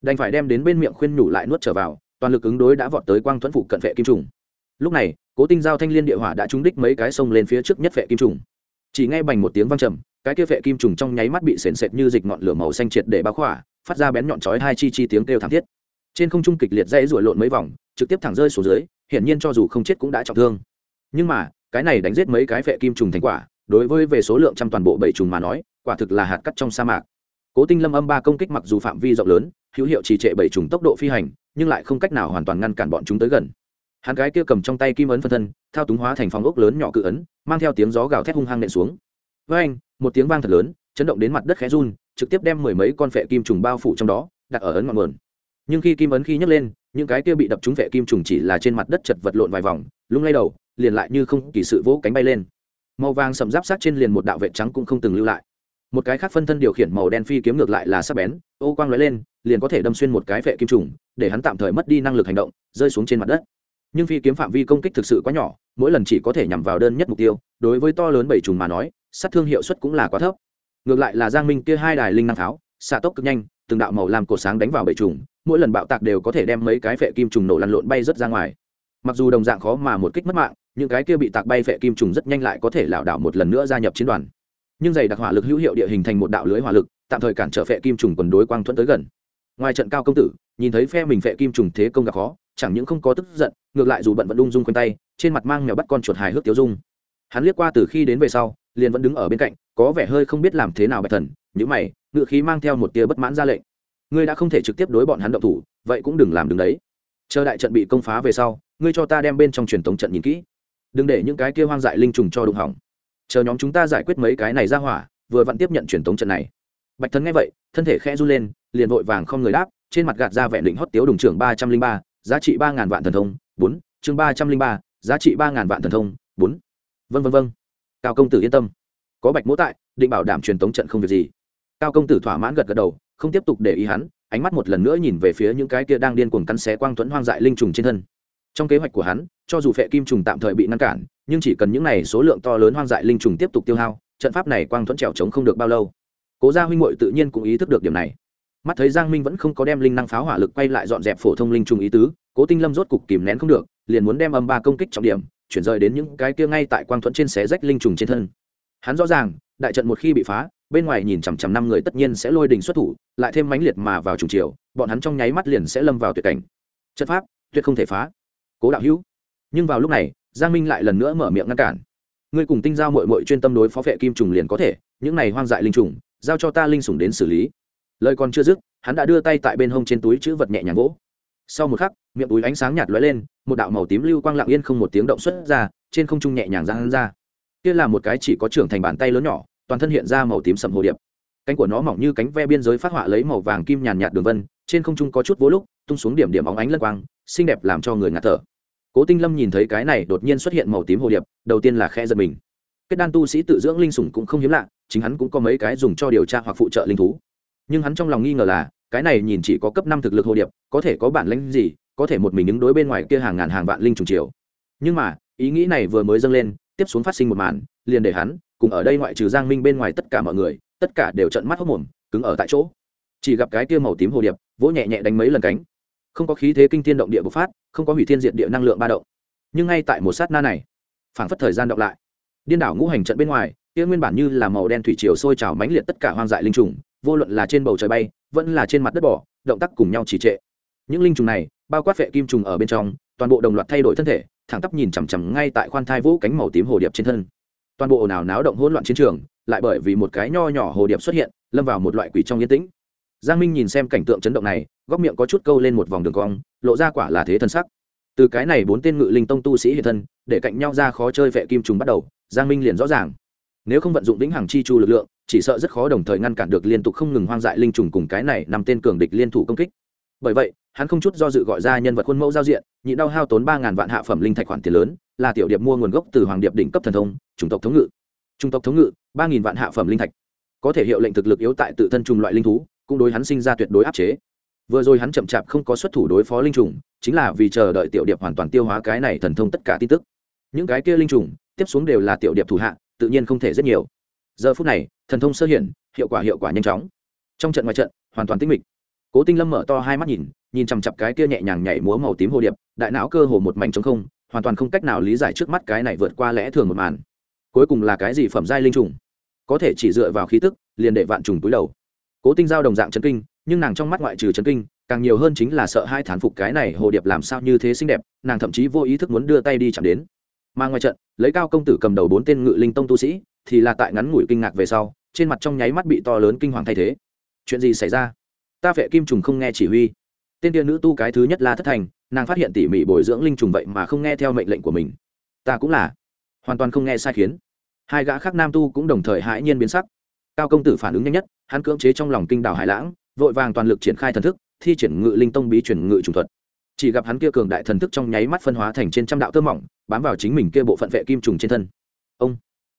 Đành phải đem đến bên miệng khuyên nhủ lại nuốt trở vào, toàn lực ứng đối đã vọt tới quang thuẫn phụ cận vệ kim trùng. Lúc này, cố tinh giao thanh liên địa hỏa đã trúng đích mấy cái sông lên phía trước nhất vệ kim trùng. Chỉ ngay bành một tiếng vang trầm, cái kia vệ kim trùng trong nháy mắt bị sền sệt như dịch ngọn lửa màu xanh triệt để bao khỏa, phát ra bén nhọn chói hai chi chi tiếng kêu thảm thiết trên không trung kịch liệt dãy ruổi lộn mấy vòng, trực tiếp thẳng rơi xuống dưới, hiển nhiên cho dù không chết cũng đã trọng thương. Nhưng mà, cái này đánh giết mấy cái vệ kim trùng thành quả, đối với về số lượng trăm toàn bộ bảy trùng mà nói, quả thực là hạt cắt trong sa mạc. Cố tinh lâm âm ba công kích mặc dù phạm vi rộng lớn, hữu hiệu trì trệ bảy trùng tốc độ phi hành, nhưng lại không cách nào hoàn toàn ngăn cản bọn chúng tới gần. Hắn gái kia cầm trong tay kim ấn phân thân, thao túng hóa thành phòng ốc lớn nhỏ cự ấn, mang theo tiếng gió gào thét hung hăng nện xuống. Với anh, một tiếng vang thật lớn, chấn động đến mặt đất khẽ run, trực tiếp đem mười mấy con phệ kim trùng bao phủ trong đó, đặt ở ấn ngọn nguồn nhưng khi kim ấn khi nhấc lên, những cái kia bị đập trúng vệ kim trùng chỉ là trên mặt đất chật vật lộn vài vòng, lung lay đầu, liền lại như không kỳ sự vỗ cánh bay lên. Màu vàng sầm giáp sát trên liền một đạo vệ trắng cũng không từng lưu lại. Một cái khác phân thân điều khiển màu đen phi kiếm ngược lại là sắc bén, ô quang lóe lên, liền có thể đâm xuyên một cái vệ kim trùng, để hắn tạm thời mất đi năng lực hành động, rơi xuống trên mặt đất. Nhưng phi kiếm phạm vi công kích thực sự quá nhỏ, mỗi lần chỉ có thể nhắm vào đơn nhất mục tiêu, đối với to lớn bảy trùng mà nói, sát thương hiệu suất cũng là quá thấp. Ngược lại là giang minh kia hai đài linh năng pháo, xạ tốc cực nhanh, từng đạo màu làm cổ sáng đánh vào bảy trùng mỗi lần bạo tạc đều có thể đem mấy cái phệ kim trùng nổ lăn lộn bay rất ra ngoài. Mặc dù đồng dạng khó mà một kích mất mạng, những cái kia bị tạc bay phệ kim trùng rất nhanh lại có thể lảo đảo một lần nữa gia nhập chiến đoàn. Nhưng dày đặc hỏa lực hữu hiệu địa hình thành một đạo lưới hỏa lực, tạm thời cản trở phệ kim trùng quần đối quang thuẫn tới gần. Ngoài trận cao công tử, nhìn thấy phe mình phệ kim trùng thế công gặp khó, chẳng những không có tức giận, ngược lại dù bận vẫn ung dung quanh tay, trên mặt mang mèo bắt con chuột hài hước tiêu dung. Hắn liếc qua từ khi đến về sau, liền vẫn đứng ở bên cạnh, có vẻ hơi không biết làm thế nào bạch thần những mày ngự khí mang theo một tia bất mãn ra lệnh ngươi đã không thể trực tiếp đối bọn hắn động thủ, vậy cũng đừng làm đứng đấy. Chờ đại trận bị công phá về sau, ngươi cho ta đem bên trong truyền thống trận nhìn kỹ. Đừng để những cái kia hoang dại linh trùng cho đụng hỏng. Chờ nhóm chúng ta giải quyết mấy cái này ra hỏa, vừa vặn tiếp nhận truyền thống trận này. Bạch thần nghe vậy, thân thể khẽ run lên, liền vội vàng không người đáp, trên mặt gạt ra vẻ định hót tiếu đồng trưởng ba trăm linh ba, giá trị ba ngàn vạn thần thông, bốn, chương ba trăm linh ba, giá trị ba ngàn vạn thần thông, bốn. Vân vân vân cao công tử yên tâm. Có bạch mỗ tại, định bảo đảm truyền tống trận không việc gì. Cao công tử thỏa mãn gật gật đầu không tiếp tục để ý hắn, ánh mắt một lần nữa nhìn về phía những cái kia đang điên cuồng cắn xé quang thuẫn hoang dại linh trùng trên thân. Trong kế hoạch của hắn, cho dù phệ kim trùng tạm thời bị ngăn cản, nhưng chỉ cần những này số lượng to lớn hoang dại linh trùng tiếp tục tiêu hao, trận pháp này quang thuẫn trèo trống không được bao lâu. Cố gia huynh hội tự nhiên cũng ý thức được điểm này. Mắt thấy giang minh vẫn không có đem linh năng pháo hỏa lực quay lại dọn dẹp phổ thông linh trùng ý tứ, cố tinh lâm rốt cục kìm nén không được, liền muốn đem âm ba công kích trọng điểm, chuyển rời đến những cái kia ngay tại quang thuẫn trên xé rách linh trùng trên thân. Hắn rõ ràng, đại trận một khi bị phá bên ngoài nhìn chằm chằm năm người tất nhiên sẽ lôi đình xuất thủ, lại thêm mãnh liệt mà vào trùng chiều, bọn hắn trong nháy mắt liền sẽ lâm vào tuyệt cảnh. Chất pháp, tuyệt không thể phá. Cố đạo hữu. Nhưng vào lúc này, giang minh lại lần nữa mở miệng ngăn cản. Ngươi cùng tinh giao mội mội chuyên tâm đối phó vệ kim trùng liền có thể, những này hoang dại linh trùng, giao cho ta linh sủng đến xử lý. Lời còn chưa dứt, hắn đã đưa tay tại bên hông trên túi chữ vật nhẹ nhàng gỗ sau một khắc, miệng túi ánh sáng nhạt lóe lên, một đạo màu tím lưu quang lặng yên không một tiếng động xuất ra, trên không trung nhẹ nhàng ra hắn ra. Kia là một cái chỉ có trưởng thành bàn tay lớn nhỏ toàn thân hiện ra màu tím sầm hồ điệp. Cánh của nó mỏng như cánh ve biên giới phát họa lấy màu vàng kim nhàn nhạt đường vân, trên không trung có chút vỗ lúc, tung xuống điểm điểm óng ánh lân quang, xinh đẹp làm cho người ngạt thở. Cố tinh lâm nhìn thấy cái này đột nhiên xuất hiện màu tím hồ điệp, đầu tiên là khe giật mình. Kết đan tu sĩ tự dưỡng linh sủng cũng không hiếm lạ, chính hắn cũng có mấy cái dùng cho điều tra hoặc phụ trợ linh thú. Nhưng hắn trong lòng nghi ngờ là, cái này nhìn chỉ có cấp năm thực lực hồ điệp, có thể có bản lãnh gì, có thể một mình ứng đối bên ngoài kia hàng ngàn hàng vạn linh trùng chiều nhưng mà, ý nghĩ này vừa mới dâng lên, tiếp xuống phát sinh một màn, liền để hắn cùng ở đây ngoại trừ giang minh bên ngoài tất cả mọi người, tất cả đều trận mắt hốc mồm, cứng ở tại chỗ. Chỉ gặp cái kia màu tím hồ điệp, vỗ nhẹ nhẹ đánh mấy lần cánh. Không có khí thế kinh thiên động địa bộc phát, không có hủy thiên diệt địa năng lượng ba động. Nhưng ngay tại một sát na này, phảng phất thời gian động lại. Điên đảo ngũ hành trận bên ngoài, kia nguyên bản như là màu đen thủy triều sôi trào mãnh liệt tất cả hoang dại linh trùng, vô luận là trên bầu trời bay, vẫn là trên mặt đất bỏ, động tác cùng nhau trì trệ. Những linh trùng này, bao quát vệ kim trùng ở bên trong, toàn bộ đồng loạt thay đổi thân thể, thẳng tắp nhìn chằm chằm ngay tại khoan thai vũ cánh màu tím hồ điệp trên thân toàn bộ ồn ào náo động hỗn loạn chiến trường, lại bởi vì một cái nho nhỏ hồ điệp xuất hiện, lâm vào một loại quỷ trong yên tĩnh. Giang minh nhìn xem cảnh tượng chấn động này, góc miệng có chút câu lên một vòng đường cong, lộ ra quả là thế thân sắc. Từ cái này bốn tên ngự linh tông tu sĩ hiện thân, để cạnh nhau ra khó chơi vệ kim trùng bắt đầu, giang minh liền rõ ràng. Nếu không vận dụng vĩnh hằng chi chu lực lượng, chỉ sợ rất khó đồng thời ngăn cản được liên tục không ngừng hoang dại linh trùng cùng cái này nằm tên cường địch liên thủ công kích. Bởi vậy hắn không chút do dự gọi ra nhân vật khuôn mẫu giao diện, nhị đau hao tốn ba ngàn vạn hạ phẩm linh thạch khoản tiền lớn, là tiểu điệp mua nguồn gốc từ hoàng điệp đỉnh cấp thần thông, chủng tộc thống ngự. Chủng tộc thống ngự, ba nghìn vạn hạ phẩm linh thạch. Có thể hiệu lệnh thực lực yếu tại tự thân trùng loại linh thú, cũng đối hắn sinh ra tuyệt đối áp chế. Vừa rồi hắn chậm chạp không có xuất thủ đối phó linh trùng chính là vì chờ đợi tiểu điệp hoàn toàn tiêu hóa cái này thần thông tất cả tin tức. Những cái kia linh trùng tiếp xuống đều là tiểu điệp thủ hạ, tự nhiên không thể rất nhiều. Giờ phút này, thần thông sơ hiển, hiệu quả hiệu quả nhanh chóng. Trong trận ngoài trận, hoàn toàn tinh mịch cố tinh lâm mở to hai mắt nhìn nhìn chằm chặp cái kia nhẹ nhàng nhảy múa màu tím hồ điệp, đại não cơ hồ một mảnh trống không, hoàn toàn không cách nào lý giải trước mắt cái này vượt qua lẽ thường một màn. Cuối cùng là cái gì phẩm giai linh trùng? Có thể chỉ dựa vào khí tức, liền để vạn trùng túi đầu. Cố tinh giao đồng dạng chấn kinh, nhưng nàng trong mắt ngoại trừ chấn kinh, càng nhiều hơn chính là sợ hai thán phục cái này hồ điệp làm sao như thế xinh đẹp, nàng thậm chí vô ý thức muốn đưa tay đi chạm đến. Mà ngoài trận, lấy cao công tử cầm đầu bốn tên ngự linh tông tu sĩ, thì là tại ngắn ngủi kinh ngạc về sau, trên mặt trong nháy mắt bị to lớn kinh hoàng thay thế. Chuyện gì xảy ra? Ta vệ kim trùng không nghe chỉ huy. Tên tiên nữ tu cái thứ nhất là thất thành, nàng phát hiện tỉ mỉ bồi dưỡng linh trùng vậy mà không nghe theo mệnh lệnh của mình. Ta cũng là. Hoàn toàn không nghe sai khiến. Hai gã khác nam tu cũng đồng thời hãi nhiên biến sắc. Cao công tử phản ứng nhanh nhất, hắn cưỡng chế trong lòng kinh đảo hải lãng, vội vàng toàn lực triển khai thần thức, thi triển ngự linh tông bí chuyển ngự trùng thuật. Chỉ gặp hắn kia cường đại thần thức trong nháy mắt phân hóa thành trên trăm đạo tơ mỏng, bám vào chính mình kia bộ phận vệ kim trùng trên thân. Ông.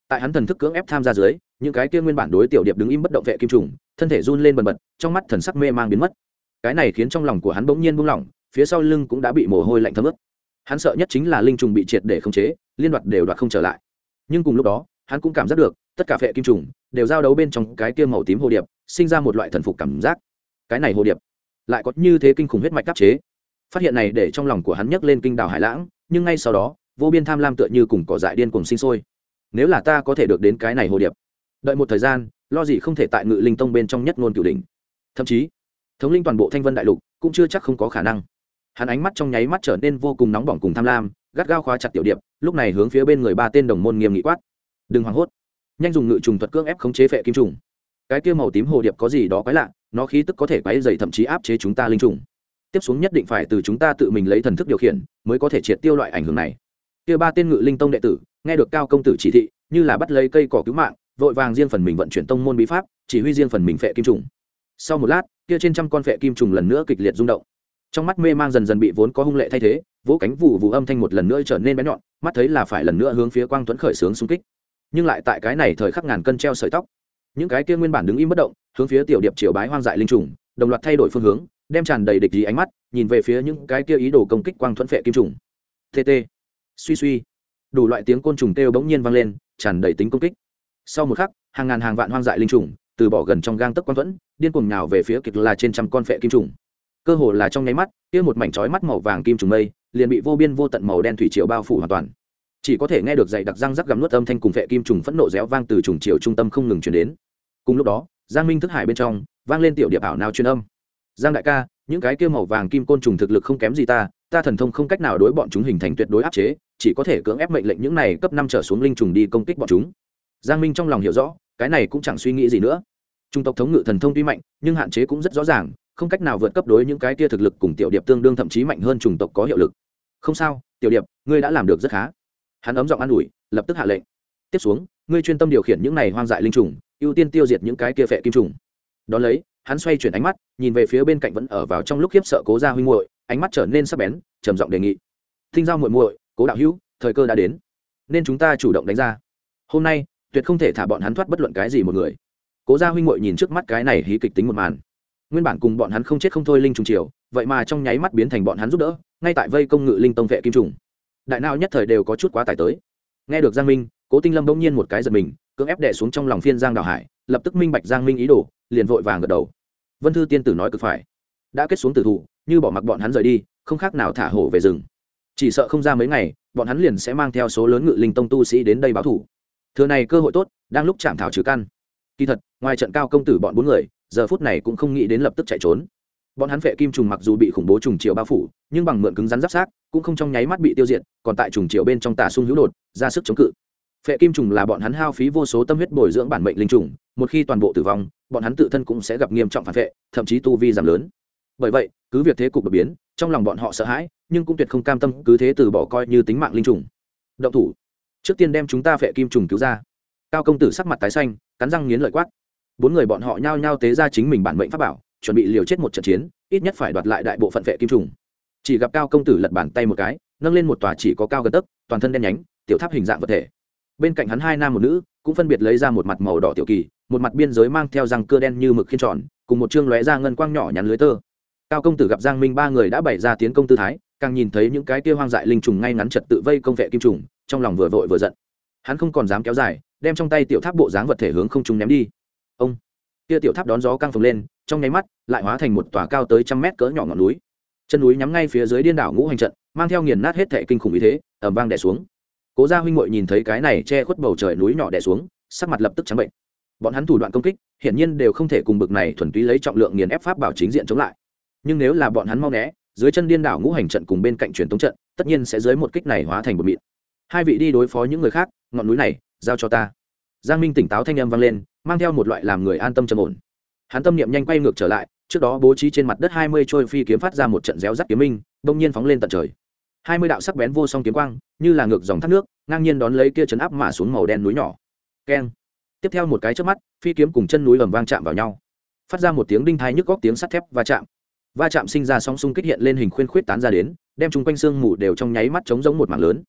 Tại hắn thần thức cưỡng ép tham gia dưới, những cái kia nguyên bản đối tiểu điệp đứng im bất động vệ kim trùng thân thể run lên bần bật, trong mắt thần sắc mê mang biến mất. Cái này khiến trong lòng của hắn bỗng nhiên buông lỏng, phía sau lưng cũng đã bị mồ hôi lạnh thấm ướt. Hắn sợ nhất chính là linh trùng bị triệt để khống chế, liên đoạt đều đoạt không trở lại. Nhưng cùng lúc đó, hắn cũng cảm giác được, tất cả phệ kim trùng đều giao đấu bên trong cái kia màu tím hồ điệp, sinh ra một loại thần phục cảm giác. Cái này hồ điệp lại có như thế kinh khủng huyết mạch đắc chế. Phát hiện này để trong lòng của hắn nhấc lên kinh đảo hải lãng, nhưng ngay sau đó, vô biên tham lam tựa như cùng cỏ dại điên cùng sinh sôi. Nếu là ta có thể được đến cái này hồ điệp, đợi một thời gian lo gì không thể tại ngự linh tông bên trong nhất ngôn cửu đỉnh, thậm chí thống linh toàn bộ thanh vân đại lục cũng chưa chắc không có khả năng. Hắn ánh mắt trong nháy mắt trở nên vô cùng nóng bỏng cùng tham lam gắt gao khóa chặt tiểu điệp lúc này hướng phía bên người ba tên đồng môn nghiêm nghị quát. Đừng hoảng hốt. Nhanh dùng ngự trùng thuật cưỡng ép khống chế phệ kim trùng. Cái kia màu tím hồ điệp có gì đó quái lạ nó khí tức có thể quái dày thậm chí áp chế chúng ta linh trùng. Tiếp xuống nhất định phải từ chúng ta tự mình lấy thần thức điều khiển mới có thể triệt tiêu loại ảnh hưởng này. Kia ba tên ngự linh tông đệ tử nghe được cao công tử chỉ thị như là bắt lấy cây cỏ cứu mạng vội vàng riêng phần mình vận chuyển tông môn bí pháp, chỉ huy riêng phần mình phệ kim trùng. Sau một lát, kia trên trăm con phệ kim trùng lần nữa kịch liệt rung động. Trong mắt mê mang dần dần bị vốn có hung lệ thay thế, vỗ cánh vụ vụ âm thanh một lần nữa trở nên bé nhọn, mắt thấy là phải lần nữa hướng phía quang tuấn khởi sướng xung kích. Nhưng lại tại cái này thời khắc ngàn cân treo sợi tóc. Những cái kia nguyên bản đứng im bất động, hướng phía tiểu điệp triều bái hoang dại linh trùng, đồng loạt thay đổi phương hướng, đem tràn đầy địch ý ánh mắt, nhìn về phía những cái kia ý đồ công kích quang thuẫn phệ kim trùng. Tt suy suy. Đủ loại tiếng côn trùng kêu bỗng nhiên vang lên, tràn đầy tính công kích sau một khắc, hàng ngàn hàng vạn hoang dại linh trùng từ bỏ gần trong gang tấc quang thuẫn, điên cuồng nhào về phía kịch là trên trăm con phệ kim trùng. Cơ hồ là trong nháy mắt, kia một mảnh chói mắt màu vàng kim trùng mây liền bị vô biên vô tận màu đen thủy triều bao phủ hoàn toàn. Chỉ có thể nghe được dậy đặc răng rắc gầm nuốt âm thanh cùng phệ kim trùng phẫn nộ réo vang từ trùng chiều trung tâm không ngừng chuyển đến. Cùng lúc đó, giang minh thức hải bên trong vang lên tiểu điệp ảo nào truyền âm. Giang đại ca, những cái kia màu vàng kim côn trùng thực lực không kém gì ta ta thần thông không cách nào đối bọn chúng hình thành tuyệt đối áp chế, chỉ có thể cưỡng ép mệnh lệnh những này cấp năm trở xuống linh trùng đi công kích bọn chúng giang minh trong lòng hiểu rõ, cái này cũng chẳng suy nghĩ gì nữa. Trung tộc thống ngự thần thông tuy mạnh, nhưng hạn chế cũng rất rõ ràng, không cách nào vượt cấp đối những cái kia thực lực cùng tiểu điệp tương đương thậm chí mạnh hơn chủng tộc có hiệu lực. Không sao, tiểu điệp, ngươi đã làm được rất khá. Hắn ấm giọng an ủi, lập tức hạ lệnh. Tiếp xuống, ngươi chuyên tâm điều khiển những này hoang dại linh trùng, ưu tiên tiêu diệt những cái kia phệ kim trùng. Đón lấy, hắn xoay chuyển ánh mắt, nhìn về phía bên cạnh vẫn ở vào trong lúc khiếp sợ cố gia huynh muội, ánh mắt trở nên sắc bén, trầm giọng đề nghị. Thinh giao muội muội, cố đạo hữu, thời cơ đã đến, nên chúng ta chủ động đánh ra. Hôm nay tuyệt không thể thả bọn hắn thoát bất luận cái gì một người. Cố gia huynh ngội nhìn trước mắt cái này hí kịch tính một màn. Nguyên bản cùng bọn hắn không chết không thôi linh trùng triều, vậy mà trong nháy mắt biến thành bọn hắn giúp đỡ, ngay tại vây công ngự linh tông vệ kim trùng. Đại nào nhất thời đều có chút quá tải tới. Nghe được giang minh, cố tinh lâm bỗng nhiên một cái giật mình, cưỡng ép đè xuống trong lòng phiên giang đào hải, lập tức minh bạch giang minh ý đồ, liền vội vàng gật đầu. Vân thư tiên tử nói cực phải. Đã kết xuống tử thủ, như bỏ mặc bọn hắn rời đi, không khác nào thả hổ về rừng. Chỉ sợ không ra mấy ngày, bọn hắn liền sẽ mang theo số lớn ngự linh tông tu sĩ đến đây báo thủ thừa này cơ hội tốt, đang lúc chạm thảo trừ căn. Kỳ thật, ngoài trận cao công tử bọn bốn người, giờ phút này cũng không nghĩ đến lập tức chạy trốn. Bọn hắn vệ kim trùng mặc dù bị khủng bố trùng chiều bao phủ, nhưng bằng mượn cứng rắn giáp sát, cũng không trong nháy mắt bị tiêu diệt, còn tại trùng chiều bên trong tà sung hữu đột, ra sức chống cự. Phệ kim trùng là bọn hắn hao phí vô số tâm huyết bồi dưỡng bản mệnh linh trùng, một khi toàn bộ tử vong, bọn hắn tự thân cũng sẽ gặp nghiêm trọng phản vệ, thậm chí tu vi giảm lớn. Bởi vậy, cứ việc thế cục đột biến, trong lòng bọn họ sợ hãi, nhưng cũng tuyệt không cam tâm cứ thế từ bỏ coi như tính mạng linh trùng. Động thủ trước tiên đem chúng ta phệ kim trùng cứu ra. Cao công tử sắc mặt tái xanh, cắn răng nghiến lợi quát. Bốn người bọn họ nhao nhao tế ra chính mình bản mệnh pháp bảo, chuẩn bị liều chết một trận chiến, ít nhất phải đoạt lại đại bộ phận phệ kim trùng. Chỉ gặp cao công tử lật bàn tay một cái, nâng lên một tòa chỉ có cao gần tấc, toàn thân đen nhánh, tiểu tháp hình dạng vật thể. Bên cạnh hắn hai nam một nữ, cũng phân biệt lấy ra một mặt màu đỏ tiểu kỳ, một mặt biên giới mang theo răng cưa đen như mực khiên tròn, cùng một chương lóe ra ngân quang nhỏ nhắn lưới tơ. Cao công tử gặp giang minh ba người đã bày ra tiến công tư thái, càng nhìn thấy những cái kia hoang dại linh trùng ngay ngắn trật tự vây công vệ kim trùng trong lòng vừa vội vừa giận. Hắn không còn dám kéo dài, đem trong tay tiểu tháp bộ dáng vật thể hướng không trung ném đi. Ông! Kia tiểu tháp đón gió căng phồng lên, trong nháy mắt, lại hóa thành một tòa cao tới trăm mét cỡ nhỏ ngọn núi. Chân núi nhắm ngay phía dưới điên đảo ngũ hành trận, mang theo nghiền nát hết thệ kinh khủng ý thế ẩm vang đẻ xuống. Cố gia huynh ngội nhìn thấy cái này che khuất bầu trời núi nhỏ đẻ xuống, sắc mặt lập tức trắng bệnh. Bọn hắn thủ đoạn công kích, hiển nhiên đều không thể cùng bực này thuần túy lấy trọng lượng nghiền ép pháp bảo chính diện chống lại. Nhưng nếu là bọn hắn mau né, dưới chân điên đảo ngũ hành trận cùng bên cạnh truyền tống trận, tất nhiên sẽ dưới một kích này hóa thành một mịn hai vị đi đối phó những người khác, ngọn núi này, giao cho ta. Giang minh tỉnh táo thanh âm vang lên, mang theo một loại làm người an tâm trầm ổn. Hắn tâm niệm nhanh quay ngược trở lại, trước đó bố trí trên mặt đất hai mươi trôi phi kiếm phát ra một trận réo rắt kiếm minh, bỗng nhiên phóng lên tận trời. Hai mươi đạo sắc bén vô song kiếm quang, như là ngược dòng thác nước, ngang nhiên đón lấy kia chấn áp mà xuống màu đen núi nhỏ. Keng. Tiếp theo một cái trước mắt, phi kiếm cùng chân núi ầm vang chạm vào nhau. Phát ra một tiếng đinh thai nhức góc tiếng sắt thép va chạm. Va chạm sinh ra song xung kích hiện lên hình khuyên khuyết tán ra đến, đem chung quanh xương mù đều trong nháy mắt chống giống một mảng lớn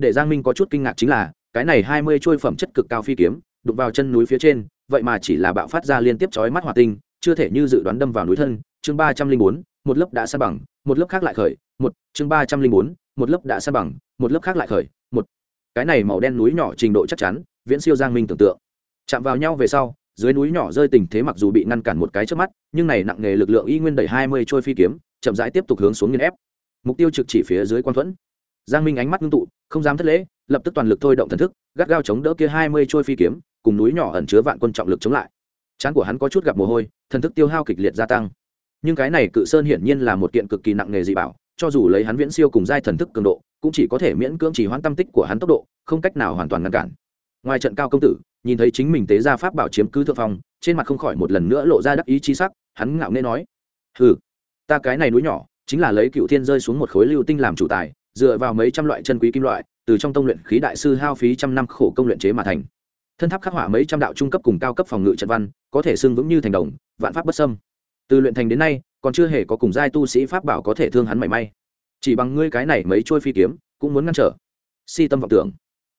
để giang minh có chút kinh ngạc chính là, cái này hai mươi trôi phẩm chất cực cao phi kiếm, đụng vào chân núi phía trên, vậy mà chỉ là bạo phát ra liên tiếp chói mắt hỏa tinh, chưa thể như dự đoán đâm vào núi thân. Chương ba trăm linh bốn, một lớp đã sa bằng, một lớp khác lại khởi, một, chương ba trăm linh bốn, một lớp đã sa bằng, một lớp khác lại khởi, một. Cái này màu đen núi nhỏ trình độ chắc chắn, viễn siêu giang minh tưởng tượng. Chạm vào nhau về sau, dưới núi nhỏ rơi tình thế mặc dù bị ngăn cản một cái trước mắt, nhưng này nặng nghề lực lượng y nguyên đẩy hai mươi trôi phi kiếm, chậm rãi tiếp tục hướng xuống nghiên ép. Mục tiêu trực chỉ phía dưới quan thuẫn giang minh ánh mắt ngưng tụ, không dám thất lễ, lập tức toàn lực thôi động thần thức, gắt gao chống đỡ kia hai mươi trôi phi kiếm, cùng núi nhỏ ẩn chứa vạn quân trọng lực chống lại. Trán của hắn có chút gặp mồ hôi, thần thức tiêu hao kịch liệt gia tăng. Nhưng cái này cự sơn hiển nhiên là một kiện cực kỳ nặng nghề dị bảo, cho dù lấy hắn viễn siêu cùng giai thần thức cường độ, cũng chỉ có thể miễn cưỡng chỉ hoãn tâm tích của hắn tốc độ, không cách nào hoàn toàn ngăn cản. Ngoài trận cao công tử, nhìn thấy chính mình tế ra pháp bảo chiếm cứ thượng phong, trên mặt không khỏi một lần nữa lộ ra đắc ý chí sắc, hắn ngạo nghễ nói ừ ta cái này núi nhỏ, chính là lấy cựu thiên rơi xuống một khối lưu tinh làm chủ tài dựa vào mấy trăm loại chân quý kim loại, từ trong tông luyện khí đại sư hao phí trăm năm khổ công luyện chế mà thành. Thân tháp khắc họa mấy trăm đạo trung cấp cùng cao cấp phòng ngự trận văn, có thể xưng vững như thành đồng, vạn pháp bất sâm từ luyện thành đến nay, còn chưa hề có cùng giai tu sĩ pháp bảo có thể thương hắn mảy may. Chỉ bằng ngươi cái này mấy trôi phi kiếm, cũng muốn ngăn trở. Si tâm vọng tưởng.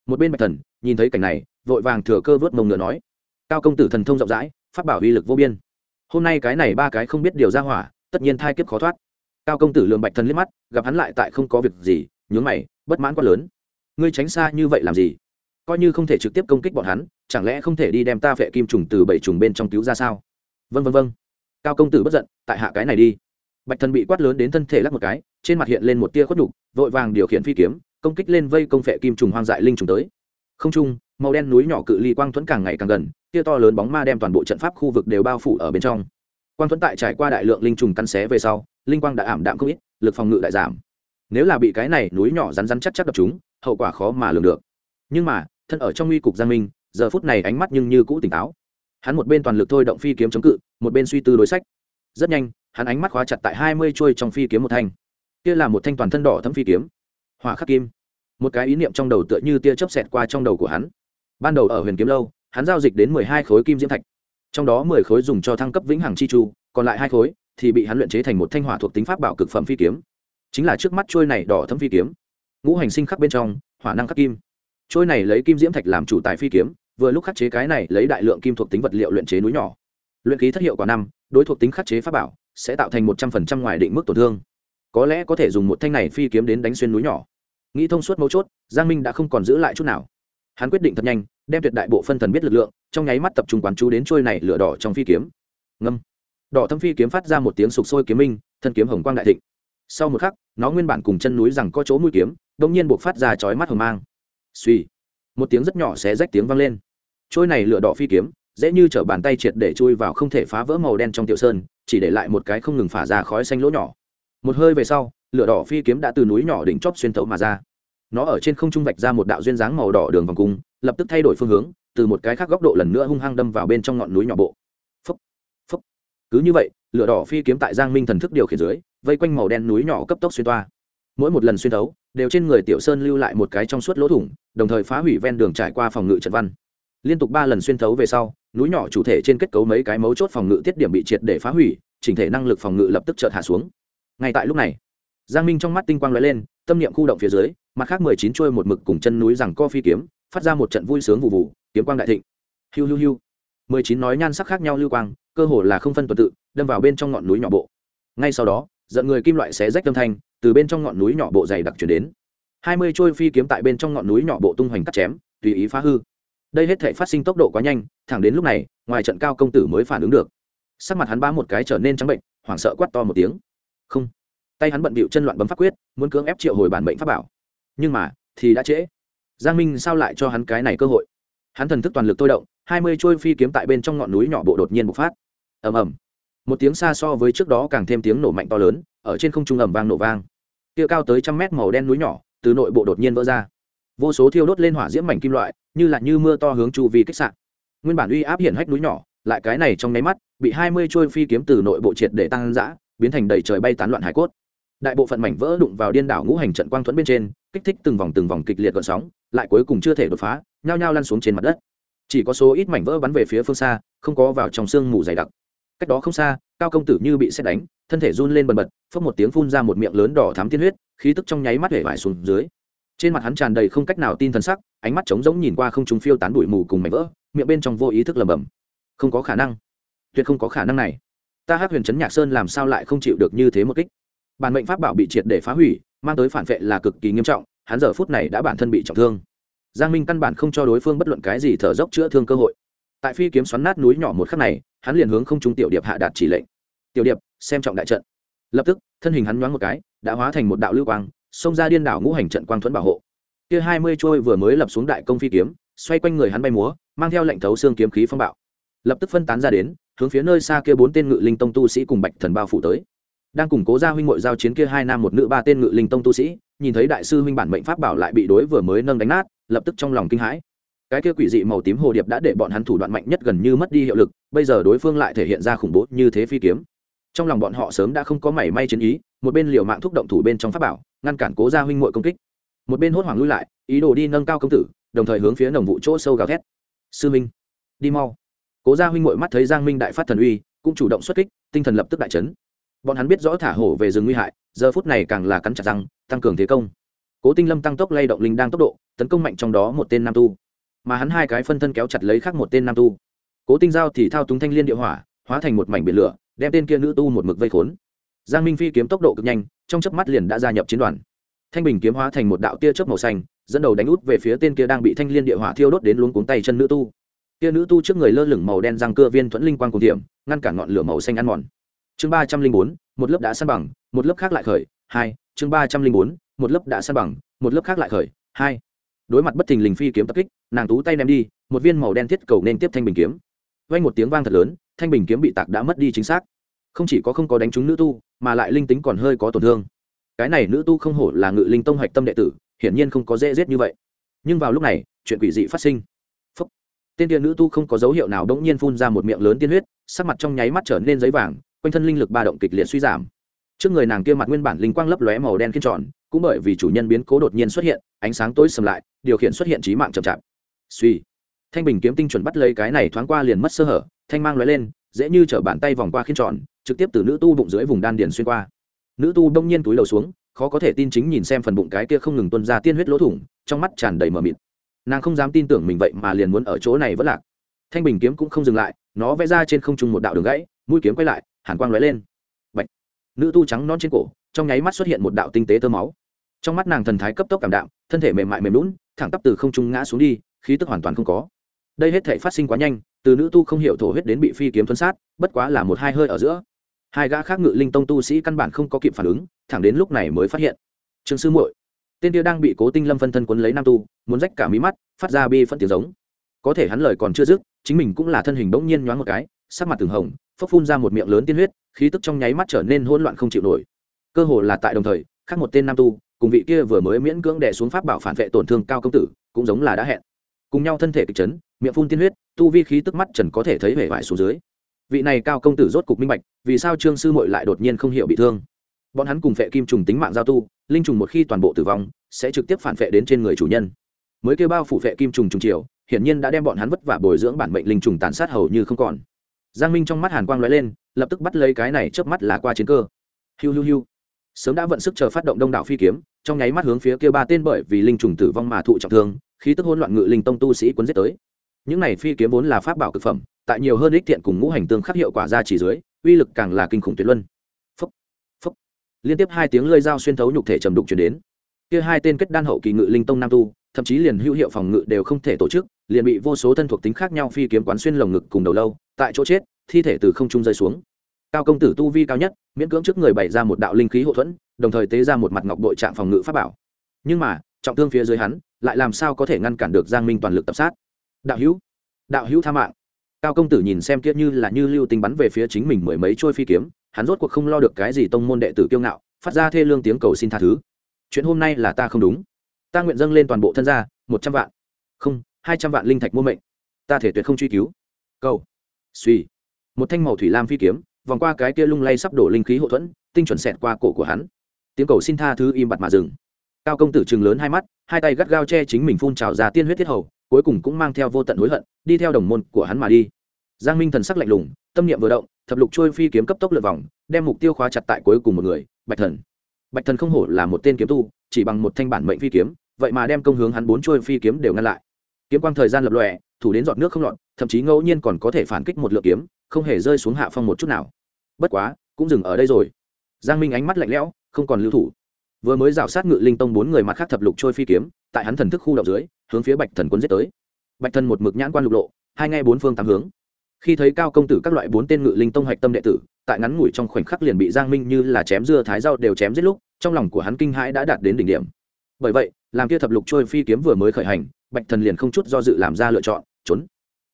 Một bên bạch thần, nhìn thấy cảnh này, vội vàng thừa cơ vớt mông ngựa nói, cao công tử thần thông rộng rãi, pháp bảo uy lực vô biên. Hôm nay cái này ba cái không biết điều ra hỏa, tất nhiên thai kiếp khó thoát cao công tử lường bạch thần liếc mắt, gặp hắn lại tại không có việc gì, nhướng mày, bất mãn quá lớn. Ngươi tránh xa như vậy làm gì? Coi như không thể trực tiếp công kích bọn hắn, chẳng lẽ không thể đi đem ta phệ kim trùng từ bảy trùng bên trong cứu ra sao? Vân vân vân cao công tử bất giận, tại hạ cái này đi. Bạch thần bị quát lớn đến thân thể lắc một cái, trên mặt hiện lên một tia khuất đục vội vàng điều khiển phi kiếm, công kích lên vây công phệ kim trùng hoang dại linh trùng tới. Không trung, màu đen núi nhỏ cự ly quang thuẫn càng ngày càng gần, tia to lớn bóng ma đem toàn bộ trận pháp khu vực đều bao phủ ở bên trong. Quang thuẫn tại trải qua đại lượng linh trùng căn xé về sau linh quang đã ảm đạm không ít, lực phòng ngự đại giảm. Nếu là bị cái này núi nhỏ rắn rắn chắc chắc đập chúng, hậu quả khó mà lường được. Nhưng mà, thân ở trong nguy cục giang minh, giờ phút này ánh mắt nhưng như cũ tỉnh táo. Hắn một bên toàn lực thôi động phi kiếm chống cự, một bên suy tư đối sách. Rất nhanh, hắn ánh mắt khóa chặt tại hai mươi trôi trong phi kiếm một thanh. Kia là một thanh toàn thân đỏ thấm phi kiếm. Hỏa khắc kim. Một cái ý niệm trong đầu tựa như tia chớp xẹt qua trong đầu của hắn. Ban đầu ở huyền kiếm lâu, hắn giao dịch đến mười hai khối kim diễm thạch. Trong đó mười khối dùng cho thăng cấp vĩnh hằng chi chu, còn lại hai khối thì bị hắn luyện chế thành một thanh hỏa thuộc tính pháp bảo cực phẩm phi kiếm. Chính là trước mắt trôi này đỏ thấm phi kiếm. Ngũ hành sinh khắc bên trong, hỏa năng khắc kim. Trôi này lấy kim diễm thạch làm chủ tài phi kiếm, vừa lúc khắc chế cái này lấy đại lượng kim thuộc tính vật liệu luyện chế núi nhỏ. Luyện khí thất hiệu quả năm, đối thuộc tính khắc chế pháp bảo sẽ tạo thành một trăm phần trăm ngoài định mức tổn thương. Có lẽ có thể dùng một thanh này phi kiếm đến đánh xuyên núi nhỏ. Nghĩ thông suốt mấu chốt, giang minh đã không còn giữ lại chút nào. Hắn quyết định thật nhanh, đem tuyệt đại bộ phân thần biết lực lượng, trong nháy mắt tập trung quán chú đến trôi này lửa đỏ trong phi kiếm. Ngâm đỏ thâm phi kiếm phát ra một tiếng sục sôi kiếm minh, thân kiếm hồng quang đại thịnh. Sau một khắc, nó nguyên bản cùng chân núi rằng có chỗ mũi kiếm đ ỗ n g nhiên buộc phát ra chói mắt hồng mang. Suy một tiếng rất nhỏ xé rách tiếng vang lên. Trôi này lửa đỏ phi kiếm, dễ như t r ở bàn tay triệt để chui vào không thể phá vỡ màu đen trong tiểu sơn, chỉ để lại một cái không ngừng phả ra khói xanh lỗ nhỏ. Một hơi về sau, lửa đỏ phi kiếm đã từ núi nhỏ đỉnh chóp xuyên thấu mà ra. Nó ở trên không trung vạch ra một đạo duyên dáng màu đỏ đường vòng cung, lập tức thay đổi phương hướng, từ một cái khác góc độ lần nữa hung hăng đâm vào bên trong ngọn núi nhỏ bộ cứ như vậy, lửa đỏ phi kiếm tại giang minh thần thức điều khiển dưới, vây quanh màu đen núi nhỏ cấp tốc xuyên toa. Mỗi một lần xuyên thấu, đều trên người tiểu sơn lưu lại một cái trong suốt lỗ thủng, đồng thời phá hủy ven đường trải qua phòng ngự trận văn. Liên tục ba lần xuyên thấu về sau, núi nhỏ chủ thể trên kết cấu mấy cái mấu chốt phòng ngự tiết điểm bị triệt để phá hủy, chỉnh thể năng lực phòng ngự lập tức chợt hạ xuống. Ngay tại lúc này, giang minh trong mắt tinh quang lóe lên, tâm niệm khu động phía dưới, mặt khác mười chín trôi một mực cùng chân núi rằng co phi kiếm, phát ra một trận vui sướng vụ vụ kiếm quang đại thịnh. Hiu hiu hiu. Mười chín nói nhan sắc khác nhau lưu quang cơ hồ là không phân tuần tự, đâm vào bên trong ngọn núi nhỏ bộ. Ngay sau đó, giận người kim loại xé rách âm thanh, từ bên trong ngọn núi nhỏ bộ dày đặc chuyển đến. Hai mươi trôi phi kiếm tại bên trong ngọn núi nhỏ bộ tung hoành cắt chém, tùy ý phá hư. Đây hết thể phát sinh tốc độ quá nhanh, thẳng đến lúc này, ngoài trận cao công tử mới phản ứng được. Sắc mặt hắn ba một cái trở nên trắng bệnh, hoảng sợ quát to một tiếng. Không. Tay hắn bận bịu chân loạn bấm pháp quyết, muốn cưỡng ép triệu hồi bản bệnh pháp bảo. Nhưng mà, thì đã trễ. Giang minh sao lại cho hắn cái này cơ hội? Hắn thần thức toàn lực tôi động hai mươi trôi phi kiếm tại bên trong ngọn núi nhỏ bộ đột nhiên bộc phát. Ầm ầm. Một tiếng xa so với trước đó càng thêm tiếng nổ mạnh to lớn, ở trên không trung ầm vang nổ vang. Kia cao tới trăm mét màu đen núi nhỏ, từ nội bộ đột nhiên vỡ ra. Vô số thiêu đốt lên hỏa diễm mảnh kim loại, như là như mưa to hướng chu vi kích sạn nguyên bản uy áp hiển hách núi nhỏ, lại cái này trong nháy mắt, bị hai mươi trôi phi kiếm từ nội bộ triệt để tăng dã, biến thành đầy trời bay tán loạn hải cốt. Đại bộ phận mảnh vỡ đụng vào điên đảo ngũ hành trận quang thuẫn bên trên, kích thích từng vòng từng vòng kịch liệt gợn sóng, lại cuối cùng chưa thể đột phá, nhao nhao lăn xuống trên mặt đất chỉ có số ít mảnh vỡ bắn về phía phương xa, không có vào trong sương mù dày đặc. Cách đó không xa, cao công tử như bị xét đánh, thân thể run lên bần bật phớt một tiếng phun ra một miệng lớn đỏ thắm tiên huyết, khí tức trong nháy mắt hể vải xuống dưới. Trên mặt hắn tràn đầy không cách nào tin thần sắc, ánh mắt trống rỗng nhìn qua không chúng phiêu tán đuổi mù cùng mảnh vỡ, miệng bên trong vô ý thức lầm bầm không có khả năng. Tuyệt không có khả năng này. Ta hát huyền trấn nhạc sơn làm sao lại không chịu được như thế một kích? Bản mệnh pháp bảo bị triệt để phá hủy, mang tới phản vệ là cực kỳ nghiêm trọng, hắn giờ phút này đã bản thân bị trọng thương giang minh căn bản không cho đối phương bất luận cái gì thở dốc chữa thương cơ hội. Tại phi kiếm xoắn nát núi nhỏ một khắc này, hắn liền hướng không trung tiểu điệp hạ đạt chỉ lệnh. Tiểu điệp, xem trọng đại trận. Lập tức, thân hình hắn nhoáng một cái, đã hóa thành một đạo lưu quang, xông ra điên đảo ngũ hành trận quang thuẫn bảo hộ. Kia hai mươi trôi vừa mới lập xuống đại công phi kiếm, xoay quanh người hắn bay múa, mang theo lệnh thấu xương kiếm khí phong bạo. Lập tức phân tán ra đến, hướng phía nơi xa kia bốn tên ngự linh tông tu sĩ cùng bạch thần bao phủ tới. Đang củng cố gia huynh mội giao chiến kia hai nam một nữ ba tên ngự linh tông tu sĩ nhìn thấy đại sư huynh bản mệnh pháp bảo lại bị đối vừa mới nâng đánh nát, lập tức trong lòng kinh hãi. Cái kia quỷ dị màu tím hồ điệp đã để bọn hắn thủ đoạn mạnh nhất gần như mất đi hiệu lực, bây giờ đối phương lại thể hiện ra khủng bố như thế phi kiếm. Trong lòng bọn họ sớm đã không có mảy may chiến ý, một bên liều mạng thúc động thủ bên trong pháp bảo, ngăn cản cố gia huynh muội công kích. Một bên hốt hoảng lui lại, ý đồ đi nâng cao công tử, đồng thời hướng phía nồng vụ chỗ sâu gào thét. Sư minh, đi mau. Cố gia huynh muội mắt thấy giang minh đại phát thần uy, cũng chủ động xuất kích, tinh thần lập tức đại chấn. Bọn hắn biết rõ thả hổ về rừng nguy hại, giờ phút này càng là cắn chặt răng tăng cường thế công. Cố tinh lâm tăng tốc lay động linh đang tốc độ, tấn công mạnh trong đó một tên nam tu. Mà hắn hai cái phân thân kéo chặt lấy khác một tên nam tu. Cố tinh giao thì thao túng thanh liên địa hỏa, hóa thành một mảnh biển lửa, đem tên kia nữ tu một mực vây khốn. Giang minh phi kiếm tốc độ cực nhanh, trong chớp mắt liền đã gia nhập chiến đoàn. Thanh bình kiếm hóa thành một đạo tia chớp màu xanh, dẫn đầu đánh út về phía tên kia đang bị thanh liên địa hỏa thiêu đốt đến luống cuống tay chân nữ tu. Kia nữ tu trước người lơ lửng màu đen răng cưa viên thuẫn linh quang cùng điểm ngăn cản ngọn lửa màu xanh ăn mòn. Chương ba trăm linh bốn, một lớp đã san bằng, một lớp khác lại khởi hai, chương ba trăm linh bốn, một lớp đã san bằng, một lớp khác lại khởi, hai. Đối mặt bất thình lình phi kiếm tập kích, nàng tú tay ném đi, một viên màu đen thiết cầu nên tiếp thanh bình kiếm. Vang một tiếng vang thật lớn, thanh bình kiếm bị tạc đã mất đi chính xác. Không chỉ có không có đánh trúng nữ tu, mà lại linh tính còn hơi có tổn thương. Cái này nữ tu không hổ là ngự linh tông hạch tâm đệ tử, hiển nhiên không có dễ giết như vậy. Nhưng vào lúc này, chuyện quỷ dị phát sinh. Phúc. tên tiên nữ tu không có dấu hiệu nào đống nhiên phun ra một miệng lớn tiên huyết, sắc mặt trong nháy mắt trở nên giấy vàng, quanh thân linh lực ba động kịch liệt suy giảm trước người nàng kia mặt nguyên bản linh quang lấp lóe màu đen kiên tròn, cũng bởi vì chủ nhân biến cố đột nhiên xuất hiện, ánh sáng tối sầm lại, điều khiển xuất hiện trí mạng chậm chạp. Suy. Thanh bình kiếm tinh chuẩn bắt lấy cái này thoáng qua liền mất sơ hở, thanh mang lóe lên, dễ như chở bàn tay vòng qua khiên tròn, trực tiếp từ nữ tu bụng dưới vùng đan điền xuyên qua. Nữ tu đông nhiên túi đầu xuống, khó có thể tin chính nhìn xem phần bụng cái kia không ngừng tuân ra tiên huyết lỗ thủng, trong mắt tràn đầy mờ mịt. Nàng không dám tin tưởng mình vậy mà liền muốn ở chỗ này vất lạc. Thanh bình kiếm cũng không dừng lại, nó vẽ ra trên không trung một đạo đường gãy, mũi kiếm quay lại, hàn quang lóe lên nữ tu trắng non trên cổ, trong nháy mắt xuất hiện một đạo tinh tế tơ máu. Trong mắt nàng thần thái cấp tốc cảm đạm, thân thể mềm mại mềm lún, thẳng tắp từ không trung ngã xuống đi, khí tức hoàn toàn không có. Đây hết thể phát sinh quá nhanh, từ nữ tu không hiểu thổ huyết đến bị phi kiếm thuấn sát, bất quá là một hai hơi ở giữa. Hai gã khác ngự linh tông tu sĩ căn bản không có kịp phản ứng, thẳng đến lúc này mới phát hiện. Trương sư muội, tên kia đang bị cố tinh lâm phân thân quấn lấy nam tu, muốn rách cả mí mắt, phát ra bi phân tiếng giống. Có thể hắn lời còn chưa dứt, chính mình cũng là thân hình bỗng nhiên nhoáng một cái, sắc mặt từng hồng phấp phun ra một miệng lớn tiên huyết khí tức trong nháy mắt trở nên hỗn loạn không chịu nổi. Cơ hồ là tại đồng thời, khác một tên nam tu, cùng vị kia vừa mới miễn cưỡng đè xuống pháp bảo phản vệ tổn thương cao công tử, cũng giống là đã hẹn. Cùng nhau thân thể kịch chấn, miệng phun tiên huyết, tu vi khí tức mắt trần có thể thấy vẻ vải xuống dưới. Vị này cao công tử rốt cục minh bạch, vì sao trương sư mội lại đột nhiên không hiểu bị thương. Bọn hắn cùng phệ kim trùng tính mạng giao tu, linh trùng một khi toàn bộ tử vong, sẽ trực tiếp phản phệ đến trên người chủ nhân. Mới kêu bao phủ phệ kim trùng trùng triều hiển nhiên đã đem bọn hắn vất vả bồi dưỡng bản mệnh linh trùng tàn sát hầu như không còn. Giang minh trong mắt hàn quang lóe lên lập tức bắt lấy cái này chớp mắt là qua chiến cơ. Hiu hiu hiu. Sớm đã vận sức chờ phát động đông đảo phi kiếm, trong nháy mắt hướng phía kia ba tên bởi vì linh trùng tử vong mà thụ trọng thương, khí tức hỗn loạn ngự linh tông tu sĩ cuốn giết tới. Những này phi kiếm vốn là pháp bảo cực phẩm, tại nhiều hơn ích thiện cùng ngũ hành tương khắc hiệu quả ra chỉ dưới, uy lực càng là kinh khủng tuyệt luân. Phúc. liên tiếp hai tiếng lơi dao xuyên thấu nhục thể trầm đục chuyển đến. Kia hai tên kết đan hậu kỳ ngự linh tông nam tu, thậm chí liền hữu hiệu phòng ngự đều không thể tổ chức, liền bị vô số thân thuộc tính khác nhau phi kiếm quán xuyên lồng ngực cùng đầu lâu, tại chỗ chết thi thể từ không trung rơi xuống. Cao công tử tu vi cao nhất, miễn cưỡng trước người bày ra một đạo linh khí hậu thuẫn, đồng thời tế ra một mặt ngọc bội trạng phòng ngự pháp bảo. Nhưng mà, trọng thương phía dưới hắn, lại làm sao có thể ngăn cản được giang minh toàn lực tập sát? Đạo hữu đạo hữu tha mạng. Cao công tử nhìn xem kia như là như lưu tinh bắn về phía chính mình mười mấy trôi phi kiếm, hắn rốt cuộc không lo được cái gì tông môn đệ tử kiêu ngạo, phát ra thê lương tiếng cầu xin tha thứ. Chuyện hôm nay là ta không đúng. Ta nguyện dâng lên toàn bộ thân gia, một trăm vạn. Không, hai trăm vạn linh thạch mua mệnh. Ta thể tuyệt không truy cứu. Cầu. Suy một thanh màu thủy lam phi kiếm, vòng qua cái kia lung lay sắp đổ linh khí hậu thuẫn, tinh chuẩn xẹt qua cổ của hắn. Tiếng cầu xin tha thứ im bặt mà dừng. Cao công tử chừng lớn hai mắt, hai tay gắt gao che chính mình phun trào ra tiên huyết thiết hầu, cuối cùng cũng mang theo vô tận hối hận, đi theo đồng môn của hắn mà đi. Giang minh thần sắc lạnh lùng, tâm niệm vừa động, thập lục trôi phi kiếm cấp tốc lượt vòng, đem mục tiêu khóa chặt tại cuối cùng một người, bạch thần. Bạch thần không hổ là một tên kiếm tu, chỉ bằng một thanh bản mệnh phi kiếm, vậy mà đem công hướng hắn bốn trôi phi kiếm đều ngăn lại. Kiếm quang thời gian lập lòe, thủ đến giọt nước không lọt, thậm chí ngẫu nhiên còn có thể phản kích một lượng kiếm không hề rơi xuống hạ phong một chút nào. Bất quá, cũng dừng ở đây rồi. Giang minh ánh mắt lạnh lẽo, không còn lưu thủ. Vừa mới rào sát ngự linh tông bốn người mặt khác thập lục trôi phi kiếm, tại hắn thần thức khu đ dưới, hướng phía bạch thần quân giết tới. Bạch thần một mực nhãn quan lục lộ, hai ngay bốn phương tám hướng. Khi thấy cao công tử các loại bốn tên ngự linh tông hạch tâm đệ tử, tại ngắn ngủi trong khoảnh khắc liền bị giang minh như là chém dưa thái rau đều chém giết lúc, trong lòng của hắn kinh hãi đã đạt đến đỉnh điểm. Bởi vậy, làm kia thập lục trôi phi kiếm vừa mới khởi hành, bạch thần liền không chút do dự làm ra lựa chọn, trốn.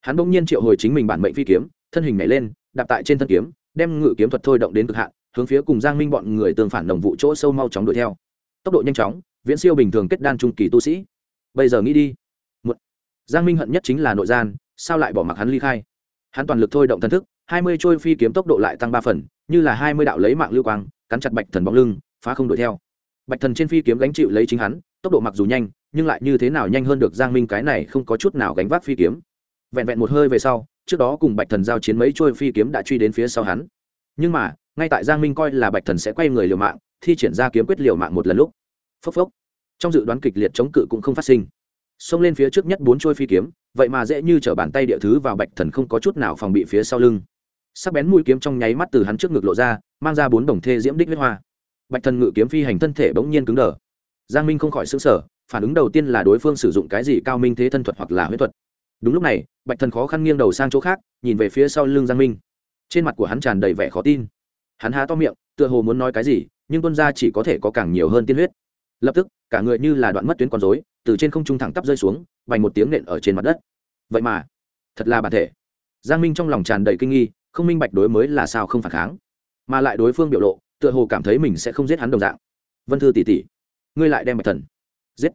Hắn bỗng nhiên triệu hồi chính mình bản mệnh phi kiếm thân hình nhảy lên, đạp tại trên thân kiếm, đem ngự kiếm thuật thôi động đến cực hạn, hướng phía cùng giang minh bọn người tương phản đồng vụ chỗ sâu mau chóng đuổi theo. Tốc độ nhanh chóng, viễn siêu bình thường kết đan trung kỳ tu sĩ. Bây giờ nghĩ đi. Một, giang minh hận nhất chính là nội gian, sao lại bỏ mặc hắn ly khai? Hắn toàn lực thôi động thần thức, hai mươi trôi phi kiếm tốc độ lại tăng ba phần, như là hai mươi đạo lấy mạng lưu quang, cắn chặt bạch thần bóng lưng, phá không đuổi theo. Bạch thần trên phi kiếm gánh chịu lấy chính hắn, tốc độ mặc dù nhanh, nhưng lại như thế nào nhanh hơn được giang minh cái này không có chút nào gánh vác phi kiếm. Vẹn vẹn một hơi về sau trước đó cùng bạch thần giao chiến mấy trôi phi kiếm đã truy đến phía sau hắn. Nhưng mà, ngay tại giang minh coi là bạch thần sẽ quay người liều mạng, thi triển ra kiếm quyết liều mạng một lần lúc. Phốc phốc. Trong dự đoán kịch liệt chống cự cũng không phát sinh. Xông lên phía trước nhất bốn trôi phi kiếm, vậy mà dễ như t r ở bàn tay địa thứ vào bạch thần không có chút nào phòng bị phía sau lưng. Sắc bén mũi kiếm trong nháy mắt từ hắn trước ngực lộ ra, mang ra bốn đồng thê diễm đích huyết hoa. Bạch thần ngự kiếm phi hành thân thể bỗng nhiên cứng đờ. Giang minh không khỏi xứng sở phản ứng đầu tiên là đối phương sử dụng cái gì cao minh thế thân thuật hoặc là huyết thuật. Đúng lúc này bạch thần khó khăn nghiêng đầu sang chỗ khác, nhìn về phía sau lưng giang minh. Trên mặt của hắn tràn đầy vẻ khó tin. Hắn há to miệng, tựa hồ muốn nói cái gì, nhưng tuân ra chỉ có thể có càng nhiều hơn tiên huyết. Lập tức, cả người như là đoạn mất tuyến con dối từ trên không trung thẳng tắp rơi xuống, vành một tiếng nện ở trên mặt đất. Vậy mà, thật là bản thể. Giang minh trong lòng tràn đầy kinh nghi, không minh bạch đối mới là sao không phản kháng. Mà lại đối phương biểu lộ, tựa hồ cảm thấy mình sẽ không giết hắn đồng dạng. Vân thư tỷ tỷ, ngươi lại đem bạch thần giết.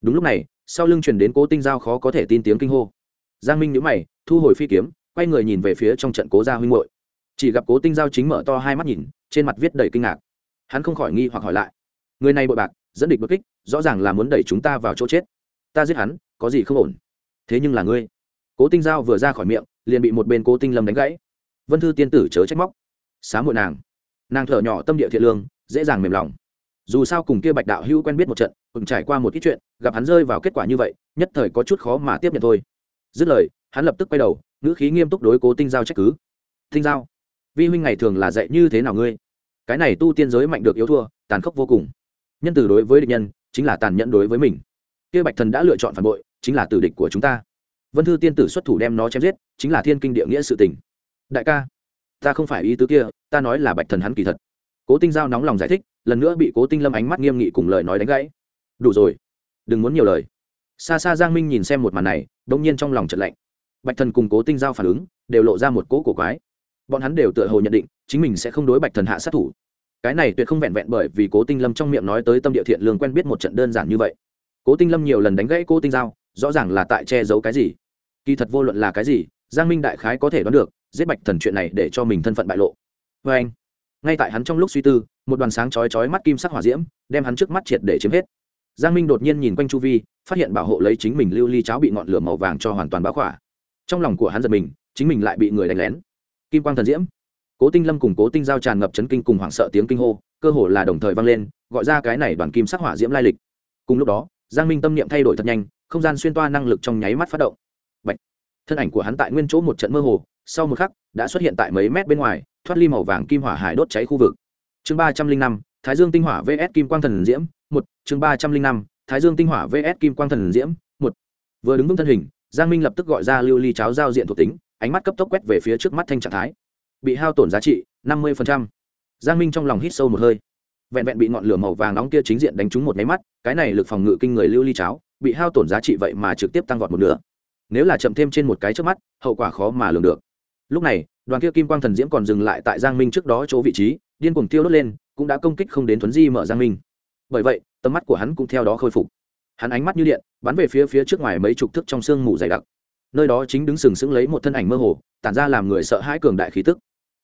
Đúng lúc này, sau lưng truyền đến cố tinh giao khó có thể tin tiếng kinh hô giang minh nhữ mày, thu hồi phi kiếm, quay người nhìn về phía trong trận cố gia huynh hội chỉ gặp cố tinh giao chính mở to hai mắt nhìn, trên mặt viết đầy kinh ngạc. Hắn không khỏi nghi hoặc hỏi lại. Người này bội bạc, dẫn địch bất kích, rõ ràng là muốn đẩy chúng ta vào chỗ chết. Ta giết hắn, có gì không ổn? Thế nhưng là ngươi. Cố tinh giao vừa ra khỏi miệng, liền bị một bên cố tinh lâm đánh gãy. Vân thư tiên tử chớ trách móc. Xá muội nàng. Nàng thở nhỏ tâm địa thiện lương, dễ dàng mềm lòng. Dù sao cùng kia bạch đạo hữu quen biết một trận cùng trải qua một ít chuyện, gặp hắn rơi vào kết quả như vậy, nhất thời có chút khó mà tiếp nhận thôi dứt lời, hắn lập tức quay đầu, ngữ khí nghiêm túc đối cố tinh giao trách cứ. Tinh giao, vi huynh ngày thường là dạy như thế nào ngươi? Cái này tu tiên giới mạnh được yếu thua, tàn khốc vô cùng. Nhân từ đối với địch nhân, chính là tàn nhẫn đối với mình. Kia bạch thần đã lựa chọn phản bội, chính là tử địch của chúng ta. Vân thư tiên tử xuất thủ đem nó chém giết, chính là thiên kinh địa nghĩa sự tình. Đại ca, ta không phải ý tứ kia, ta nói là bạch thần hắn kỳ thật. Cố tinh giao nóng lòng giải thích, lần nữa bị cố tinh lâm ánh mắt nghiêm nghị cùng lời nói đánh gãy. Đủ rồi, đừng muốn nhiều lời xa xa giang minh nhìn xem một màn này đông nhiên trong lòng trận lạnh. Bạch thần cùng cố tinh giao phản ứng, đều lộ ra một cố cổ quái. Bọn hắn đều tựa hồ nhận định, chính mình sẽ không đối bạch thần hạ sát thủ. Cái này tuyệt không vẹn vẹn bởi vì cố tinh lâm trong miệng nói tới tâm địa thiện lương quen biết một trận đơn giản như vậy. Cố tinh lâm nhiều lần đánh gãy cố tinh giao, rõ ràng là tại che giấu cái gì. Kỳ thật vô luận là cái gì, giang minh đại khái có thể đoán được, giết bạch thần chuyện này để cho mình thân phận bại lộ. Vê anh, ngay tại hắn trong lúc suy tư, một đoàn sáng chói chói mắt kim sắc hỏa diễm, đem hắn trước mắt triệt để chiếm hết giang minh đột nhiên nhìn quanh chu vi, phát hiện bảo hộ lấy chính mình lưu ly cháo bị ngọn lửa màu vàng cho hoàn toàn báo khỏa. Trong lòng của hắn giật mình, chính mình lại bị người đánh lén. Kim quang thần diễm. Cố tinh lâm cùng cố tinh giao tràn ngập chấn kinh cùng hoảng sợ tiếng kinh hô, cơ hồ là đồng thời vang lên, gọi ra cái này đoàn kim sắc hỏa diễm lai lịch. Cùng lúc đó, giang minh tâm niệm thay đổi thật nhanh, không gian xuyên toa năng lực trong nháy mắt phát động. Bạch. thân ảnh của hắn tại nguyên chỗ một trận mơ hồ, sau một khắc, đã xuất hiện tại mấy mét bên ngoài, thoát ly màu vàng kim hỏa hải đốt cháy khu vực. Chương ba trăm linh năm thái dương tinh hỏa vs. Kim quang thần diễm, một, chương ba trăm linh năm, thái dương tinh hỏa vs. Kim quang thần diễm, một. Vừa đứng vững thân hình, giang minh lập tức gọi ra lưu ly cháo giao diện thuộc tính, ánh mắt cấp tốc quét về phía trước mắt thanh trạng thái. Bị hao tổn giá trị, năm mươi giang minh trong lòng hít sâu một hơi. Vẹn vẹn bị ngọn lửa màu vàng nóng kia chính diện đánh trúng một máy mắt, cái này lực phòng ngự kinh người lưu ly cháo, bị hao tổn giá trị vậy mà trực tiếp tăng vọt một nửa. Nếu là chậm thêm trên một cái trước mắt, hậu quả khó mà lường được. Lúc này, đoàn kia kim quang thần diễm còn dừng lại tại giang minh trước đó chỗ vị trí, điên cuồng tiêu đốt lên cũng đã công kích không đến thuấn di mở giang minh. Bởi vậy, tầm mắt của hắn cũng theo đó khôi phục. Hắn ánh mắt như điện, bắn về phía phía trước ngoài mấy chục thức trong sương mù dày đặc. Nơi đó chính đứng sừng sững lấy một thân ảnh mơ hồ, tản ra làm người sợ hãi cường đại khí tức.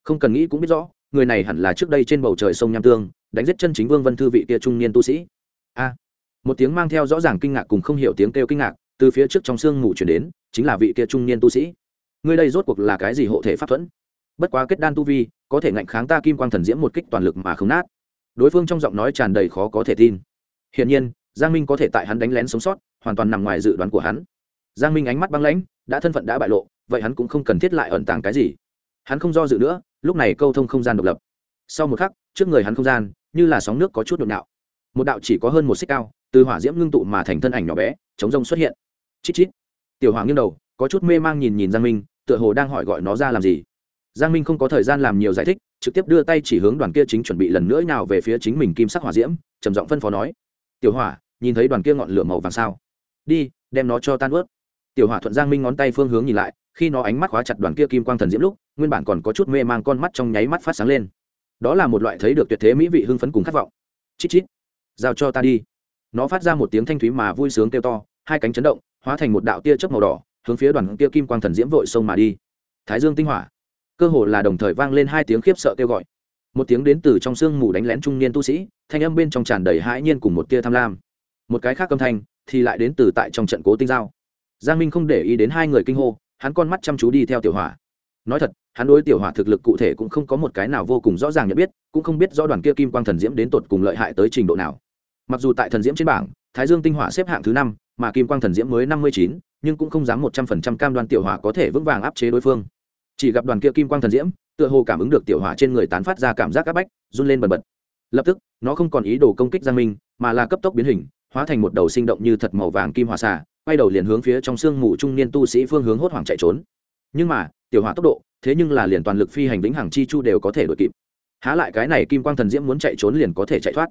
Không cần nghĩ cũng biết rõ, người này hẳn là trước đây trên bầu trời sông nham tương, đánh giết chân chính vương vân thư vị kia trung niên tu sĩ. A! Một tiếng mang theo rõ ràng kinh ngạc cùng không hiểu tiếng kêu kinh ngạc từ phía trước trong sương mù chuyển đến, chính là vị kia trung niên tu sĩ. Người đây rốt cuộc là cái gì hộ thể pháp thuẫn? Bất quá kết đan tu vi, có thể ngạnh kháng ta kim quang thần diễm một kích toàn lực mà không nát. Đối phương trong giọng nói tràn đầy khó có thể tin. Hiển nhiên, giang minh có thể tại hắn đánh lén sống sót, hoàn toàn nằm ngoài dự đoán của hắn. Giang minh ánh mắt băng lãnh, đã thân phận đã bại lộ, vậy hắn cũng không cần thiết lại ẩn tàng cái gì. Hắn không do dự nữa, lúc này câu thông không gian độc lập. Sau một khắc, trước người hắn không gian, như là sóng nước có chút nhộn nạo một đạo chỉ có hơn một xích cao, từ hỏa diễm ngưng tụ mà thành thân ảnh nhỏ bé, chống rông xuất hiện. Chít chít. Tiểu hoàng nghiêng đầu, có chút mê mang nhìn nhìn giang minh, tựa hồ đang hỏi gọi nó ra làm gì giang minh không có thời gian làm nhiều giải thích, trực tiếp đưa tay chỉ hướng đoàn kia chính chuẩn bị lần nữa nào về phía chính mình kim sắc hỏa diễm, trầm giọng phân phó nói, tiểu hỏa, nhìn thấy đoàn kia ngọn lửa màu vàng sao? Đi, đem nó cho tan ướt. Tiểu hỏa thuận giang minh ngón tay phương hướng nhìn lại, khi nó ánh mắt khóa chặt đoàn kia kim quang thần diễm lúc, nguyên bản còn có chút mê mang con mắt trong nháy mắt phát sáng lên. Đó là một loại thấy được tuyệt thế mỹ vị hưng phấn cùng khát vọng. Chít chít, giao cho ta đi. Nó phát ra một tiếng thanh thúy mà vui sướng kêu to, hai cánh chấn động, hóa thành một đạo tia chớp màu đỏ, hướng phía đoàn kia kim quang thần diễm vội sông mà đi. Thái dương tinh hỏa cơ hồ là đồng thời vang lên hai tiếng khiếp sợ kêu gọi. Một tiếng đến từ trong sương mù đánh lén trung niên tu sĩ, thanh âm bên trong tràn đầy hãi nhiên cùng một tia tham lam. Một cái khác âm thanh thì lại đến từ tại trong trận cố tinh giao. Giang minh không để ý đến hai người kinh hô, hắn con mắt chăm chú đi theo tiểu hỏa. Nói thật, hắn đối tiểu hỏa thực lực cụ thể cũng không có một cái nào vô cùng rõ ràng nhận biết, cũng không biết rõ đoàn kia kim quang thần diễm đến tột cùng lợi hại tới trình độ nào. Mặc dù tại thần diễm trên bảng, thái dương tinh hỏa xếp hạng thứ năm, mà kim quang thần diễm mới năm mươi chín, nhưng cũng không dám một trăm phần trăm cam đoan tiểu hỏa có thể vững vàng áp chế đối phương chỉ gặp đoàn kia kim quang thần diễm, tựa hồ cảm ứng được tiểu hỏa trên người tán phát ra cảm giác áp bách, run lên bần bật. Lập tức, nó không còn ý đồ công kích giang minh, mà là cấp tốc biến hình, hóa thành một đầu sinh động như thật màu vàng kim hỏa xà, quay đầu liền hướng phía trong sương mù trung niên tu sĩ phương hướng hốt hoảng chạy trốn. Nhưng mà, tiểu hỏa tốc độ, thế nhưng là liền toàn lực phi hành vĩnh hằng chi chu đều có thể đuổi kịp. Há lại cái này kim quang thần diễm muốn chạy trốn liền có thể chạy thoát.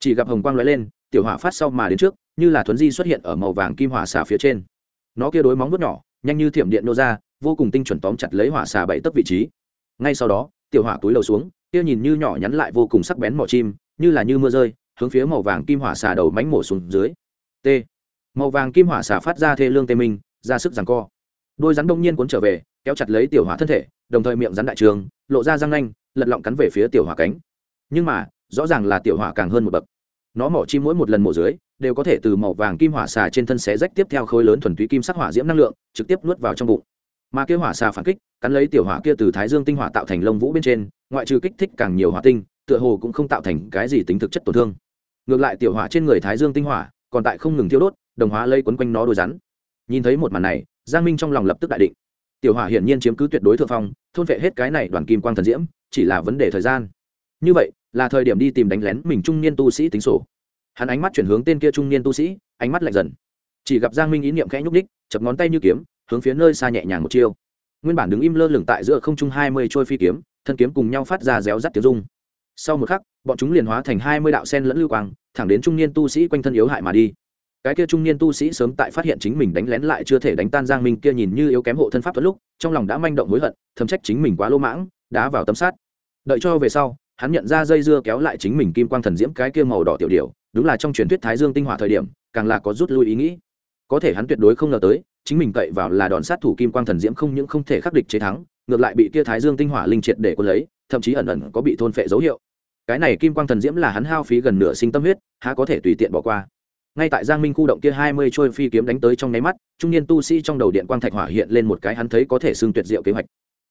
Chỉ gặp hồng quang lóe lên, tiểu hỏa phát sau mà đến trước, như là thuấn di xuất hiện ở màu vàng kim hỏa xà phía trên. Nó kia đối móng vuốt nhỏ, nhanh như thiểm điện nô ra vô cùng tinh chuẩn tóm chặt lấy hỏa xà bảy tấc vị trí. Ngay sau đó, tiểu hỏa túi đầu xuống, kia nhìn như nhỏ nhắn lại vô cùng sắc bén mỏ chim, như là như mưa rơi, hướng phía màu vàng kim hỏa xà đầu mánh mổ xuống dưới. T. Màu vàng kim hỏa xà phát ra thê lương tê minh, ra sức rằng co. Đôi rắn đông nhiên cuốn trở về, kéo chặt lấy tiểu hỏa thân thể, đồng thời miệng rắn đại trường, lộ ra răng nanh, lật lọng cắn về phía tiểu hỏa cánh. Nhưng mà, rõ ràng là tiểu hỏa càng hơn một bậc. Nó mỏ chim mỗi một lần mổ dưới, đều có thể từ màu vàng kim hỏa xà trên thân xé rách tiếp theo khối lớn thuần túy kim sắc hỏa diễm năng lượng, trực tiếp nuốt vào trong bụng mà kia hỏa xà phản kích, cắn lấy tiểu hỏa kia từ thái dương tinh hỏa tạo thành lông vũ bên trên, ngoại trừ kích thích càng nhiều hỏa tinh, tựa hồ cũng không tạo thành cái gì tính thực chất tổn thương. Ngược lại tiểu hỏa trên người thái dương tinh hỏa, còn tại không ngừng thiêu đốt, đồng hóa lây quấn quanh nó đôi rắn. Nhìn thấy một màn này, giang minh trong lòng lập tức đại định. Tiểu hỏa hiển nhiên chiếm cứ tuyệt đối thượng phong, thôn vệ hết cái này đoàn kim quang thần diễm, chỉ là vấn đề thời gian. Như vậy, là thời điểm đi tìm đánh lén mình trung niên tu sĩ tính sổ. Hắn ánh mắt chuyển hướng tên kia trung niên tu sĩ, ánh mắt lạnh dần. Chỉ gặp giang minh ý niệm khẽ nhúc ních chập ngón tay như kiếm hướng phía nơi xa nhẹ nhàng một chiêu. Nguyên bản đứng im lơ lửng tại giữa không trung hai mươi trôi phi kiếm, thân kiếm cùng nhau phát ra réo rắt tiếng dung sau một khắc, bọn chúng liền hóa thành hai mươi đạo sen lẫn lưu quang, thẳng đến trung niên tu sĩ quanh thân yếu hại mà đi. Cái kia trung niên tu sĩ sớm tại phát hiện chính mình đánh lén lại chưa thể đánh tan giang minh kia nhìn như yếu kém hộ thân pháp thuật lúc, trong lòng đã manh động hối hận thấm trách chính mình quá lô mãng, đá vào tâm sát. Đợi cho về sau, hắn nhận ra dây dưa kéo lại chính mình kim quang thần diễm cái kia màu đỏ tiểu điều đúng là trong truyền thuyết thái dương tinh hỏa thời điểm, càng là có rút lui ý nghĩ. Có thể hắn tuyệt đối không ngờ tới chính mình cậy vào là đòn sát thủ kim quang thần diễm không những không thể khắc địch chế thắng, ngược lại bị kia thái dương tinh hỏa linh triệt để quân lấy, thậm chí ẩn ẩn có bị thôn phệ dấu hiệu. Cái này kim quang thần diễm là hắn hao phí gần nửa sinh tâm huyết, há có thể tùy tiện bỏ qua. Ngay tại giang minh khu động kia hai mươi trôi phi kiếm đánh tới trong nháy mắt, trung niên tu sĩ trong đầu điện quang thạch hỏa hiện lên một cái hắn thấy có thể xưng tuyệt diệu kế hoạch.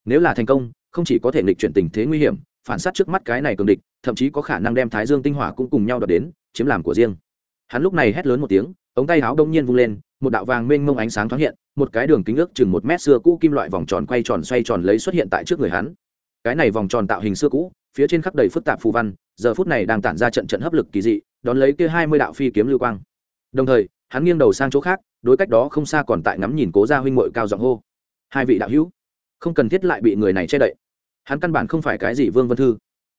Nếu là thành công, không chỉ có thể nghịch chuyển tình thế nguy hiểm, phản sát trước mắt cái này cường địch, thậm chí có khả năng đem thái dương tinh hỏa cũng cùng nhau đập đến, chiếm làm của riêng. Hắn lúc này hét lớn một tiếng, ống tay áo đông nhiên vung lên một đạo vàng mênh mông ánh sáng thoáng hiện, một cái đường kính ước chừng một mét xưa cũ kim loại vòng tròn quay tròn xoay tròn lấy xuất hiện tại trước người hắn. Cái này vòng tròn tạo hình xưa cũ, phía trên khắp đầy phức tạp phù văn, giờ phút này đang tản ra trận trận hấp lực kỳ dị, đón lấy kia hai mươi đạo phi kiếm lưu quang. Đồng thời, hắn nghiêng đầu sang chỗ khác, đối cách đó không xa còn tại ngắm nhìn cố gia huynh mội cao giọng hô. Hai vị đạo hữu, không cần thiết lại bị người này che đậy. Hắn căn bản không phải cái gì vương vân thư.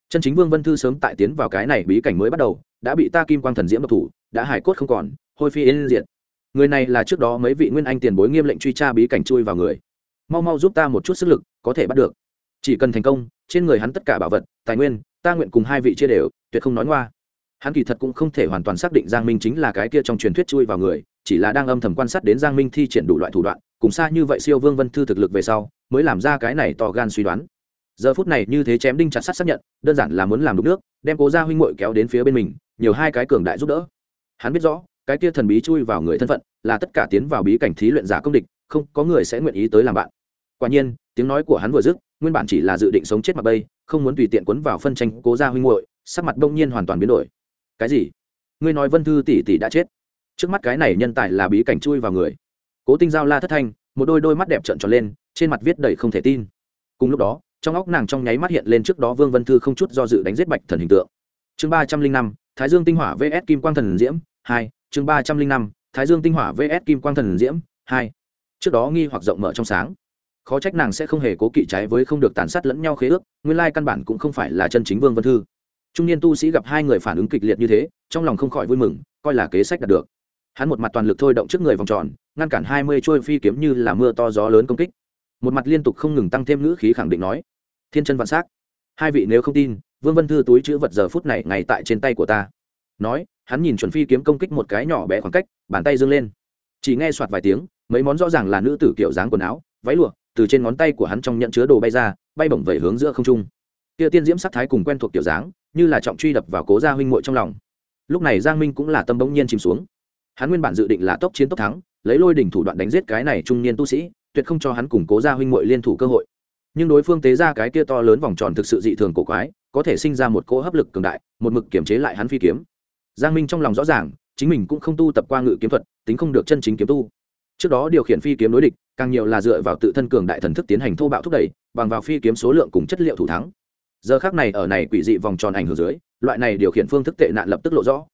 Chân chính vương vân thư sớm tại tiến vào cái này bí cảnh mới bắt đầu, đã bị ta kim quang thần diễm độc thủ, đã hải cốt không còn, hôi phi yên diệt người này là trước đó mấy vị nguyên anh tiền bối nghiêm lệnh truy tra bí cảnh chui vào người. Mau mau giúp ta một chút sức lực, có thể bắt được. Chỉ cần thành công, trên người hắn tất cả bảo vật, tài nguyên, ta nguyện cùng hai vị chia đều, tuyệt không nói ngoa. Hắn kỳ thật cũng không thể hoàn toàn xác định giang minh chính là cái kia trong truyền thuyết chui vào người, chỉ là đang âm thầm quan sát đến giang minh thi triển đủ loại thủ đoạn, cùng xa như vậy siêu vương vân thư thực lực về sau, mới làm ra cái này to gan suy đoán. Giờ phút này như thế chém đinh chặt sắt xác nhận, đơn giản là muốn làm đục nước, đem cố gia huynh muội kéo đến phía bên mình, nhiều hai cái cường đại giúp đỡ. Hắn biết rõ cái kia thần bí chui vào người thân phận, là tất cả tiến vào bí cảnh thí luyện giả công địch, không có người sẽ nguyện ý tới làm bạn. Quả nhiên, tiếng nói của hắn vừa dứt, nguyên bản chỉ là dự định sống chết mặc bây không muốn tùy tiện quấn vào phân tranh cố gia huynh hội sắc mặt đông nhiên hoàn toàn biến đổi. Cái gì? Ngươi nói vân thư tỷ tỷ đã chết. Trước mắt cái này nhân tài là bí cảnh chui vào người. Cố tinh giao la thất thanh, một đôi đôi mắt đẹp trợn tròn lên, trên mặt viết đầy không thể tin. Cùng lúc đó, trong óc nàng trong nháy mắt hiện lên trước đó vương vân thư không chút do dự đánh giết bạch thần hình tượng. Chương ba trăm linh năm, thái dương tinh hỏa vs kim quang thần diễm, hai chương ba trăm linh năm, thái dương tinh hỏa vs kim quang thần diễm hai. Trước đó nghi hoặc rộng mở trong sáng. Khó trách nàng sẽ không hề cố kỵ trái với không được tàn sát lẫn nhau khế ước, nguyên lai căn bản cũng không phải là chân chính vương vân thư. Trung niên tu sĩ gặp hai người phản ứng kịch liệt như thế, trong lòng không khỏi vui mừng, coi là kế sách đạt được. Hắn một mặt toàn lực thôi động trước người vòng tròn, ngăn cản hai mươi trôi phi kiếm như là mưa to gió lớn công kích. Một mặt liên tục không ngừng tăng thêm ngữ khí khẳng định nói, thiên chân vạn s á c hai vị nếu không tin, vương vân thư túi chữ vật giờ phút này ngay tại trên tay của ta. Nói hắn nhìn chuẩn phi kiếm công kích một cái nhỏ bé khoảng cách, bàn tay dâng lên. Chỉ nghe soạt vài tiếng, mấy món rõ ràng là nữ tử kiểu dáng quần áo, váy lụa, từ trên ngón tay của hắn trong nhận chứa đồ bay ra, bay bổng về hướng giữa không trung. Kia tiên diễm sắc thái cùng quen thuộc kiểu dáng, như là trọng truy đập vào cố gia huynh muội trong lòng. Lúc này giang minh cũng là tâm bỗng nhiên chìm xuống. Hắn nguyên bản dự định là tốc chiến tốc thắng, lấy lôi đỉnh thủ đoạn đánh giết cái này trung niên tu sĩ, tuyệt không cho hắn củng cố gia huynh muội liên thủ cơ hội. Nhưng đối phương tế ra cái kia to lớn vòng tròn thực sự dị thường cổ quái, có thể sinh ra một cỗ hấp lực cường đại, một mực kiểm chế lại hắn phi kiếm giang minh trong lòng rõ ràng, chính mình cũng không tu tập qua ngự kiếm thuật, tính không được chân chính kiếm tu. Trước đó điều khiển phi kiếm đối địch, càng nhiều là dựa vào tự thân cường đại thần thức tiến hành thô bạo thúc đẩy, bằng vào phi kiếm số lượng cùng chất liệu thủ thắng. Giờ khác này ở này quỷ dị vòng tròn ảnh hưởng dưới, loại này điều khiển phương thức tệ nạn lập tức lộ rõ.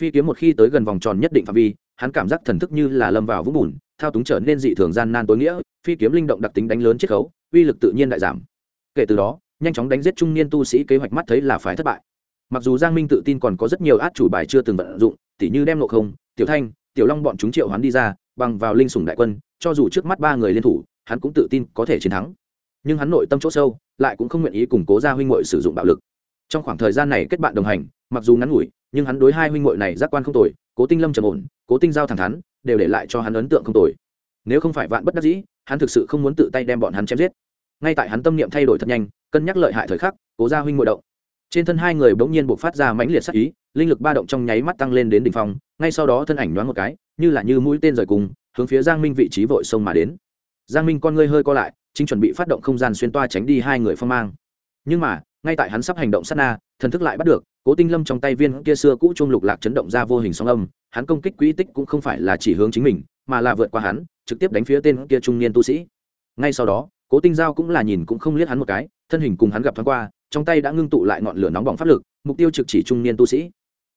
Phi kiếm một khi tới gần vòng tròn nhất định phạm vi, hắn cảm giác thần thức như là lâm vào vũng bùn, thao túng trở nên dị thường gian nan tối nghĩa, phi kiếm linh động đặc tính đánh lớn chiết khấu, uy lực tự nhiên đại giảm. Kể từ đó, nhanh chóng đánh giết trung niên tu sĩ kế hoạch mắt thấy là phải thất bại mặc dù giang minh tự tin còn có rất nhiều át chủ bài chưa từng vận dụng, tỉ như đem nộ không, tiểu thanh, tiểu long bọn chúng triệu hắn đi ra, bằng vào linh sủng đại quân, cho dù trước mắt ba người liên thủ, hắn cũng tự tin có thể chiến thắng. Nhưng hắn nội tâm chỗ sâu, lại cũng không nguyện ý củng cố gia huynh muội sử dụng bạo lực. Trong khoảng thời gian này kết bạn đồng hành, mặc dù ngắn ngủi, nhưng hắn đối hai huynh muội này giác quan không tồi, cố tinh lâm trầm ổn, cố tinh giao thẳng thắn, đều để lại cho hắn ấn tượng không tồi. Nếu không phải vạn bất đắc dĩ, hắn thực sự không muốn tự tay đem bọn hắn chém giết. Ngay tại hắn tâm niệm thay đổi thật nhanh, cân nhắc lợi hại thời khắc, cố gia huynh muội động trên thân hai người bỗng nhiên buộc phát ra mãnh liệt sắc ý, linh lực ba động trong nháy mắt tăng lên đến đỉnh phong, ngay sau đó thân ảnh nhoáng một cái, như là như mũi tên rời cùng, hướng phía giang minh vị trí vội sông mà đến. Giang minh con ngươi hơi co lại, chính chuẩn bị phát động không gian xuyên toa tránh đi hai người phong mang. Nhưng mà, ngay tại hắn sắp hành động sát na, thần thức lại bắt được, cố tinh lâm trong tay viên kia xưa cũ chung lục lạc chấn động ra vô hình song âm, hắn công kích quỹ tích cũng không phải là chỉ hướng chính mình, mà là vượt qua hắn, trực tiếp đánh phía tên kia trung niên tu sĩ. Ngay sau đó, cố tinh giao cũng là nhìn cũng không liếc hắn một cái, thân hình cùng hắn gặp thoáng qua trong tay đã ngưng tụ lại ngọn lửa nóng bỏng pháp lực, mục tiêu trực chỉ trung niên tu sĩ.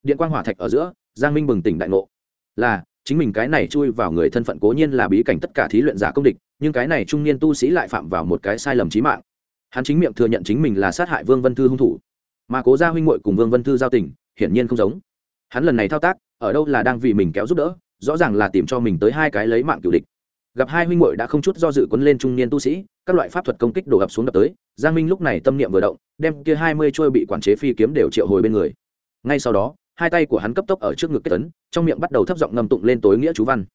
Điện quang hỏa thạch ở giữa, giang minh bừng tỉnh đại ngộ. Là, chính mình cái này chui vào người thân phận cố nhiên là bí cảnh tất cả thí luyện giả công địch, nhưng cái này trung niên tu sĩ lại phạm vào một cái sai lầm trí mạng. Hắn chính miệng thừa nhận chính mình là sát hại vương vân thư hung thủ, mà cố gia huynh muội cùng vương vân thư giao tình, hiển nhiên không giống. Hắn lần này thao tác, ở đâu là đang vì mình kéo giúp đỡ, rõ ràng là tìm cho mình tới hai cái lấy mạng cựu địch. Gặp hai huynh muội đã không chút do dự quấn lên trung niên tu sĩ các loại pháp thuật công kích đổ ập xuống đập tới, giang minh lúc này tâm niệm vừa động, đem kia hai mươi trôi bị quản chế phi kiếm đều triệu hồi bên người. Ngay sau đó, hai tay của hắn cấp tốc ở trước ngực kết tấn trong miệng bắt đầu thấp giọng ngầm tụng lên tối nghĩa chú văn.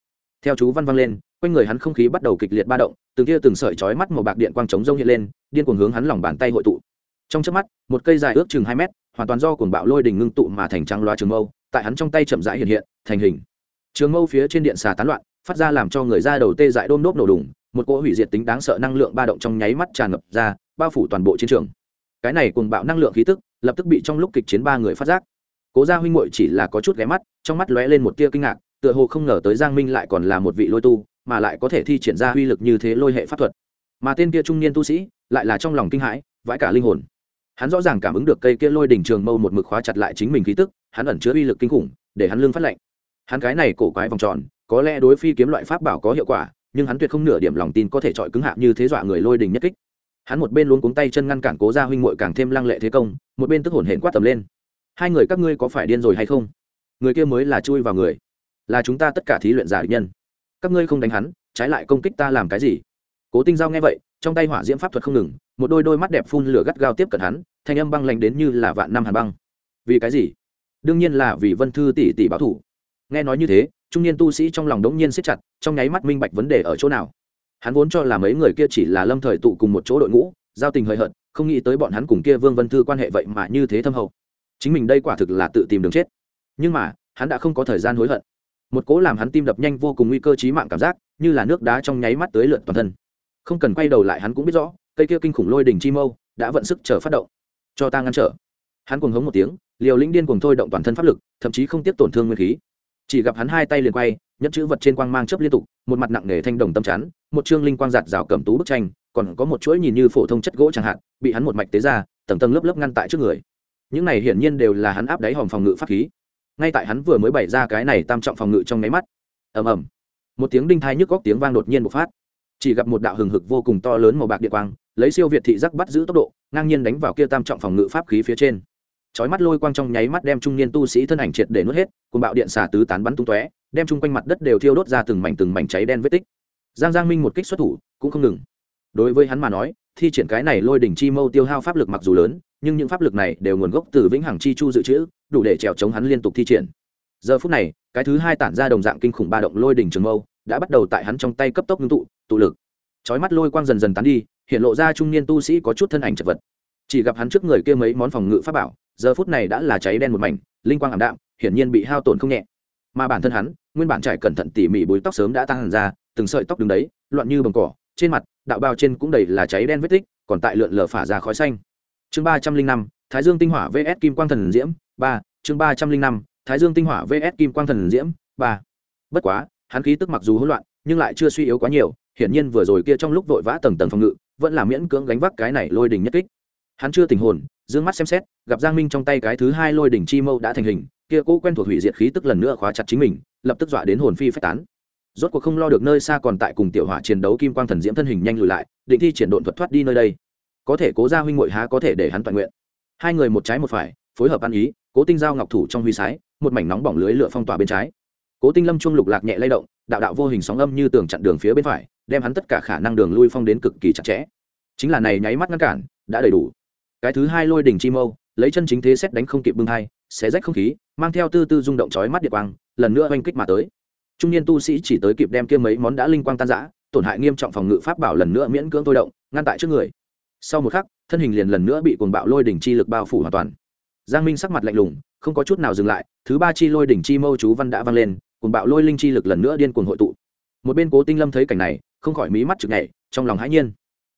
Theo chú văn vang lên, quanh người hắn không khí bắt đầu kịch liệt ba động, từng kia từng sợi chói mắt màu bạc điện quang trống rông hiện lên, điên cuồng hướng hắn lòng bàn tay hội tụ. Trong chớp mắt, một cây dài ước chừng hai mét, hoàn toàn do cuồng bạo lôi đình ngưng tụ mà thành trắng loa trường mâu, tại hắn trong tay chậm rãi hiện hiện, thành hình. Trường mâu phía trên điện xà tán loạn, phát ra làm cho người ra đầu tê dại đôm đốp nổ đùng một cỗ hủy diệt tính đáng sợ năng lượng ba động trong nháy mắt tràn ngập ra, bao phủ toàn bộ chiến trường. Cái này cùng bạo năng lượng khí tức, lập tức bị trong lúc kịch chiến ba người phát giác. Cố gia huynh muội chỉ là có chút ghé mắt, trong mắt lóe lên một tia kinh ngạc, tựa hồ không ngờ tới giang minh lại còn là một vị lôi tu, mà lại có thể thi triển ra uy lực như thế lôi hệ pháp thuật. Mà tên kia trung niên tu sĩ, lại là trong lòng kinh hãi, vãi cả linh hồn. Hắn rõ ràng cảm ứng được cây kia lôi đỉnh trường mâu một mực khóa chặt lại chính mình khí tức, hắn ẩn chứa uy lực kinh khủng, để hắn lương phát lệnh hắn cái này cổ quái vòng tròn, có lẽ đối phi kiếm loại pháp bảo có hiệu quả nhưng hắn tuyệt không nửa điểm lòng tin có thể chọi cứng hạ như thế dọa người lôi đình nhất kích. Hắn một bên luôn cuống tay chân ngăn cản cố gia huynh muội càng thêm lăng lệ thế công, một bên tức hồn hển quát tầm lên. Hai người các ngươi có phải điên rồi hay không? Người kia mới là chui vào người. Là chúng ta tất cả thí luyện giả nhân. Các ngươi không đánh hắn, trái lại công kích ta làm cái gì? Cố tinh giao nghe vậy, trong tay hỏa diễm pháp thuật không ngừng, một đôi đôi mắt đẹp phun lửa gắt gao tiếp cận hắn, thanh âm băng lạnh đến như là vạn năm hàn băng. Vì cái gì? Đương nhiên là vì vân thư tỷ tỷ báo thủ. Nghe nói như thế trung niên tu sĩ trong lòng đống nhiên siết chặt, trong nháy mắt minh bạch vấn đề ở chỗ nào. Hắn vốn cho là mấy người kia chỉ là lâm thời tụ cùng một chỗ đội ngũ, giao tình hời hợt, không nghĩ tới bọn hắn cùng kia vương vân thư quan hệ vậy mà như thế thâm hậu. Chính mình đây quả thực là tự tìm đường chết. Nhưng mà, hắn đã không có thời gian hối hận. Một cố làm hắn tim đập nhanh vô cùng nguy cơ chí mạng cảm giác, như là nước đá trong nháy mắt tới lượn toàn thân. Không cần quay đầu lại hắn cũng biết rõ, cây kia kinh khủng lôi đỉnh chi mâu đã vận sức chờ phát động. Cho ta ngăn trở. Hắn cuồng hống một tiếng, liều lĩnh điên cuồng thôi động toàn thân pháp lực, thậm chí không tiếp tổn thương nguyên khí chỉ gặp hắn hai tay liền quay, nhẫn chữ vật trên quang mang chớp liên tục, một mặt nặng nề thanh đồng tâm chắn, một chương linh quang giạt rào cầm tú bức tranh, còn có một chuỗi nhìn như phổ thông chất gỗ chẳng hạn, bị hắn một mạch tế ra, tầng tầng lớp lớp ngăn tại trước người. Những này hiển nhiên đều là hắn áp đáy hòm phòng ngự pháp khí. Ngay tại hắn vừa mới bày ra cái này tam trọng phòng ngự trong nháy mắt, ầm ầm, một tiếng đinh thai nhức góc tiếng vang đột nhiên bộc phát. Chỉ gặp một đạo hừng hực vô cùng to lớn màu bạc địa quang, lấy siêu việt thị giác bắt giữ tốc độ, ngang nhiên đánh vào kia tam trọng phòng ngự pháp khí phía trên chói mắt lôi quang trong nháy mắt đem trung niên tu sĩ thân ảnh triệt để nuốt hết cùng bạo điện xả tứ tán bắn tung tóe, đem chung quanh mặt đất đều thiêu đốt ra từng mảnh từng mảnh cháy đen vết tích. Giang giang minh một kích xuất thủ, cũng không ngừng. Đối với hắn mà nói, thi triển cái này lôi đỉnh chi mâu tiêu hao pháp lực mặc dù lớn, nhưng những pháp lực này đều nguồn gốc từ vĩnh hằng chi chu dự trữ, đủ để trèo chống hắn liên tục thi triển. Giờ phút này, cái thứ hai tản ra đồng dạng kinh khủng ba động lôi đỉnh trường mâu, đã bắt đầu tại hắn trong tay cấp tốc ngưng tụ tụ lực. Chói mắt lôi quang dần dần tán đi, hiện lộ ra trung niên tu sĩ có chút thân ảnh chật vật. Chỉ gặp hắn trước người kia mấy món phòng ngự pháp bảo giờ phút này đã là cháy đen một mảnh, linh quang ảm đạm, hiển nhiên bị hao tổn không nhẹ. Mà bản thân hắn, nguyên bản trải cẩn thận tỉ mỉ bùi tóc sớm đã tăng hẳn ra, từng sợi tóc đứng đấy, loạn như bồng cỏ, trên mặt, đạo bao trên cũng đầy là cháy đen vết tích, còn tại lượn lờ phả ra khói xanh. Chương ba trăm linh năm, thái dương tinh hỏa vs kim quang thần diễm, ba, chương ba trăm linh năm, thái dương tinh hỏa vs kim quang thần diễm, ba. Bất quá, hắn khí tức mặc dù hỗn loạn, nhưng lại chưa suy yếu quá nhiều, hiển nhiên vừa rồi kia trong lúc vội vã tầng tầng phòng ngự, vẫn là miễn cưỡng gánh vác cái này lôi đình nhất kích. Hắn chưa tình hồn dương mắt xem xét, gặp giang minh trong tay cái thứ hai lôi đỉnh chi mâu đã thành hình, kia cố quen thuộc hủy diệt khí tức lần nữa khóa chặt chính mình, lập tức dọa đến hồn phi phách tán. Rốt cuộc không lo được nơi xa còn tại cùng tiểu hỏa chiến đấu kim quang thần diễm thân hình nhanh lùi lại, định thi triển độn thuật thoát đi nơi đây. Có thể cố ra huynh ngội há có thể để hắn toàn nguyện. Hai người một trái một phải, phối hợp ăn ý, cố tinh giao ngọc thủ trong huy sái, một mảnh nóng bỏng lưới lửa phong tỏa bên trái. Cố tinh lâm chuông lục lạc nhẹ lay động, đạo đạo vô hình sóng âm như tường chặn đường phía bên phải, đem hắn tất cả khả năng đường lui phong đến cực kỳ chặt chẽ. Chính là này nháy mắt ngăn cản, đã đầy đủ cái thứ hai lôi đỉnh chi mâu, lấy chân chính thế xét đánh không kịp bưng hai xé rách không khí, mang theo tư tư rung động chói mắt địa quang, lần nữa oanh kích mà tới. Trung niên tu sĩ chỉ tới kịp đem kia mấy món đã linh quang tan rã, tổn hại nghiêm trọng phòng ngự pháp bảo lần nữa miễn cưỡng tôi động, ngăn tại trước người. Sau một khắc, thân hình liền lần nữa bị cuồng bạo lôi đỉnh chi lực bao phủ hoàn toàn. Giang minh sắc mặt lạnh lùng, không có chút nào dừng lại, thứ ba chi lôi đỉnh chi mâu chú văn đã vang lên, cuồng bạo lôi linh chi lực lần nữa điên cuồng hội tụ. Một bên cố tinh lâm thấy cảnh này, không khỏi mí mắt chực nhảy, trong lòng hãi nhiên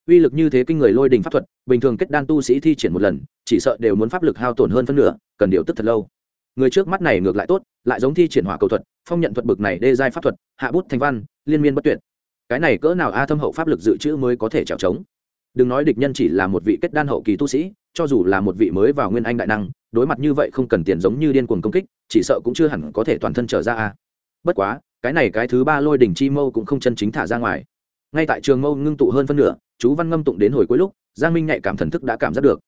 uy lực như thế kinh người lôi đình pháp thuật, bình thường kết đan tu sĩ thi triển một lần, chỉ sợ đều muốn pháp lực hao tổn hơn phân nửa, cần điều tức thật lâu. Người trước mắt này ngược lại tốt, lại giống thi triển hỏa cầu thuật, phong nhận thuật bực này đê giai pháp thuật, hạ bút thành văn, liên miên bất tuyệt. Cái này cỡ nào a thâm hậu pháp lực dự trữ mới có thể trèo trống đừng nói địch nhân chỉ là một vị kết đan hậu kỳ tu sĩ, cho dù là một vị mới vào nguyên anh đại năng, đối mặt như vậy không cần tiền giống như điên cuồng công kích, chỉ sợ cũng chưa hẳn có thể toàn thân trở ra a. Bất quá, cái này cái thứ ba lôi đỉnh chi mâu cũng không chân chính thả ra ngoài ngay tại trường mâu ngưng tụ hơn phân nửa, chú văn ngâm tụng đến hồi cuối lúc, giang minh nhạy cảm thần thức đã cảm giác được.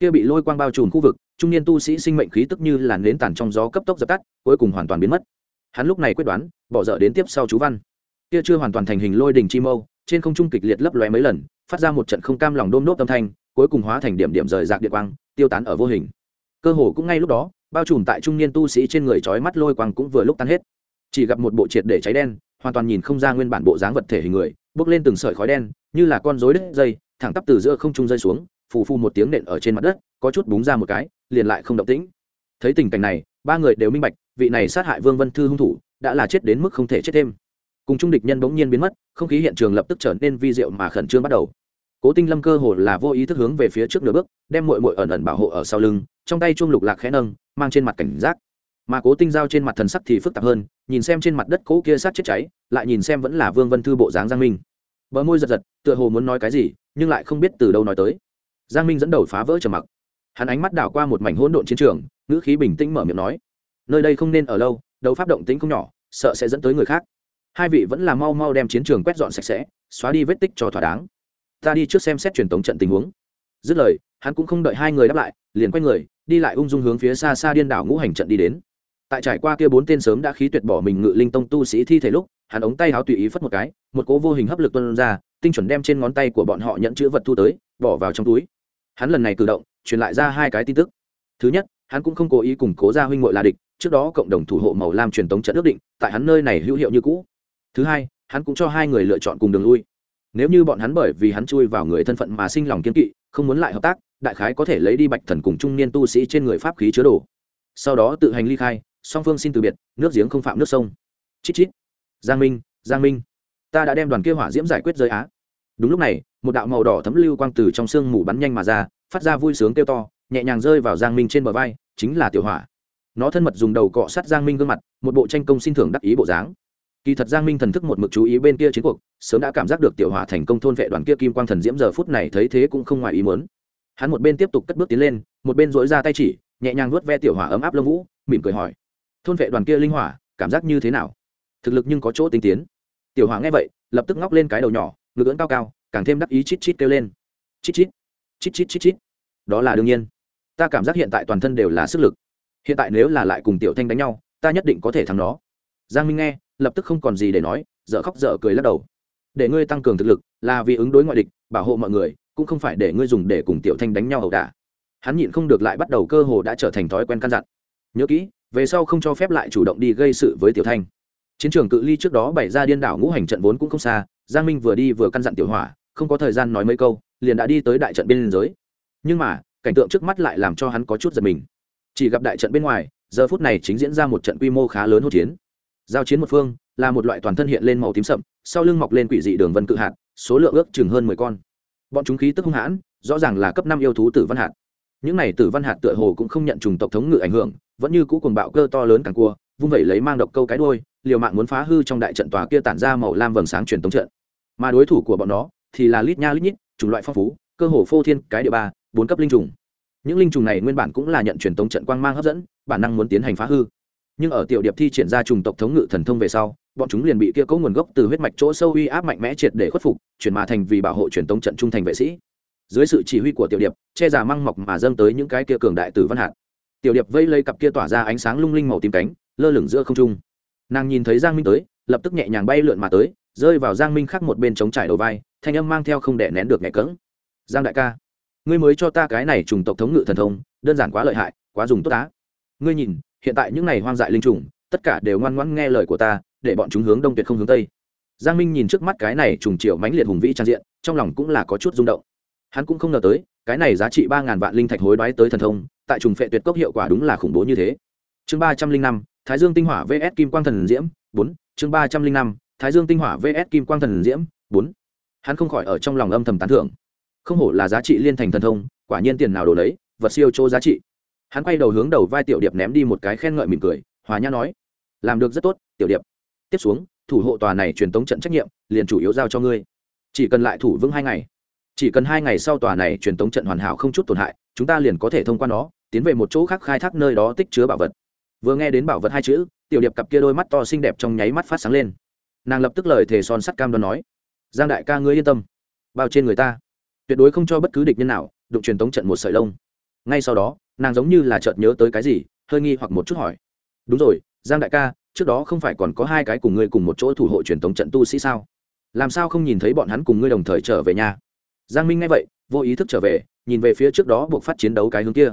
Kia bị lôi quang bao trùm khu vực, trung niên tu sĩ sinh mệnh khí tức như làn nến tàn trong gió cấp tốc dập tắt, cuối cùng hoàn toàn biến mất. Hắn lúc này quyết đoán, bỏ dở đến tiếp sau chú văn. Kia chưa hoàn toàn thành hình lôi đình chi mâu, trên không trung kịch liệt lấp lóe mấy lần, phát ra một trận không cam lòng đôm nốt âm thanh, cuối cùng hóa thành điểm điểm rời rạc điện quang, tiêu tán ở vô hình. Cơ hồ cũng ngay lúc đó, bao trùm tại trung niên tu sĩ trên người trói mắt lôi quang cũng vừa lúc tan hết. Chỉ gặp một bộ triệt để cháy đen hoàn toàn nhìn không ra nguyên bản bộ dáng vật thể hình người, bước lên từng sợi khói đen, như là con rối đứt dây, thẳng tắp từ giữa không trung rơi xuống, phù phu một tiếng nện ở trên mặt đất, có chút búng ra một cái, liền lại không động tĩnh. Thấy tình cảnh này, ba người đều minh bạch, vị này sát hại vương vân thư hung thủ, đã là chết đến mức không thể chết thêm. Cùng trung địch nhân bỗng nhiên biến mất, không khí hiện trường lập tức trở nên vi diệu mà khẩn trương bắt đầu. Cố tinh lâm cơ hồ là vô ý thức hướng về phía trước nửa bước, đem mội mội ẩn ẩn bảo hộ ở sau lưng, trong tay chuông lục lạc khẽ nâng, mang trên mặt cảnh giác. Mà cố tinh giao trên mặt thần sắc thì phức tạp hơn nhìn xem trên mặt đất cỗ kia sát chết cháy, lại nhìn xem vẫn là vương vân thư bộ dáng giang minh. Bờ môi giật giật, tựa hồ muốn nói cái gì, nhưng lại không biết từ đâu nói tới. Giang minh dẫn đầu phá vỡ trầm mặc. Hắn ánh mắt đảo qua một mảnh hỗn độn chiến trường, ngữ khí bình tĩnh mở miệng nói, nơi đây không nên ở lâu, đấu pháp động tĩnh không nhỏ, sợ sẽ dẫn tới người khác. Hai vị vẫn là mau mau đem chiến trường quét dọn sạch sẽ, xóa đi vết tích cho thỏa đáng. Ta đi trước xem xét truyền thống trận tình huống. Dứt lời, hắn cũng không đợi hai người đáp lại, liền quay người, đi lại ung dung hướng phía xa xa điên đảo ngũ hành trận đi đến tại trải qua kia bốn tên sớm đã khí tuyệt bỏ mình ngự linh tông tu sĩ thi thể lúc, hắn ống tay háo tùy ý phất một cái, một cố vô hình hấp lực tuân ra, tinh chuẩn đem trên ngón tay của bọn họ nhận chữ vật thu tới, bỏ vào trong túi. Hắn lần này cử động, truyền lại ra hai cái tin tức. Thứ nhất, hắn cũng không cố ý củng cố ra huynh ngội là địch, trước đó cộng đồng thủ hộ màu lam truyền tống trận ước định, tại hắn nơi này hữu hiệu như cũ. Thứ hai, hắn cũng cho hai người lựa chọn cùng đường lui. Nếu như bọn hắn bởi vì hắn chui vào người thân phận mà sinh lòng kiên kỵ, không muốn lại hợp tác, đại khái có thể lấy đi bạch thần cùng trung niên tu sĩ trên người pháp khí chứa đồ. Sau đó tự hành ly khai song phương xin từ biệt, nước giếng không phạm nước sông. Chít chít. Giang minh giang minh. Ta đã đem đoàn kia hỏa diễm giải quyết giới á. Đúng lúc này, một đạo màu đỏ thấm lưu quang từ trong sương mù bắn nhanh mà ra, phát ra vui sướng kêu to, nhẹ nhàng rơi vào giang minh trên bờ vai, chính là tiểu hỏa. Nó thân mật dùng đầu cọ sát giang minh gương mặt, một bộ tranh công xin thưởng đắc ý bộ dáng. Kỳ thật giang minh thần thức một mực chú ý bên kia chiến cuộc, sớm đã cảm giác được tiểu hỏa thành công thôn vệ đoàn kia kim quang thần diễm giờ phút này thấy thế cũng không ngoài ý muốn. Hắn một bên tiếp tục cất bước tiến lên, một bên dỗi ra tay chỉ, nhẹ nhàng vuốt ve tiểu hỏa ấm áp lông vũ, mỉm cười hỏi thôn vệ đoàn kia linh hỏa, cảm giác như thế nào? Thực lực nhưng có chỗ tinh tiến. Tiểu hỏa nghe vậy, lập tức ngóc lên cái đầu nhỏ, ngực ưỡn cao cao, càng thêm đắc ý chít chít kêu lên. Chít chít chít chít chít chít. Đó là đương nhiên. Ta cảm giác hiện tại toàn thân đều là sức lực. Hiện tại nếu là lại cùng tiểu thanh đánh nhau, ta nhất định có thể thắng nó. Giang minh nghe, lập tức không còn gì để nói, dở khóc dở cười lắc đầu. Để ngươi tăng cường thực lực, là vì ứng đối ngoại địch, bảo hộ mọi người, cũng không phải để ngươi dùng để cùng tiểu thanh đánh nhau ẩu đả. Hắn nhịn không được lại bắt đầu cơ hồ đã trở thành thói quen căn dặn. Nhớ kỹ về sau không cho phép lại chủ động đi gây sự với tiểu thanh. Chiến trường cự ly trước đó bày ra điên đảo ngũ hành trận vốn cũng không xa, giang minh vừa đi vừa căn dặn tiểu hỏa, không có thời gian nói mấy câu, liền đã đi tới đại trận bên liên giới. Nhưng mà, cảnh tượng trước mắt lại làm cho hắn có chút giật mình. Chỉ gặp đại trận bên ngoài, giờ phút này chính diễn ra một trận quy mô khá lớn hỗn chiến. Giao chiến một phương, là một loại toàn thân hiện lên màu tím sậm, sau lưng mọc lên quỷ dị đường vân cự hạt, số lượng ước chừng hơn mười con. Bọn chúng khí tức hung hãn, rõ ràng là cấp năm yêu thú tử văn hạt những này tử văn hạt tựa hồ cũng không nhận trùng tộc thống ngự ảnh hưởng, vẫn như cũ cuồng bạo cơ to lớn càng cua, vung vẩy lấy mang độc câu cái đôi liều mạng muốn phá hư trong đại trận tòa kia tản ra màu lam vầng sáng truyền tống trận. Mà đối thủ của bọn nó thì là lít nha lít nhít, chủng loại phong phú, cơ hồ phô thiên, cái địa ba, bốn cấp linh trùng. Những linh trùng này nguyên bản cũng là nhận truyền tống trận quang mang hấp dẫn, bản năng muốn tiến hành phá hư. Nhưng ở tiểu điệp thi triển ra trùng tộc thống ngự thần thông về sau, bọn chúng liền bị kia có nguồn gốc từ huyết mạch chỗ sâu uy áp mạnh mẽ triệt để khuất phục, chuyển mà thành vì bảo hộ truyền tống trận trung thành vệ sĩ dưới sự chỉ huy của tiểu điệp, che giả măng mọc mà dâng tới những cái kia cường đại tử văn hạt. Tiểu điệp vây lấy cặp kia tỏa ra ánh sáng lung linh màu tím cánh, lơ lửng giữa không trung. Nàng nhìn thấy giang minh tới, lập tức nhẹ nhàng bay lượn mà tới, rơi vào giang minh khác một bên chống trải đầu vai, thanh âm mang theo không đẻ nén được nhẹ cỡng. Giang đại ca, ngươi mới cho ta cái này trùng tộc thống ngự thần thông, đơn giản quá lợi hại, quá dùng tốt á ngươi nhìn, hiện tại những này hoang dại linh trùng, tất cả đều ngoan ngoãn nghe lời của ta, để bọn chúng hướng đông tuyệt không hướng tây. Giang minh nhìn trước mắt cái này trùng triệu mãnh liệt hùng vĩ trang diện, trong lòng cũng là có chút rung động hắn cũng không ngờ tới, cái này giá trị ba ngàn vạn linh thạch hối đoái tới thần thông, tại trùng phệ tuyệt cốc hiệu quả đúng là khủng bố như thế. Chương ba trăm linh năm, thái dương tinh hỏa vs kim quang thần diễm, bốn. Chương ba trăm linh năm, thái dương tinh hỏa vs kim quang thần diễm, bốn. Hắn không khỏi ở trong lòng âm thầm tán thưởng. Không hổ là giá trị liên thành thần thông, quả nhiên tiền nào đồ lấy, vật siêu chỗ giá trị. Hắn quay đầu hướng đầu vai tiểu điệp ném đi một cái khen ngợi mỉm cười, hòa nhã nói, làm được rất tốt, tiểu điệp. Tiếp xuống, thủ hộ tòa này truyền tống trận trách nhiệm, liền chủ yếu giao cho ngươi. Chỉ cần lại thủ vững hai ngày chỉ cần hai ngày sau tòa này truyền tống trận hoàn hảo không chút tổn hại, chúng ta liền có thể thông qua nó, tiến về một chỗ khác khai thác nơi đó tích chứa bảo vật. Vừa nghe đến bảo vật hai chữ, tiểu điệp cặp kia đôi mắt to xinh đẹp trong nháy mắt phát sáng lên. Nàng lập tức lời thề son sắt cam đoan nói, giang đại ca ngươi yên tâm, bao trên người ta. Tuyệt đối không cho bất cứ địch nhân nào đụng truyền tống trận một sợi lông. Ngay sau đó, nàng giống như là chợt nhớ tới cái gì, hơi nghi hoặc một chút hỏi, đúng rồi, giang đại ca, trước đó không phải còn có hai cái cùng ngươi cùng một chỗ thủ hộ truyền tống trận tu sĩ sao? Làm sao không nhìn thấy bọn hắn cùng ngươi đồng thời trở về nhà? Giang minh nghe vậy, vô ý thức trở về, nhìn về phía trước đó buộc phát chiến đấu cái hướng kia.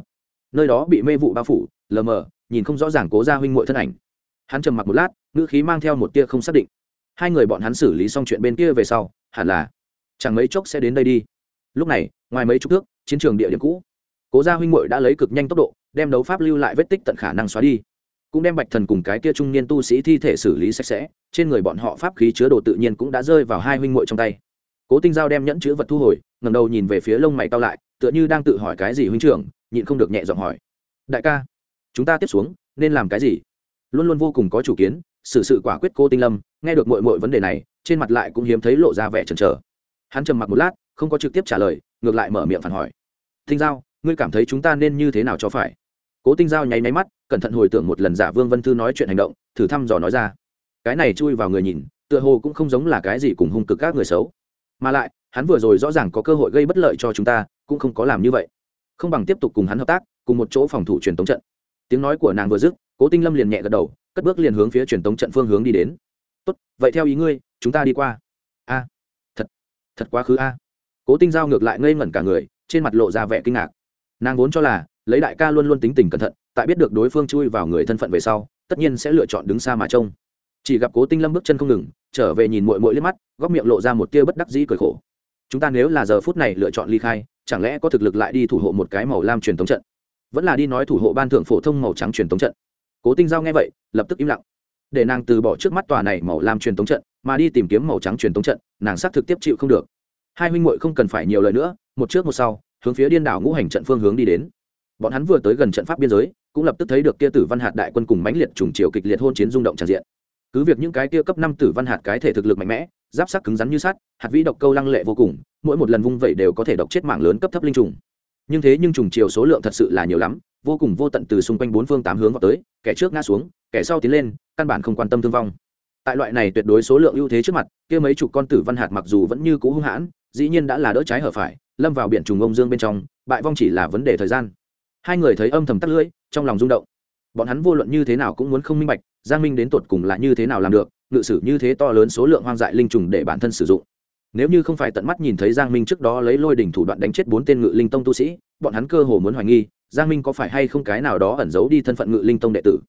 Nơi đó bị mê vụ bao phủ, lờ mờ, nhìn không rõ ràng cố ra huynh m thân ảnh. Hắn trầm mặc một lát, ngữ khí mang theo một tia không xác định. Hai người bọn hắn xử lý xong chuyện bên kia về sau, hẳn là chẳng mấy chốc sẽ đến đây đi. Lúc này, ngoài mấy chục thước, chiến trường địa điểm cũ. Cố gia huynh m đã lấy cực nhanh tốc độ, đem đấu pháp lưu lại vết tích tận khả năng xóa đi. Cũng đem bạch thần cùng cái kia trung niên tu sĩ thi thể xử lý sạch sẽ, trên người bọn họ pháp khí chứa đồ tự nhiên cũng đã rơi vào hai huynh m trong tay cố tinh giao đem nhẫn chữ vật thu hồi ngầm đầu nhìn về phía lông mày cao lại tựa như đang tự hỏi cái gì huynh trưởng nhịn không được nhẹ giọng hỏi. Đại ca chúng ta tiếp xuống nên làm cái gì? Luôn luôn vô cùng có chủ kiến xử sự, sự quả quyết cô tinh lâm nghe được mọi mọi vấn đề này trên mặt lại cũng hiếm thấy lộ ra vẻ chần chờ. Hắn trầm mặc một lát không có trực tiếp trả lời ngược lại mở miệng phản hỏi. Tinh giao ngươi cảm thấy chúng ta nên như thế nào cho phải? Cố tinh giao nháy máy mắt cẩn thận hồi tưởng một lần giả vương vân thư nói chuyện hành động thử thăm dò nói ra. Cái này chui vào người nhìn tựa hồ cũng không giống là cái gì cùng hung cực các người xấu mà lại, hắn vừa rồi rõ ràng có cơ hội gây bất lợi cho chúng ta, cũng không có làm như vậy. Không bằng tiếp tục cùng hắn hợp tác, cùng một chỗ phòng thủ truyền tống trận. Tiếng nói của nàng vừa dứt, cố tinh lâm liền nhẹ gật đầu, cất bước liền hướng phía truyền tống trận phương hướng đi đến. Tốt, vậy theo ý ngươi, chúng ta đi qua. A, thật thật quá khứ a. Cố tinh giao ngược lại ngây ngẩn cả người, trên mặt lộ ra vẻ kinh ngạc. Nàng vốn cho là, lấy đại ca luôn luôn tính tình cẩn thận, tại biết được đối phương chui vào người thân phận về sau, tất nhiên sẽ lựa chọn đứng xa mà trông chỉ gặp cố tinh lâm bước chân không ngừng, trở về nhìn mội mội liếc mắt, góc miệng lộ ra một tia bất đắc dĩ cười khổ. Chúng ta nếu là giờ phút này lựa chọn ly khai, chẳng lẽ có thực lực lại đi thủ hộ một cái màu lam truyền thống trận? Vẫn là đi nói thủ hộ ban thượng phổ thông màu trắng truyền thống trận. Cố tinh giao nghe vậy, lập tức im lặng. Để nàng từ bỏ trước mắt tòa này màu lam truyền thống trận, mà đi tìm kiếm màu trắng truyền thống trận, nàng xác thực tiếp chịu không được. Hai huynh muội không cần phải nhiều lời nữa, một trước một sau, hướng phía điên đảo ngũ hành trận phương hướng đi đến. Bọn hắn vừa tới gần trận pháp biên giới, cũng lập tức thấy được kia tử văn hạt đại quân cùng mãnh liệt trùng chiều kịch liệt hôn chiến rung động tràn diện cứ việc những cái kia cấp năm tử văn hạt cái thể thực lực mạnh mẽ, giáp sắc cứng rắn như sắt, hạt vĩ độc câu lăng lệ vô cùng, mỗi một lần vung vẩy đều có thể độc chết mạng lớn cấp thấp linh trùng. Nhưng thế nhưng trùng chiều số lượng thật sự là nhiều lắm, vô cùng vô tận từ xung quanh bốn phương tám hướng vào tới, kẻ trước ngã xuống, kẻ sau tiến lên, căn bản không quan tâm thương vong. Tại loại này tuyệt đối số lượng ưu thế trước mặt, kia mấy chục con tử văn hạt mặc dù vẫn như cũ hung hãn, dĩ nhiên đã là đỡ trái hở phải, lâm vào biển trùng ông dương bên trong, bại vong chỉ là vấn đề thời gian. Hai người thấy âm thầm tắt lưỡi, trong lòng rung động. Bọn hắn vô luận như thế nào cũng muốn không minh bạch giang minh đến tột cùng là như thế nào làm được, ngự sử như thế to lớn số lượng hoang dại linh trùng để bản thân sử dụng. Nếu như không phải tận mắt nhìn thấy giang minh trước đó lấy lôi đỉnh thủ đoạn đánh chết bốn tên ngự linh tông tu sĩ, bọn hắn cơ hồ muốn hoài nghi, giang minh có phải hay không cái nào đó ẩn giấu đi thân phận ngự linh tông đệ tử.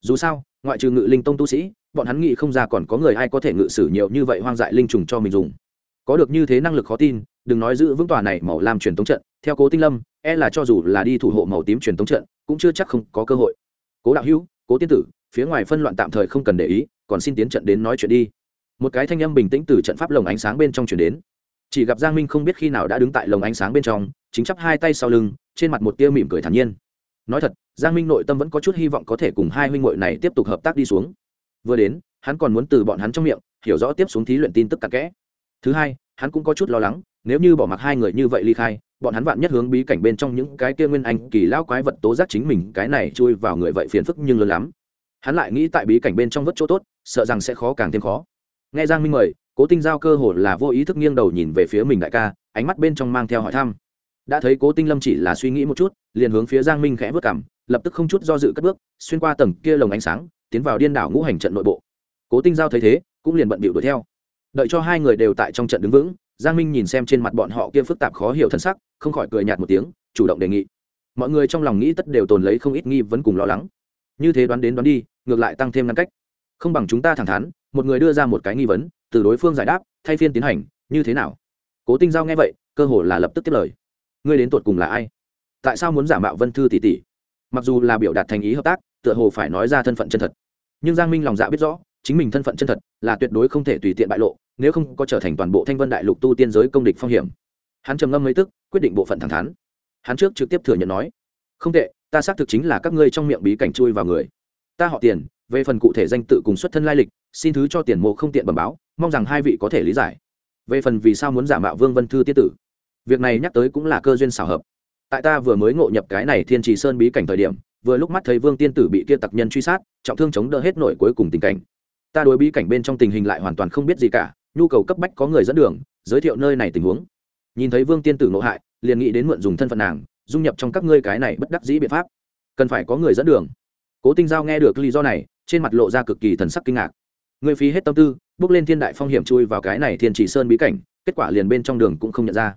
Dù sao, ngoại trừ ngự linh tông tu sĩ, bọn hắn nghĩ không ra còn có người ai có thể ngự sử nhiều như vậy hoang dại linh trùng cho mình dùng. Có được như thế năng lực khó tin, đừng nói giữ vững tòa này màu làm truyền tống trận, theo cố tinh lâm e là cho dù là đi thủ hộ màu tím truyền tống trận, cũng chưa chắc không có cơ hội. Cố đạo hữu, cố tiên tử phía ngoài phân loạn tạm thời không cần để ý, còn xin tiến trận đến nói chuyện đi. Một cái thanh âm bình tĩnh từ trận pháp lồng ánh sáng bên trong chuyển đến. Chỉ gặp giang minh không biết khi nào đã đứng tại lồng ánh sáng bên trong, chính chắp hai tay sau lưng, trên mặt một tia mỉm cười thản nhiên. Nói thật, giang minh nội tâm vẫn có chút hy vọng có thể cùng hai huynh hội này tiếp tục hợp tác đi xuống. Vừa đến, hắn còn muốn từ bọn hắn trong miệng, hiểu rõ tiếp xuống thí luyện tin tức cặn kẽ. Thứ hai, hắn cũng có chút lo lắng, nếu như bỏ mặc hai người như vậy ly khai, bọn hắn vạn nhất hướng bí cảnh bên trong những cái kia nguyên anh kỳ lao quái vật tố giác chính mình, cái này chui vào người vậy phiền phức nhưng lớn lắm hắn lại nghĩ tại bí cảnh bên trong vất chỗ tốt, sợ rằng sẽ khó càng thêm khó. Nghe giang minh mời, cố tinh giao cơ hồ là vô ý thức nghiêng đầu nhìn về phía mình đại ca, ánh mắt bên trong mang theo hỏi thăm. Đã thấy cố tinh lâm chỉ là suy nghĩ một chút, liền hướng phía giang minh khẽ vớt cảm, lập tức không chút do dự cất bước, xuyên qua tầng kia lồng ánh sáng, tiến vào điên đảo ngũ hành trận nội bộ. Cố tinh giao thấy thế, cũng liền bận bịu đuổi theo. Đợi cho hai người đều tại trong trận đứng vững, giang minh nhìn xem trên mặt bọn họ kia phức tạp khó hiểu thân sắc, không khỏi cười nhạt một tiếng, chủ động đề nghị. Mọi người trong lòng nghĩ tất đều tồn lấy không ít nghi vấn cùng lo lắng như thế đoán đến đoán đi, ngược lại tăng thêm ngăn cách. Không bằng chúng ta thẳng thắn, một người đưa ra một cái nghi vấn, từ đối phương giải đáp, thay phiên tiến hành, như thế nào? Cố tinh giao nghe vậy, cơ hồ là lập tức tiếp lời. Ngươi đến tột cùng là ai? Tại sao muốn giả mạo vân thư tỷ tỷ? Mặc dù là biểu đạt thành ý hợp tác, tựa hồ phải nói ra thân phận chân thật. Nhưng giang minh lòng dạ biết rõ, chính mình thân phận chân thật là tuyệt đối không thể tùy tiện bại lộ, nếu không có trở thành toàn bộ thanh vân đại lục tu tiên giới công địch phong hiểm. Hắn trầm ngâm mấy tức, quyết định bộ phận thẳng thắn. Hắn trước trực tiếp thừa nhận nói, không tệ ta xác thực chính là các ngươi trong miệng bí cảnh chui vào người. Ta họ tiền, về phần cụ thể danh tự cùng xuất thân lai lịch, xin thứ cho tiền mộ không tiện bẩm báo, mong rằng hai vị có thể lý giải. Về phần vì sao muốn giả mạo vương vân thư tiết tử, việc này nhắc tới cũng là cơ duyên xảo hợp. Tại ta vừa mới ngộ nhập cái này thiên trì sơn bí cảnh thời điểm, vừa lúc mắt thấy vương tiên tử bị kia tặc nhân truy sát, trọng thương chống đỡ hết nổi cuối cùng tình cảnh. Ta đối bí cảnh bên trong tình hình lại hoàn toàn không biết gì cả, nhu cầu cấp bách có người dẫn đường, giới thiệu nơi này tình huống. Nhìn thấy vương tiên tử ngộ hại, liền nghĩ đến mượn dùng thân phận nàng dung nhập trong các ngươi cái này bất đắc dĩ biện pháp. Cần phải có người dẫn đường. Cố tinh giao nghe được lý do này, trên mặt lộ ra cực kỳ thần sắc kinh ngạc. Người phí hết tâm tư, bước lên thiên đại phong hiểm chui vào cái này thiên chỉ sơn bí cảnh, kết quả liền bên trong đường cũng không nhận ra.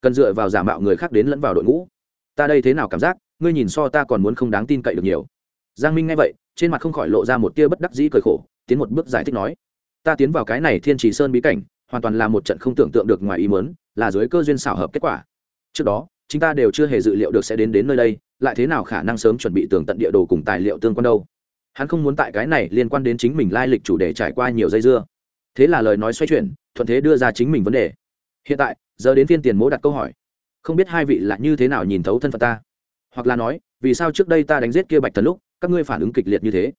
Cần dựa vào giả mạo người khác đến lẫn vào đội ngũ. Ta đây thế nào cảm giác, ngươi nhìn so ta còn muốn không đáng tin cậy được nhiều. Giang minh nghe vậy, trên mặt không khỏi lộ ra một tia bất đắc dĩ cười khổ, tiến một bước giải thích nói. Ta tiến vào cái này thiên trì sơn bí cảnh, hoàn toàn là một trận không tưởng tượng được ngoài ý mớn là dưới cơ duyên xảo hợp kết quả. Trước đó chúng ta đều chưa hề dự liệu được sẽ đến đến nơi đây, lại thế nào khả năng sớm chuẩn bị tường tận địa đồ cùng tài liệu tương quan đâu? Hắn không muốn tại cái này liên quan đến chính mình lai lịch chủ đề trải qua nhiều dây dưa. Thế là lời nói xoay chuyển, thuận thế đưa ra chính mình vấn đề. Hiện tại, giờ đến phiên tiền mỗ đặt câu hỏi. Không biết hai vị là như thế nào nhìn thấu thân phận ta? Hoặc là nói, vì sao trước đây ta đánh giết kia bạch thần lúc, các ngươi phản ứng kịch liệt như thế?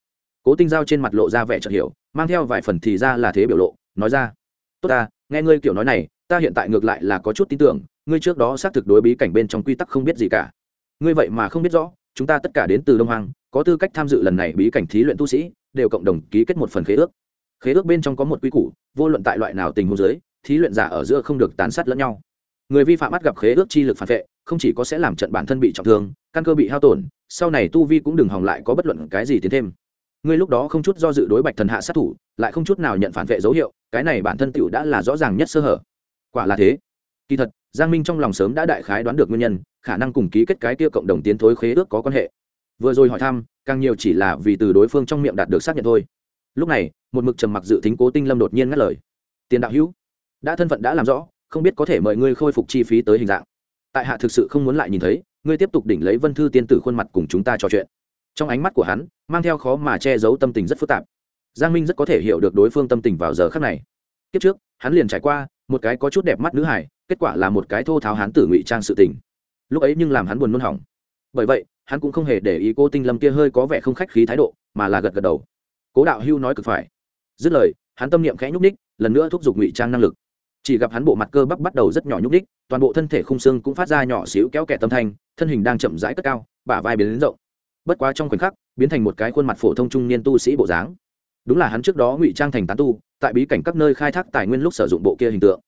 Cố tinh giao trên mặt lộ ra vẻ chợt hiểu, mang theo vài phần thì ra là thế biểu lộ, nói ra, tốt ta, nghe ngươi kiểu nói này ta hiện tại ngược lại là có chút tin tưởng, ngươi trước đó xác thực đối bí cảnh bên trong quy tắc không biết gì cả. Ngươi vậy mà không biết rõ, chúng ta tất cả đến từ đông hoàng có tư cách tham dự lần này bí cảnh thí luyện tu sĩ, đều cộng đồng ký kết một phần khế ước. Khế ước bên trong có một quy củ, vô luận tại loại nào tình huống giới thí luyện giả ở giữa không được tán sát lẫn nhau. Người vi phạm bắt gặp khế ước chi lực phản vệ, không chỉ có sẽ làm trận bản thân bị trọng thương, căn cơ bị hao tổn, sau này tu vi cũng đừng hòng lại có bất luận cái gì tiến thêm. Ngươi lúc đó không chút do dự đối bạch thần hạ sát thủ, lại không chút nào nhận phản vệ dấu hiệu, cái này bản thân tựu đã là rõ ràng nhất sơ hở quả là thế. Kỳ thật, giang minh trong lòng sớm đã đại khái đoán được nguyên nhân, khả năng cùng ký kết cái kia cộng đồng tiến thối khế ước có quan hệ. Vừa rồi hỏi thăm, càng nhiều chỉ là vì từ đối phương trong miệng đạt được xác nhận thôi. Lúc này, một mực trầm mặc dự tính cố tinh lâm đột nhiên ngắt lời. Tiền đạo hữu, đã thân phận đã làm rõ, không biết có thể mời ngươi khôi phục chi phí tới hình dạng. Tại hạ thực sự không muốn lại nhìn thấy, ngươi tiếp tục đỉnh lấy vân thư tiên tử khuôn mặt cùng chúng ta trò chuyện. Trong ánh mắt của hắn, mang theo khó mà che giấu tâm tình rất phức tạp. Giang minh rất có thể hiểu được đối phương tâm tình vào giờ khác này. Kiếp trước, hắn liền trải qua một cái có chút đẹp mắt nữ hải kết quả là một cái thô tháo hán tử ngụy trang sự tình. Lúc ấy nhưng làm hắn buồn nôn hỏng. Bởi vậy, hắn cũng không hề để ý cô tinh lâm kia hơi có vẻ không khách khí thái độ, mà là gật gật đầu. Cố đạo hưu nói cực phải. Dứt lời, hắn tâm niệm khẽ nhúc ních lần nữa thúc giục ngụy trang năng lực. Chỉ gặp hắn bộ mặt cơ bắp bắt đầu rất nhỏ nhúc ních toàn bộ thân thể khung xương cũng phát ra nhỏ xíu kéo kẻ tâm thanh, thân hình đang chậm rãi cất cao, bả vai biến đến rộng. Bất quá trong khoảnh khắc, biến thành một cái khuôn mặt phổ thông trung niên tu sĩ bộ dáng. Đúng là hắn trước đó ngụy trang thành tán tu tại bí cảnh các nơi khai thác tài nguyên lúc sử dụng bộ kia hình tượng.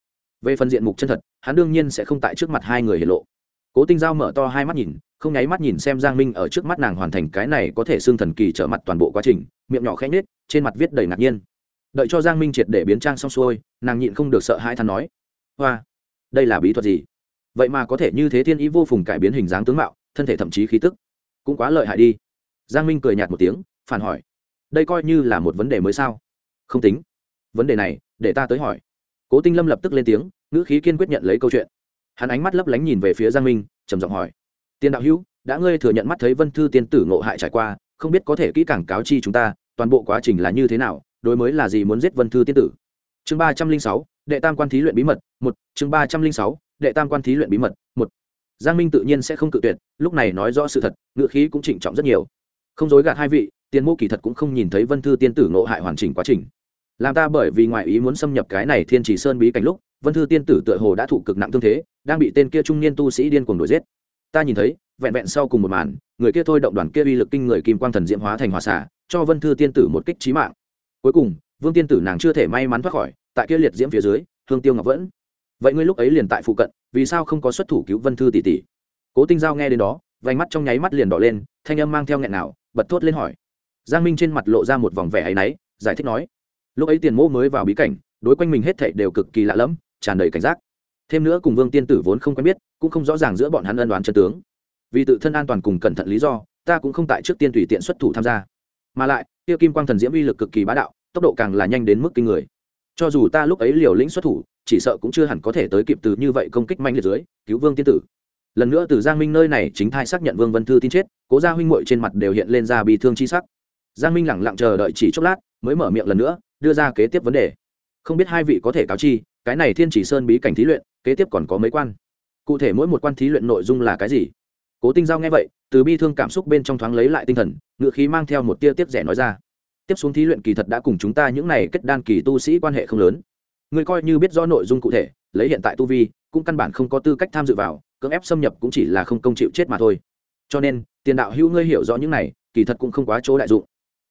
Về phần diện mục chân thật, hắn đương nhiên sẽ không tại trước mặt hai người hiện lộ. Cố tinh giao mở to hai mắt nhìn, không nháy mắt nhìn xem giang minh ở trước mắt nàng hoàn thành cái này có thể xương thần kỳ trở mặt toàn bộ quá trình, miệng nhỏ khẽ nhết trên mặt viết đầy ngạc nhiên. Đợi cho giang minh triệt để biến trang xong xuôi, nàng nhịn không được sợ hãi than nói, hoa, đây là bí thuật gì? Vậy mà có thể như thế thiên ý vô phùng cải biến hình dáng tướng mạo, thân thể thậm chí khí tức cũng quá lợi hại đi. Giang minh cười nhạt một tiếng, phản hỏi, đây coi như là một vấn đề mới sao? Không tính vấn đề này, để ta tới hỏi. Cố tinh lâm lập tức lên tiếng, ngữ khí kiên quyết nhận lấy câu chuyện. Hắn ánh mắt lấp lánh nhìn về phía giang minh, trầm giọng hỏi. Tiên đạo hữu, đã ngươi thừa nhận mắt thấy vân thư tiên tử ngộ hại trải qua, không biết có thể kỹ càng cáo chi chúng ta, toàn bộ quá trình là như thế nào, đối mới là gì muốn giết vân thư tiên tử? Chương ba trăm linh sáu, đệ tam quan thí luyện bí mật, một, chương ba trăm linh sáu, đệ tam quan thí luyện bí mật, một. Giang minh tự nhiên sẽ không cự tuyệt, lúc này nói rõ sự thật, ngữ khí cũng trịnh trọng rất nhiều. Không dối gạt hai vị, tiền mô kỳ thật cũng không nhìn thấy vân thư tiên tử ngộ hại hoàn chỉnh quá trình làm ta bởi vì ngoại ý muốn xâm nhập cái này thiên chỉ sơn bí cảnh lúc, vân thư tiên tử tựa hồ đã thụ cực nặng thương thế, đang bị tên kia trung niên tu sĩ điên cuồng đuổi giết. Ta nhìn thấy, vẹn vẹn sau cùng một màn, người kia thôi động đoàn kia uy lực kinh người kim quang thần diễm hóa thành hòa xả cho vân thư tiên tử một kích trí mạng. Cuối cùng, vương tiên tử nàng chưa thể may mắn thoát khỏi, tại kia liệt diễm phía dưới, hương tiêu ngọc vẫn. Vậy ngươi lúc ấy liền tại phụ cận, vì sao không có xuất thủ cứu vân thư tỷ tỷ? Cố tinh giao nghe đến đó, vành mắt trong nháy mắt liền đỏ lên, thanh âm mang theo nghẹn nào, bật thốt lên hỏi. Giang minh trên mặt lộ ra một vòng vẻ áy náy, giải thích nói lúc ấy tiền mô mới vào bí cảnh, đối quanh mình hết thảy đều cực kỳ lạ lẫm, tràn đầy cảnh giác. Thêm nữa cùng vương tiên tử vốn không quen biết, cũng không rõ ràng giữa bọn hắn ân đoán chân tướng. Vì tự thân an toàn cùng cẩn thận lý do, ta cũng không tại trước tiên tùy tiện xuất thủ tham gia. Mà lại tiêu kim quang thần diễm uy lực cực kỳ bá đạo, tốc độ càng là nhanh đến mức kinh người. Cho dù ta lúc ấy liều lĩnh xuất thủ, chỉ sợ cũng chưa hẳn có thể tới kịp từ như vậy công kích manh liệt dưới, cứu vương tiên tử. Lần nữa từ giang minh nơi này chính thai xác nhận vương vân thư tin chết, cố gia huynh muội trên mặt đều hiện lên ra bị thương chi sắc. Giang minh lẳng lặng chờ đợi chỉ chốc lát, mới mở miệng lần nữa đưa ra kế tiếp vấn đề. Không biết hai vị có thể cáo chi, cái này thiên chỉ sơn bí cảnh thí luyện, kế tiếp còn có mấy quan? Cụ thể mỗi một quan thí luyện nội dung là cái gì? Cố tinh giao nghe vậy, từ bi thương cảm xúc bên trong thoáng lấy lại tinh thần, ngựa khí mang theo một tia tiếp rẻ nói ra. Tiếp xuống thí luyện kỳ thật đã cùng chúng ta những này kết đan kỳ tu sĩ quan hệ không lớn. Người coi như biết rõ nội dung cụ thể, lấy hiện tại tu vi, cũng căn bản không có tư cách tham dự vào, cưỡng ép xâm nhập cũng chỉ là không công chịu chết mà thôi. Cho nên, tiền đạo hữu ngươi hiểu rõ những này, kỳ thật cũng không quá chỗ đại dụng.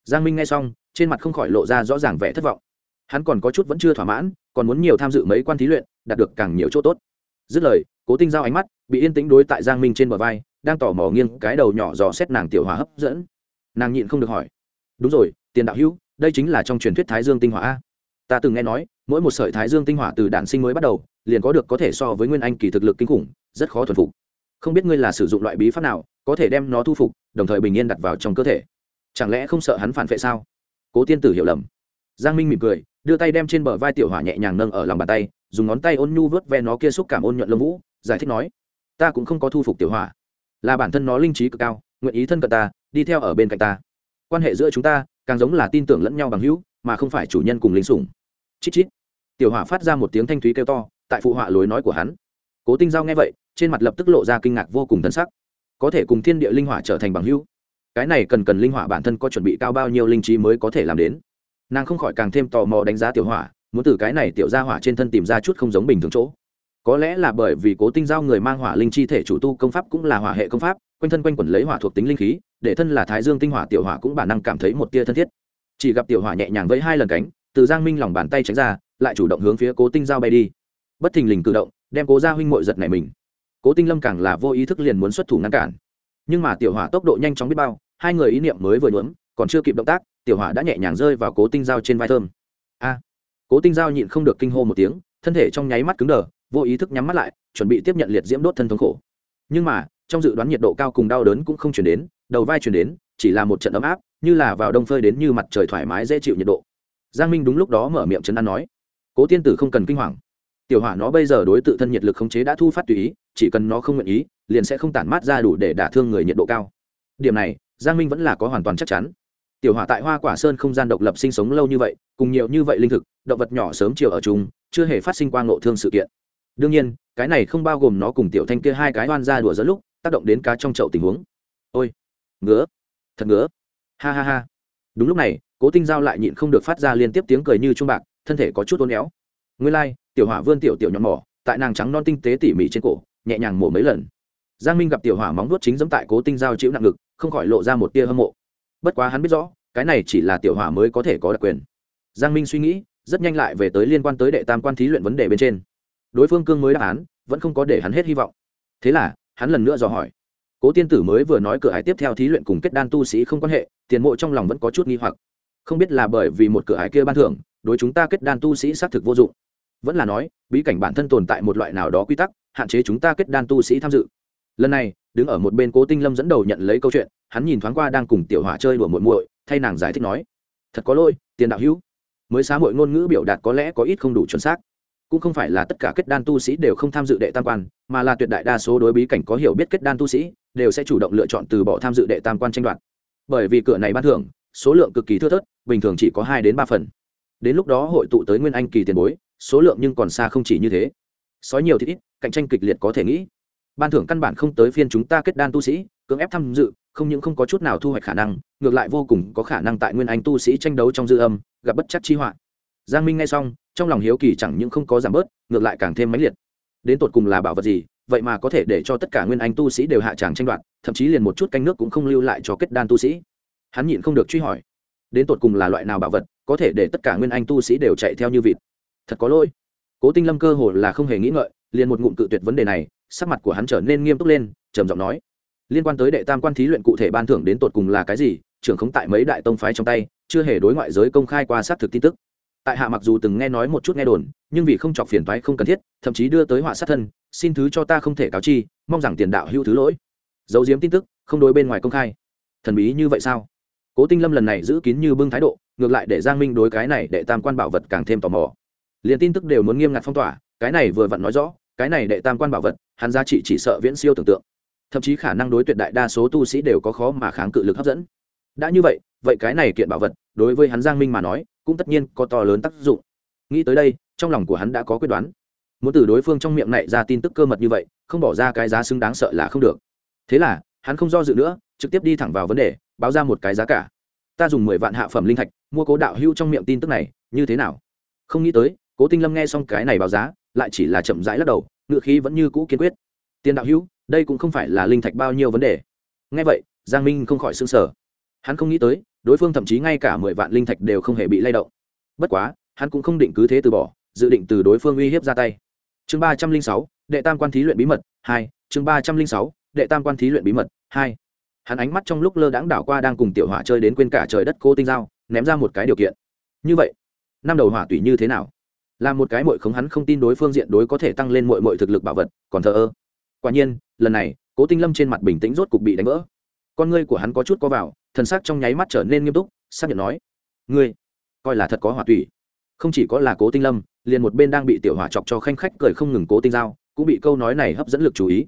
Giang minh nghe xong trên mặt không khỏi lộ ra rõ ràng vẻ thất vọng. Hắn còn có chút vẫn chưa thỏa mãn, còn muốn nhiều tham dự mấy quan thí luyện, đạt được càng nhiều chỗ tốt. Dứt lời, cố tinh giao ánh mắt, bị yên tĩnh đối tại giang minh trên bờ vai, đang tỏ mò nghiêng cái đầu nhỏ dò xét nàng tiểu hòa hấp dẫn. Nàng nhịn không được hỏi. Đúng rồi, tiền đạo hữu, đây chính là trong truyền thuyết thái dương tinh hỏa a. Ta từng nghe nói, mỗi một sợi thái dương tinh hỏa từ đản sinh mới bắt đầu, liền có được có thể so với nguyên anh kỳ thực lực kinh khủng, rất khó thuần phục. Không biết ngươi là sử dụng loại bí pháp nào, có thể đem nó thu phục, đồng thời bình yên đặt vào trong cơ thể. Chẳng lẽ không sợ hắn phản vệ sao? Cố tiên tử hiểu lầm. Giang minh mỉm cười, đưa tay đem trên bờ vai tiểu hỏa nhẹ nhàng nâng ở lòng bàn tay, dùng ngón tay ôn nhu vớt ve nó kia xúc cảm ôn nhuận lông vũ, giải thích nói, ta cũng không có thu phục tiểu hỏa. Là bản thân nó linh trí cực cao, nguyện ý thân cận ta, đi theo ở bên cạnh ta. Quan hệ giữa chúng ta, càng giống là tin tưởng lẫn nhau bằng hữu, mà không phải chủ nhân cùng lính sủng. Chít chít. Tiểu hỏa phát ra một tiếng thanh thúy kêu to, tại phụ họa lối nói của hắn. Cố tinh giao nghe vậy, trên mặt lập tức lộ ra kinh ngạc vô cùng thân sắc. Có thể cùng thiên địa linh hỏa trở thành bằng hữu cái này cần cần linh hỏa bản thân có chuẩn bị cao bao nhiêu linh trí mới có thể làm đến? Nàng không khỏi càng thêm tò mò đánh giá tiểu hỏa, muốn từ cái này tiểu ra hỏa trên thân tìm ra chút không giống bình thường chỗ. Có lẽ là bởi vì cố tinh giao người mang hỏa linh chi thể chủ tu công pháp cũng là hỏa hệ công pháp, quanh thân quanh quẩn lấy hỏa thuộc tính linh khí, để thân là thái dương tinh hỏa tiểu hỏa cũng bản năng cảm thấy một tia thân thiết. Chỉ gặp tiểu hỏa nhẹ nhàng với hai lần cánh, từ giang minh lòng bàn tay tránh ra, lại chủ động hướng phía cố tinh giao bay đi. Bất thình lình cử động, đem cố gia huynh mội giật này mình. Cố tinh lâm càng là vô ý thức liền muốn xuất thủ ngăn cản. Nhưng mà tiểu hỏa tốc độ nhanh chóng biết bao hai người ý niệm mới vừa nhuốm, còn chưa kịp động tác, tiểu hỏa đã nhẹ nhàng rơi vào cố tinh giao trên vai thơm. A! Cố tinh giao nhịn không được kinh hô một tiếng, thân thể trong nháy mắt cứng đờ, vô ý thức nhắm mắt lại, chuẩn bị tiếp nhận liệt diễm đốt thân thống khổ. Nhưng mà, trong dự đoán nhiệt độ cao cùng đau đớn cũng không chuyển đến, đầu vai chuyển đến, chỉ là một trận ấm áp, như là vào đông phơi đến như mặt trời thoải mái dễ chịu nhiệt độ. Giang minh đúng lúc đó mở miệng chấn an nói, cố tiên tử không cần kinh hoàng. Tiểu hỏa nó bây giờ đối tự thân nhiệt lực khống chế đã thu phát tùy ý, chỉ cần nó không nguyện ý, liền sẽ không tản mát ra đủ để đả thương người nhiệt độ cao. Điểm này giang minh vẫn là có hoàn toàn chắc chắn. Tiểu hỏa tại hoa quả sơn không gian độc lập sinh sống lâu như vậy cùng nhiều như vậy linh thực động vật nhỏ sớm chiều ở chung chưa hề phát sinh qua ngộ thương sự kiện. Đương nhiên cái này không bao gồm nó cùng tiểu thanh kia hai cái oan ra đùa dẫn lúc tác động đến cá trong chậu tình huống. Ôi ngứa thật ngứa. Ha ha ha. Đúng lúc này cố tinh giao lại nhịn không được phát ra liên tiếp tiếng cười như trung bạc thân thể có chút ôn éo. Nguyên lai、like, tiểu hỏa vươn tiểu tiểu nhọn mỏ tại nàng trắng non tinh tế tỉ mỉ trên cổ nhẹ nhàng mổ mấy lần. Giang minh gặp tiểu hỏa móng vuốt chính giống tại cố tinh giao chịu nặng ngực không khỏi lộ ra một tia hâm mộ. Bất quá hắn biết rõ, cái này chỉ là tiểu hỏa mới có thể có đặc quyền. Giang minh suy nghĩ, rất nhanh lại về tới liên quan tới đệ tam quan thí luyện vấn đề bên trên. Đối phương cương mới đáp án, vẫn không có để hắn hết hy vọng. Thế là, hắn lần nữa dò hỏi. Cố tiên tử mới vừa nói cửa hải tiếp theo thí luyện cùng kết đan tu sĩ không quan hệ, tiền mộ trong lòng vẫn có chút nghi hoặc. Không biết là bởi vì một cửa hải kia ban thưởng, đối chúng ta kết đan tu sĩ xác thực vô dụng. Vẫn là nói, bí cảnh bản thân tồn tại một loại nào đó quy tắc, hạn chế chúng ta kết đan tu sĩ tham dự lần này, đứng ở một bên cố tinh lâm dẫn đầu nhận lấy câu chuyện, hắn nhìn thoáng qua đang cùng tiểu hỏa chơi đùa muội muội, thay nàng giải thích nói, thật có lỗi, tiền đạo hữu. Mới xá mọi ngôn ngữ biểu đạt có lẽ có ít không đủ chuẩn xác. Cũng không phải là tất cả kết đan tu sĩ đều không tham dự đệ tam quan, mà là tuyệt đại đa số đối bí cảnh có hiểu biết kết đan tu sĩ, đều sẽ chủ động lựa chọn từ bỏ tham dự đệ tam quan tranh đoạt. Bởi vì cửa này ban thưởng, số lượng cực kỳ thưa thớt, bình thường chỉ có hai đến ba phần. Đến lúc đó hội tụ tới nguyên anh kỳ tiền bối, số lượng nhưng còn xa không chỉ như thế. Sói nhiều thì ít, cạnh tranh kịch liệt có thể nghĩ ban thưởng căn bản không tới phiên chúng ta kết đan tu sĩ, cưỡng ép tham dự, không những không có chút nào thu hoạch khả năng, ngược lại vô cùng có khả năng tại nguyên anh tu sĩ tranh đấu trong dư âm, gặp bất chắc chi họa. Giang minh nghe xong, trong lòng hiếu kỳ chẳng những không có giảm bớt, ngược lại càng thêm mãnh liệt. Đến tột cùng là bảo vật gì, vậy mà có thể để cho tất cả nguyên anh tu sĩ đều hạ tràng tranh đoạt, thậm chí liền một chút canh nước cũng không lưu lại cho kết đan tu sĩ. Hắn nhịn không được truy hỏi, đến tột cùng là loại nào bảo vật có thể để tất cả nguyên anh tu sĩ đều chạy theo như vịt? Thật có lỗi. Cố tinh lâm cơ hồ là không hề nghĩ ngợi, liền một ngụm cự tuyệt vấn đề này sắc mặt của hắn trở nên nghiêm túc lên, trầm giọng nói, liên quan tới đệ tam quan thí luyện cụ thể ban thưởng đến tột cùng là cái gì, trưởng không tại mấy đại tông phái trong tay, chưa hề đối ngoại giới công khai qua xác thực tin tức. Tại hạ mặc dù từng nghe nói một chút nghe đồn, nhưng vì không chọc phiền thoái không cần thiết, thậm chí đưa tới họa sát thân, xin thứ cho ta không thể cáo chi, mong rằng tiền đạo hữu thứ lỗi. Giấu giếm tin tức, không đối bên ngoài công khai. Thần bí như vậy sao? Cố tinh lâm lần này giữ kín như bưng thái độ, ngược lại để giang minh đối cái này đệ tam quan bảo vật càng thêm tò mò. Liền tin tức đều muốn nghiêm ngặt phong tỏa, cái này vừa vặn nói rõ cái này đệ tam quan bảo vật, hắn giá trị chỉ sợ viễn siêu tưởng tượng. Thậm chí khả năng đối tuyệt đại đa số tu sĩ đều có khó mà kháng cự lực hấp dẫn. Đã như vậy vậy cái này kiện bảo vật, đối với hắn giang minh mà nói, cũng tất nhiên có to lớn tác dụng. Nghĩ tới đây, trong lòng của hắn đã có quyết đoán. Muốn từ đối phương trong miệng này ra tin tức cơ mật như vậy, không bỏ ra cái giá xứng đáng sợ là không được. Thế là, hắn không do dự nữa, trực tiếp đi thẳng vào vấn đề, báo ra một cái giá cả. Ta dùng mười vạn hạ phẩm linh thạch, mua cố đạo hưu trong miệng tin tức này, như thế nào? Không nghĩ tới, cố tinh lâm nghe xong cái này báo giá lại chỉ là chậm rãi lắc đầu, ngựa khí vẫn như cũ kiên quyết. Tiền đạo hữu, đây cũng không phải là linh thạch bao nhiêu vấn đề. Nghe vậy, giang minh không khỏi xương sở hắn không nghĩ tới, đối phương thậm chí ngay cả mười vạn linh thạch đều không hề bị lay động. Bất quá, hắn cũng không định cứ thế từ bỏ, dự định từ đối phương uy hiếp ra tay. Chương ba trăm linh sáu, đệ tam quan thí luyện bí mật, hai, chương ba trăm linh sáu, đệ tam quan thí luyện bí mật, hai. Hắn ánh mắt trong lúc lơ đãng đảo qua đang cùng tiểu hỏa chơi đến quên cả trời đất cô tinh giao, ném ra một cái điều kiện. Như vậy, năm đầu hỏa tùy như thế nào? Là một cái mội khống hắn không tin đối phương diện đối có thể tăng lên mội mội thực lực bảo vật, còn thờ ơ. Quả nhiên, lần này, cố tinh lâm trên mặt bình tĩnh rốt cục bị đánh vỡ. Con ngươi của hắn có chút có vào, thần sắc trong nháy mắt trở nên nghiêm túc, xác nhận nói, ngươi, coi là thật có hỏa tùy không chỉ có là cố tinh lâm, liền một bên đang bị tiểu hỏa chọc cho khanh khách cười không ngừng cố tinh giao, cũng bị câu nói này hấp dẫn lực chú ý.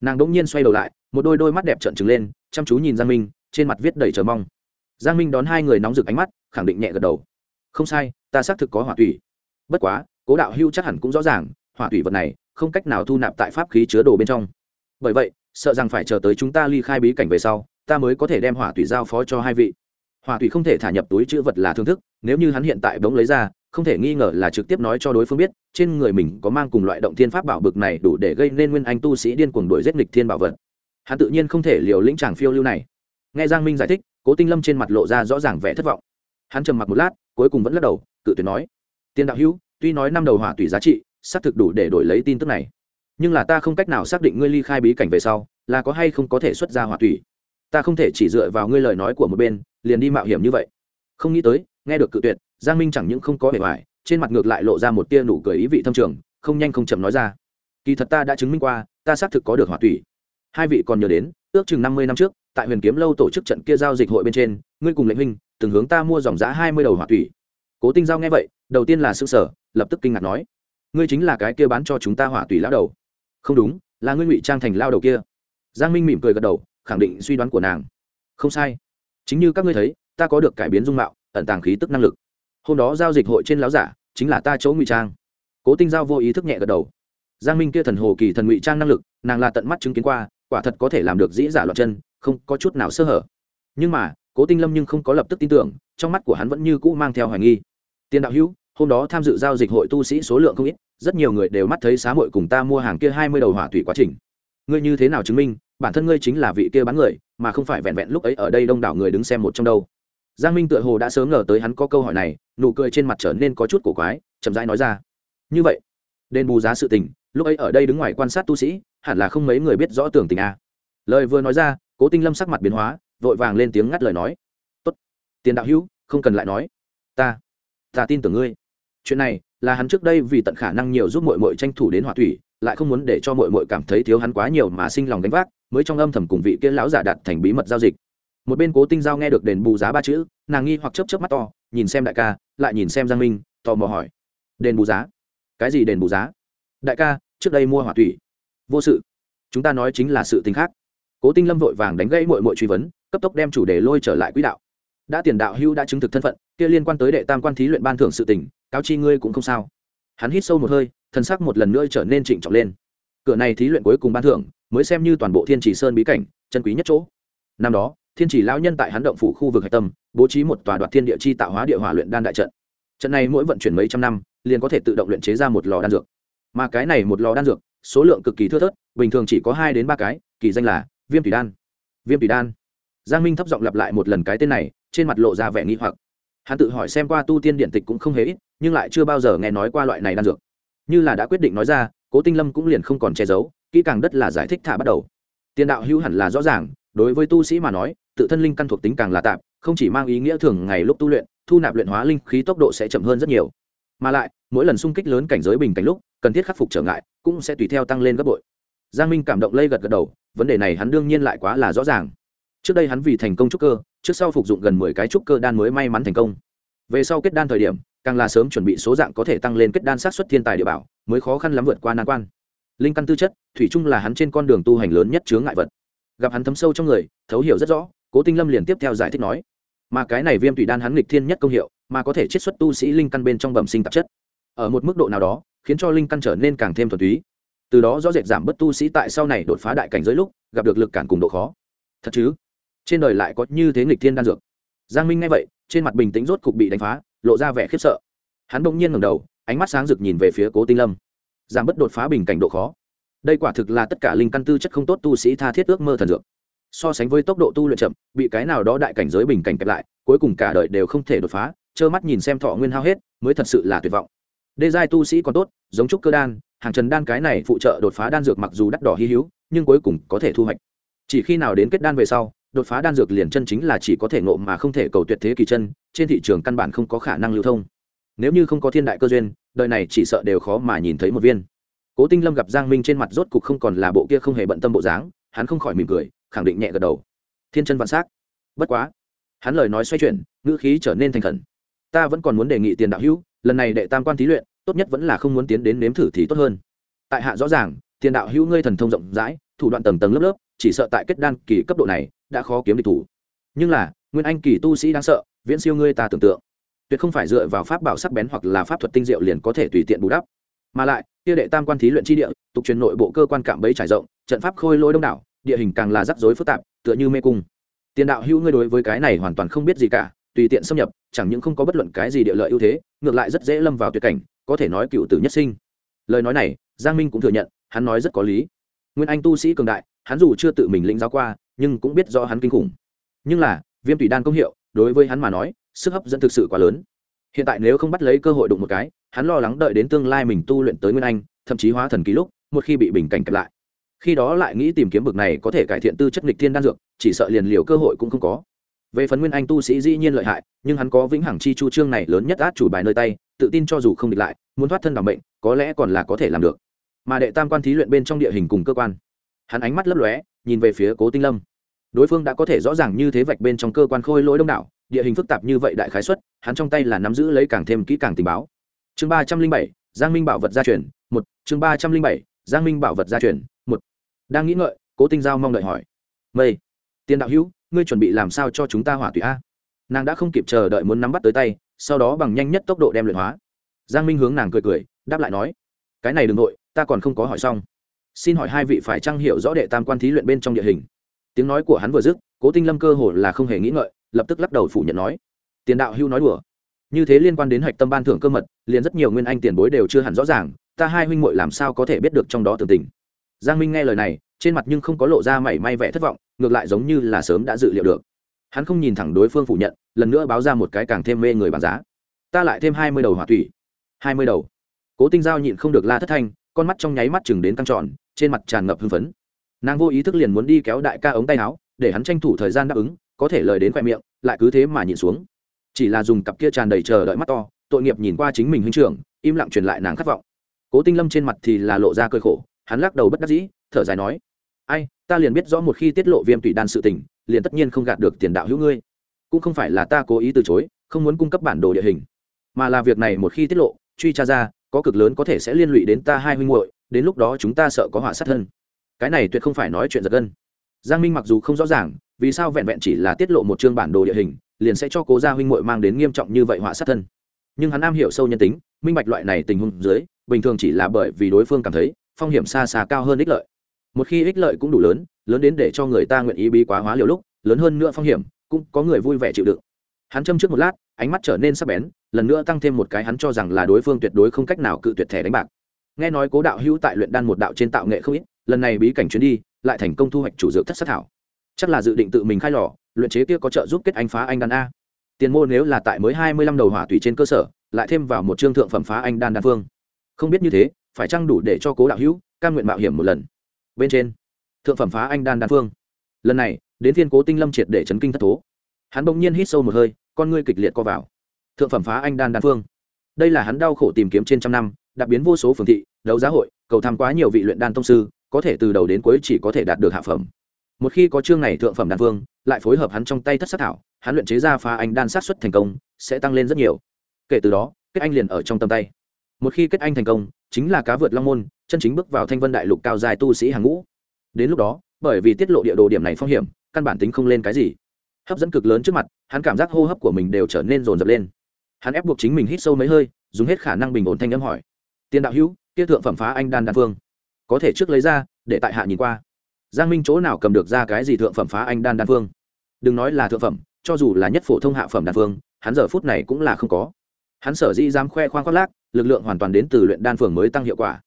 Nàng đ ỗ n g nhiên xoay đầu lại, một đôi đôi mắt đẹp trợn trừng lên, chăm chú nhìn giang minh, trên mặt viết đầy chờ mong. Giang minh đón hai người nóng rực ánh mắt, khẳng định nhẹ gật đầu. Không sai, ta xác thực có hỏa tùy bất quá, cố đạo hưu chắc hẳn cũng rõ ràng, hỏa thủy vật này không cách nào thu nạp tại pháp khí chứa đồ bên trong. Bởi vậy, sợ rằng phải chờ tới chúng ta ly khai bí cảnh về sau, ta mới có thể đem hỏa thủy giao phó cho hai vị. Hỏa thủy không thể thả nhập túi chữ vật là thương thức, nếu như hắn hiện tại bỗng lấy ra, không thể nghi ngờ là trực tiếp nói cho đối phương biết, trên người mình có mang cùng loại động thiên pháp bảo bực này đủ để gây nên nguyên anh tu sĩ điên cuồng đuổi giết nghịch thiên bảo vật. Hắn tự nhiên không thể liều lĩnh chàng phiêu lưu này. Nghe giang minh giải thích, cố tinh lâm trên mặt lộ ra rõ ràng vẻ thất vọng. Hắn trầm mặc một lát, cuối cùng vẫn lắc đầu, cự tuyệt nói tiền đạo hữu, tuy nói năm đầu hỏa tùy giá trị, xác thực đủ để đổi lấy tin tức này. Nhưng là ta không cách nào xác định ngươi ly khai bí cảnh về sau, là có hay không có thể xuất ra hỏa tùy ta không thể chỉ dựa vào ngươi lời nói của một bên, liền đi mạo hiểm như vậy. Không nghĩ tới, nghe được cự tuyệt, giang minh chẳng những không có bề ngoài, trên mặt ngược lại lộ ra một tia nụ cười ý vị thâm trường, không nhanh không chậm nói ra. Kỳ thật ta đã chứng minh qua, ta xác thực có được hỏa tùy hai vị còn nhớ đến, ước chừng năm mươi năm trước, tại huyền kiếm lâu tổ chức trận kia giao dịch hội bên trên, ngươi cùng lệnh huynh, từng hướng ta mua dòng giá hai mươi đầu hỏa tùy cố tinh giao nghe vậy, đầu tiên là s ư sở lập tức kinh ngạc nói, ngươi chính là cái kia bán cho chúng ta hỏa tùy lão đầu. Không đúng, là ngươi ngụy trang thành lao đầu kia. Giang minh mỉm cười gật đầu, khẳng định suy đoán của nàng. Không sai. Chính như các ngươi thấy, ta có được cải biến dung mạo, ẩn tàng khí tức năng lực. Hôm đó giao dịch hội trên láo giả, chính là ta chỗ ngụy trang. Cố tinh giao vô ý thức nhẹ gật đầu. Giang minh kia thần hồ kỳ thần ngụy trang năng lực, nàng là tận mắt chứng kiến qua, quả thật có thể làm được dĩ giả loạt chân, không có chút nào sơ hở. Nhưng mà, cố tinh lâm nhưng không có lập tức tin tưởng, trong mắt của hắn vẫn như cũ mang theo hoài nghi tiền đạo hữu, hôm đó tham dự giao dịch hội tu sĩ số lượng không ít, rất nhiều người đều mắt thấy xá muội cùng ta mua hàng kia hai mươi đầu hỏa thủy quá trình. Ngươi như thế nào chứng minh, bản thân ngươi chính là vị kia bán người, mà không phải vẹn vẹn lúc ấy ở đây đông đảo người đứng xem một trong đâu? Giang minh tựa hồ đã sớm ngờ tới hắn có câu hỏi này, nụ cười trên mặt trở nên có chút cổ quái, chậm rãi nói ra. Như vậy, đền bù giá sự tình, lúc ấy ở đây đứng ngoài quan sát tu sĩ, hẳn là không mấy người biết rõ tưởng tình a. Lời vừa nói ra, cố tinh lâm sắc mặt biến hóa, vội vàng lên tiếng ngắt lời nói. Tốt, tiền đạo hữu, không cần lại nói. Ta ta tin tưởng ngươi. Chuyện này là hắn trước đây vì tận khả năng nhiều giúp mội mội tranh thủ đến hỏa thủy, lại không muốn để cho mội mội cảm thấy thiếu hắn quá nhiều mà sinh lòng gánh vác, mới trong âm thầm cùng vị kia lão giả đặt thành bí mật giao dịch. Một bên cố tinh giao nghe được đền bù giá ba chữ, nàng nghi hoặc chấp chấp mắt to, nhìn xem đại ca, lại nhìn xem giang minh, tò mò hỏi, đền bù giá? Cái gì đền bù giá? Đại ca, trước đây mua hỏa thủy. Vô sự. Chúng ta nói chính là sự tình khác. Cố tinh lâm vội vàng đánh gãy mội mội truy vấn, cấp tốc đem chủ đề lôi trở lại quỹ đạo đã tiền đạo hưu đã chứng thực thân phận, kia liên quan tới đệ tam quan thí luyện ban thưởng sự tình, cáo chi ngươi cũng không sao. Hắn hít sâu một hơi thân sắc một lần nữa trở nên trịnh trọng lên. Cửa này thí luyện cuối cùng ban thưởng, mới xem như toàn bộ thiên trì sơn bí cảnh, chân quý nhất chỗ. Năm đó, thiên trì lão nhân tại hắn động phủ khu vực hạch tâm, bố trí một tòa đoạt thiên địa chi tạo hóa địa hỏa luyện đan đại trận. Trận này mỗi vận chuyển mấy trăm năm, liền có thể tự động luyện chế ra một lò đan dược. Mà cái này một lò đan dược, số lượng cực kỳ thưa thớt, bình thường chỉ có hai đến ba cái, kỳ danh là viêm thủy đan. Viêm thủy đan giang minh thấp giọng lặp lại một lần cái tên này, trên mặt lộ ra vẻ nghi hoặc. Hắn tự hỏi xem qua tu tiên điện tịch cũng không hề ít, nhưng lại chưa bao giờ nghe nói qua loại này đan dược. Như là đã quyết định nói ra, cố tinh lâm cũng liền không còn che giấu, kỹ càng đất là giải thích thả bắt đầu. Tiền đạo hữu hẳn là rõ ràng, đối với tu sĩ mà nói, tự thân linh căn thuộc tính càng là tạp không chỉ mang ý nghĩa thường ngày lúc tu luyện, thu nạp luyện hóa linh khí tốc độ sẽ chậm hơn rất nhiều. Mà lại, mỗi lần xung kích lớn cảnh giới bình cảnh lúc, cần thiết khắc phục trở ngại, cũng sẽ tùy theo tăng lên gấp bội. Giang minh cảm động lây gật gật đầu, vấn đề này hắn đương nhiên lại quá là rõ ràng trước đây hắn vì thành công trúc cơ, trước sau phục dụng gần mười cái trúc cơ đan mới may mắn thành công. Về sau kết đan thời điểm, càng là sớm chuẩn bị số dạng có thể tăng lên kết đan sát xuất thiên tài địa bảo, mới khó khăn lắm vượt qua nan quan. Linh căn tư chất, thủy chung là hắn trên con đường tu hành lớn nhất chướng ngại vật. Gặp hắn thấm sâu trong người, thấu hiểu rất rõ, cố tinh lâm liền tiếp theo giải thích nói, mà cái này viêm thủy đan hắn nghịch thiên nhất công hiệu, mà có thể chiết xuất tu sĩ linh căn bên trong bẩm sinh tạp chất. Ở một mức độ nào đó, khiến cho linh căn trở nên càng thêm thuần túy. Từ đó rõ rệt giảm bất tu sĩ tại sau này đột phá đại cảnh giới lúc, gặp được lực cản cùng độ khó. Thật chứ? Trên đời lại có như thế nghịch thiên đan dược. Giang minh nghe vậy, trên mặt bình tĩnh rốt cục bị đánh phá, lộ ra vẻ khiếp sợ. Hắn bỗng nhiên ngẩng đầu, ánh mắt sáng rực nhìn về phía cố tinh lâm. Giảm bớt đột phá bình cảnh độ khó. Đây quả thực là tất cả linh căn tư chất không tốt tu sĩ tha thiết ước mơ thần dược. So sánh với tốc độ tu luyện chậm, bị cái nào đó đại cảnh giới bình cảnh kẹp lại, cuối cùng cả đời đều không thể đột phá, trơ mắt nhìn xem thọ nguyên hao hết, mới thật sự là tuyệt vọng. Đê giai tu sĩ còn tốt, giống trúc cơ đan, hàng trần đan cái này phụ trợ đột phá đan dược mặc dù đắt đỏ hy hữu, nhưng cuối cùng có thể thu hoạch. Chỉ khi nào đến kết đan về sau đột phá đan dược liền chân chính là chỉ có thể ngộ mà không thể cầu tuyệt thế kỳ chân, trên thị trường căn bản không có khả năng lưu thông. Nếu như không có thiên đại cơ duyên, đời này chỉ sợ đều khó mà nhìn thấy một viên. Cố tinh lâm gặp giang minh trên mặt rốt cục không còn là bộ kia không hề bận tâm bộ dáng, hắn không khỏi mỉm cười, khẳng định nhẹ gật đầu. Thiên chân vạn s á c bất quá, hắn lời nói xoay chuyển, ngữ khí trở nên thành khẩn. Ta vẫn còn muốn đề nghị tiền đạo hữu, lần này đệ tam quan thí luyện, tốt nhất vẫn là không muốn tiến đến nếm thử thì tốt hơn. Tại hạ rõ ràng, tiền đạo hữu ngươi thần thông rộng rãi, thủ đoạn tầng tầng lớp lớp chỉ sợ tại kết đan kỳ cấp độ này, đã khó kiếm địch thủ. Nhưng là, nguyên anh kỳ tu sĩ đáng sợ, viễn siêu ngươi ta tưởng tượng. Tuyệt không phải dựa vào pháp bảo sắc bén hoặc là pháp thuật tinh diệu liền có thể tùy tiện bù đắp. Mà lại, kia đệ tam quan thí luyện chi địa, tục truyền nội bộ cơ quan cạm bẫy trải rộng, trận pháp khôi lỗi đông đảo, địa hình càng là rắc rối phức tạp, tựa như mê cung. Tiền đạo hữu ngươi đối với cái này hoàn toàn không biết gì cả, tùy tiện xâm nhập, chẳng những không có bất luận cái gì địa lợi ưu thế, ngược lại rất dễ lâm vào tuyệt cảnh, có thể nói cựu tử nhất sinh. Lời nói này, giang minh cũng thừa nhận, hắn nói rất có lý. Nguyên anh tu sĩ cường đại hắn dù chưa tự mình lĩnh giáo qua, nhưng cũng biết rõ hắn kinh khủng. Nhưng là, viêm tủy đan công hiệu, đối với hắn mà nói, sức hấp dẫn thực sự quá lớn. Hiện tại nếu không bắt lấy cơ hội đụng một cái, hắn lo lắng đợi đến tương lai mình tu luyện tới nguyên anh, thậm chí hóa thần ký lúc, một khi bị bình cảnh kẹp lại. Khi đó lại nghĩ tìm kiếm bực này có thể cải thiện tư chất nghịch thiên đan dược, chỉ sợ liền liều cơ hội cũng không có. Về phần nguyên anh tu sĩ dĩ nhiên lợi hại, nhưng hắn có vĩnh hằng chi chu trương này lớn nhất át chủ bài nơi tay, tự tin cho dù không địch lại, muốn thoát thân đảm bệnh có lẽ còn là có thể làm được. Mà đệ tam quan thí luyện bên trong địa hình cùng cơ quan hắn ánh mắt lấp lóe, nhìn về phía cố tinh lâm. Đối phương đã có thể rõ ràng như thế vạch bên trong cơ quan khôi lỗi đông đảo, địa hình phức tạp như vậy đại khái xuất, hắn trong tay là nắm giữ lấy càng thêm kỹ càng tình báo. Chương ba trăm linh bảy, giang minh bảo vật gia truyền, một, chương ba trăm linh bảy, giang minh bảo vật gia truyền, một. Đang nghĩ ngợi, cố tinh giao mong đợi hỏi. Mây, tiền đạo hữu, ngươi chuẩn bị làm sao cho chúng ta hỏa tùy a? Nàng đã không kịp chờ đợi muốn nắm bắt tới tay, sau đó bằng nhanh nhất tốc độ đem luyện hóa. Giang minh hướng nàng cười cười, đáp lại nói, cái này đ ừ n g nội ta còn không có hỏi xong xin hỏi hai vị phải trang hiểu rõ đệ tam quan thí luyện bên trong địa hình? Tiếng nói của hắn vừa dứt, cố tinh lâm cơ hồ là không hề nghĩ ngợi, lập tức lắc đầu phủ nhận nói, tiền đạo hưu nói đùa. Như thế liên quan đến hạch tâm ban thưởng cơ mật, liền rất nhiều nguyên anh tiền bối đều chưa hẳn rõ ràng, ta hai huynh muội làm sao có thể biết được trong đó tường tình? Giang minh nghe lời này, trên mặt nhưng không có lộ ra mảy may vẻ thất vọng, ngược lại giống như là sớm đã dự liệu được. Hắn không nhìn thẳng đối phương phủ nhận, lần nữa báo ra một cái càng thêm mê người bán giá. Ta lại thêm hai mươi đầu hỏa thủy. Hai mươi đầu. Cố tinh giao nhịn không được la thất thanh, con mắt trong nháy mắt chừng đến căng tròn trên mặt tràn ngập hưng phấn. Nàng vô ý thức liền muốn đi kéo đại ca ống tay áo, để hắn tranh thủ thời gian đáp ứng, có thể lời đến khoe miệng, lại cứ thế mà nhìn xuống. Chỉ là dùng cặp kia tràn đầy chờ đợi mắt to, tội nghiệp nhìn qua chính mình huynh trưởng, im lặng truyền lại nàng khát vọng. Cố tinh lâm trên mặt thì là lộ ra cơi khổ, hắn lắc đầu bất đắc dĩ, thở dài nói, ai, ta liền biết rõ một khi tiết lộ viêm tụy đan sự tình, liền tất nhiên không gạt được tiền đạo hữu ngươi. Cũng không phải là ta cố ý từ chối, không muốn cung cấp bản đồ địa hình. Mà là việc này một khi tiết lộ, truy tra ra, có cực lớn có thể sẽ liên lụy đến ta hai huynh muội đến lúc đó chúng ta sợ có họa sát thân. Cái này tuyệt không phải nói chuyện giật gân. Giang minh mặc dù không rõ ràng, vì sao vẹn vẹn chỉ là tiết lộ một chương bản đồ địa hình, liền sẽ cho cố gia huynh muội mang đến nghiêm trọng như vậy họa sát thân. Nhưng hắn am hiểu sâu nhân tính, minh bạch loại này tình huống dưới, bình thường chỉ là bởi vì đối phương cảm thấy, phong hiểm xa xa cao hơn ích lợi. Một khi ích lợi cũng đủ lớn lớn đến để cho người ta nguyện ý bí quá hóa liều lúc, lớn hơn nữa phong hiểm, cũng có người vui vẻ chịu đựng. Hắn châm trước một lát, ánh mắt trở nên sắc bén, lần nữa tăng thêm một cái hắn cho rằng là đối phương tuyệt đối không cách nào cự tuyệt thẻ đánh bạc nghe nói cố đạo hữu tại luyện đan một đạo trên tạo nghệ không ít, lần này bí cảnh chuyến đi, lại thành công thu hoạch chủ dược thất sát thảo. Chắc là dự định tự mình khai lò, luyện chế kia có trợ giúp kết anh phá anh đan a. Tiền mô nếu là tại mới hai mươi lăm đầu hỏa tùy trên cơ sở, lại thêm vào một chương thượng phẩm phá anh đan đan phương không biết như thế, phải chăng đủ để cho cố đạo hữu căn nguyện mạo hiểm một lần? Bên trên, thượng phẩm phá anh đan đan phương lần này, đến thiên cố tinh lâm triệt để chấn kinh thất thố. Hắn bỗng nhiên hít sâu một hơi, con ngươi kịch liệt co vào. Thượng phẩm phá anh đan đan phương đây là hắn đau khổ tìm kiếm trên trăm năm đặc biến vô số phường thị, đấu giá hội, cầu tham quá nhiều vị luyện đan tông sư, có thể từ đầu đến cuối chỉ có thể đạt được hạ phẩm. Một khi có chương này thượng phẩm đan phương lại phối hợp hắn trong tay thất sát thảo, hắn luyện chế ra phá anh đan sát xuất thành công, sẽ tăng lên rất nhiều. Kể từ đó, kết anh liền ở trong tầm tay. Một khi kết anh thành công, chính là cá vượt long môn, chân chính bước vào thanh vân đại lục cao dài tu sĩ hàng ngũ. Đến lúc đó, bởi vì tiết lộ địa đồ điểm này phong hiểm, căn bản tính không lên cái gì. Hấp dẫn cực lớn trước mặt, hắn cảm giác hô hấp của mình đều trở nên rồn rập lên. Hắn ép buộc chính mình hít sâu mấy hơi, dùng hết khả năng bình ổn thanh âm hỏi tiền đạo hữu, kia thượng phẩm phá anh đan đan phương, có thể trước lấy ra, để tại hạ nhìn qua. Giang minh chỗ nào cầm được ra cái gì thượng phẩm phá anh đan đan phương? Đừng nói là thượng phẩm, cho dù là nhất phổ thông hạ phẩm đan phương, hắn giờ phút này cũng là không có. Hắn sở dĩ dám khoe khoang khoác lác, lực lượng hoàn toàn đến từ luyện đan phường mới tăng hiệu quả.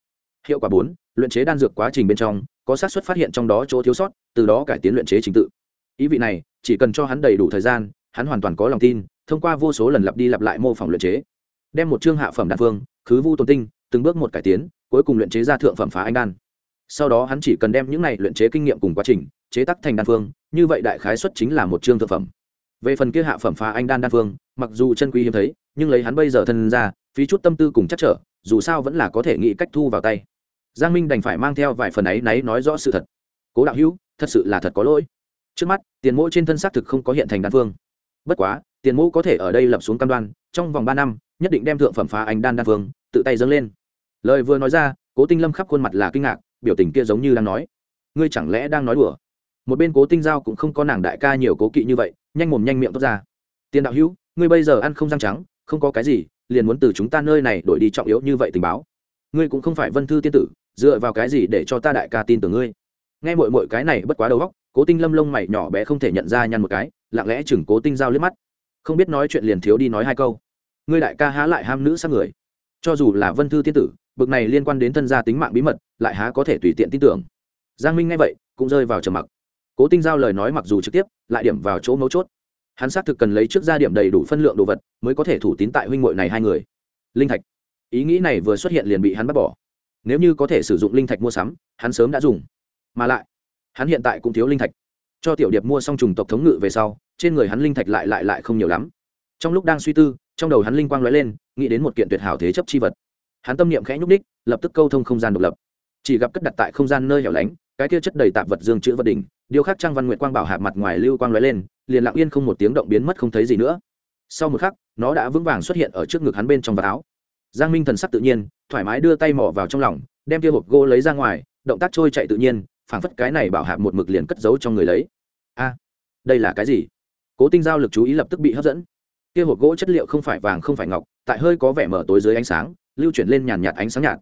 Hiệu quả bốn, luyện chế đan dược quá trình bên trong, có xác suất phát hiện trong đó chỗ thiếu sót, từ đó cải tiến luyện chế trình tự. Ý vị này, chỉ cần cho hắn đầy đủ thời gian, hắn hoàn toàn có lòng tin, thông qua vô số lần lặp đi lặp lại mô phỏng luyện chế, đem một chương hạ phẩm đan phương, khứ vu tôn tinh từng bước một cải tiến, cuối cùng luyện chế ra thượng phẩm phá anh đan. Sau đó hắn chỉ cần đem những này luyện chế kinh nghiệm cùng quá trình, chế tác thành đan phương, như vậy đại khái xuất chính là một chương thượng phẩm. Về phần kia hạ phẩm phá anh đan đan phương, mặc dù chân quý hiếm thấy, nhưng lấy hắn bây giờ thân ra, phí chút tâm tư cùng chắc trở, dù sao vẫn là có thể nghĩ cách thu vào tay. Giang minh đành phải mang theo vài phần ấy náy nói rõ sự thật. Cố đạo hữu, thật sự là thật có lỗi. Trước mắt, tiền mỗ trên thân xác thực không có hiện thành đan phương. Bất quá, tiền mỗ có thể ở đây lập xuống cam đoan, trong vòng ba năm, nhất định đem thượng phẩm phá anh đan đan phương tự tay dâng lên. Lời vừa nói ra, cố tinh lâm khắp khuôn mặt là kinh ngạc, biểu tình kia giống như đang nói, ngươi chẳng lẽ đang nói đùa? Một bên cố tinh giao cũng không có nàng đại ca nhiều cố kỵ như vậy, nhanh mồm nhanh miệng tốt ra, tiền đạo hữu, ngươi bây giờ ăn không răng trắng, không có cái gì, liền muốn từ chúng ta nơi này đổi đi trọng yếu như vậy tình báo. Ngươi cũng không phải vân thư tiên tử, dựa vào cái gì để cho ta đại ca tin tưởng ngươi? Nghe mội mội cái này bất quá đầu góc cố tinh lâm lông mày nhỏ bé không thể nhận ra nhăn một cái, lặng lẽ chừng cố tinh giao liếc mắt. Không biết nói chuyện liền thiếu đi nói hai câu. Ngươi đại ca há lại ham nữ sát người cho dù là vân thư tiên tử, bực này liên quan đến thân gia tính mạng bí mật, lại há có thể tùy tiện tin tưởng. Giang minh nghe vậy, cũng rơi vào trầm mặc. Cố tinh giao lời nói mặc dù trực tiếp, lại điểm vào chỗ mấu chốt. Hắn xác thực cần lấy trước ra điểm đầy đủ phân lượng đồ vật, mới có thể thủ tín tại huynh hội này hai người. Linh thạch. Ý nghĩ này vừa xuất hiện liền bị hắn bắt bỏ. Nếu như có thể sử dụng linh thạch mua sắm, hắn sớm đã dùng. Mà lại, hắn hiện tại cũng thiếu linh thạch. Cho tiểu điệp mua xong trùng tộc thống ngự về sau, trên người hắn linh thạch lại lại lại không nhiều lắm. Trong lúc đang suy tư trong đầu hắn linh quang lóe lên, nghĩ đến một kiện tuyệt hảo thế chấp chi vật. Hắn tâm niệm khẽ nhúc ních lập tức câu thông không gian độc lập. Chỉ gặp cất đặt tại không gian nơi hẻo lánh, cái kia chất đầy tạp vật dương chữ vật đỉnh điêu khắc trang văn nguyện quang bảo hạt mặt ngoài lưu quang lóe lên, liền lặng yên không một tiếng động biến mất không thấy gì nữa. Sau một khắc, nó đã vững vàng xuất hiện ở trước ngực hắn bên trong vạt áo. Giang minh thần sắc tự nhiên, thoải mái đưa tay mỏ vào trong lòng, đem kia hộp gỗ lấy ra ngoài, động tác trôi chạy tự nhiên, phảng phất cái này bảo hạt một mực liền cất giấu trong người lấy. A, đây là cái gì? Cố tinh giao lực chú ý lập tức bị hấp dẫn kia hộp gỗ chất liệu không phải vàng không phải ngọc, tại hơi có vẻ mở tối dưới ánh sáng, lưu chuyển lên nhàn nhạt ánh sáng nhạt.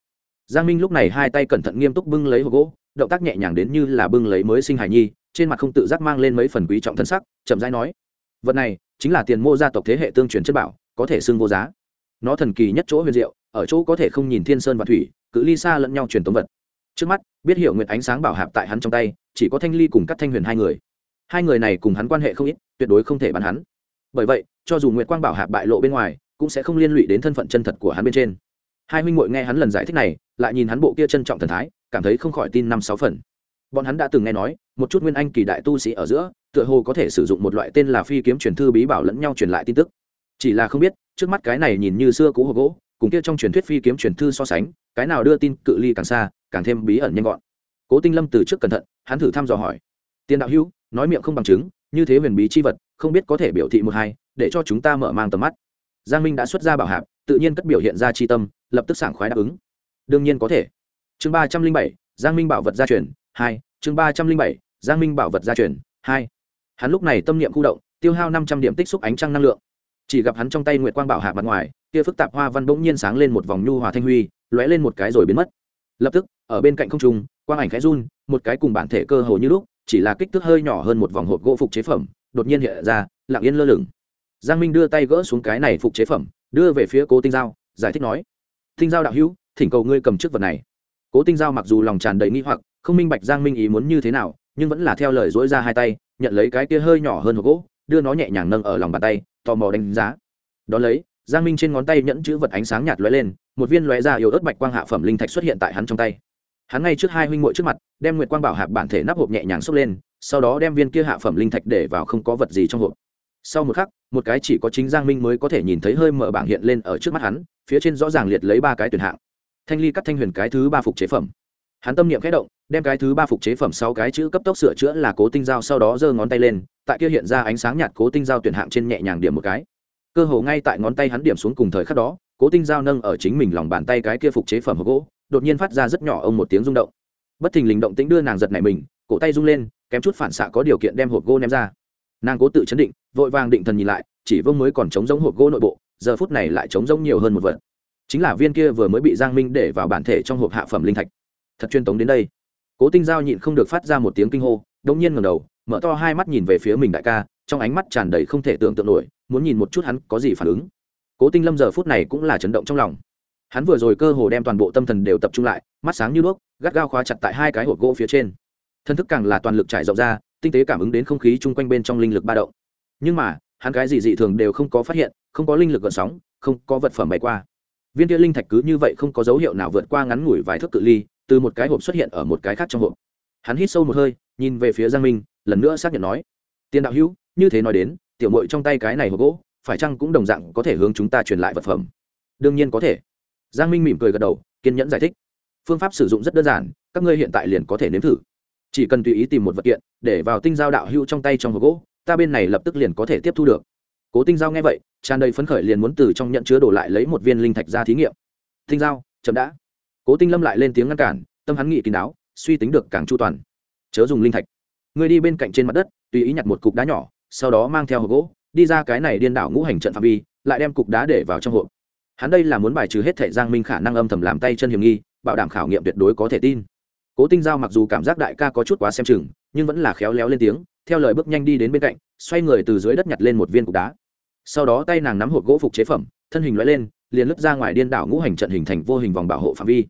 Giang minh lúc này hai tay cẩn thận nghiêm túc bưng lấy hộp gỗ, động tác nhẹ nhàng đến như là bưng lấy mới sinh hài nhi, trên mặt không tự giác mang lên mấy phần quý trọng thân sắc, chậm rãi nói, vật này chính là tiền mô gia tộc thế hệ tương truyền chất bảo, có thể xưng vô giá. Nó thần kỳ nhất chỗ huyền diệu, ở chỗ có thể không nhìn thiên sơn và thủy, cự ly xa lẫn nhau truyền tống vật. Trước mắt, biết hiểu nguyện ánh sáng bảo hạp tại hắn trong tay, chỉ có thanh ly cùng các thanh huyền hai người. Hai người này cùng hắn quan hệ không ít, tuyệt đối không thể bắn hắn bởi vậy, cho dù nguyệt quang bảo hạp bại lộ bên ngoài, cũng sẽ không liên lụy đến thân phận chân thật của hắn bên trên. Hai huynh muội nghe hắn lần giải thích này, lại nhìn hắn bộ kia trân trọng thần thái, cảm thấy không khỏi tin năm sáu phần. Bọn hắn đã từng nghe nói, một chút nguyên anh kỳ đại tu sĩ ở giữa, tựa hồ có thể sử dụng một loại tên là phi kiếm truyền thư bí bảo lẫn nhau truyền lại tin tức. Chỉ là không biết, trước mắt cái này nhìn như xưa cũ hộp gỗ, cùng kia trong truyền thuyết phi kiếm truyền thư so sánh, cái nào đưa tin cự ly càng xa, càng thêm bí ẩn nhanh gọn. Cố tinh lâm từ trước cẩn thận, hắn thử thăm dò hỏi. Tiền đạo hữu, nói miệng không bằng chứng, như thế huyền bí chi vật không biết có thể biểu thị một hai, để cho chúng ta mở mang tầm mắt. Giang minh đã xuất ra bảo hạp, tự nhiên cất biểu hiện ra chi tâm, lập tức sảng khoái đáp ứng. Đương nhiên có thể. Chương ba trăm linh bảy, giang minh bảo vật gia truyền, hai, chương ba trăm linh bảy, giang minh bảo vật gia truyền, hai. Hắn lúc này tâm niệm khu động, tiêu hao năm trăm điểm tích xúc ánh trăng năng lượng. Chỉ gặp hắn trong tay nguyệt quang bảo hạ mặt ngoài, kia phức tạp hoa văn bỗng nhiên sáng lên một vòng nhu hòa thanh huy, lóe lên một cái rồi biến mất. Lập tức, ở bên cạnh không trung, quang ảnh khẽ run, một cái cùng bản thể cơ hồ như lúc, chỉ là kích thước hơi nhỏ hơn một vòng hộp gỗ phục chế phẩm đột nhiên hiện ra, lặng yên lơ lửng. Giang minh đưa tay gỡ xuống cái này phục chế phẩm, đưa về phía cố tinh giao, giải thích nói, tinh giao đạo hữu, thỉnh cầu ngươi cầm trước vật này. Cố tinh giao mặc dù lòng tràn đầy nghi hoặc, không minh bạch giang minh ý muốn như thế nào, nhưng vẫn là theo lời dỗi ra hai tay, nhận lấy cái kia hơi nhỏ hơn hộp gỗ, đưa nó nhẹ nhàng nâng ở lòng bàn tay, tò mò đánh giá. Đón lấy, giang minh trên ngón tay nhẫn chữ vật ánh sáng nhạt lóe lên, một viên lóe ra yếu ớt bạch quang hạ phẩm linh thạch xuất hiện tại hắn trong tay. Hắn ngay trước hai huynh muội trước mặt, đem nguyệt quang bảo hạp bản thể nắp hộp nhẹ nhàng xốc lên sau đó đem viên kia hạ phẩm linh thạch để vào không có vật gì trong hộp. Sau một khắc, một cái chỉ có chính giang minh mới có thể nhìn thấy hơi mở bảng hiện lên ở trước mắt hắn, phía trên rõ ràng liệt lấy ba cái tuyển hạng. Thanh ly cắt thanh huyền cái thứ ba phục chế phẩm. Hắn tâm niệm khẽ động, đem cái thứ ba phục chế phẩm sáu cái chữ cấp tốc sửa chữa là cố tinh dao sau đó giơ ngón tay lên, tại kia hiện ra ánh sáng nhạt cố tinh dao tuyển hạng trên nhẹ nhàng điểm một cái. Cơ hồ ngay tại ngón tay hắn điểm xuống cùng thời khắc đó, cố tinh dao nâng ở chính mình lòng bàn tay cái kia phục chế phẩm hộp gỗ, đột nhiên phát ra rất nhỏ ông một tiếng rung động. Bất thình lình động tĩnh đưa nàng giật này mình, cổ tay rung lên kém chút phản xạ có điều kiện đem hộp gỗ ném ra. Nàng cố tự chấn định, vội vàng định thần nhìn lại, chỉ vương mới còn chống giống hộp gỗ nội bộ, giờ phút này lại chống giống nhiều hơn một vật. Chính là viên kia vừa mới bị giang minh để vào bản thể trong hộp hạ phẩm linh thạch. Thật chuyên tống đến đây. Cố tinh giao nhịn không được phát ra một tiếng kinh hô đông nhiên ngầm đầu, mở to hai mắt nhìn về phía mình đại ca, trong ánh mắt tràn đầy không thể tưởng tượng nổi, muốn nhìn một chút hắn có gì phản ứng. Cố tinh lâm giờ phút này cũng là chấn động trong lòng. Hắn vừa rồi cơ hồ đem toàn bộ tâm thần đều tập trung lại, mắt sáng như đuốc, gắt gao khóa chặt tại hai cái hộp gỗ phía trên thân thức càng là toàn lực trải rộng ra, tinh tế cảm ứng đến không khí chung quanh bên trong linh lực ba động. Nhưng mà, hắn cái gì dị thường đều không có phát hiện, không có linh lực gợn sóng, không có vật phẩm bày qua. Viên kia linh thạch cứ như vậy không có dấu hiệu nào vượt qua ngắn ngủi vài thước cự ly, từ một cái hộp xuất hiện ở một cái khác trong hộp. Hắn hít sâu một hơi, nhìn về phía giang minh, lần nữa xác nhận nói tiền đạo hữu, như thế nói đến, tiểu mội trong tay cái này hộp gỗ, phải chăng cũng đồng dạng có thể hướng chúng ta truyền lại vật phẩm? Đương nhiên có thể. Giang minh mỉm cười gật đầu, kiên nhẫn giải thích, phương pháp sử dụng rất đơn giản, các ngươi hiện tại liền có thể nếm thử chỉ cần tùy ý tìm một vật kiện, để vào tinh giao đạo hữu trong tay trong hộp gỗ, ta bên này lập tức liền có thể tiếp thu được. Cố tinh giao nghe vậy, tràn đầy phấn khởi liền muốn từ trong nhận chứa đổ lại lấy một viên linh thạch ra thí nghiệm. Tinh giao, chậm đã. Cố tinh lâm lại lên tiếng ngăn cản, tâm hắn nghị kín đáo, suy tính được càng chu toàn. Chớ dùng linh thạch. Người đi bên cạnh trên mặt đất, tùy ý nhặt một cục đá nhỏ, sau đó mang theo hộp gỗ, đi ra cái này điên đảo ngũ hành trận phạm vi, lại đem cục đá để vào trong hộp. Hắn đây là muốn bài trừ hết thể giang minh khả năng âm thầm làm tay chân hiểm nghi, bảo đảm khảo nghiệm tuyệt đối có thể tin cố tinh giao mặc dù cảm giác đại ca có chút quá xem chừng, nhưng vẫn là khéo léo lên tiếng, theo lời bước nhanh đi đến bên cạnh, xoay người từ dưới đất nhặt lên một viên cục đá. Sau đó tay nàng nắm hộp gỗ phục chế phẩm, thân hình loại lên, liền lướt ra ngoài điên đảo ngũ hành trận hình thành vô hình vòng bảo hộ phạm vi.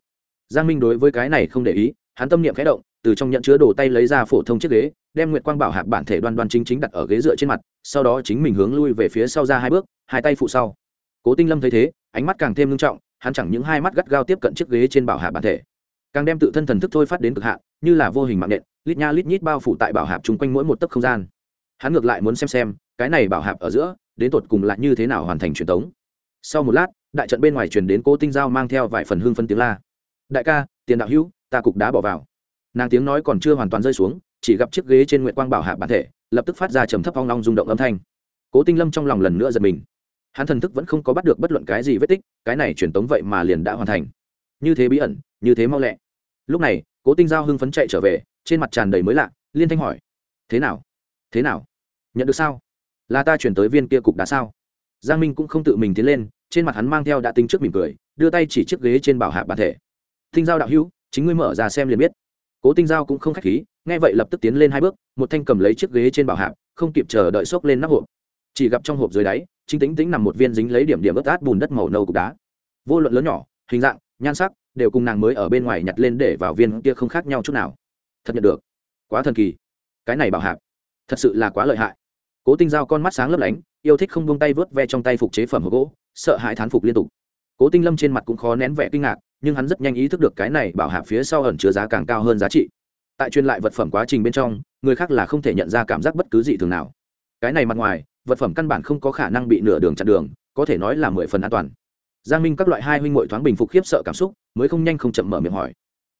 Giang minh đối với cái này không để ý, hắn tâm niệm khẽ động, từ trong nhận chứa đồ tay lấy ra phổ thông chiếc ghế, đem nguyệt quang bảo hạc bản thể đoan đoan chính chính đặt ở ghế dựa trên mặt, sau đó chính mình hướng lui về phía sau ra hai bước, hai tay phụ sau. Cố tinh lâm thấy thế, ánh mắt càng thêm nghiêm trọng, hắn chẳng những hai mắt gắt gao tiếp cận chiếc ghế trên bảo hạc bản thể càng đem tự thân thần thức thôi phát đến cực hạn, như là vô hình mạng nện lít nha lít nhít bao phủ tại bảo hạp chung quanh mỗi một tấc không gian. Hắn ngược lại muốn xem xem, cái này bảo hạp ở giữa, đến tột cùng lại như thế nào hoàn thành truyền tống. Sau một lát, đại trận bên ngoài truyền đến cố tinh giao mang theo vài phần hương phân tiếng la. Đại ca, tiền đạo hữu, ta cục đá bỏ vào. Nàng tiếng nói còn chưa hoàn toàn rơi xuống, chỉ gặp chiếc ghế trên nguyện quang bảo hạp bản thể, lập tức phát ra trầm thấp hoang long rung động âm thanh. Cố tinh lâm trong lòng lần nữa giật mình. Hắn thần thức vẫn không có bắt được bất luận cái gì vết tích, cái này truyền tống vậy mà liền đã hoàn thành. Như thế bí ẩn, như thế mau lẹ lúc này, cố tinh giao hưng phấn chạy trở về, trên mặt tràn đầy mới lạ, liên thanh hỏi, thế nào? Thế nào? Nhận được sao? Là ta chuyển tới viên kia cục đá sao? Giang minh cũng không tự mình tiến lên, trên mặt hắn mang theo đã tinh trước mỉm cười, đưa tay chỉ chiếc ghế trên bảo hạ bản thể. Tinh giao đạo hữu, chính ngươi mở ra xem liền biết. Cố tinh giao cũng không k h á c h khí, nghe vậy lập tức tiến lên hai bước, một thanh cầm lấy chiếc ghế trên bảo hạp không kịp chờ đợi xốc lên nắp hộp. Chỉ gặp trong hộp dưới đáy, chính tính tính nằm một viên dính lấy điểm điểm ướt át bùn đất màu nâu cục đá. Vô luận lớn nhỏ, hình dạng, nhan sắc đều cùng nàng mới ở bên ngoài nhặt lên để vào viên kia không khác nhau chút nào. Thật nhận được. Quá thần kỳ. Cái này bảo hạp. Thật sự là quá lợi hại. Cố tinh giao con mắt sáng lấp lánh, yêu thích không buông tay vớt ve trong tay phục chế phẩm hộp gỗ, sợ hãi thán phục liên tục. Cố tinh lâm trên mặt cũng khó nén vẻ kinh ngạc, nhưng hắn rất nhanh ý thức được cái này bảo hạp phía sau ẩn chứa giá càng cao hơn giá trị. Tại truyền lại vật phẩm quá trình bên trong, người khác là không thể nhận ra cảm giác bất cứ gì thường nào. Cái này mặt ngoài, vật phẩm căn bản không có khả năng bị nửa đường chặn đường, có thể nói là mười phần an toàn giang minh các loại hai huynh ngội thoáng bình phục khiếp sợ cảm xúc, mới không nhanh không chậm mở miệng hỏi.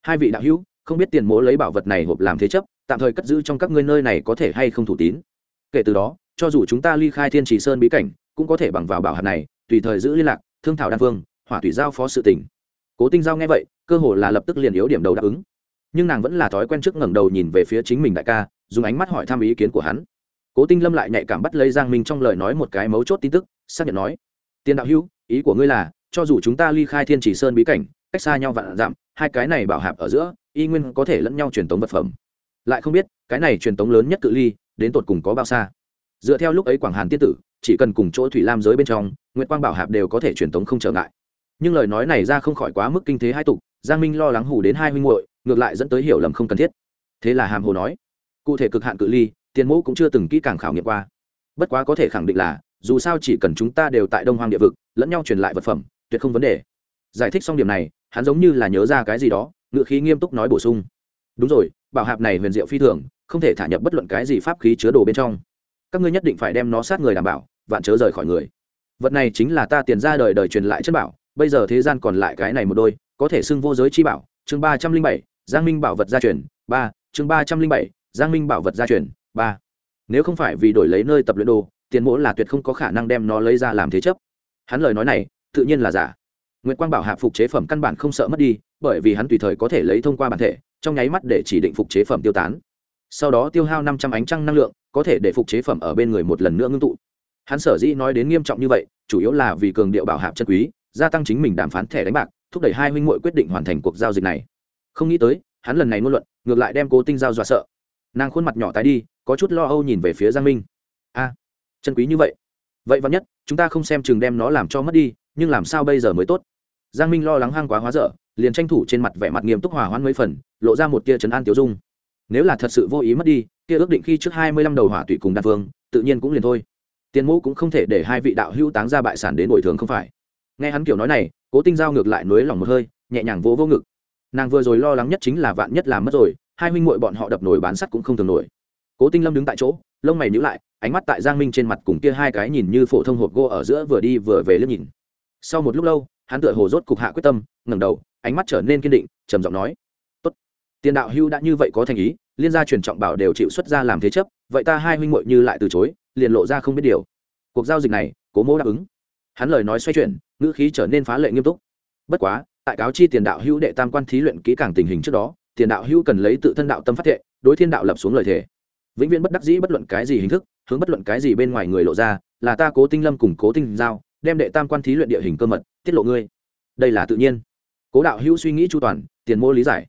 Hai vị đạo hữu, không biết tiền mố lấy bảo vật này hộp làm thế chấp, tạm thời cất giữ trong các ngươi nơi này có thể hay không thủ tín. Kể từ đó, cho dù chúng ta ly khai thiên trì sơn bí cảnh, cũng có thể bằng vào bảo hạt này, tùy thời giữ liên lạc, thương thảo đan phương hỏa thủy giao phó sự tình. cố tinh giao nghe vậy, cơ hồ là lập tức liền yếu điểm đầu đáp ứng. Nhưng nàng vẫn là thói quen trước ngẩng đầu nhìn về phía chính mình đại ca, dùng ánh mắt hỏi thăm ý kiến của hắn. Cố tinh lâm lại nhạy cảm bắt lấy giang minh trong lời nói một cái mấu chốt tin tức, xác nhận nói tiền đạo hữu, ý của ngươi là, cho dù chúng ta ly khai thiên chỉ sơn bí cảnh, cách xa nhau vạn dặm, hai cái này bảo hạp ở giữa, y nguyên có thể lẫn nhau truyền tống vật phẩm. Lại không biết, cái này truyền tống lớn nhất cự ly, đến tột cùng có bao xa? Dựa theo lúc ấy quảng hàn tiên tử, chỉ cần cùng chỗ thủy lam giới bên trong nguyễn quang bảo hạp đều có thể truyền tống không trở ngại. Nhưng lời nói này ra không khỏi quá mức kinh thế hai tục, giang minh lo lắng hủ đến hai huynh muội, ngược lại dẫn tới hiểu lầm không cần thiết. Thế là hàm hồ nói, cụ thể cực hạn cự ly tiền mẫu cũng chưa từng kỹ càng khảo nghiệm qua. Bất quá có thể khẳng định là dù sao chỉ cần chúng ta đều tại đông hoang địa vực, lẫn nhau truyền lại vật phẩm, tuyệt không vấn đề. Giải thích xong điểm này, hắn giống như là nhớ ra cái gì đó ngự khí nghiêm túc nói bổ sung. Đúng rồi, bảo hạp này huyền diệu phi thường, không thể thả nhập bất luận cái gì pháp khí chứa đồ bên trong. Các ngươi nhất định phải đem nó sát người đảm bảo, vạn chớ rời khỏi người. Vật này chính là ta tiền ra đời đời truyền lại chất bảo, bây giờ thế gian còn lại cái này một đôi, có thể xưng vô giới chi bảo. Chương ba trăm linh bảy, giang minh bảo vật gia truyền, ba, chương ba trăm linh bảy, giang minh bảo vật gia truyền, ba. Nếu không phải vì đổi lấy nơi tập luyện đồ tiền mỗ là tuyệt không có khả năng đem nó lấy ra làm thế chấp. Hắn lời nói này, tự nhiên là giả. Nguyễn quang bảo hạ phục chế phẩm căn bản không sợ mất đi, bởi vì hắn tùy thời có thể lấy thông qua bản thể, trong nháy mắt để chỉ định phục chế phẩm tiêu tán. Sau đó tiêu hao năm trăm ánh trăng năng lượng, có thể để phục chế phẩm ở bên người một lần nữa ngưng tụ. Hắn sở dĩ nói đến nghiêm trọng như vậy, chủ yếu là vì cường điệu bảo hạp chân quý, gia tăng chính mình đàm phán thẻ đánh bạc, thúc đẩy hai huynh muội quyết định hoàn thành cuộc giao dịch này. Không nghĩ tới, hắn lần này ngôn luận, ngược lại đem cố tinh giao dọa sợ. Nàng khuôn mặt nhỏ tái đi, có chút lo âu nhìn về phía giang minh. A chân quý như vậy. Vậy vạn nhất chúng ta không xem chừng đem nó làm cho mất đi nhưng làm sao bây giờ mới tốt? Giang minh lo lắng hang quá hóa dở liền tranh thủ trên mặt vẻ mặt nghiêm túc hòa hoãn mấy phần lộ ra một tia trấn an tiểu dung. Nếu là thật sự vô ý mất đi kia ước định khi trước hai mươi lăm đầu hỏa tụy cùng đan phương tự nhiên cũng liền thôi. Tiền mũ cũng không thể để hai vị đạo hữu táng ra bại sản đến bồi thường không phải. Nghe hắn kiểu nói này cố tinh giao ngược lại nối lòng một hơi nhẹ nhàng vỗ vô, vô ngực. Nàng vừa rồi lo lắng nhất chính là vạn nhất làm mất rồi hai huynh muội bọn họ đập nổi bán sắt cũng không thường nổi. Cố tinh lâm đứng tại chỗ lông mày nhíu lại, ánh mắt tại giang minh trên mặt cùng kia hai cái nhìn như phổ thông hộp gỗ ở giữa vừa đi vừa về liếc nhìn. Sau một lúc lâu, hắn tựa hồ rốt cục hạ quyết tâm, ngẩng đầu, ánh mắt trở nên kiên định, trầm giọng nói, tốt. Tiền đạo hưu đã như vậy có thành ý, liên gia truyền trọng bảo đều chịu xuất ra làm thế chấp, vậy ta hai huynh muội như lại từ chối, liền lộ ra không biết điều. Cuộc giao dịch này, cố mô đáp ứng. Hắn lời nói xoay chuyển, ngữ khí trở nên phá lệ nghiêm túc. Bất quá, tại cáo chi tiền đạo hữu đệ tam quan thí luyện kỹ càng tình hình trước đó, tiền đạo hữu cần lấy tự thân đạo tâm phát thệ, đối thiên đạo lập xuống lời thề vĩnh viễn bất đắc dĩ bất luận cái gì hình thức, hướng bất luận cái gì bên ngoài người lộ ra, là ta cố tinh lâm cùng cố tinh giao, đem đệ tam quan thí luyện địa hình cơ mật, tiết lộ ngươi. Đây là tự nhiên. Cố đạo hữu suy nghĩ chu toàn, tiền mô lý giải.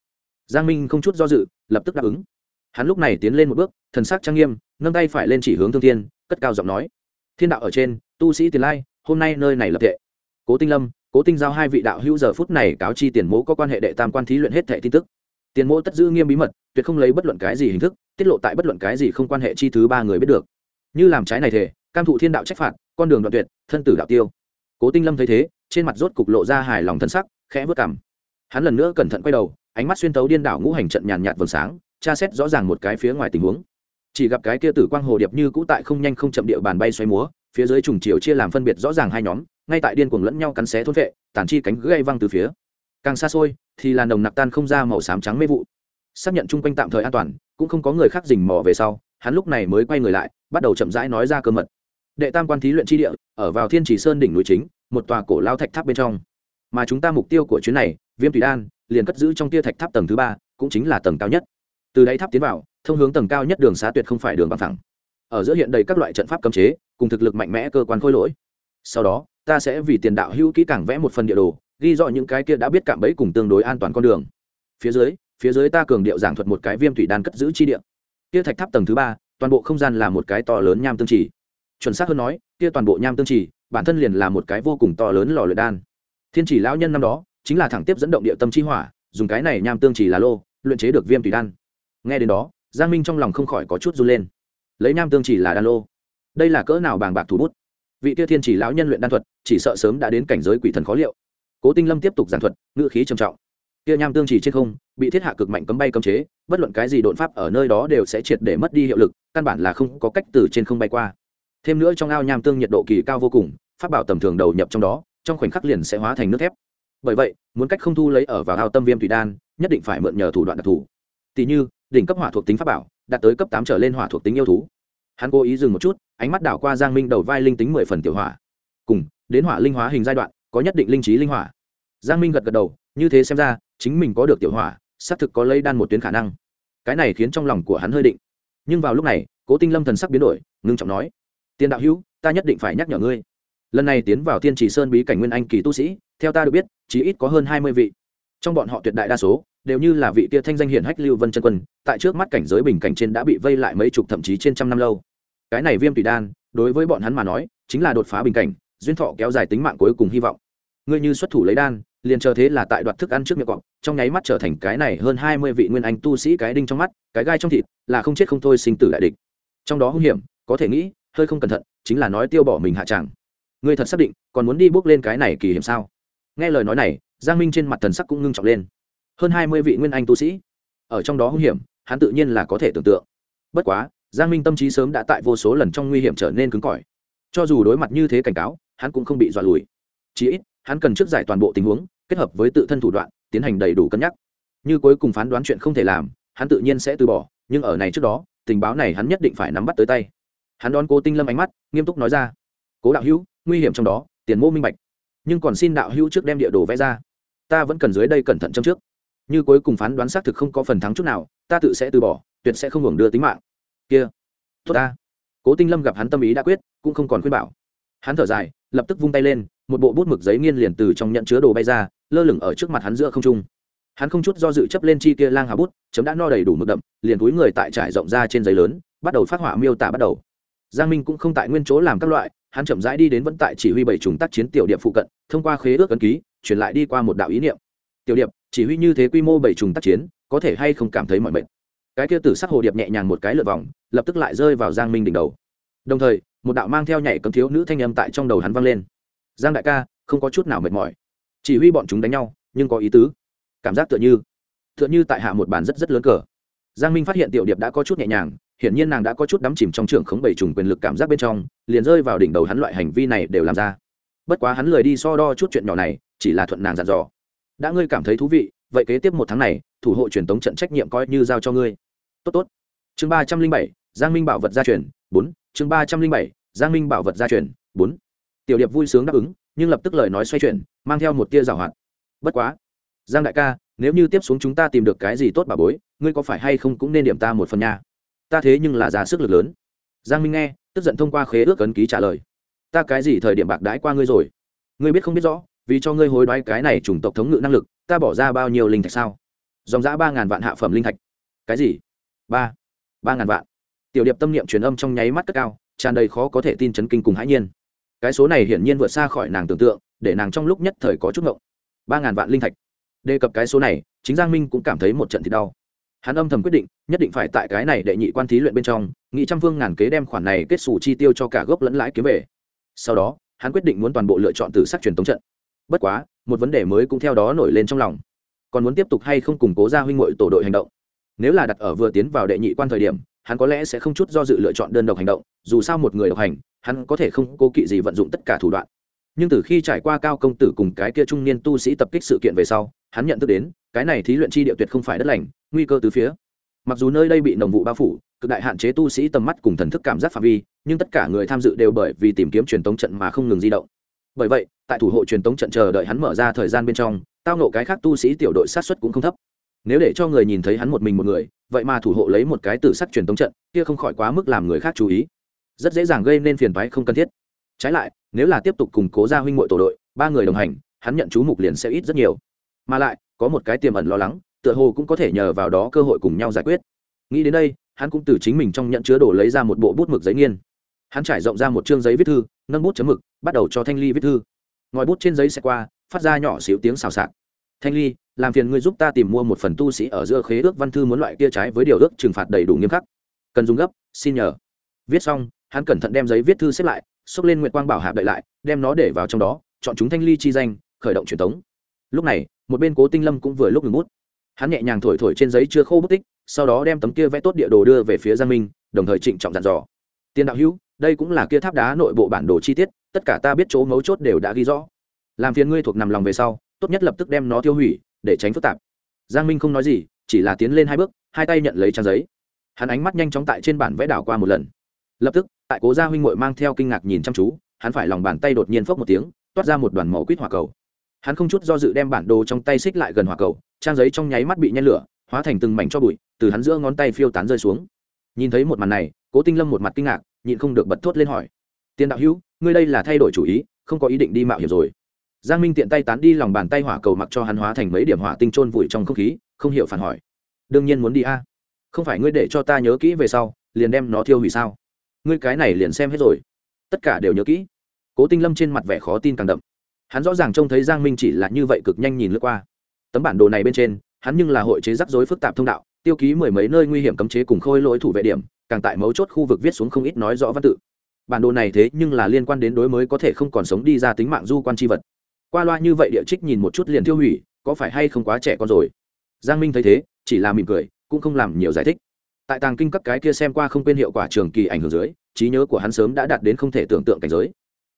Giang minh không chút do dự, lập tức đáp ứng. Hắn lúc này tiến lên một bước, thần sắc trang nghiêm, nâng tay phải lên chỉ hướng thương thiên, cất cao giọng nói. Thiên đạo ở trên, tu sĩ tiền lai, hôm nay nơi này lập tệ. Cố tinh lâm, cố tinh giao hai vị đạo hữu giờ phút này cáo chi tiền mẫu có quan hệ đệ tam quan thí luyện hết thẻ tin tức tiền mỗ tất giữ nghiêm bí mật, tuyệt không lấy bất luận cái gì hình thức, tiết lộ tại bất luận cái gì không quan hệ chi thứ ba người biết được. Như làm trái này thể cam thụ thiên đạo trách phạt, con đường đoạn tuyệt, thân tử đạo tiêu. Cố tinh lâm thấy thế, trên mặt rốt cục lộ ra hài lòng thân sắc, khẽ vớt cảm hắn lần nữa cẩn thận quay đầu, ánh mắt xuyên tấu điên đảo ngũ hành trận nhàn nhạt vầng sáng, tra xét rõ ràng một cái phía ngoài tình huống. Chỉ gặp cái kia tử quang hồ điệp như cũ tại không nhanh không chậm địa bàn bay xoay múa, phía dưới trùng chiều chia làm phân biệt rõ ràng hai nhóm, ngay tại điên cuồng lẫn nhau cắn xé thôn vệ tản chi cánh gây văng từ phía càng xa xôi, thì là nồng nặc tan không ra màu xám trắng mê vụ. Xác nhận chung quanh tạm thời an toàn, cũng không có người khác dình mò về sau, hắn lúc này mới quay người lại, bắt đầu chậm rãi nói ra cơ mật. Đệ tam quan thí luyện tri địa, ở vào thiên chỉ sơn đỉnh núi chính, một tòa cổ lao thạch tháp bên trong. Mà chúng ta mục tiêu của chuyến này, viêm thủy đan, liền cất giữ trong tia thạch tháp tầng thứ ba, cũng chính là tầng cao nhất. Từ đáy tháp tiến vào, thông hướng tầng cao nhất đường xá tuyệt không phải đường bằng thẳng ở giữa hiện đầy các loại trận pháp cấm chế, cùng thực lực mạnh mẽ cơ quan khôi lỗi. Sau đó, ta sẽ vì tiền đạo hữu kỹ càng vẽ một phần địa đồ ghi rõ những cái kia đã biết cạm bẫy cùng tương đối an toàn con đường. Phía dưới phía dưới ta cường điệu giảng thuật một cái viêm thủy đan cất giữ chi địa. Kia thạch tháp tầng thứ ba, toàn bộ không gian là một cái to lớn nham tương trì. Chuẩn xác hơn nói, kia toàn bộ nham tương trì, bản thân liền là một cái vô cùng to lớn lò luyện đan. Thiên chỉ lão nhân năm đó, chính là thẳng tiếp dẫn động địa tâm chi hỏa, dùng cái này nham tương trì là lô, luyện chế được viêm thủy đan. Nghe đến đó, giang minh trong lòng không khỏi có chút run lên. Lấy nham tương chỉ là đan lô. Đây là cỡ nào bàng bạc thủ bút? Vị kia thiên chỉ lão nhân luyện đan thuật, chỉ sợ sớm đã đến cảnh giới quỷ thần khó liệu cố tinh lâm tiếp tục giảng thuật, ngữ khí trầm trọng. Kia nham tương chỉ trên không, bị thiết hạ cực mạnh cấm bay cấm chế, bất luận cái gì đột pháp ở nơi đó đều sẽ triệt để mất đi hiệu lực, căn bản là không có cách từ trên không bay qua. Thêm nữa trong ao nham tương nhiệt độ kỳ cao vô cùng, pháp bảo tầm thường đầu nhập trong đó, trong khoảnh khắc liền sẽ hóa thành nước thép. Bởi vậy, muốn cách không thu lấy ở vào ao tâm viêm thủy đan, nhất định phải mượn nhờ thủ đoạn đặc thù. Tỷ như, đỉnh cấp hỏa thuộc tính pháp bảo, đạt tới cấp tám trở lên hỏa thuộc tính yêu thú. Hắn cố ý dừng một chút, ánh mắt đảo qua giang minh đầu vai linh tính mười phần tiểu hỏa. Cùng, đến hỏa linh hóa hình giai đoạn có nhất định linh trí linh hỏa. Giang minh gật gật đầu, như thế xem ra, chính mình có được tiểu hỏa, xác thực có lấy đan một tuyến khả năng. Cái này khiến trong lòng của hắn hơi định. Nhưng vào lúc này, cố tinh lâm thần sắc biến đổi, ngưng trọng nói tiền đạo hữu, ta nhất định phải nhắc nhở ngươi. Lần này tiến vào tiên chỉ sơn bí cảnh nguyên anh kỳ tu sĩ, theo ta được biết chỉ ít có hơn hai mươi vị. Trong bọn họ tuyệt đại đa số, đều như là vị tia thanh danh hiển hách lưu vân chân quân, tại trước mắt cảnh giới bình cảnh trên đã bị vây lại mấy chục thậm chí trên trăm năm lâu. Cái này viêm tùy đan, đối với bọn hắn mà nói, chính là đột phá bình cảnh, duyên thọ kéo dài tính mạng cuối cùng hy vọng ngươi như xuất thủ lấy đan, liền chờ thế là tại đoạt thức ăn trước miệng cọp, trong nháy mắt trở thành cái này hơn hai mươi vị nguyên anh tu sĩ cái đinh trong mắt, cái gai trong thịt, là không chết không thôi sinh tử đại địch. Trong đó hung hiểm, có thể nghĩ, hơi không cẩn thận, chính là nói tiêu bỏ mình hạ tràng ngươi thật xác định, còn muốn đi bước lên cái này kỳ hiểm sao? Nghe lời nói này, giang minh trên mặt thần sắc cũng ngưng trọng lên. Hơn hai mươi vị nguyên anh tu sĩ, ở trong đó hung hiểm, hắn tự nhiên là có thể tưởng tượng. Bất quá, giang minh tâm trí sớm đã tại vô số lần trong nguy hiểm trở nên cứng cỏi. Cho dù đối mặt như thế cảnh cáo, hắn cũng không bị dọa lùi. Chí ít hắn cần trước giải toàn bộ tình huống, kết hợp với tự thân thủ đoạn, tiến hành đầy đủ cân nhắc. Như cuối cùng phán đoán chuyện không thể làm, hắn tự nhiên sẽ từ bỏ, nhưng ở này trước đó, tình báo này hắn nhất định phải nắm bắt tới tay. Hắn đón cố tinh lâm ánh mắt, nghiêm túc nói ra, cố đạo hữu, nguy hiểm trong đó, tiền mô minh bạch. Nhưng còn xin đạo hữu trước đem địa đồ vẽ ra. Ta vẫn cần dưới đây cẩn thận châm trước. Như cuối cùng phán đoán xác thực không có phần thắng chút nào, ta tự sẽ từ bỏ, tuyệt sẽ không hưởng đưa tính mạng. Kia, tốt ta. Cố tinh lâm gặp hắn tâm ý đã quyết, cũng không còn khuyên bảo. Hắn thở dài, lập tức vung tay lên một bộ bút mực giấy nghiên liền từ trong nhận chứa đồ bay ra, lơ lửng ở trước mặt hắn giữa không trung. Hắn không chút do dự chấp lên chi kia lang hà bút, chấm đã no đầy đủ mực đậm, liền túi người tại trải rộng ra trên giấy lớn, bắt đầu phát họa miêu tả bắt đầu. Giang minh cũng không tại nguyên chỗ làm các loại, hắn chậm rãi đi đến vẫn tại chỉ huy bảy trùng tác chiến tiểu điệp phụ cận, thông qua khế ước ấn ký, truyền lại đi qua một đạo ý niệm. Tiểu điệp, chỉ huy như thế quy mô bảy trùng tác chiến, có thể hay không cảm thấy mọi mệt? Cái kia tử sắc hồ điệp nhẹ nhàng một cái lượt vòng, lập tức lại rơi vào giang minh đỉnh đầu. Đồng thời, một đạo mang theo nhảy cấm thiếu nữ thanh âm tại trong đầu hắn vang lên giang đại ca, không có chút nào mệt mỏi. Chỉ huy bọn chúng đánh nhau, nhưng có ý tứ. Cảm giác tựa như tựa như tại hạ một bàn rất rất lớn cờ. Giang minh phát hiện tiểu điệp đã có chút nhẹ nhàng, hiển nhiên nàng đã có chút đắm chìm trong trường khống bảy trùng quyền lực cảm giác bên trong, liền rơi vào đỉnh đầu hắn loại hành vi này đều làm ra. Bất quá hắn lười đi so đo chút chuyện nhỏ này, chỉ là thuận nàng dặn dò. Đã ngươi cảm thấy thú vị, vậy kế tiếp một tháng này, thủ hộ truyền tống trận trách nhiệm coi như giao cho ngươi. Tốt tốt. Chương ba trăm linh bảy, giang minh bảo vật gia truyền, bốn. Chương ba trăm linh bảy, giang minh bảo vật gia truyền, bốn tiểu điệp vui sướng đáp ứng, nhưng lập tức lời nói xoay chuyển, mang theo một tia rào hoạt. Bất quá, giang đại ca, nếu như tiếp xuống chúng ta tìm được cái gì tốt bà bối, ngươi có phải hay không cũng nên điểm ta một phần nhà ta thế nhưng là giá sức lực lớn. Giang minh nghe, tức giận thông qua khế ước ấn ký trả lời. Ta cái gì thời điểm bạc đãi qua ngươi rồi? Ngươi biết không biết rõ, vì cho ngươi hối đoái cái này chủng tộc thống ngự năng lực, ta bỏ ra bao nhiêu linh thạch sao? Dòng giã ba ngàn vạn hạ phẩm linh thạch. Cái gì? Ba. Ba ngàn vạn. Tiểu điệp tâm niệm truyền âm trong nháy mắt cất cao, tràn đầy khó có thể tin chấn kinh cùng hãi nhiên cái số này hiển nhiên vượt xa khỏi nàng tưởng tượng, để nàng trong lúc nhất thời có chút ngộng. Ba ngàn vạn linh thạch. Đề cập cái số này, chính giang minh cũng cảm thấy một trận thì đau. Hắn âm thầm quyết định, nhất định phải tại cái này đệ nhị quan thí luyện bên trong nghị trăm phương ngàn kế đem khoản này kết xù chi tiêu cho cả gốc lẫn lãi kiếm về. Sau đó, hắn quyết định muốn toàn bộ lựa chọn từ sắc truyền tống trận. Bất quá, một vấn đề mới cũng theo đó nổi lên trong lòng. Còn muốn tiếp tục hay không củng cố ra huynh ngội tổ đội hành động? Nếu là đặt ở vừa tiến vào đệ nhị quan thời điểm hắn có lẽ sẽ không chút do dự lựa chọn đơn độc hành động, dù sao một người độc hành, hắn có thể không cố kỵ gì vận dụng tất cả thủ đoạn. Nhưng từ khi trải qua cao công tử cùng cái kia trung niên tu sĩ tập kích sự kiện về sau, hắn nhận thức đến, cái này thí luyện chi địa tuyệt không phải đất lành, nguy cơ từ phía. Mặc dù nơi đây bị nồng vụ bao phủ, cực đại hạn chế tu sĩ tầm mắt cùng thần thức cảm giác phạm vi, nhưng tất cả người tham dự đều bởi vì tìm kiếm truyền tống trận mà không ngừng di động. Bởi vậy, tại thủ hộ truyền tống trận chờ đợi hắn mở ra thời gian bên trong, tao nộ cái khác tu sĩ tiểu đội sát xuất cũng không thấp nếu để cho người nhìn thấy hắn một mình một người, vậy mà thủ hộ lấy một cái tử sắc truyền tống trận, kia không khỏi quá mức làm người khác chú ý. Rất dễ dàng gây nên phiền toái không cần thiết. Trái lại, nếu là tiếp tục củng cố gia huynh muội tổ đội, ba người đồng hành, hắn nhận chú mục liền sẽ ít rất nhiều. Mà lại, có một cái tiềm ẩn lo lắng, tựa hồ cũng có thể nhờ vào đó cơ hội cùng nhau giải quyết. Nghĩ đến đây, hắn cũng từ chính mình trong nhận chứa đồ lấy ra một bộ bút mực giấy nghiên. Hắn trải rộng ra một chương giấy viết thư, nâng bút chấm mực, bắt đầu cho thanh ly viết thư. Ngòi bút trên giấy sẽ qua, phát ra nhỏ xíu tiếng xào xạc. Thanh ly làm phiền ngươi giúp ta tìm mua một phần tu sĩ ở giữa khế ước văn thư muốn loại kia trái với điều ước trừng phạt đầy đủ nghiêm khắc. Cần dùng gấp, xin nhờ. Viết xong, hắn cẩn thận đem giấy viết thư xếp lại, xốc lên nguyệt quang bảo hạ đợi lại, đem nó để vào trong đó, chọn chúng thanh ly chi danh, khởi động truyền thống lúc này, một bên cố tinh lâm cũng vừa lúc ngừng bút. Hắn nhẹ nhàng thổi thổi trên giấy chưa khô bút tích, sau đó đem tấm kia vẽ tốt địa đồ đưa về phía giang minh, đồng thời trịnh trọng dặn dò. Tiền đạo hữu, đây cũng là kia tháp đá nội bộ bản đồ chi tiết, tất cả ta biết chỗ mấu chốt đều đã ghi rõ. Làm phiền ngươi thuộc nằm lòng về sau, tốt nhất lập tức đem nó tiêu hủy để tránh phức tạp. Giang minh không nói gì, chỉ là tiến lên hai bước, hai tay nhận lấy trang giấy. Hắn ánh mắt nhanh chóng tại trên bản vẽ đảo qua một lần. Lập tức, tại cố gia huynh ngội mang theo kinh ngạc nhìn chăm chú, hắn phải lòng bàn tay đột nhiên phốc một tiếng, toát ra một đoàn màu quýt hỏa cầu. Hắn không chút do dự đem bản đồ trong tay xích lại gần hỏa cầu, trang giấy trong nháy mắt bị nhen lửa, hóa thành từng mảnh cho bụi, từ hắn giữa ngón tay phiêu tán rơi xuống. Nhìn thấy một màn này, cố tinh lâm một mặt kinh ngạc, nhịn không được bật thốt lên hỏi. Tiền đạo hữu, ngươi đây là thay đổi chủ ý, không có ý định đi mạo hiểm rồi giang minh tiện tay tán đi lòng bàn tay hỏa cầu mặc cho hắn hóa thành mấy điểm hỏa tinh trôn vùi trong không khí, không hiểu phản hỏi. Đương nhiên muốn đi a. Không phải ngươi để cho ta nhớ kỹ về sau, liền đem nó thiêu hủy sao? Ngươi cái này liền xem hết rồi. Tất cả đều nhớ kỹ. Cố tinh lâm trên mặt vẻ khó tin càng đậm. Hắn rõ ràng trông thấy giang minh chỉ là như vậy cực nhanh nhìn lướt qua. Tấm bản đồ này bên trên, hắn nhưng là hội chế rắc rối phức tạp thông đạo, tiêu ký mười mấy nơi nguy hiểm cấm chế cùng khôi lỗi thủ vệ điểm, càng tại mấu chốt khu vực viết xuống không ít nói rõ văn tự. Bản đồ này thế nhưng là liên quan đến đối mới có thể không còn sống đi ra tính mạng du quan tri vật qua loa như vậy địa trích nhìn một chút liền tiêu hủy, có phải hay không quá trẻ con rồi? Giang minh thấy thế, chỉ là mỉm cười, cũng không làm nhiều giải thích. Tại tàng kinh các cái kia xem qua không quên hiệu quả trường kỳ ảnh hưởng dưới, trí nhớ của hắn sớm đã đạt đến không thể tưởng tượng cảnh giới.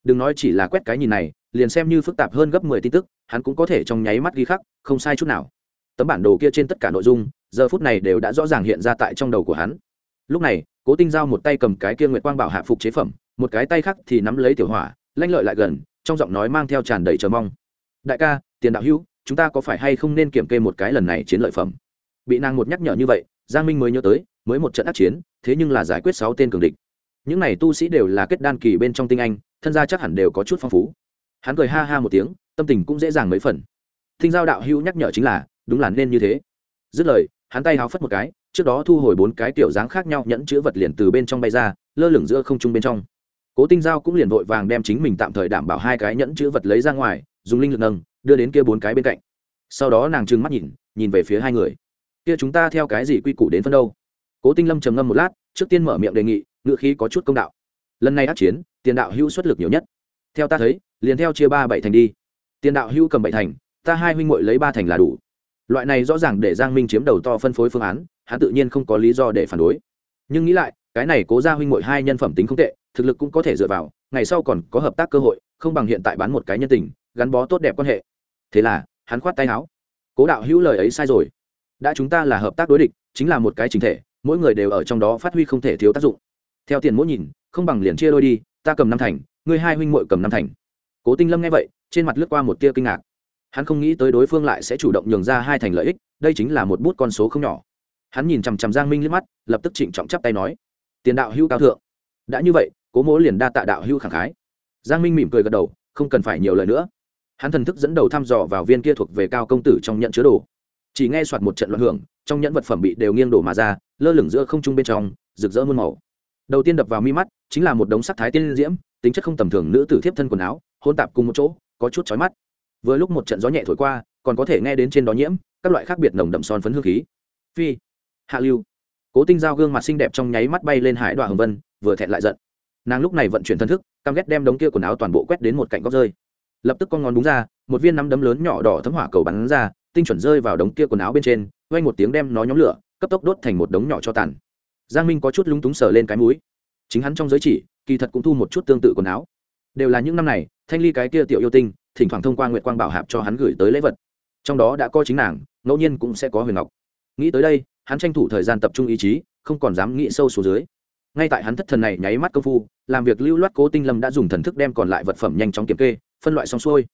Đừng nói chỉ là quét cái nhìn này, liền xem như phức tạp hơn gấp mười tin tức, hắn cũng có thể trong nháy mắt ghi khắc, không sai chút nào. Tấm bản đồ kia trên tất cả nội dung, giờ phút này đều đã rõ ràng hiện ra tại trong đầu của hắn. Lúc này, cố tinh giao một tay cầm cái kia nguyệt quang bảo hạ phục chế phẩm, một cái tay khác thì nắm lấy tiểu hỏa, lanh lợi lại gần trong giọng nói mang theo tràn đầy chờ mong. Đại ca, tiền đạo hữu, chúng ta có phải hay không nên kiểm kê một cái lần này chiến lợi phẩm? Bị nàng một nhắc nhở như vậy, giang minh mới nhớ tới, mới một trận ác chiến, thế nhưng là giải quyết sáu tên cường địch. Những này tu sĩ đều là kết đan kỳ bên trong tinh anh, thân gia chắc hẳn đều có chút phong phú. Hắn cười ha ha một tiếng, tâm tình cũng dễ dàng mấy phần. Thinh giao đạo hữu nhắc nhở chính là, đúng là nên như thế. Dứt lời, hắn tay háo phất một cái, trước đó thu hồi bốn cái tiểu dáng khác nhau nhẫn chữ vật liền từ bên trong bay ra, lơ lửng giữa không trung bên trong cố tinh giao cũng liền vội vàng đem chính mình tạm thời đảm bảo hai cái nhẫn chữ vật lấy ra ngoài, dùng linh lực nâng, đưa đến kia bốn cái bên cạnh. Sau đó nàng trừng mắt nhìn nhìn về phía hai người. Kia chúng ta theo cái gì quy củ đến phân đâu? Cố tinh lâm trầm ngâm một lát, trước tiên mở miệng đề nghị ngự khí có chút công đạo. Lần này át chiến, tiền đạo hữu xuất lực nhiều nhất. Theo ta thấy, liền theo chia ba bảy thành đi. Tiền đạo hữu cầm bảy thành, ta hai huynh muội lấy ba thành là đủ. Loại này rõ ràng để giang minh chiếm đầu to phân phối phương án, hắn tự nhiên không có lý do để phản đối. Nhưng nghĩ lại cái này cố ra huynh muội hai nhân phẩm tính không tệ, thực lực cũng có thể dựa vào, ngày sau còn có hợp tác cơ hội, không bằng hiện tại bán một cái nhân tình, gắn bó tốt đẹp quan hệ. Thế là, hắn khoát tay áo. Cố đạo hữu lời ấy sai rồi. Đã chúng ta là hợp tác đối địch, chính là một cái chính thể, mỗi người đều ở trong đó phát huy không thể thiếu tác dụng. Theo tiền mỗi nhìn, không bằng liền chia đôi đi, ta cầm năm thành, ngươi hai huynh muội cầm năm thành. Cố tinh lâm nghe vậy, trên mặt lướt qua một tia kinh ngạc. Hắn không nghĩ tới đối phương lại sẽ chủ động nhường ra hai thành lợi ích, đây chính là một bút con số không nhỏ. Hắn nhìn chằm chằm giang minh liếc mắt, lập tức trịnh trọng chắp tay nói tiền đạo hữu cao thượng. Đã như vậy, cố mỗ liền đa tạ đạo hữu khẳng khái. Giang minh mỉm cười gật đầu, không cần phải nhiều lời nữa. Hắn thần thức dẫn đầu thăm dò vào viên kia thuộc về cao công tử trong nhận chứa đồ. Chỉ nghe soạt một trận loạn hưởng, trong nhẫn vật phẩm bị đều nghiêng đổ mà ra, lơ lửng giữa không trung bên trong, rực rỡ muôn màu. Đầu tiên đập vào mi mắt, chính là một đống sắc thái tiên diễm, tính chất không tầm thường nữ tử thiếp thân quần áo, hôn tạp cùng một chỗ, có chút chói mắt. Vừa lúc một trận gió nhẹ thổi qua, còn có thể nghe đến trên đó nhiễm, các loại khác biệt nồng đậm son phấn hương khí. Phi, hạ lưu cố tinh giao gương mặt xinh đẹp trong nháy mắt bay lên hải đoạn hồng vân, vừa thẹn lại giận. Nàng lúc này vận chuyển thân thức, căm ghét đem đống kia quần áo toàn bộ quét đến một cạnh góc rơi. Lập tức con ngón búng ra, một viên nắm đấm lớn nhỏ đỏ thấm hỏa cầu bắn ra, tinh chuẩn rơi vào đống kia quần áo bên trên vay một tiếng đem nó nhóm lửa, cấp tốc đốt thành một đống nhỏ cho tàn. Giang minh có chút lúng túng sờ lên cái mũi. Chính hắn trong giới chỉ, kỳ thật cũng thu một chút tương tự quần áo. Đều là những năm này, thanh ly cái kia tiểu yêu tinh, thỉnh thoảng thông qua nguyệt quang bảo hạp cho hắn gửi tới lễ vật. Trong đó đã có chính nàng, ngẫu nhiên cũng sẽ có huyền ngọc. Nghĩ tới đây hắn tranh thủ thời gian tập trung ý chí, không còn dám nghĩ sâu xuống dưới. Ngay tại hắn thất thần này nháy mắt công phu, làm việc lưu loát cố tinh lâm đã dùng thần thức đem còn lại vật phẩm nhanh chóng kiểm kê, phân loại xong xuôi.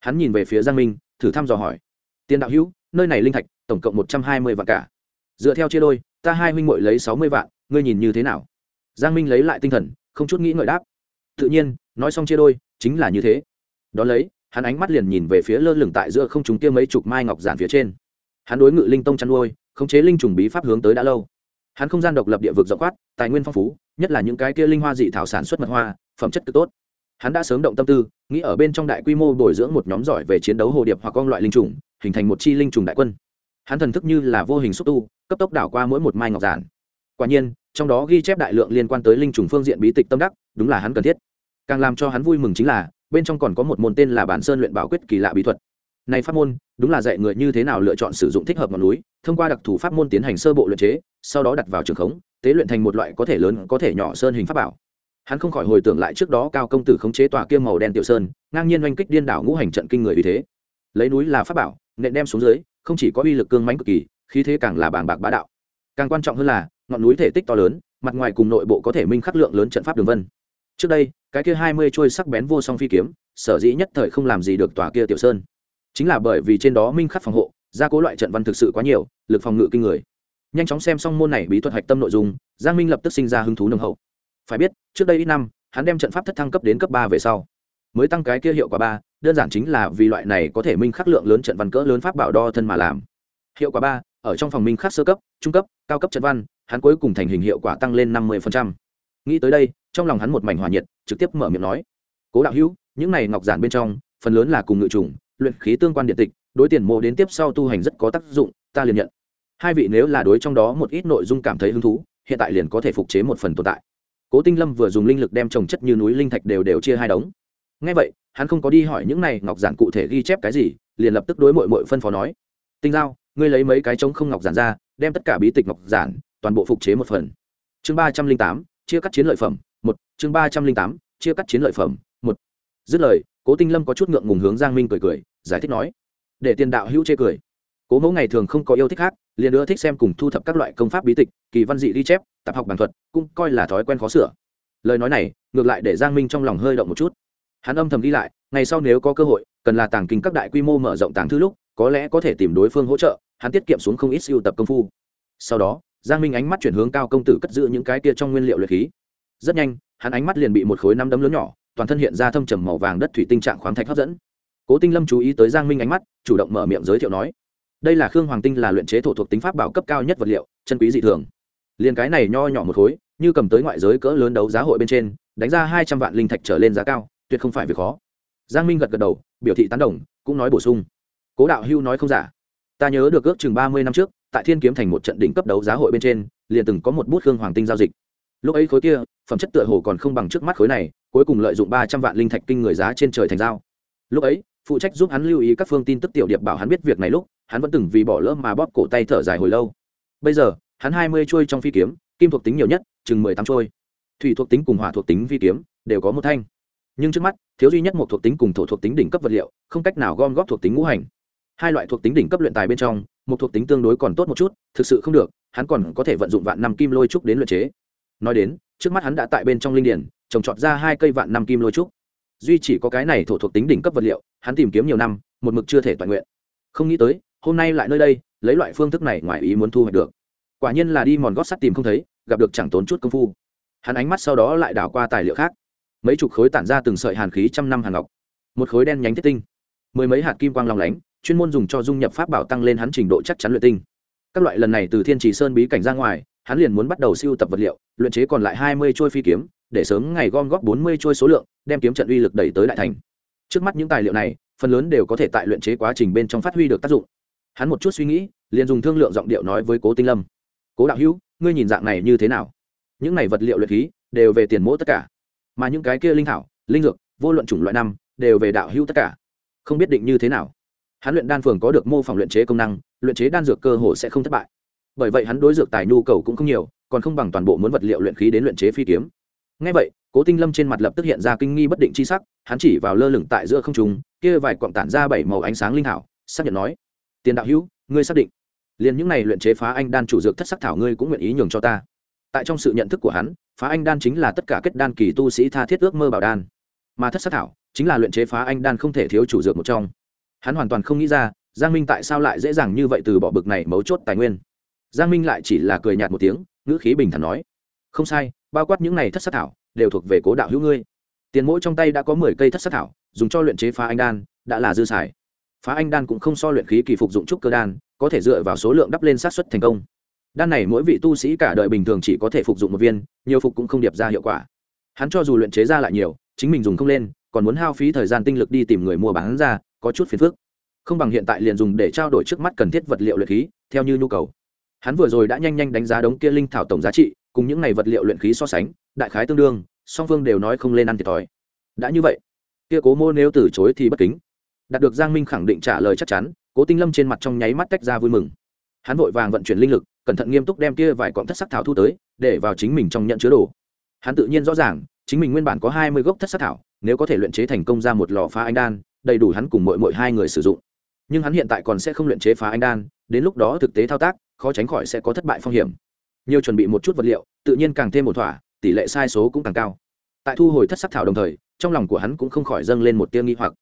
Hắn nhìn về phía giang minh, thử thăm dò hỏi. Tiền đạo hữu, nơi này linh thạch, tổng cộng một trăm hai mươi vạn cả. Dựa theo chia đôi, ta hai huynh muội lấy sáu mươi vạn, ngươi nhìn như thế nào? Giang minh lấy lại tinh thần, không chút nghĩ ngợi đáp. Tự nhiên, nói xong chia đôi, chính là như thế. Đón lấy, hắn ánh mắt liền nhìn về phía lơ lửng tại giữa không chúng kia mấy chục mai ngọc giản phía trên. Hắn đối ngự linh tông chăn nuôi khống chế linh trùng bí pháp hướng tới đã lâu. Hắn không gian độc lập địa vực rộng quát tài nguyên phong phú, nhất là những cái kia linh hoa dị thảo sản xuất mật hoa, phẩm chất cực tốt. Hắn đã sớm động tâm tư, nghĩ ở bên trong đại quy mô bồi dưỡng một nhóm giỏi về chiến đấu hồ điệp hoặc con loại linh trùng, hình thành một chi linh trùng đại quân. Hắn thần thức như là vô hình xúc tu, cấp tốc đảo qua mỗi một mai ngọc giản. Quả nhiên, trong đó ghi chép đại lượng liên quan tới linh trùng phương diện bí tịch tâm đắc, đúng là hắn cần thiết. Càng làm cho hắn vui mừng chính là, bên trong còn có một môn tên là bản sơn luyện bảo quyết kỳ lạ bí thuật này pháp môn, đúng là dạy người như thế nào lựa chọn sử dụng thích hợp ngọn núi, thông qua đặc thù pháp môn tiến hành sơ bộ luyện chế, sau đó đặt vào trường khống, tế luyện thành một loại có thể lớn, có thể nhỏ sơn hình pháp bảo. Hắn không khỏi hồi tưởng lại trước đó cao công tử khống chế tòa kia màu đen tiểu sơn, ngang nhiên oanh kích điên đảo ngũ hành trận kinh người uy thế. Lấy núi là pháp bảo nện đem xuống dưới, không chỉ có uy lực cương mãnh cực kỳ, khí thế càng là bàng bạc bá đạo. Càng quan trọng hơn là, ngọn núi thể tích to lớn, mặt ngoài cùng nội bộ có thể minh khắc lượng lớn trận pháp đường vân. Trước đây, cái kia hai mươi trôi sắc bén vô song phi kiếm, sở dĩ nhất thời không làm gì được tòa kia tiểu sơn chính là bởi vì trên đó minh khắc phòng hộ, gia cố loại trận văn thực sự quá nhiều, lực phòng ngự kinh người. Nhanh chóng xem xong môn này bí thuật hạch tâm nội dung, giang minh lập tức sinh ra hứng thú nồng hậu. Phải biết, trước đây ít năm, hắn đem trận pháp thất thăng cấp đến cấp ba về sau, mới tăng cái kia hiệu quả ba, đơn giản chính là vì loại này có thể minh khắc lượng lớn trận văn cỡ lớn pháp bảo đo thân mà làm. Hiệu quả ba, ở trong phòng minh khắc sơ cấp, trung cấp, cao cấp trận văn, hắn cuối cùng thành hình hiệu quả tăng lên năm mươi nghĩ tới đây, trong lòng hắn một mảnh hòa nhiệt, trực tiếp mở miệng nói, cố đạo hữu, những này ngọc giản bên trong, phần lớn là cùng ngự trùng luyện khí tương quan điện tịch, đối tiền mộ đến tiếp sau tu hành rất có tác dụng, ta liền nhận. Hai vị nếu là đối trong đó một ít nội dung cảm thấy hứng thú, hiện tại liền có thể phục chế một phần tồn tại. Cố tinh lâm vừa dùng linh lực đem trồng chất như núi linh thạch đều đều chia hai đống. Ngay vậy, hắn không có đi hỏi những này ngọc giản cụ thể ghi chép cái gì, liền lập tức đối mội mội phân phó nói, tinh giao, ngươi lấy mấy cái trống không ngọc giản ra, đem tất cả bí tịch ngọc giản, toàn bộ phục chế một phần. Chương ba trăm linh tám, chia cắt chiến lợi phẩm, một. Chương ba trăm linh tám, chia cắt chiến lợi phẩm, một. Dứt lời, cố tinh lâm có chút ngượng ngùng hướng giang minh cười cười giải thích nói. Để tiền đạo hữu chê cười. Cố mẫu ngày thường không có yêu thích khác, liền ưa thích xem cùng thu thập các loại công pháp bí tịch, kỳ văn dị ghi chép, tập học bản thuật, cũng coi là thói quen khó sửa. Lời nói này, ngược lại để giang minh trong lòng hơi động một chút. Hắn âm thầm đi lại, ngày sau nếu có cơ hội, cần là tàng kinh các đại quy mô mở rộng tàng thư lúc, có lẽ có thể tìm đối phương hỗ trợ, hắn tiết kiệm xuống không ít siêu tập công phu. Sau đó, giang minh ánh mắt chuyển hướng cao công tử cất giữ những cái kia trong nguyên liệu luyện khí. Rất nhanh, hắn ánh mắt liền bị một khối năm đấm lớn nhỏ, toàn thân hiện ra thâm trầm màu vàng đất thủy tinh trạng khoáng thạch hấp dẫn cố tinh lâm chú ý tới giang minh ánh mắt, chủ động mở miệng giới thiệu nói, đây là khương hoàng tinh là luyện chế thổ thuộc tính pháp bảo cấp cao nhất vật liệu, chân quý dị thường. Liền cái này nho nhỏ một khối, như cầm tới ngoại giới cỡ lớn đấu giá hội bên trên, đánh ra hai trăm vạn linh thạch trở lên giá cao, tuyệt không phải việc khó. Giang minh gật gật đầu, biểu thị tán đồng, cũng nói bổ sung, cố đạo hưu nói không giả. Ta nhớ được ước chừng ba mươi năm trước, tại thiên kiếm thành một trận đỉnh cấp đấu giá hội bên trên, liền từng có một bút khương hoàng tinh giao dịch. Lúc ấy khối kia, phẩm chất tựa hồ còn không bằng trước mắt khối này, cuối cùng lợi dụng ba trăm vạn linh thạch kinh người giá trên trời thành giao. Lúc ấy phụ trách giúp hắn lưu ý các phương tin tức tiểu điệp bảo hắn biết việc này lúc, hắn vẫn từng vì bỏ lỡ mà bóp cổ tay thở dài hồi lâu. Bây giờ, hắn hai mươi trôi trong phi kiếm, kim thuộc tính nhiều nhất, chừng mười tám trôi thủy thuộc tính cùng hỏa thuộc tính phi kiếm đều có một thanh. Nhưng trước mắt, thiếu duy nhất một thuộc tính cùng thổ thuộc tính đỉnh cấp vật liệu, không cách nào gom góp thuộc tính ngũ hành. Hai loại thuộc tính đỉnh cấp luyện tài bên trong, một thuộc tính tương đối còn tốt một chút, thực sự không được, hắn còn có thể vận dụng vạn năm kim lôi trúc đến luyện chế. Nói đến, trước mắt hắn đã tại bên trong linh điển, trồng trọt ra hai cây vạn năm kim lôi trúc duy chỉ có cái này thổ thuộc tính đỉnh cấp vật liệu, hắn tìm kiếm nhiều năm, một mực chưa thể toàn nguyện. Không nghĩ tới, hôm nay lại nơi đây, lấy loại phương thức này ngoài ý muốn thu hoạch được. Quả nhiên là đi mòn gót sắt tìm không thấy, gặp được chẳng tốn chút công phu. Hắn ánh mắt sau đó lại đảo qua tài liệu khác. Mấy chục khối tản ra từng sợi hàn khí trăm năm hàn ngọc. Một khối đen nhánh thiết tinh. Mười mấy hạt kim quang lòng lánh, chuyên môn dùng cho dung nhập pháp bảo tăng lên hắn trình độ chắc chắn luyện tinh. Các loại lần này từ thiên trì sơn bí cảnh ra ngoài, hắn liền muốn bắt đầu siêu tập vật liệu, luyện chế còn lại hai mươi trôi phi kiếm để sớm ngày gom góp bốn mươi trôi số lượng, đem kiếm trận uy lực đẩy tới đại thành. Trước mắt những tài liệu này, phần lớn đều có thể tại luyện chế quá trình bên trong phát huy được tác dụng. Hắn một chút suy nghĩ, liền dùng thương lượng giọng điệu nói với cố tinh lâm. Cố đạo hữu, ngươi nhìn dạng này như thế nào? Những này vật liệu luyện khí, đều về tiền mỗ tất cả. Mà những cái kia linh thảo, linh dược, vô luận chủng loại năm, đều về đạo hữu tất cả. Không biết định như thế nào? Hắn luyện đan phường có được mô phỏng luyện chế công năng, luyện chế đan dược cơ hồ sẽ không thất bại. Bởi vậy hắn đối dược tài nhu cầu cũng không nhiều, còn không bằng toàn bộ muốn vật liệu luyện khí đến luyện chế phi kiếm ngay vậy cố tinh lâm trên mặt lập tức hiện ra kinh nghi bất định c h i sắc hắn chỉ vào lơ lửng tại giữa không trùng kia vài cọng tản ra bảy màu ánh sáng linh hảo, xác nhận nói tiền đạo hữu ngươi xác định. Liền những này luyện chế phá anh đan chủ dược thất sắc thảo ngươi cũng nguyện ý nhường cho ta. Tại trong sự nhận thức của hắn phá anh đan chính là tất cả kết đan kỳ tu sĩ tha thiết ước mơ bảo đan. Mà thất sắc thảo chính là luyện chế phá anh đan không thể thiếu chủ dược một trong. Hắn hoàn toàn không nghĩ ra giang minh tại sao lại dễ dàng như vậy từ bỏ bực này mấu chốt tài nguyên. Giang minh lại chỉ là cười nhạt một tiếng ngữ khí bình thản nói không sai bao quát những này thất sắc thảo, đều thuộc về cố đạo hữu ngươi. Tiền mỗi trong tay đã có mười cây thất sắc thảo, dùng cho luyện chế phá anh đan, đã là dư xài. Phá anh đan cũng không so luyện khí kỳ phục dụng trúc cơ đan, có thể dựa vào số lượng đắp lên sát xuất thành công. Đan này mỗi vị tu sĩ cả đời bình thường chỉ có thể phục dụng một viên, nhiều phục cũng không điệp ra hiệu quả. Hắn cho dù luyện chế ra lại nhiều, chính mình dùng không lên, còn muốn hao phí thời gian tinh lực đi tìm người mua bán ra, có chút phiền phức. Không bằng hiện tại liền dùng để trao đổi trước mắt cần thiết vật liệu luyện khí, theo như nhu cầu. Hắn vừa rồi đã nhanh nhanh đánh giá đống kia linh thảo tổng giá trị cùng những này vật liệu luyện khí so sánh, đại khái tương đương, song phương đều nói không lên ăn thiệt thòi. Đã như vậy, kia cố mô nếu từ chối thì bất kính. Đạt được giang minh khẳng định trả lời chắc chắn, cố tinh lâm trên mặt trong nháy mắt tách ra vui mừng. Hắn vội vàng vận chuyển linh lực, cẩn thận nghiêm túc đem kia vài cọng thất sắc thảo thu tới, để vào chính mình trong nhận chứa đồ. Hắn tự nhiên rõ ràng, chính mình nguyên bản có hai mươi gốc thất sắc thảo, nếu có thể luyện chế thành công ra một lò phá anh đan, đầy đủ hắn cùng mỗi mỗi hai người sử dụng. Nhưng hắn hiện tại còn sẽ không luyện chế phá anh đan, đến lúc đó thực tế thao tác, khó tránh khỏi sẽ có thất bại phong hiểm nhiều chuẩn bị một chút vật liệu, tự nhiên càng thêm một thỏa, tỷ lệ sai số cũng càng cao. Tại thu hồi thất sắc thảo đồng thời, trong lòng của hắn cũng không khỏi dâng lên một tia nghi hoặc.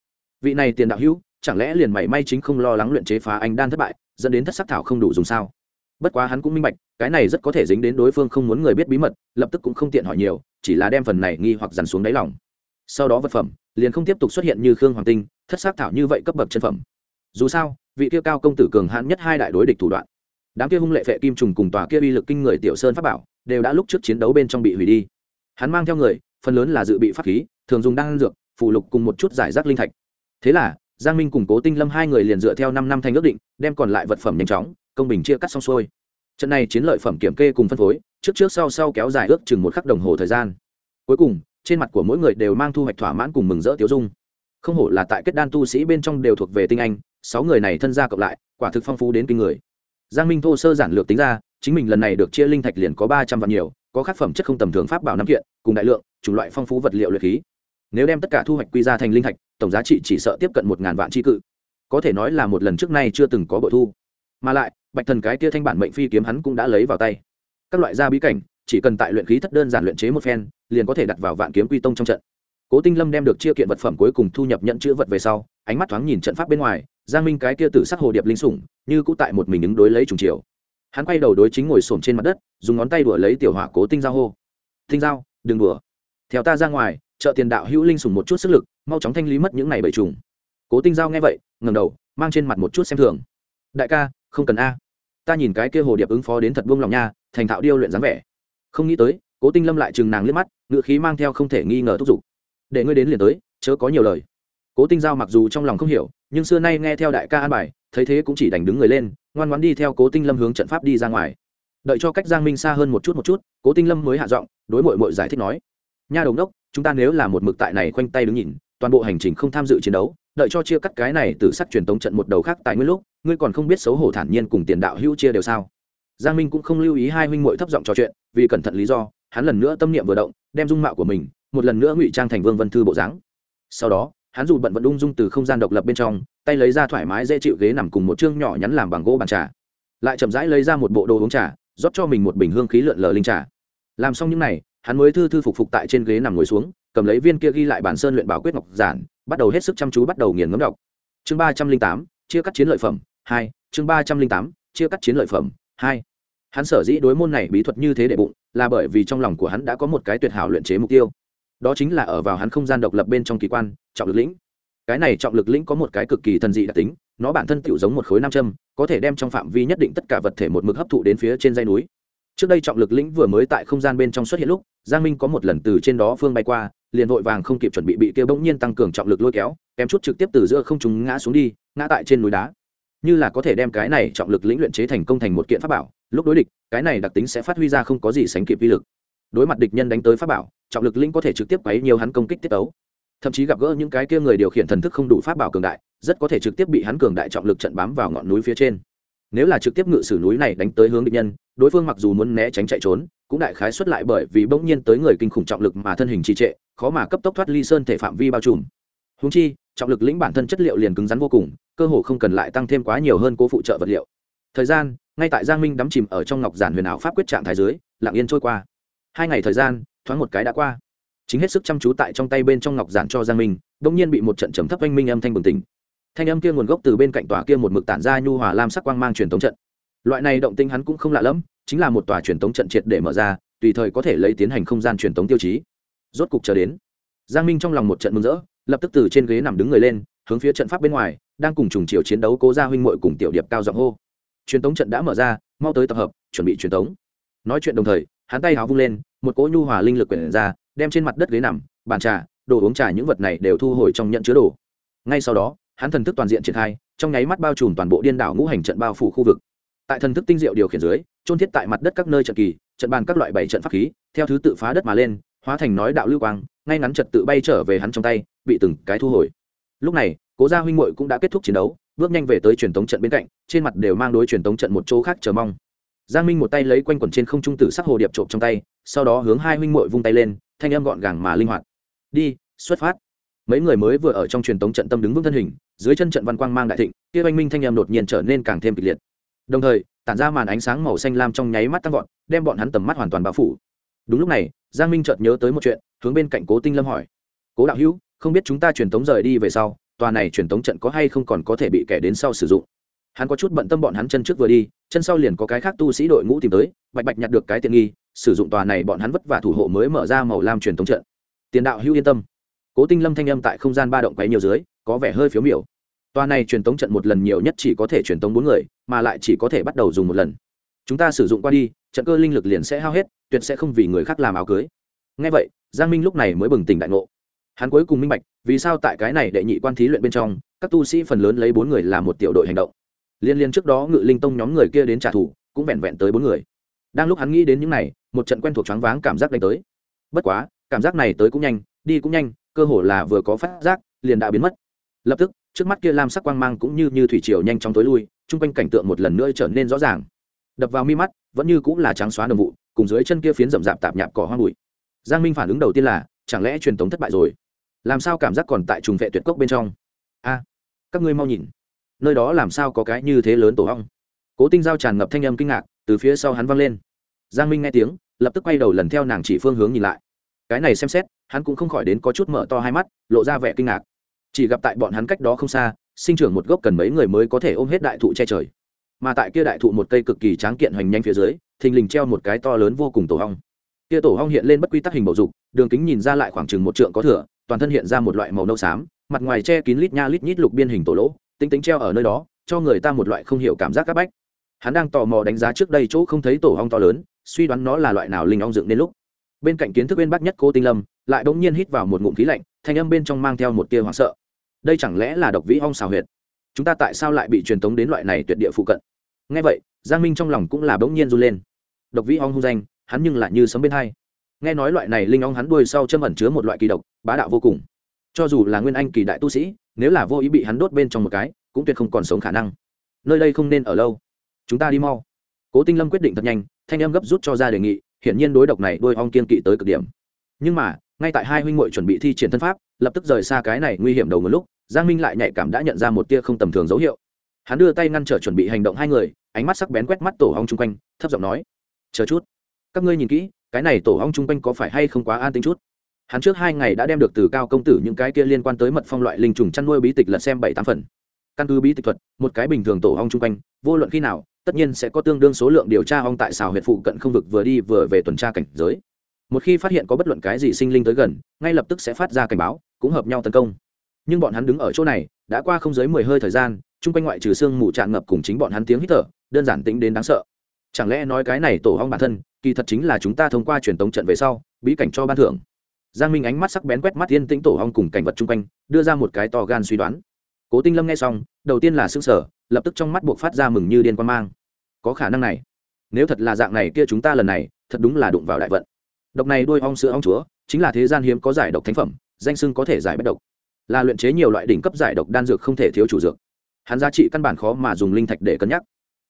Vị này tiền đạo hữu, chẳng lẽ liền mảy may chính không lo lắng luyện chế phá anh đan thất bại, dẫn đến thất sắc thảo không đủ dùng sao? Bất quá hắn cũng minh bạch, cái này rất có thể dính đến đối phương không muốn người biết bí mật, lập tức cũng không tiện hỏi nhiều, chỉ là đem phần này nghi hoặc dằn xuống đáy lòng. Sau đó vật phẩm liền không tiếp tục xuất hiện như khương hoàng tinh, thất sắc thảo như vậy cấp bậc chân phẩm. Dù sao, vị kia cao công tử cường hãn nhất hai đại đối địch thủ đoạn đám kia hung lệ phệ kim trùng cùng tòa kia uy lực kinh người tiểu sơn pháp bảo đều đã lúc trước chiến đấu bên trong bị hủy đi. Hắn mang theo người, phần lớn là dự bị pháp khí, thường dùng đan dược phụ lục cùng một chút giải rác linh thạch. Thế là, giang minh cùng cố tinh lâm hai người liền dựa theo năm năm thanh ước định, đem còn lại vật phẩm nhanh chóng, công bình chia cắt xong xuôi. Trận này chiến lợi phẩm kiểm kê cùng phân phối, trước trước sau sau kéo dài ước chừng một khắc đồng hồ thời gian. Cuối cùng, trên mặt của mỗi người đều mang thu hoạch thỏa mãn cùng mừng rỡ tiêu dung. Không hổ là tại kết đan tu sĩ bên trong đều thuộc về tinh anh, sáu người này thân gia cộng lại, quả thực phong phú đến kinh người giang minh thô sơ giản lược tính ra, chính mình lần này được chia linh thạch liền có ba trăm vạn nhiều, có khắc phẩm chất không tầm thường pháp bảo năm kiện, cùng đại lượng, chủng loại phong phú vật liệu luyện khí. Nếu đem tất cả thu hoạch quy ra thành linh thạch, tổng giá trị chỉ sợ tiếp cận một ngàn vạn tri cự. Có thể nói là một lần trước nay chưa từng có bội thu. Mà lại, bạch thần cái kia thanh bản mệnh phi kiếm hắn cũng đã lấy vào tay. Các loại gia bí cảnh, chỉ cần tại luyện khí thất đơn giản luyện chế một phen, liền có thể đặt vào vạn kiếm quy tông trong trận. Cố tinh lâm đem được chia kiện vật phẩm cuối cùng thu nhập nhận chữ vật về sau, ánh mắt thoáng nhìn trận pháp bên ngoài giang minh cái kia tử sắc hồ điệp linh sủng, như cũ tại một mình ứng đối lấy trùng chiều. Hắn quay đầu đối chính ngồi xổm trên mặt đất, dùng ngón tay đùa lấy tiểu hỏa cố tinh giao hô. Tinh giao, đừng đùa. Theo ta ra ngoài chợ tiền đạo hữu linh sủng một chút sức lực, mau chóng thanh lý mất những này bầy trùng. Cố tinh giao nghe vậy ngầm đầu, mang trên mặt một chút xem thường. Đại ca, không cần a. Ta nhìn cái kia hồ điệp ứng phó đến thật buông lòng nha, thành thạo điêu luyện dáng vẻ. Không nghĩ tới, cố tinh lâm lại chừng nàng liếc mắt ngự khí mang theo không thể nghi ngờ thúc giục. Để ngươi đến liền tới, chớ có nhiều lời cố tinh giao mặc dù trong lòng không hiểu, nhưng xưa nay nghe theo đại ca an bài, thấy thế cũng chỉ đành đứng người lên, ngoan ngoan đi theo cố tinh lâm hướng trận pháp đi ra ngoài. Đợi cho cách giang minh xa hơn một chút một chút, cố tinh lâm mới hạ giọng, đối mội mội giải thích nói, nha đồng đốc, chúng ta nếu là một mực tại này khoanh tay đứng nhìn, toàn bộ hành trình không tham dự chiến đấu, đợi cho chia cắt cái này từ sắc truyền tống trận một đầu khác tại nguyên lúc, ngươi còn không biết xấu hổ thản nhiên cùng tiền đạo hữu chia đều sao? Giang minh cũng không lưu ý hai huynh mội thấp giọng trò chuyện, vì cẩn thận lý do, hắn lần nữa tâm niệm vừa động, đem dung mạo của mình, một lần nữa ngụy trang thành vương vân thư bộ dáng. Sau đó hắn dù bận vận ung dung từ không gian độc lập bên trong, tay lấy ra thoải mái dễ chịu ghế nằm cùng một chương nhỏ nhắn làm bằng gỗ bàn trà. Lại chậm rãi lấy ra một bộ đồ uống trà, rót cho mình một bình hương khí lượn lờ linh trà. Làm xong những n à y hắn mới thư thư phục phục tại trên ghế nằm ngồi xuống, cầm lấy viên kia ghi lại bản sơn luyện bảo quyết ngọc giản, bắt đầu hết sức chăm chú bắt đầu nghiền ngấm đọc. Chương ba trăm linh tám, chia cắt chiến lợi phẩm, hai, chương ba trăm linh tám, chia cắt chiến lợi phẩm, hai. Hắn sở dĩ đối môn này bí thuật như thế để bụng, là bởi vì trong lòng của hắn đã có một cái tuyệt hảo luyện chế mục tiêu. Đó chính là ở vào hắn không gian độc lập bên trong kỳ quan trọng lực lĩnh. Cái này trọng lực lĩnh có một cái cực kỳ thần dị đặc tính, nó bản thân tựu giống một khối nam châm, có thể đem trong phạm vi nhất định tất cả vật thể một mực hấp thụ đến phía trên dây núi. Trước đây trọng lực lĩnh vừa mới tại không gian bên trong xuất hiện lúc, giang minh có một lần từ trên đó phương bay qua, liền vội vàng không kịp chuẩn bị bị kêu bỗng nhiên tăng cường trọng lực lôi kéo, kém chút trực tiếp từ giữa không chúng ngã xuống đi, ngã tại trên núi đá. Như là có thể đem cái này trọng lực lĩnh luyện chế thành công thành một kiện pháp bảo, lúc đối địch, cái này đặc tính sẽ phát huy ra không có gì sánh kịp vi lực. Đối mặt địch nhân đánh tới pháp bảo, trọng lực lĩnh có thể trực tiếp quấy nhiều hắn công kích tiết ấu thậm chí gặp gỡ những cái kia người điều khiển thần thức không đủ pháp bảo cường đại, rất có thể trực tiếp bị hắn cường đại trọng lực trận bám vào ngọn núi phía trên. Nếu là trực tiếp ngự sử núi này đánh tới hướng địch nhân, đối phương mặc dù muốn né tránh chạy trốn, cũng đại khái xuất lại bởi vì bỗng nhiên tới người kinh khủng trọng lực mà thân hình trì trệ, khó mà cấp tốc thoát ly sơn thể phạm vi bao trùm. Húng chi, trọng lực lĩnh bản thân chất liệu liền cứng rắn vô cùng, cơ hồ không cần lại tăng thêm quá nhiều hơn cố phụ trợ vật liệu. Thời gian, ngay tại giang minh đắm chìm ở trong ngọc giản huyền ảo pháp quyết trạng thái dưới, lặng yên trôi qua. Hai ngày thời gian, thoáng một cái đã qua chính hết sức chăm chú tại trong tay bên trong ngọc giản cho giang minh bỗng nhiên bị một trận trầm thấp oanh minh âm thanh bừng tỉnh. Thanh âm kia nguồn gốc từ bên cạnh tòa kia một mực tản ra nhu hòa lam sắc quang mang truyền thống trận. Loại này động tinh hắn cũng không lạ lẫm, chính là một tòa truyền thống trận triệt để mở ra, tùy thời có thể lấy tiến hành không gian truyền thống tiêu chí. Rốt cục chờ đến, giang minh trong lòng một trận mừng rỡ, lập tức từ trên ghế nằm đứng người lên, hướng phía trận pháp bên ngoài, đang cùng trùng chiều chiến đấu cố gia huynh muội cùng tiểu điệp cao giọng hô. Truyền thống trận đã mở ra, mau tới tập hợp, chuẩn bị truyền thống. nói chuyện đồng thời, hắn tay háo vung lên, một cỗ nhu hòa linh lực quyển ra đem trên mặt đất ghế nằm, bàn trà, đồ uống trà những vật này đều thu hồi trong nhận chứa đồ. Ngay sau đó, hắn thần thức toàn diện triển khai, trong nháy mắt bao trùm toàn bộ điên đảo ngũ hành trận bao phủ khu vực. Tại thần thức tinh diệu điều khiển dưới trôn thiết tại mặt đất các nơi trận kỳ, trận bàn các loại bảy trận pháp khí, theo thứ tự phá đất mà lên, hóa thành nói đạo lưu quang, ngay ngắn trật tự bay trở về hắn trong tay, bị từng cái thu hồi. Lúc này, cố gia huynh muội cũng đã kết thúc chiến đấu, bước nhanh về tới truyền tống trận bên cạnh, trên mặt đều mang đối truyền tống trận một chỗ khác chờ mong. Giang minh một tay lấy quanh quẩn trên không trung tử sắc hồ điệp trộm trong tay, sau đó hướng hai huynh muội vung tay lên thanh âm gọn gàng mà linh hoạt. Đi, xuất phát. Mấy người mới vừa ở trong truyền tống trận tâm đứng vững thân hình, dưới chân trận văn quang mang đại thịnh, kia anh minh thanh âm đột nhiên trở nên càng thêm kịch liệt. Đồng thời, tản ra màn ánh sáng màu xanh lam trong nháy mắt tăng vọt, đem bọn hắn tầm mắt hoàn toàn bao phủ. Đúng lúc này, giang minh chợt nhớ tới một chuyện, hướng bên cạnh cố tinh lâm hỏi. Cố đạo hữu, không biết chúng ta truyền tống rời đi về sau, tòa này truyền tống trận có hay không còn có thể bị kẻ đến sau sử dụng? Hắn có chút bận tâm bọn hắn chân trước vừa đi, chân sau liền có cái khác tu sĩ đội ngũ tìm tới, bạch bạch nhặt được cái tiện nghi sử dụng tòa này bọn hắn vất vả thủ hộ mới mở ra màu lam truyền tống trận. Tiền đạo hữu yên tâm. Cố tinh lâm thanh âm tại không gian ba động quấy nhiều dưới, có vẻ hơi phiếu miểu. Tòa này truyền tống trận một lần nhiều nhất chỉ có thể truyền tống bốn người, mà lại chỉ có thể bắt đầu dùng một lần. Chúng ta sử dụng qua đi, trận cơ linh lực liền sẽ hao hết, tuyệt sẽ không vì người khác làm áo cưới. Ngay vậy, giang minh lúc này mới bừng tỉnh đại ngộ. Hắn cuối cùng minh bạch, vì sao tại cái này đệ nhị quan thí luyện bên trong, các tu sĩ phần lớn lấy bốn người làm một tiểu đội hành động. Liên liên trước đó ngự linh tông nhóm người kia đến trả thù, cũng vẹn vẹn tới bốn người. Đang lúc hắn nghĩ đến những này một trận quen thuộc choáng váng cảm giác đánh tới. Bất quá, cảm giác này tới cũng nhanh, đi cũng nhanh, cơ hồ là vừa có phát giác, liền đã biến mất. Lập tức, trước mắt kia lam sắc quang mang cũng như như thủy triều nhanh chóng tối lui, chung quanh cảnh tượng một lần nữa trở nên rõ ràng. Đập vào mi mắt, vẫn như cũng là trắng xóa đồng vụ, cùng dưới chân kia phiến rậm rạp tạp nhạp cỏ hoang bụi. Giang minh phản ứng đầu tiên là, chẳng lẽ truyền thống thất bại rồi? Làm sao cảm giác còn tại trùng vệ tuyệt cốc bên trong? A, các ngươi mau nhìn. Nơi đó làm sao có cái như thế lớn tổ hong cố tinh giao tràn ngập thanh âm kinh ngạc, từ phía sau hắn văng lên giang minh nghe tiếng, lập tức quay đầu lần theo nàng chỉ phương hướng nhìn lại. Cái này xem xét, hắn cũng không khỏi đến có chút mở to hai mắt, lộ ra vẻ kinh ngạc. Chỉ gặp tại bọn hắn cách đó không xa, sinh trưởng một gốc cần mấy người mới có thể ôm hết đại thụ che trời. Mà tại kia đại thụ một cây cực kỳ tráng kiện hoành nhanh phía dưới, thình lình treo một cái to lớn vô cùng tổ hong. Kia tổ hong hiện lên bất quy tắc hình bầu dục, đường kính nhìn ra lại khoảng chừng một trượng có thửa toàn thân hiện ra một loại màu nâu xám, mặt ngoài che kín lít nha lít nhít lục biên hình tổ lỗ, tính tính treo ở nơi đó, cho người ta một loại không hiểu cảm giác c bách hắn đang tò mò đánh giá trước đây chỗ không thấy tổ hong to lớn, suy đoán nó là loại nào linh ong dựng đến lúc. Bên cạnh kiến thức bên bác nhất cô tinh lâm, lại bỗng nhiên hít vào một ngụm khí lạnh, thanh âm bên trong mang theo một tia hoảng sợ. Đây chẳng lẽ là độc vĩ ong xào huyệt? Chúng ta tại sao lại bị truyền tống đến loại này tuyệt địa phụ cận? Ngay vậy, giang minh trong lòng cũng là bỗng nhiên run lên. Độc vĩ ong hung danh, hắn nhưng lại như sấm bên hai. Nghe nói loại này linh ong hắn đuôi sau châm ẩn chứa một loại kỳ độc, bá đạo vô cùng. Cho dù là nguyên anh kỳ đại tu sĩ, nếu là vô ý bị hắn đốt bên trong một cái, cũng tuyệt không còn sống khả năng. Nơi đây không nên ở lâu chúng ta đi mau. Cố tinh lâm quyết định thật nhanh, thanh em gấp rút cho ra đề nghị, hiển nhiên đối độc này đôi ong kiên kỵ tới cực điểm. Nhưng mà, ngay tại hai huynh muội chuẩn bị thi triển thân pháp, lập tức rời xa cái này nguy hiểm đầu một lúc, giang minh lại nhạy cảm đã nhận ra một tia không tầm thường dấu hiệu. Hắn đưa tay ngăn trở chuẩn bị hành động hai người, ánh mắt sắc bén quét mắt tổ ong chung quanh, thấp giọng nói, chờ chút. Các ngươi nhìn kỹ, cái này tổ ong chung quanh có phải hay không quá an tính chút? Hắn trước hai ngày đã đem được từ cao công tử những cái kia liên quan tới mật phong loại linh trùng chăn nuôi bí tịch lật xem bảy tám phần. Căn cứ bí tịch thuật, một cái bình thường tổ ong chung quanh, vô luận khi nào tất nhiên sẽ có tương đương số lượng điều tra ong tại xào huyệt phụ cận không vực vừa đi vừa về tuần tra cảnh giới. Một khi phát hiện có bất luận cái gì sinh linh tới gần, ngay lập tức sẽ phát ra cảnh báo, cũng hợp nhau tấn công. Nhưng bọn hắn đứng ở chỗ này, đã qua không dưới mười hơi thời gian, chung quanh ngoại trừ xương mù tràn ngập cùng chính bọn hắn tiếng hít thở, đơn giản tính đến đáng sợ. Chẳng lẽ nói cái này tổ hong bản thân, kỳ thật chính là chúng ta thông qua truyền tống trận về sau, bí cảnh cho ban thưởng. Giang minh ánh mắt sắc bén quét mắt yên tĩnh tổ hong cùng cảnh vật chung quanh, đưa ra một cái to gan suy đoán. Cố tinh lâm nghe xong, đầu tiên là xương sở lập tức trong mắt buộc phát ra mừng như điên quan mang. Có khả năng này. Nếu thật là dạng này kia chúng ta lần này, thật đúng là đụng vào đại vận. Độc này đôi ong sữa ong chúa, chính là thế gian hiếm có giải độc thánh phẩm, danh sưng có thể giải bất độc. Là luyện chế nhiều loại đỉnh cấp giải độc đan dược không thể thiếu chủ dược. Hắn giá trị căn bản khó mà dùng linh thạch để cân nhắc.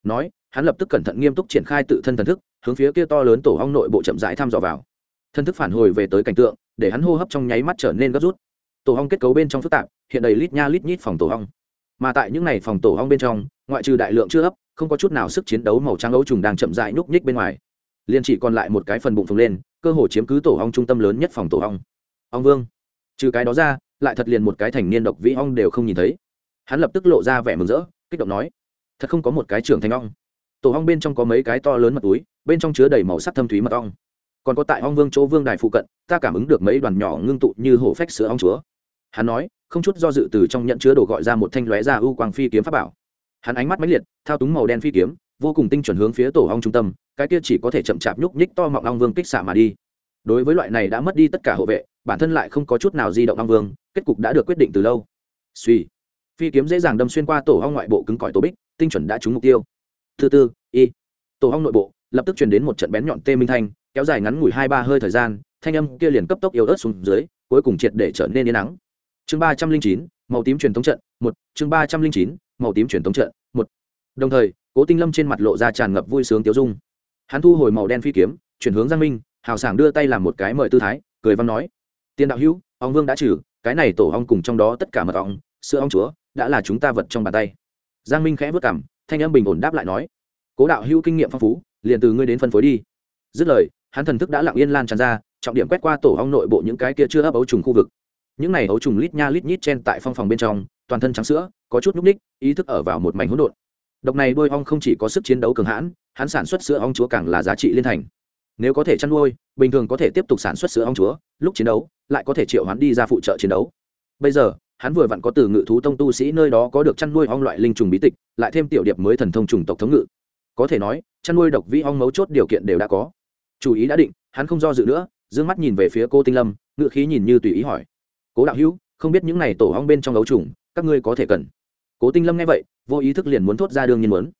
Nói, hắn lập tức cẩn thận nghiêm túc triển khai tự thân thần thức, hướng phía kia to lớn tổ ong nội bộ chậm rãi thăm dò vào. Thân thức phản hồi về tới cảnh tượng, để hắn hô hấp trong nháy mắt trở nên gấp rút. Tổ ong kết cấu bên trong phức tạp, hiện đầy lít nha lít nhít phòng tổ ong mà tại những này phòng tổ ong bên trong, ngoại trừ đại lượng chưa ấp, không có chút nào sức chiến đấu màu trắng ấu trùng đang chậm rãi núp nhích bên ngoài. Liền chỉ còn lại một cái phần bụng phồng lên, cơ hồ chiếm cứ tổ ong trung tâm lớn nhất phòng tổ ong. Ong vương. Trừ cái đó ra, lại thật liền một cái thành niên độc vĩ ong đều không nhìn thấy. Hắn lập tức lộ ra vẻ mừng rỡ, kích động nói, thật không có một cái trưởng thành ong. Tổ ong bên trong có mấy cái to lớn mật túi, bên trong chứa đầy màu sắc thâm thúy mật ong. Còn có tại ong vương chỗ vương đài phụ cận, ta cảm ứng được mấy đoàn nhỏ ngưng tụ như hổ phách sữa ong chúa. Hắn nói không chút do dự từ trong nhận chứa đồ gọi ra một thanh lóe ra ưu quang phi kiếm pháp bảo. Hắn ánh mắt mãnh liệt, thao túng màu đen phi kiếm, vô cùng tinh chuẩn hướng phía tổ ong trung tâm, cái kia chỉ có thể chậm chạp nhúc nhích to mọng ong vương kích xả mà đi. Đối với loại này đã mất đi tất cả hộ vệ, bản thân lại không có chút nào di động ong vương, kết cục đã được quyết định từ lâu. Suy. Phi kiếm dễ dàng đâm xuyên qua tổ ong ngoại bộ cứng cỏi tổ bích, tinh chuẩn đã trúng mục tiêu. Thứ tư, y. Tổ ong nội bộ, lập tức truyền đến một trận bén nhọn tê minh thanh, kéo dài ngắn ngủi hai ba hơi thời gian, thanh âm kia liền cấp tốc yếu ớt xuống dưới, cuối cùng triệt để trở nên yên nắng chương ba trăm linh chín, màu tím truyền thống trận, một. Chương ba trăm linh chín, màu tím truyền thống trận, một. Đồng thời, cố tinh lâm trên mặt lộ ra tràn ngập vui sướng tiêu dung. Hắn thu hồi màu đen phi kiếm, chuyển hướng giang minh, hào sảng đưa tay làm một cái mời tư thái, cười văn nói, tiên đạo hữu ông vương đã trừ, cái này tổ ong cùng trong đó tất cả mật ong, sữa ong chúa, đã là chúng ta vật trong bàn tay. Giang minh khẽ vất cảm thanh âm bình ổn đáp lại nói, cố đạo hữu kinh nghiệm phong phú, liền từ ngươi đến phân phối đi. Dứt lời, hắn thần thức đã lặng yên lan tràn ra, trọng điểm quét qua tổ ong nội bộ những cái kia chưa ấp ấu trùng khu vực những này ấu trùng lít nha lít nhít chen tại phong phòng bên trong, toàn thân trắng sữa, có chút núc ních ý thức ở vào một mảnh hỗn độn. Độc này đôi ong không chỉ có sức chiến đấu cường hãn, hắn sản xuất sữa ong chúa càng là giá trị liên thành. Nếu có thể chăn nuôi, bình thường có thể tiếp tục sản xuất sữa ong chúa, lúc chiến đấu, lại có thể triệu hắn đi ra phụ trợ chiến đấu. Bây giờ, hắn vừa vặn có từ ngự thú tông tu sĩ nơi đó có được chăn nuôi ong loại linh trùng bí tịch, lại thêm tiểu điệp mới thần thông trùng tộc thống ngự. Có thể nói, chăn nuôi độc vĩ ong mấu chốt điều kiện đều đã có. Chủ ý đã định, hắn không do dự nữa d ư ơ n g mắt nhìn về phía cô tinh lâm ngự khí nhìn như tùy ý hỏi cố đạo hữu, không biết những này tổ hong bên trong ấu trùng, các ngươi có thể cần. Cố tinh lâm nghe vậy, vô ý thức liền muốn thốt ra đương nhiên muốn.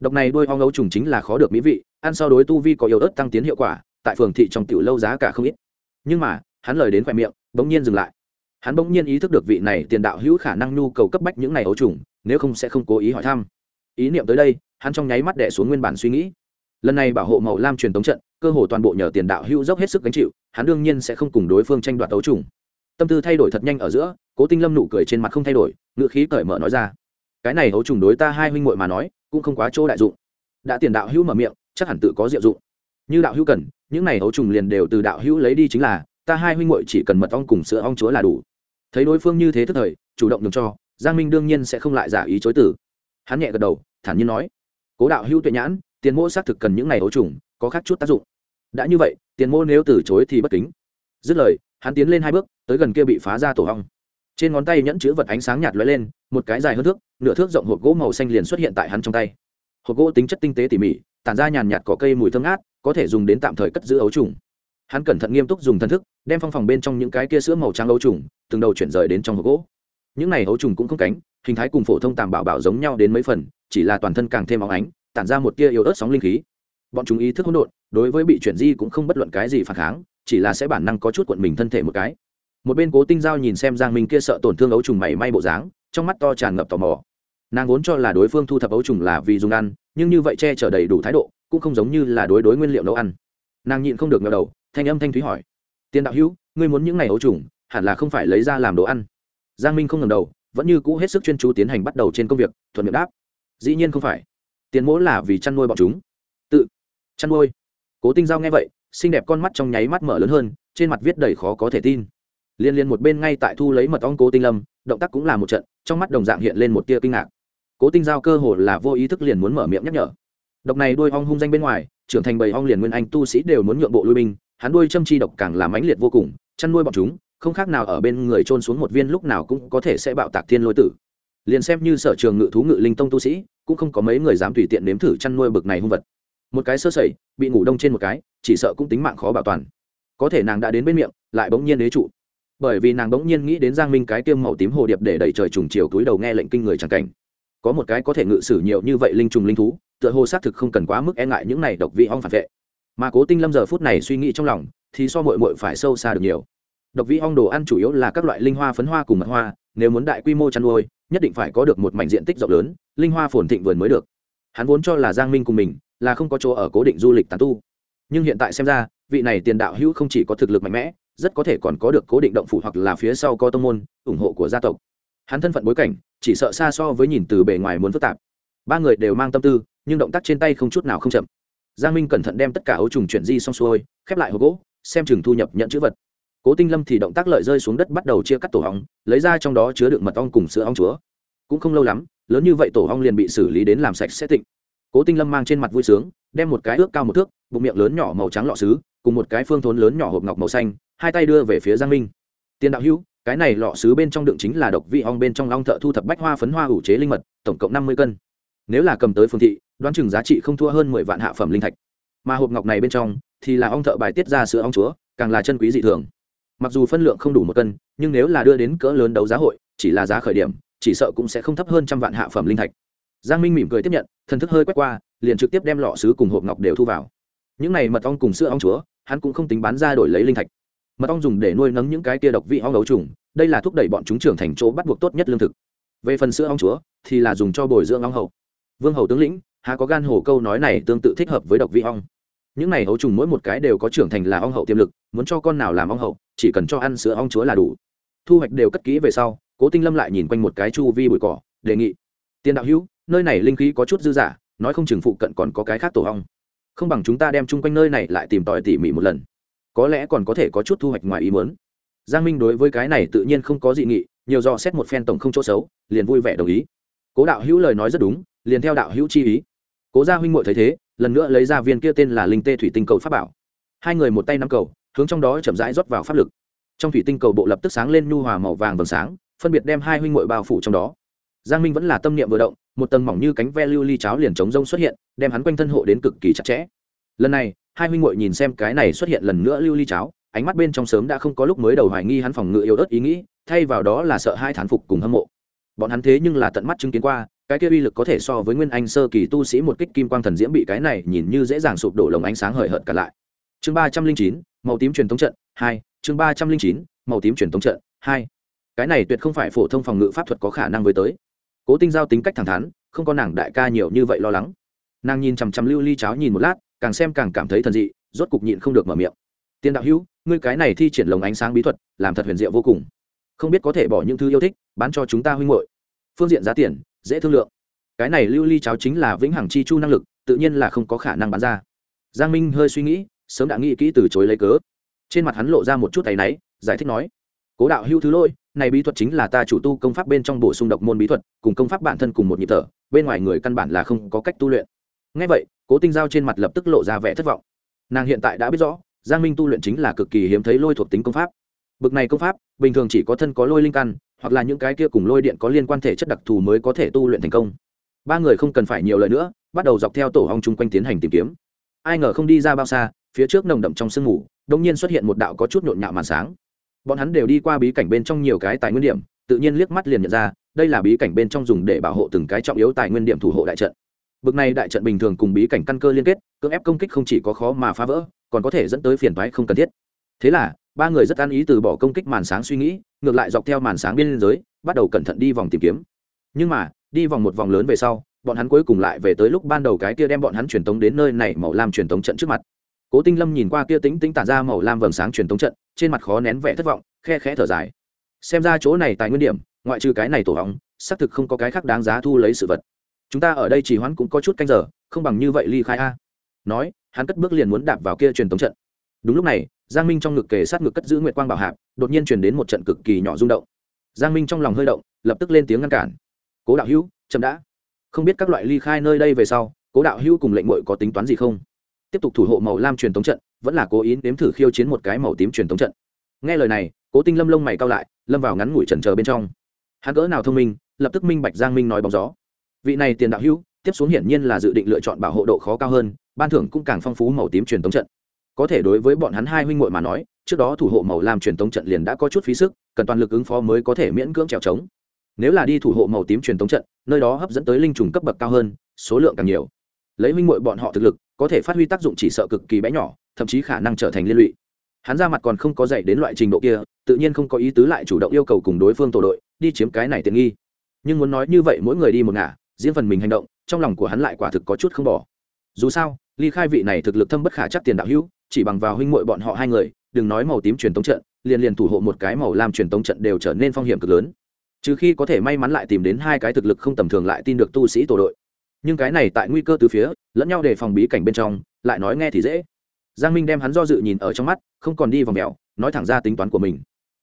Độc này đôi hong ấu trùng chính là khó được mỹ vị, ăn so đối tu vi có yếu ớt tăng tiến hiệu quả, tại phường thị trong tiểu lâu giá cả không ít. Nhưng mà, hắn lời đến khoe miệng, bỗng nhiên dừng lại. Hắn bỗng nhiên ý thức được vị này tiền đạo hữu khả năng nhu cầu cấp bách những này ấu trùng, nếu không sẽ không cố ý hỏi thăm. Ý niệm tới đây, hắn trong nháy mắt đẻ xuống nguyên bản suy nghĩ. Lần này bảo hộ màu lam truyền tống trận, cơ hồ toàn bộ nhờ tiền đạo hữu dốc hết sức gánh chịu, hắn đương nhiên sẽ không cùng đối phương tranh đoạt ấu trùng tâm tư thay đổi thật nhanh ở giữa, cố tinh lâm nụ cười trên mặt không thay đổi ngự khí cởi mở nói ra. Cái này hấu trùng đối ta hai huynh muội mà nói, cũng không quá chỗ đại dụng. Đã tiền đạo hữu mở miệng, chắc hẳn tự có diệu dụng. Như đạo hữu cần, những này hấu trùng liền đều từ đạo hữu lấy đi chính là, ta hai huynh muội chỉ cần mật ong cùng sữa ong chúa là đủ. Thấy đối phương như thế thức thời, chủ động được cho, giang minh đương nhiên sẽ không lại giả ý chối tử hắn nhẹ gật đầu, thản nhiên nói, cố đạo hữu tuệ nhãn, tiền mô xác thực cần những này hấu trùng, có khác chút tác dụng. Đã như vậy, tiền mô nếu từ chối thì bất kính. Dứt lời hắn tiến lên hai bước, tới gần kia bị phá ra tổ hong. Trên ngón tay nhẫn chữ vật ánh sáng nhạt lóe lên, một cái dài hơn thước, nửa thước rộng hộp gỗ màu xanh liền xuất hiện tại hắn trong tay. Hộp gỗ tính chất tinh tế tỉ mỉ, tản ra nhàn nhạt có cây mùi thơm ngát, có thể dùng đến tạm thời cất giữ ấu trùng. Hắn cẩn thận nghiêm túc dùng thân thức, đem phong phòng bên trong những cái kia sữa màu trắng ấu trùng, từng đầu chuyển rời đến trong hộp gỗ. Những này ấu trùng cũng không cánh, hình thái cùng phổ thông tàm bảo bảo giống nhau đến mấy phần, chỉ là toàn thân càng thêm óng ánh, tản ra một tia yếu ớt sóng linh khí. Bọn chúng ý thức hỗn độn, đối với bị chuyển di cũng không bất luận cái gì phản kháng chỉ là sẽ bản năng có chút cuộn mình thân thể một cái. Một bên cố tinh giao nhìn xem giang minh kia sợ tổn thương ấu trùng mảy may bộ dáng, trong mắt to tràn ngập tò mò. Nàng vốn cho là đối phương thu thập ấu trùng là vì dùng ăn, nhưng như vậy che chở đầy đủ thái độ, cũng không giống như là đối đối nguyên liệu nấu ăn. Nàng nhịn không được ngờ đầu, thanh âm thanh thúy hỏi tiền đạo hữu, ngươi muốn những ngày ấu trùng, hẳn là không phải lấy ra làm đồ ăn? Giang minh không ngầm đầu, vẫn như cũ hết sức chuyên chú tiến hành bắt đầu trên công việc, thuận miệng đáp, dĩ nhiên không phải. Tiền mỗ là vì chăn nuôi bọn chúng. Tự chăn nuôi? Cố tinh giao nghe vậy xinh đẹp con mắt trong nháy mắt mở lớn hơn, trên mặt viết đầy khó có thể tin. Liên liên một bên ngay tại thu lấy mật ong cố tinh lâm, động tác cũng là một trận, trong mắt đồng dạng hiện lên một tia kinh ngạc. Cố tinh giao cơ hồ là vô ý thức liền muốn mở miệng nhắc nhở. Độc này đuôi ong hung danh bên ngoài, trưởng thành bầy ong liền nguyên anh tu sĩ đều muốn nhượng bộ lui binh, hắn đuôi châm chi độc càng làm mãnh liệt vô cùng, chăn nuôi bọn chúng, không khác nào ở bên người trôn xuống một viên lúc nào cũng có thể sẽ bạo tạc thiên lôi tử. Liền xem như sở trường ngự thú ngự linh tông tu sĩ, cũng không có mấy người dám tùy tiện nếm thử chăn nuôi bực này hung vật một cái sơ sẩy, bị ngủ đông trên một cái, chỉ sợ cũng tính mạng khó bảo toàn. Có thể nàng đã đến bên miệng, lại bỗng nhiên đế trụ. Bởi vì nàng bỗng nhiên nghĩ đến giang minh cái tiêm màu tím hồ điệp để đẩy trời trùng chiều túi đầu nghe lệnh kinh người chẳng cảnh. Có một cái có thể ngự sử nhiều như vậy linh trùng linh thú, tựa hồ xác thực không cần quá mức e ngại những này độc vị ong phản vệ. Mà cố tinh lâm giờ phút này suy nghĩ trong lòng, thì so mội mội phải sâu xa được nhiều. Độc vị ong đồ ăn chủ yếu là các loại linh hoa phấn hoa cùng mật hoa, nếu muốn đại quy mô chăn nuôi, nhất định phải có được một mảnh diện tích rộng lớn, linh hoa phồn thịnh vườn mới được. Hắn vốn cho là giang minh cùng mình là không có chỗ ở cố định du lịch tán tu. Nhưng hiện tại xem ra, vị này tiền đạo hữu không chỉ có thực lực mạnh mẽ, rất có thể còn có được cố định động phủ hoặc là phía sau có tông môn, ủng hộ của gia tộc. Hắn thân phận bối cảnh, chỉ sợ xa so với nhìn từ bề ngoài muốn phức tạp. Ba người đều mang tâm tư, nhưng động tác trên tay không chút nào không chậm. Giang minh cẩn thận đem tất cả ấu trùng chuyển di xong xuôi, khép lại hộp gỗ, xem chừng thu nhập nhận chữ vật. Cố tinh lâm thì động tác lợi rơi xuống đất bắt đầu chia cắt tổ hóng lấy ra trong đó chứa đựng mật ong cùng sữa ong chúa. Cũng không lâu lắm, lớn như vậy tổ ong liền bị xử lý đến làm sạch sẽ tịnh cố tinh lâm mang trên mặt vui sướng, đem một cái ước cao một thước, bụng miệng lớn nhỏ màu trắng lọ xứ cùng một cái phương thốn lớn nhỏ hộp ngọc màu xanh, hai tay đưa về phía giang minh. Tiền đạo hữu, cái này lọ xứ bên trong đựng chính là độc vị ong bên trong long thợ thu thập bách hoa phấn hoa ủ chế linh mật, tổng cộng năm mươi cân. Nếu là cầm tới phương thị, đoán chừng giá trị không thua hơn mười vạn hạ phẩm linh thạch. Mà hộp ngọc này bên trong, thì là ong thợ bài tiết ra sữa ong chúa, càng là chân quý dị thường. Mặc dù phân lượng không đủ một cân, nhưng nếu là đưa đến cỡ lớn đấu giá hội, chỉ là giá khởi điểm, chỉ sợ cũng sẽ không thấp hơn trăm vạn hạ phẩm linh thạch giang minh mỉm cười tiếp nhận, thần thức hơi quét qua, liền trực tiếp đem lọ sứ cùng hộp ngọc đều thu vào. Những này mật ong cùng sữa ong chúa, hắn cũng không tính bán ra đổi lấy linh thạch. Mật ong dùng để nuôi nấng những cái tia độc vị ong ấu trùng, đây là thúc đẩy bọn chúng trưởng thành chỗ bắt buộc tốt nhất lương thực. Về phần sữa ong chúa, thì là dùng cho bồi dưỡng ong hậu vương hầu tướng lĩnh, há có gan hồ câu nói này tương tự thích hợp với độc vị ong. Những này ấu trùng mỗi một cái đều có trưởng thành là ong hậu tiềm lực, muốn cho con nào làm ong hậu, chỉ cần cho ăn sữa ong chúa là đủ. Thu hoạch đều cất kỹ về sau, cố tinh lâm lại nhìn quanh một cái chu vi bụi cỏ, đề nghị, tiền đạo hữu nơi này linh khí có chút dư dả nói không chừng phụ cận còn có cái khác tổ hong, không bằng chúng ta đem chung quanh nơi này lại tìm tòi tỉ mỉ một lần. Có lẽ còn có thể có chút thu hoạch ngoài ý muốn. Giang minh đối với cái này tự nhiên không có dị nghị nhiều do xét một phen tổng không chỗ xấu liền vui vẻ đồng ý. Cố đạo hữu lời nói rất đúng liền theo đạo hữu chi ý. Cố gia huynh muội thấy thế lần nữa lấy ra viên kia tên là linh tê thủy tinh cầu pháp bảo. Hai người một tay nắm cầu hướng trong đó chậm rãi rót vào pháp lực. Trong thủy tinh cầu bộ lập tức sáng lên nhu hòa màu vàng vầng sáng phân biệt đem hai huynh muội bao phủ trong đó. Giang minh vẫn là tâm niệm vừa động một tầng mỏng như cánh ve lưu ly cháo liền chống rông xuất hiện, đem hắn quanh thân hộ đến cực kỳ chặt chẽ. Lần này, hai huynh muội nhìn xem cái này xuất hiện lần nữa lưu ly cháo, ánh mắt bên trong sớm đã không có lúc mới đầu hoài nghi hắn phòng ngự yếu ớt ý nghĩ, thay vào đó là sợ hai thán phục cùng hâm mộ. Bọn hắn thế nhưng là tận mắt chứng kiến qua, cái kia uy lực có thể so với nguyên anh sơ kỳ tu sĩ một kích kim quang thần diễm bị cái này nhìn như dễ dàng sụp đổ lồng ánh sáng hời hợt cả lại. Chương ba trăm linh chín, màu tím truyền thống trận, hai, chương ba trăm linh chín, màu tím truyền thống trận, hai. Cái này tuyệt không phải phổ thông phòng ngự pháp thuật có khả năng với tới cố tinh giao tính cách thẳng thắn, không có nàng đại ca nhiều như vậy lo lắng. Nàng nhìn chằm chằm lưu ly cháo nhìn một lát, càng xem càng cảm thấy thần dị, rốt cục nhịn không được mở miệng. Tiên đạo hữu, ngươi cái này thi triển lồng ánh sáng bí thuật, làm thật huyền diệu vô cùng. Không biết có thể bỏ những thứ yêu thích, bán cho chúng ta huynh hội phương diện giá tiền, dễ thương lượng. Cái này lưu ly cháo chính là vĩnh hằng chi chu năng lực, tự nhiên là không có khả năng bán ra. Giang minh hơi suy nghĩ, sớm đã nghĩ kỹ từ chối lấy cớ. Trên mặt hắn lộ ra một chút tay náy, giải thích nói, cố đạo hưu thứ lôi này bí thuật chính là ta chủ tu công pháp bên trong bổ sung độc môn bí thuật, cùng công pháp bản thân cùng một nhịp thở, bên ngoài người căn bản là không có cách tu luyện. Ngay vậy, cố tinh giao trên mặt lập tức lộ ra vẻ thất vọng. Nàng hiện tại đã biết rõ, giang minh tu luyện chính là cực kỳ hiếm thấy lôi thuộc tính công pháp. Bực này công pháp, bình thường chỉ có thân có lôi linh căn, hoặc là những cái kia cùng lôi điện có liên quan thể chất đặc thù mới có thể tu luyện thành công. Ba người không cần phải nhiều lời nữa, bắt đầu dọc theo tổ hong chung quanh tiến hành tìm kiếm. Ai ngờ không đi ra bao xa, phía trước nồng đậm trong sương mù đông nhiên xuất hiện một đạo có chút nhộn nhạo màn sáng bọn hắn đều đi qua bí cảnh bên trong nhiều cái tài nguyên điểm, tự nhiên liếc mắt liền nhận ra, đây là bí cảnh bên trong dùng để bảo hộ từng cái trọng yếu tài nguyên điểm thủ hộ đại trận. Bực này đại trận bình thường cùng bí cảnh căn cơ liên kết, cưỡng ép công kích không chỉ có khó mà phá vỡ, còn có thể dẫn tới phiền toái không cần thiết. Thế là, ba người rất an ý từ bỏ công kích màn sáng suy nghĩ, ngược lại dọc theo màn sáng biên giới, bắt đầu cẩn thận đi vòng tìm kiếm. Nhưng mà, đi vòng một vòng lớn về sau, bọn hắn cuối cùng lại về tới lúc ban đầu cái kia đem bọn hắn truyền tống đến nơi này màu lam truyền tống trận trước mặt. Cố tinh lâm nhìn qua kia tính tính tản ra màu lam vầng sáng truyền tống trận trên mặt khó nén vẻ thất vọng, khe khẽ thở dài. Xem ra chỗ này tài nguyên điểm, ngoại trừ cái này tổ hóng, xác thực không có cái khác đáng giá thu lấy sự vật. Chúng ta ở đây chỉ hoãn cũng có chút canh giờ, không bằng như vậy ly khai a. Nói, hắn cất bước liền muốn đạp vào kia truyền tống trận. Đúng lúc này, giang minh trong ngực kề sát ngực cất giữ nguyệt quang bảo hạp, đột nhiên truyền đến một trận cực kỳ nhỏ rung động. Giang minh trong lòng hơi động, lập tức lên tiếng ngăn cản. Cố đạo hữu, chậm đã. Không biết các loại ly khai nơi đây về sau, cố đạo hữu cùng lệnh mội có tính toán gì không? Tiếp tục thủ hộ màu lam truyền tống trận vẫn là cố ý nếm thử khiêu chiến một cái màu tím truyền thống trận. Nghe lời này, cố tinh lâm lông mày cao lại, lâm vào ngắn ngủi trần chờ bên trong. Hắn cỡ nào thông minh, lập tức minh bạch giang minh nói bóng gió. Vị này tiền đạo hữu, tiếp xuống hiển nhiên là dự định lựa chọn bảo hộ độ khó cao hơn, ban thưởng cũng càng phong phú màu tím truyền thống trận. Có thể đối với bọn hắn hai huynh muội mà nói, trước đó thủ hộ màu lam truyền thống trận liền đã có chút phí sức, cần toàn lực ứng phó mới có thể miễn cưỡng trèo trống. Nếu là đi thủ hộ màu tím truyền thống trận, nơi đó hấp dẫn tới linh trùng cấp bậc cao hơn, số lượng càng nhiều. Lấy huynh muội bọn họ thực lực, có thể phát huy tác dụng chỉ sợ cực kỳ bé nhỏ thậm chí khả năng trở thành liên lụy. Hắn ra mặt còn không có dạy đến loại trình độ kia, tự nhiên không có ý tứ lại chủ động yêu cầu cùng đối phương tổ đội, đi chiếm cái này tiện nghi. Nhưng muốn nói như vậy mỗi người đi một ngả, Diễn phần mình hành động, trong lòng của hắn lại quả thực có chút không bỏ. Dù sao, ly khai vị này thực lực thâm bất khả chắc tiền đạo hữu, chỉ bằng vào huynh muội bọn họ hai người, đừng nói màu tím truyền tống trận, liền liền thủ hộ một cái màu lam truyền tống trận đều trở nên phong hiểm cực lớn. Trừ khi có thể may mắn lại tìm đến hai cái thực lực không tầm thường lại tin được tu sĩ tổ đội. Nhưng cái này tại nguy cơ từ phía, lẫn nhau để phòng bí cảnh bên trong, lại nói nghe thì dễ giang minh đem hắn do dự nhìn ở trong mắt, không còn đi vào mèo, nói thẳng ra tính toán của mình.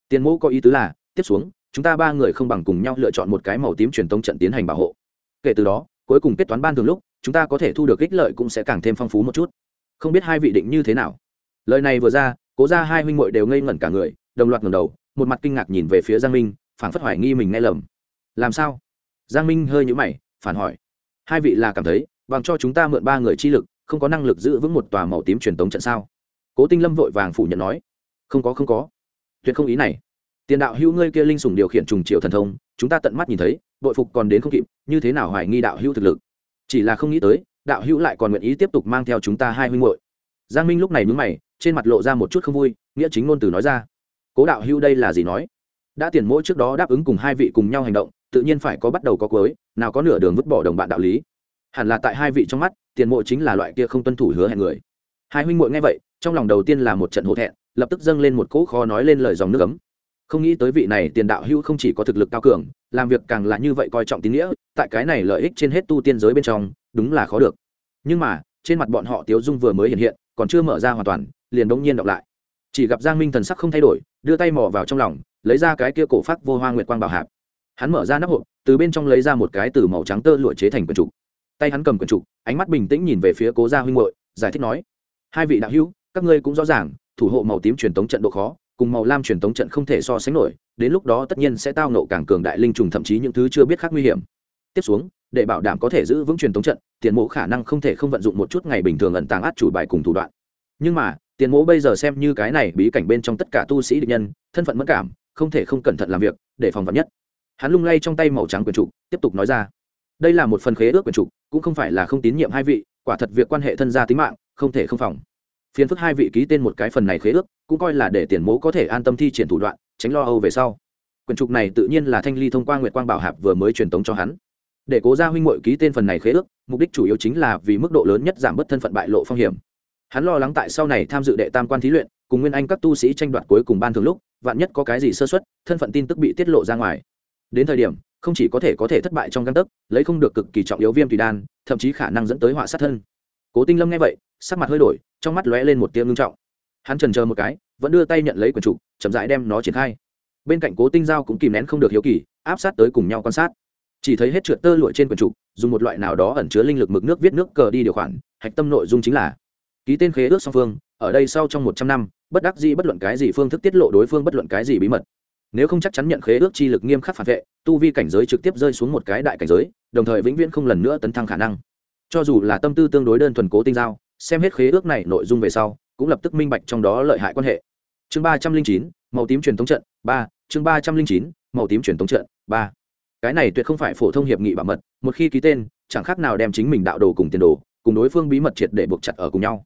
Tiền mẫu có ý tứ là, tiếp xuống, chúng ta ba người không bằng cùng nhau lựa chọn một cái màu tím truyền tống trận tiến hành bảo hộ. Kể từ đó, cuối cùng kết toán ban thường lúc, chúng ta có thể thu được ích lợi cũng sẽ càng thêm phong phú một chút. Không biết hai vị định như thế nào. Lời này vừa ra, cố ra hai huynh muội đều ngây ngẩn cả người, đồng loạt ngẩng đầu, một mặt kinh ngạc nhìn về phía giang minh, phảng phất hoài nghi mình nghe lầm. Làm sao? Giang minh hơi nhũ mày, phản hỏi. Hai vị là cảm thấy, bằng cho chúng ta mượn ba người chi lực không có năng lực giữ vững một tòa màu tím truyền tống trận sao? Cố tinh lâm vội vàng phủ nhận nói, không có không có. Tuyệt không ý này. Tiền đạo hữu ngươi kia linh sùng điều khiển trùng triệu thần thông, chúng ta tận mắt nhìn thấy, bội phục còn đến không kịp, như thế nào hoài nghi đạo hữu thực lực? Chỉ là không nghĩ tới, đạo hữu lại còn nguyện ý tiếp tục mang theo chúng ta hai huynh hội giang minh lúc này mướn mày, trên mặt lộ ra một chút không vui, nghĩa chính ngôn từ nói ra. Cố đạo hữu đây là gì nói? Đã tiền mỗi trước đó đáp ứng cùng hai vị cùng nhau hành động, tự nhiên phải có bắt đầu có cuối, nào có nửa đường vứt bỏ đồng bạn đạo lý. Hẳn là tại hai vị trong mắt tiền mộ chính là loại kia không tuân thủ hứa hẹn người. Hai huynh muội nghe vậy, trong lòng đầu tiên là một trận hổ thẹn, lập tức dâng lên một cỗ khó nói lên lời dòng nước ấm. Không nghĩ tới vị này tiền đạo hữu không chỉ có thực lực cao cường, làm việc càng là như vậy coi trọng tín nghĩa, tại cái này lợi ích trên hết tu tiên giới bên trong, đúng là khó được. Nhưng mà, trên mặt bọn họ tiếu dung vừa mới hiện hiện, còn chưa mở ra hoàn toàn, liền đống nhiên đọc lại. Chỉ gặp giang minh thần sắc không thay đổi, đưa tay mò vào trong lòng, lấy ra cái kia cổ phát vô hoa nguyệt quang bảo hạp. Hắn mở ra nắp hộp, từ bên trong lấy ra một cái từ màu trắng tơ lụa chế thành quần trục tay hắn cầm quần trục, ánh mắt bình tĩnh nhìn về phía cố gia huynh hội giải thích nói, hai vị đạo hữu, các ngươi cũng rõ ràng, thủ hộ màu tím truyền tống trận độ khó, cùng màu lam truyền tống trận không thể so sánh nổi, đến lúc đó tất nhiên sẽ tao nộ càng cường đại linh trùng, thậm chí những thứ chưa biết khác nguy hiểm. Tiếp xuống, để bảo đảm có thể giữ vững truyền tống trận, tiền mộ khả năng không thể không vận dụng một chút ngày bình thường ẩn tàng át chủ bài cùng thủ đoạn. Nhưng mà, tiền mộ bây giờ xem như cái này bí cảnh bên trong tất cả tu sĩ địch nhân, thân phận mất cảm, không thể không cẩn thận làm việc, để phòng vật nhất. Hắn lung lay trong tay màu trắng quyền trụ tiếp tục nói ra đây là một phần khế ước quyền trục, cũng không phải là không tín nhiệm hai vị, quả thật việc quan hệ thân gia tính mạng, không thể không phòng. Phiền phức hai vị ký tên một cái phần này khế ước, cũng coi là để tiền mố có thể an tâm thi triển thủ đoạn, tránh lo âu về sau. Quyền trục này tự nhiên là thanh ly thông qua nguyệt quang bảo hạp vừa mới truyền tống cho hắn. Để cố gia huynh mội ký tên phần này khế ước, mục đích chủ yếu chính là vì mức độ lớn nhất giảm bớt thân phận bại lộ phong hiểm. Hắn lo lắng tại sau này tham dự đệ tam quan thí luyện, cùng nguyên anh các tu sĩ tranh đoạt cuối cùng ban thường lúc, vạn nhất có cái gì sơ xuất thân phận tin tức bị tiết lộ ra ngoài. Đến thời điểm không chỉ có thể có thể thất bại trong găng tấc, lấy không được cực kỳ trọng yếu viêm tùy đan, thậm chí khả năng dẫn tới họa sát thân. Cố tinh lâm nghe vậy, sắc mặt hơi đổi, trong mắt lóe lên một tiếng ngưng trọng. Hắn trần chờ một cái, vẫn đưa tay nhận lấy quần trục chậm rãi đem nó triển khai. Bên cạnh cố tinh giao cũng kìm nén không được hiếu kỳ, áp sát tới cùng nhau quan sát. Chỉ thấy hết trượt tơ lụa trên quần trục dùng một loại nào đó ẩn chứa linh lực mực nước viết nước cờ đi điều khoản, hạch tâm nội dung chính là ký tên khế ước song phương, ở đây sau trong một trăm năm, bất đắc dĩ bất luận cái gì phương thức tiết lộ đối phương bất luận cái gì bí mật nếu không chắc chắn nhận khế ước chi lực nghiêm khắc phản vệ, tu vi cảnh giới trực tiếp rơi xuống một cái đại cảnh giới, đồng thời vĩnh viễn không lần nữa tấn thăng khả năng. Cho dù là tâm tư tương đối đơn thuần cố tinh giao, xem hết khế ước này nội dung về sau, cũng lập tức minh bạch trong đó lợi hại quan hệ. Chương ba trăm linh chín, màu tím truyền thống trận, ba, chương ba trăm linh chín, màu tím truyền thống trận, ba. Cái này tuyệt không phải phổ thông hiệp nghị bảo mật, một khi ký tên, chẳng khác nào đem chính mình đạo đồ cùng tiền đồ, cùng đối phương bí mật triệt để buộc chặt ở cùng nhau.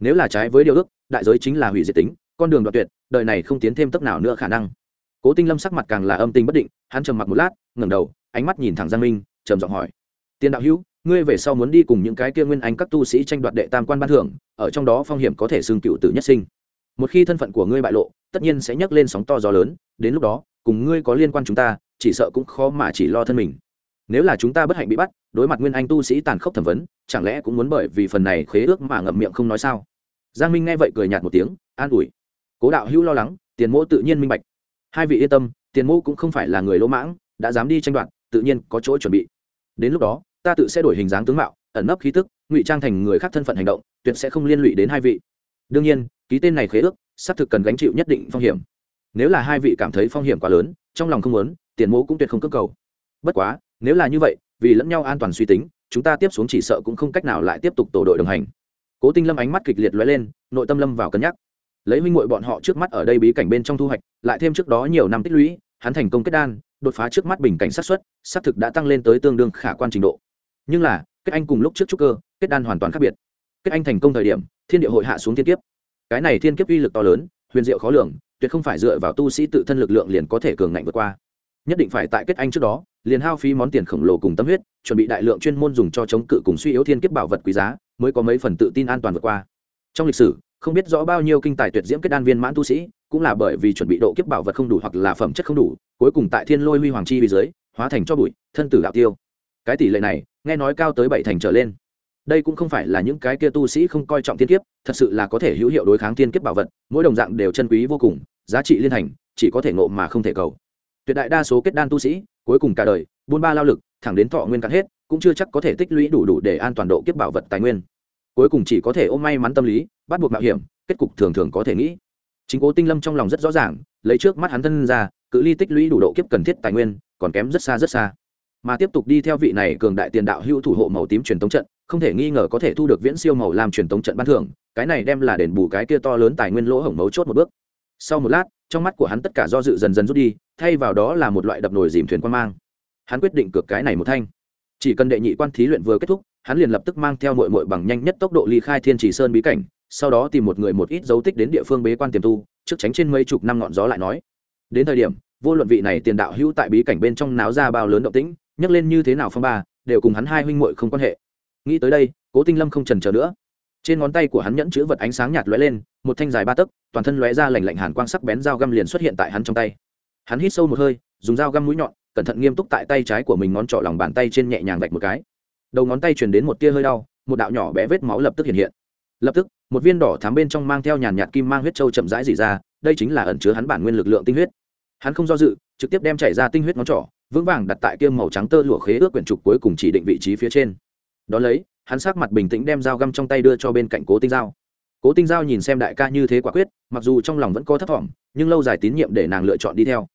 Nếu là trái với điều ước, đại giới chính là hủy diệt tính, con đường đoạt tuyệt, đời này không tiến thêm tức nào nữa khả năng cố tinh lâm sắc mặt càng là âm tình bất định, hắn trầm mặc một lát, ngẩng đầu, ánh mắt nhìn thẳng giang minh, trầm giọng hỏi tiền đạo hữu, ngươi về sau muốn đi cùng những cái kia nguyên anh các tu sĩ tranh đoạt đệ tam quan ban thưởng, ở trong đó phong hiểm có thể xương cựu tử nhất sinh. Một khi thân phận của ngươi bại lộ, tất nhiên sẽ nhấc lên sóng to gió lớn, đến lúc đó, cùng ngươi có liên quan chúng ta, chỉ sợ cũng khó mà chỉ lo thân mình. Nếu là chúng ta bất hạnh bị bắt, đối mặt nguyên anh tu sĩ tàn khốc thẩm vấn, chẳng lẽ cũng muốn bởi vì phần này khế ước mà ngậm miệng không nói sao? Giang minh nghe vậy cười nhạt một tiếng, an ủi, cố đạo hữu lo lắng, tiền mỗ tự nhiên minh bạch hai vị yên tâm, tiền mô cũng không phải là người lỗ mãng, đã dám đi tranh đoạt, tự nhiên có chỗ chuẩn bị. Đến lúc đó, ta tự sẽ đổi hình dáng tướng mạo, ẩn nấp khí tức, ngụy trang thành người khác thân phận hành động, tuyệt sẽ không liên lụy đến hai vị. Đương nhiên, ký tên này khế ước, xác thực cần gánh chịu nhất định phong hiểm. Nếu là hai vị cảm thấy phong hiểm quá lớn, trong lòng không muốn, tiền mô cũng tuyệt không cơ cầu. Bất quá, nếu là như vậy, vì lẫn nhau an toàn suy tính, chúng ta tiếp xuống chỉ sợ cũng không cách nào lại tiếp tục tổ đội đồng hành. Cố tinh lâm ánh mắt kịch liệt lóe lên, nội tâm lâm vào cân nhắc lấy huynh muội bọn họ trước mắt ở đây bí cảnh bên trong thu hoạch, lại thêm trước đó nhiều năm tích lũy, hắn thành công kết đan, đột phá trước mắt bình cảnh sát xuất xác thực đã tăng lên tới tương đương khả quan trình độ. Nhưng là, kết anh cùng lúc trước trúc cơ, kết đan hoàn toàn khác biệt. Kết anh thành công thời điểm, thiên địa hội hạ xuống thiên kiếp. Cái này thiên kiếp uy lực to lớn, huyền diệu khó lường, tuyệt không phải dựa vào tu sĩ tự thân lực lượng liền có thể cường ngạnh vượt qua. Nhất định phải tại kết anh trước đó, liền hao phí món tiền khổng lồ cùng tâm huyết, chuẩn bị đại lượng chuyên môn dùng cho chống cự cùng suy yếu thiên kiếp bảo vật quý giá, mới có mấy phần tự tin an toàn vượt qua. Trong lịch sử không biết rõ bao nhiêu kinh tài tuyệt diễm kết đan viên mãn tu sĩ, cũng là bởi vì chuẩn bị độ kiếp bảo vật không đủ hoặc là phẩm chất không đủ, cuối cùng tại thiên lôi huy hoàng chi vì dưới, hóa thành cho bụi, thân tử đạo tiêu. Cái tỷ lệ này, nghe nói cao tới bảy thành trở lên. Đây cũng không phải là những cái kia tu sĩ không coi trọng thiên kiếp, thật sự là có thể hữu hiệu đối kháng thiên kiếp bảo vật, mỗi đồng dạng đều chân quý vô cùng, giá trị liên thành, chỉ có thể ngộ mà không thể cầu. Tuyệt đại đa số kết đan tu sĩ, cuối cùng cả đời, buôn ba lao lực, thẳng đến thọ nguyên cạn hết, cũng chưa chắc có thể tích lũy đủ đủ để an toàn độ kiếp bảo vật tài nguyên. Cuối cùng chỉ có thể ôm may mắn tâm lý bắt buộc mạo hiểm, kết cục thường thường có thể nghĩ. Chính cố tinh lâm trong lòng rất rõ ràng, lấy trước mắt hắn thân ra, cự ly tích lũy đủ độ kiếp cần thiết tài nguyên, còn kém rất xa rất xa. Mà tiếp tục đi theo vị này cường đại tiền đạo hữu thủ hộ màu tím truyền tống trận, không thể nghi ngờ có thể thu được viễn siêu màu làm truyền tống trận ban thưởng, cái này đem là đền bù cái kia to lớn tài nguyên lỗ hổng mấu chốt một bước. Sau một lát, trong mắt của hắn tất cả do dự dần dần rút đi, thay vào đó là một loại đập nồi dìm thuyền quan mang. Hắn quyết định cược cái này một thanh. Chỉ cần đệ nhị quan thí luyện vừa kết thúc, hắn liền lập tức mang theo mội mội bằng nhanh nhất tốc độ ly khai thiên chỉ sơn bí cảnh sau đó tìm một người một ít dấu tích đến địa phương bế quan tiềm tu, trước tránh trên mấy chục năm ngọn gió lại nói. Đến thời điểm, vô luận vị này tiền đạo hữu tại bí cảnh bên trong náo ra bao lớn động tĩnh, nhắc lên như thế nào phong ba, đều cùng hắn hai huynh muội không quan hệ. Nghĩ tới đây, cố tinh lâm không trần chờ nữa. Trên ngón tay của hắn nhẫn chữ vật ánh sáng nhạt lóe lên, một thanh dài ba tấc, toàn thân lóe ra lành lạnh hàn quang sắc bén dao găm liền xuất hiện tại hắn trong tay. Hắn hít sâu một hơi, dùng dao găm mũi nhọn, cẩn thận nghiêm túc tại tay trái của mình ngón trỏ lòng bàn tay trên nhẹ nhàng vạch một cái. Đầu ngón tay truyền đến một tia hơi đau, một đạo nhỏ bé vết máu lập tức hiện hiện lập tức, một viên đỏ thám bên trong mang theo nhàn nhạt kim mang huyết châu chậm rãi dỉ ra, đây chính là ẩn chứa hắn bản nguyên lực lượng tinh huyết. Hắn không do dự, trực tiếp đem chảy ra tinh huyết ngón trỏ, vững vàng đặt tại kia màu trắng tơ lụa khế ước quyển trục cuối cùng chỉ định vị trí phía trên. Đó lấy, hắn sắc mặt bình tĩnh đem dao găm trong tay đưa cho bên cạnh cố tinh dao cố tinh dao nhìn xem đại ca như thế quả quyết, mặc dù trong lòng vẫn có thất vọng nhưng lâu dài tín nhiệm để nàng lựa chọn đi theo.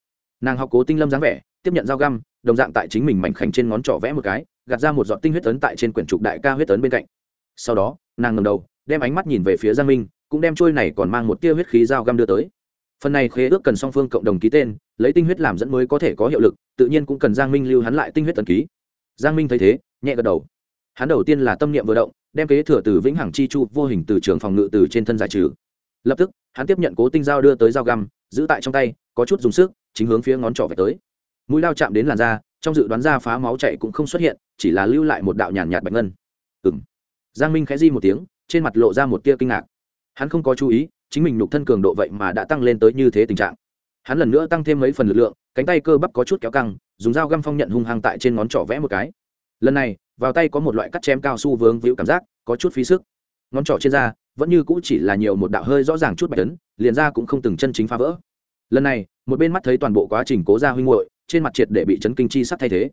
Nàng học cố tinh lâm dáng vẻ, tiếp nhận dao găm, đồng dạng tại chính mình mảnh khảnh trên ngón trỏ vẽ một cái, gạt ra một giọt tinh huyết tấn tại trên quyển trục đại ca huyết tấn bên cạnh. Sau đó, nàng ngầm đầu đem ánh mắt nhìn về phía giang minh, cũng đem trôi này còn mang một tia huyết khí dao găm đưa tới. Phần này khế ước cần song phương cộng đồng ký tên, lấy tinh huyết làm dẫn mới có thể có hiệu lực, tự nhiên cũng cần giang minh lưu hắn lại tinh huyết tấn ký. Giang minh thấy thế, nhẹ gật đầu. Hắn đầu tiên là tâm niệm vừa động, đem kế thừa từ vĩnh hằng chi chu, vô hình từ trường phòng ngự từ trên thân giải trừ. Lập tức, hắn tiếp nhận cố tinh dao đưa tới dao găm, giữ tại trong tay, có chút dùng sức, chính hướng phía ngón trỏ về tới. Mũi lao chạm đến làn da, trong dự đoán ra phá máu chạy cũng không xuất hiện, chỉ là lưu lại một đạo nhàn nhạt bạch ngân. Ừ m giang minh khẽ di một tiếng trên mặt lộ ra một tia kinh ngạc. Hắn không có chú ý chính mình nhục thân cường độ vậy mà đã tăng lên tới như thế tình trạng. Hắn lần nữa tăng thêm mấy phần lực lượng cánh tay cơ bắp có chút kéo căng dùng dao găm phong nhận hung hăng tại trên ngón trỏ vẽ một cái. Lần này vào tay có một loại cắt chém cao su vướng víu cảm giác có chút phí sức. Ngón trỏ trên da vẫn như cũ chỉ là nhiều một đạo hơi rõ ràng chút bạch tấn liền ra cũng không từng chân chính phá vỡ. Lần này một bên mắt thấy toàn bộ quá trình cố ra huy ngụy, trên mặt triệt để bị chấn kinh chi sắc thay thế.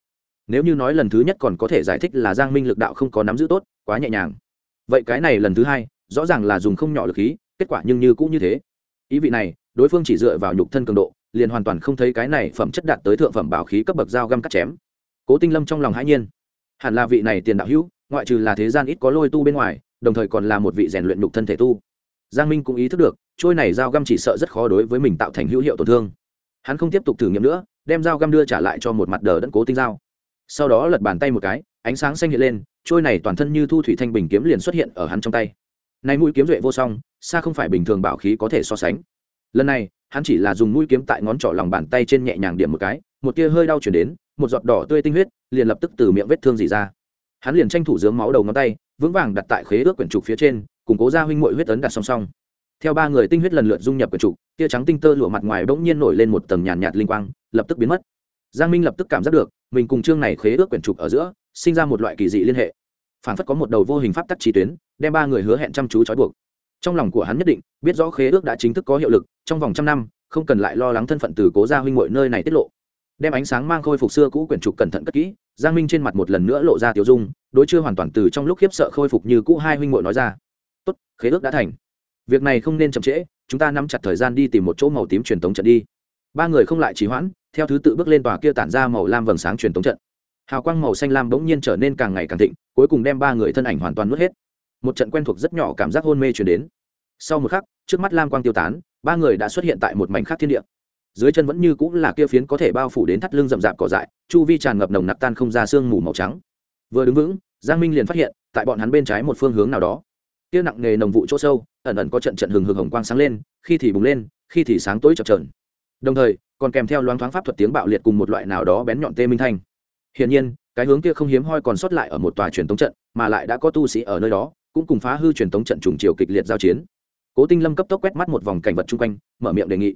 Nếu như nói lần thứ nhất còn có thể giải thích là giang minh lực đạo không có nắm giữ tốt quá nhẹ nhàng vậy cái này lần thứ hai, rõ ràng là dùng không nhỏ lực khí, kết quả nhưng như cũng như thế. Ý vị này, đối phương chỉ dựa vào nhục thân cường độ, liền hoàn toàn không thấy cái này phẩm chất đạt tới thượng phẩm bảo khí cấp bậc dao găm cắt chém. Cố tinh lâm trong lòng hãi nhiên. Hẳn là vị này tiền đạo hữu, ngoại trừ là thế gian ít có lôi tu bên ngoài, đồng thời còn là một vị rèn luyện nhục thân thể tu. Giang minh cũng ý thức được, trôi này dao găm chỉ sợ rất khó đối với mình tạo thành hữu hiệu tổn thương. Hắn không tiếp tục thử nghiệm nữa, đem dao găm đưa trả lại cho một mặt đờ đẫn cố tinh dao sau đó lật bàn tay một cái ánh sáng xanh hiện lên trôi này toàn thân như thu thủy thanh bình kiếm liền xuất hiện ở hắn trong tay. Nay mũi kiếm duệ vô song xa không phải bình thường bảo khí có thể so sánh. Lần này hắn chỉ là dùng mũi kiếm tại ngón trỏ lòng bàn tay trên nhẹ nhàng điểm một cái một tia hơi đau chuyển đến một giọt đỏ tươi tinh huyết liền lập tức từ miệng vết thương dì ra. Hắn liền tranh thủ dướng máu đầu ngón tay vững vàng đặt tại khế ước quyển trục phía trên củng cố ra huynh mội huyết ấn đặt song song. Theo ba người tinh huyết lần lượt dung nhập quyển trục tia trắng tinh tơ lụa mặt ngoài bỗng nhiên nổi lên một tầng nhàn nhạt, nhạt linh quang lập tức biến mất. Giang minh lập tức cảm giác được mình cùng chương này khế ước quyển trục ở giữa sinh ra một loại kỳ dị liên hệ. Phản phất có một đầu vô hình pháp tắc trí tuyến, đem ba người hứa hẹn chăm chú trói buộc. Trong lòng của hắn nhất định, biết rõ khế ước đã chính thức có hiệu lực, trong vòng trăm năm, không cần lại lo lắng thân phận từ cố gia huynh mội nơi này tiết lộ. Đem ánh sáng mang khôi phục xưa cũ quyển trục cẩn thận cất kỹ, giang minh trên mặt một lần nữa lộ ra tiểu dung, đối chưa hoàn toàn từ trong lúc khiếp sợ khôi phục như cũ hai huynh muội nói ra. Tốt, khế ước đã thành. Việc này không nên chậm trễ, chúng ta nắm chặt thời gian đi tìm một chỗ màu tím truyền tống trận đi. Ba người không lại trì hoãn, theo thứ tự bước lên tòa kia tản ra màu lam vầng sáng truyền tống trận hào quang màu xanh lam bỗng nhiên trở nên càng ngày càng thịnh, cuối cùng đem ba người thân ảnh hoàn toàn nuốt hết. Một trận quen thuộc rất nhỏ cảm giác hôn mê chuyển đến. Sau một khắc, trước mắt lam quang tiêu tán, ba người đã xuất hiện tại một mảnh khác thiên địa. Dưới chân vẫn như cũng là kia phiến có thể bao phủ đến thắt lưng rậm rạp cỏ dại, chu vi tràn ngập nồng nặc tan không ra sương mù màu trắng. Vừa đứng vững, giang minh liền phát hiện, tại bọn hắn bên trái một phương hướng nào đó. Kia nặng nghề nồng vụ chỗ sâu, ẩn ẩn có trận trận hừng hực hồng quang sáng lên, khi thì bùng lên, khi thì sáng tối chập trờn đồng thời, còn kèm theo loáng thoáng pháp thuật tiếng bạo liệt cùng một loại nào đó bén nhọn tê minh thanh hiển nhiên, cái hướng kia không hiếm hoi còn sót lại ở một tòa truyền tống trận, mà lại đã có tu sĩ ở nơi đó, cũng cùng phá hư truyền tống trận trùng chiều kịch liệt giao chiến. Cố tinh lâm cấp tốc quét mắt một vòng cảnh vật chung quanh, mở miệng đề nghị.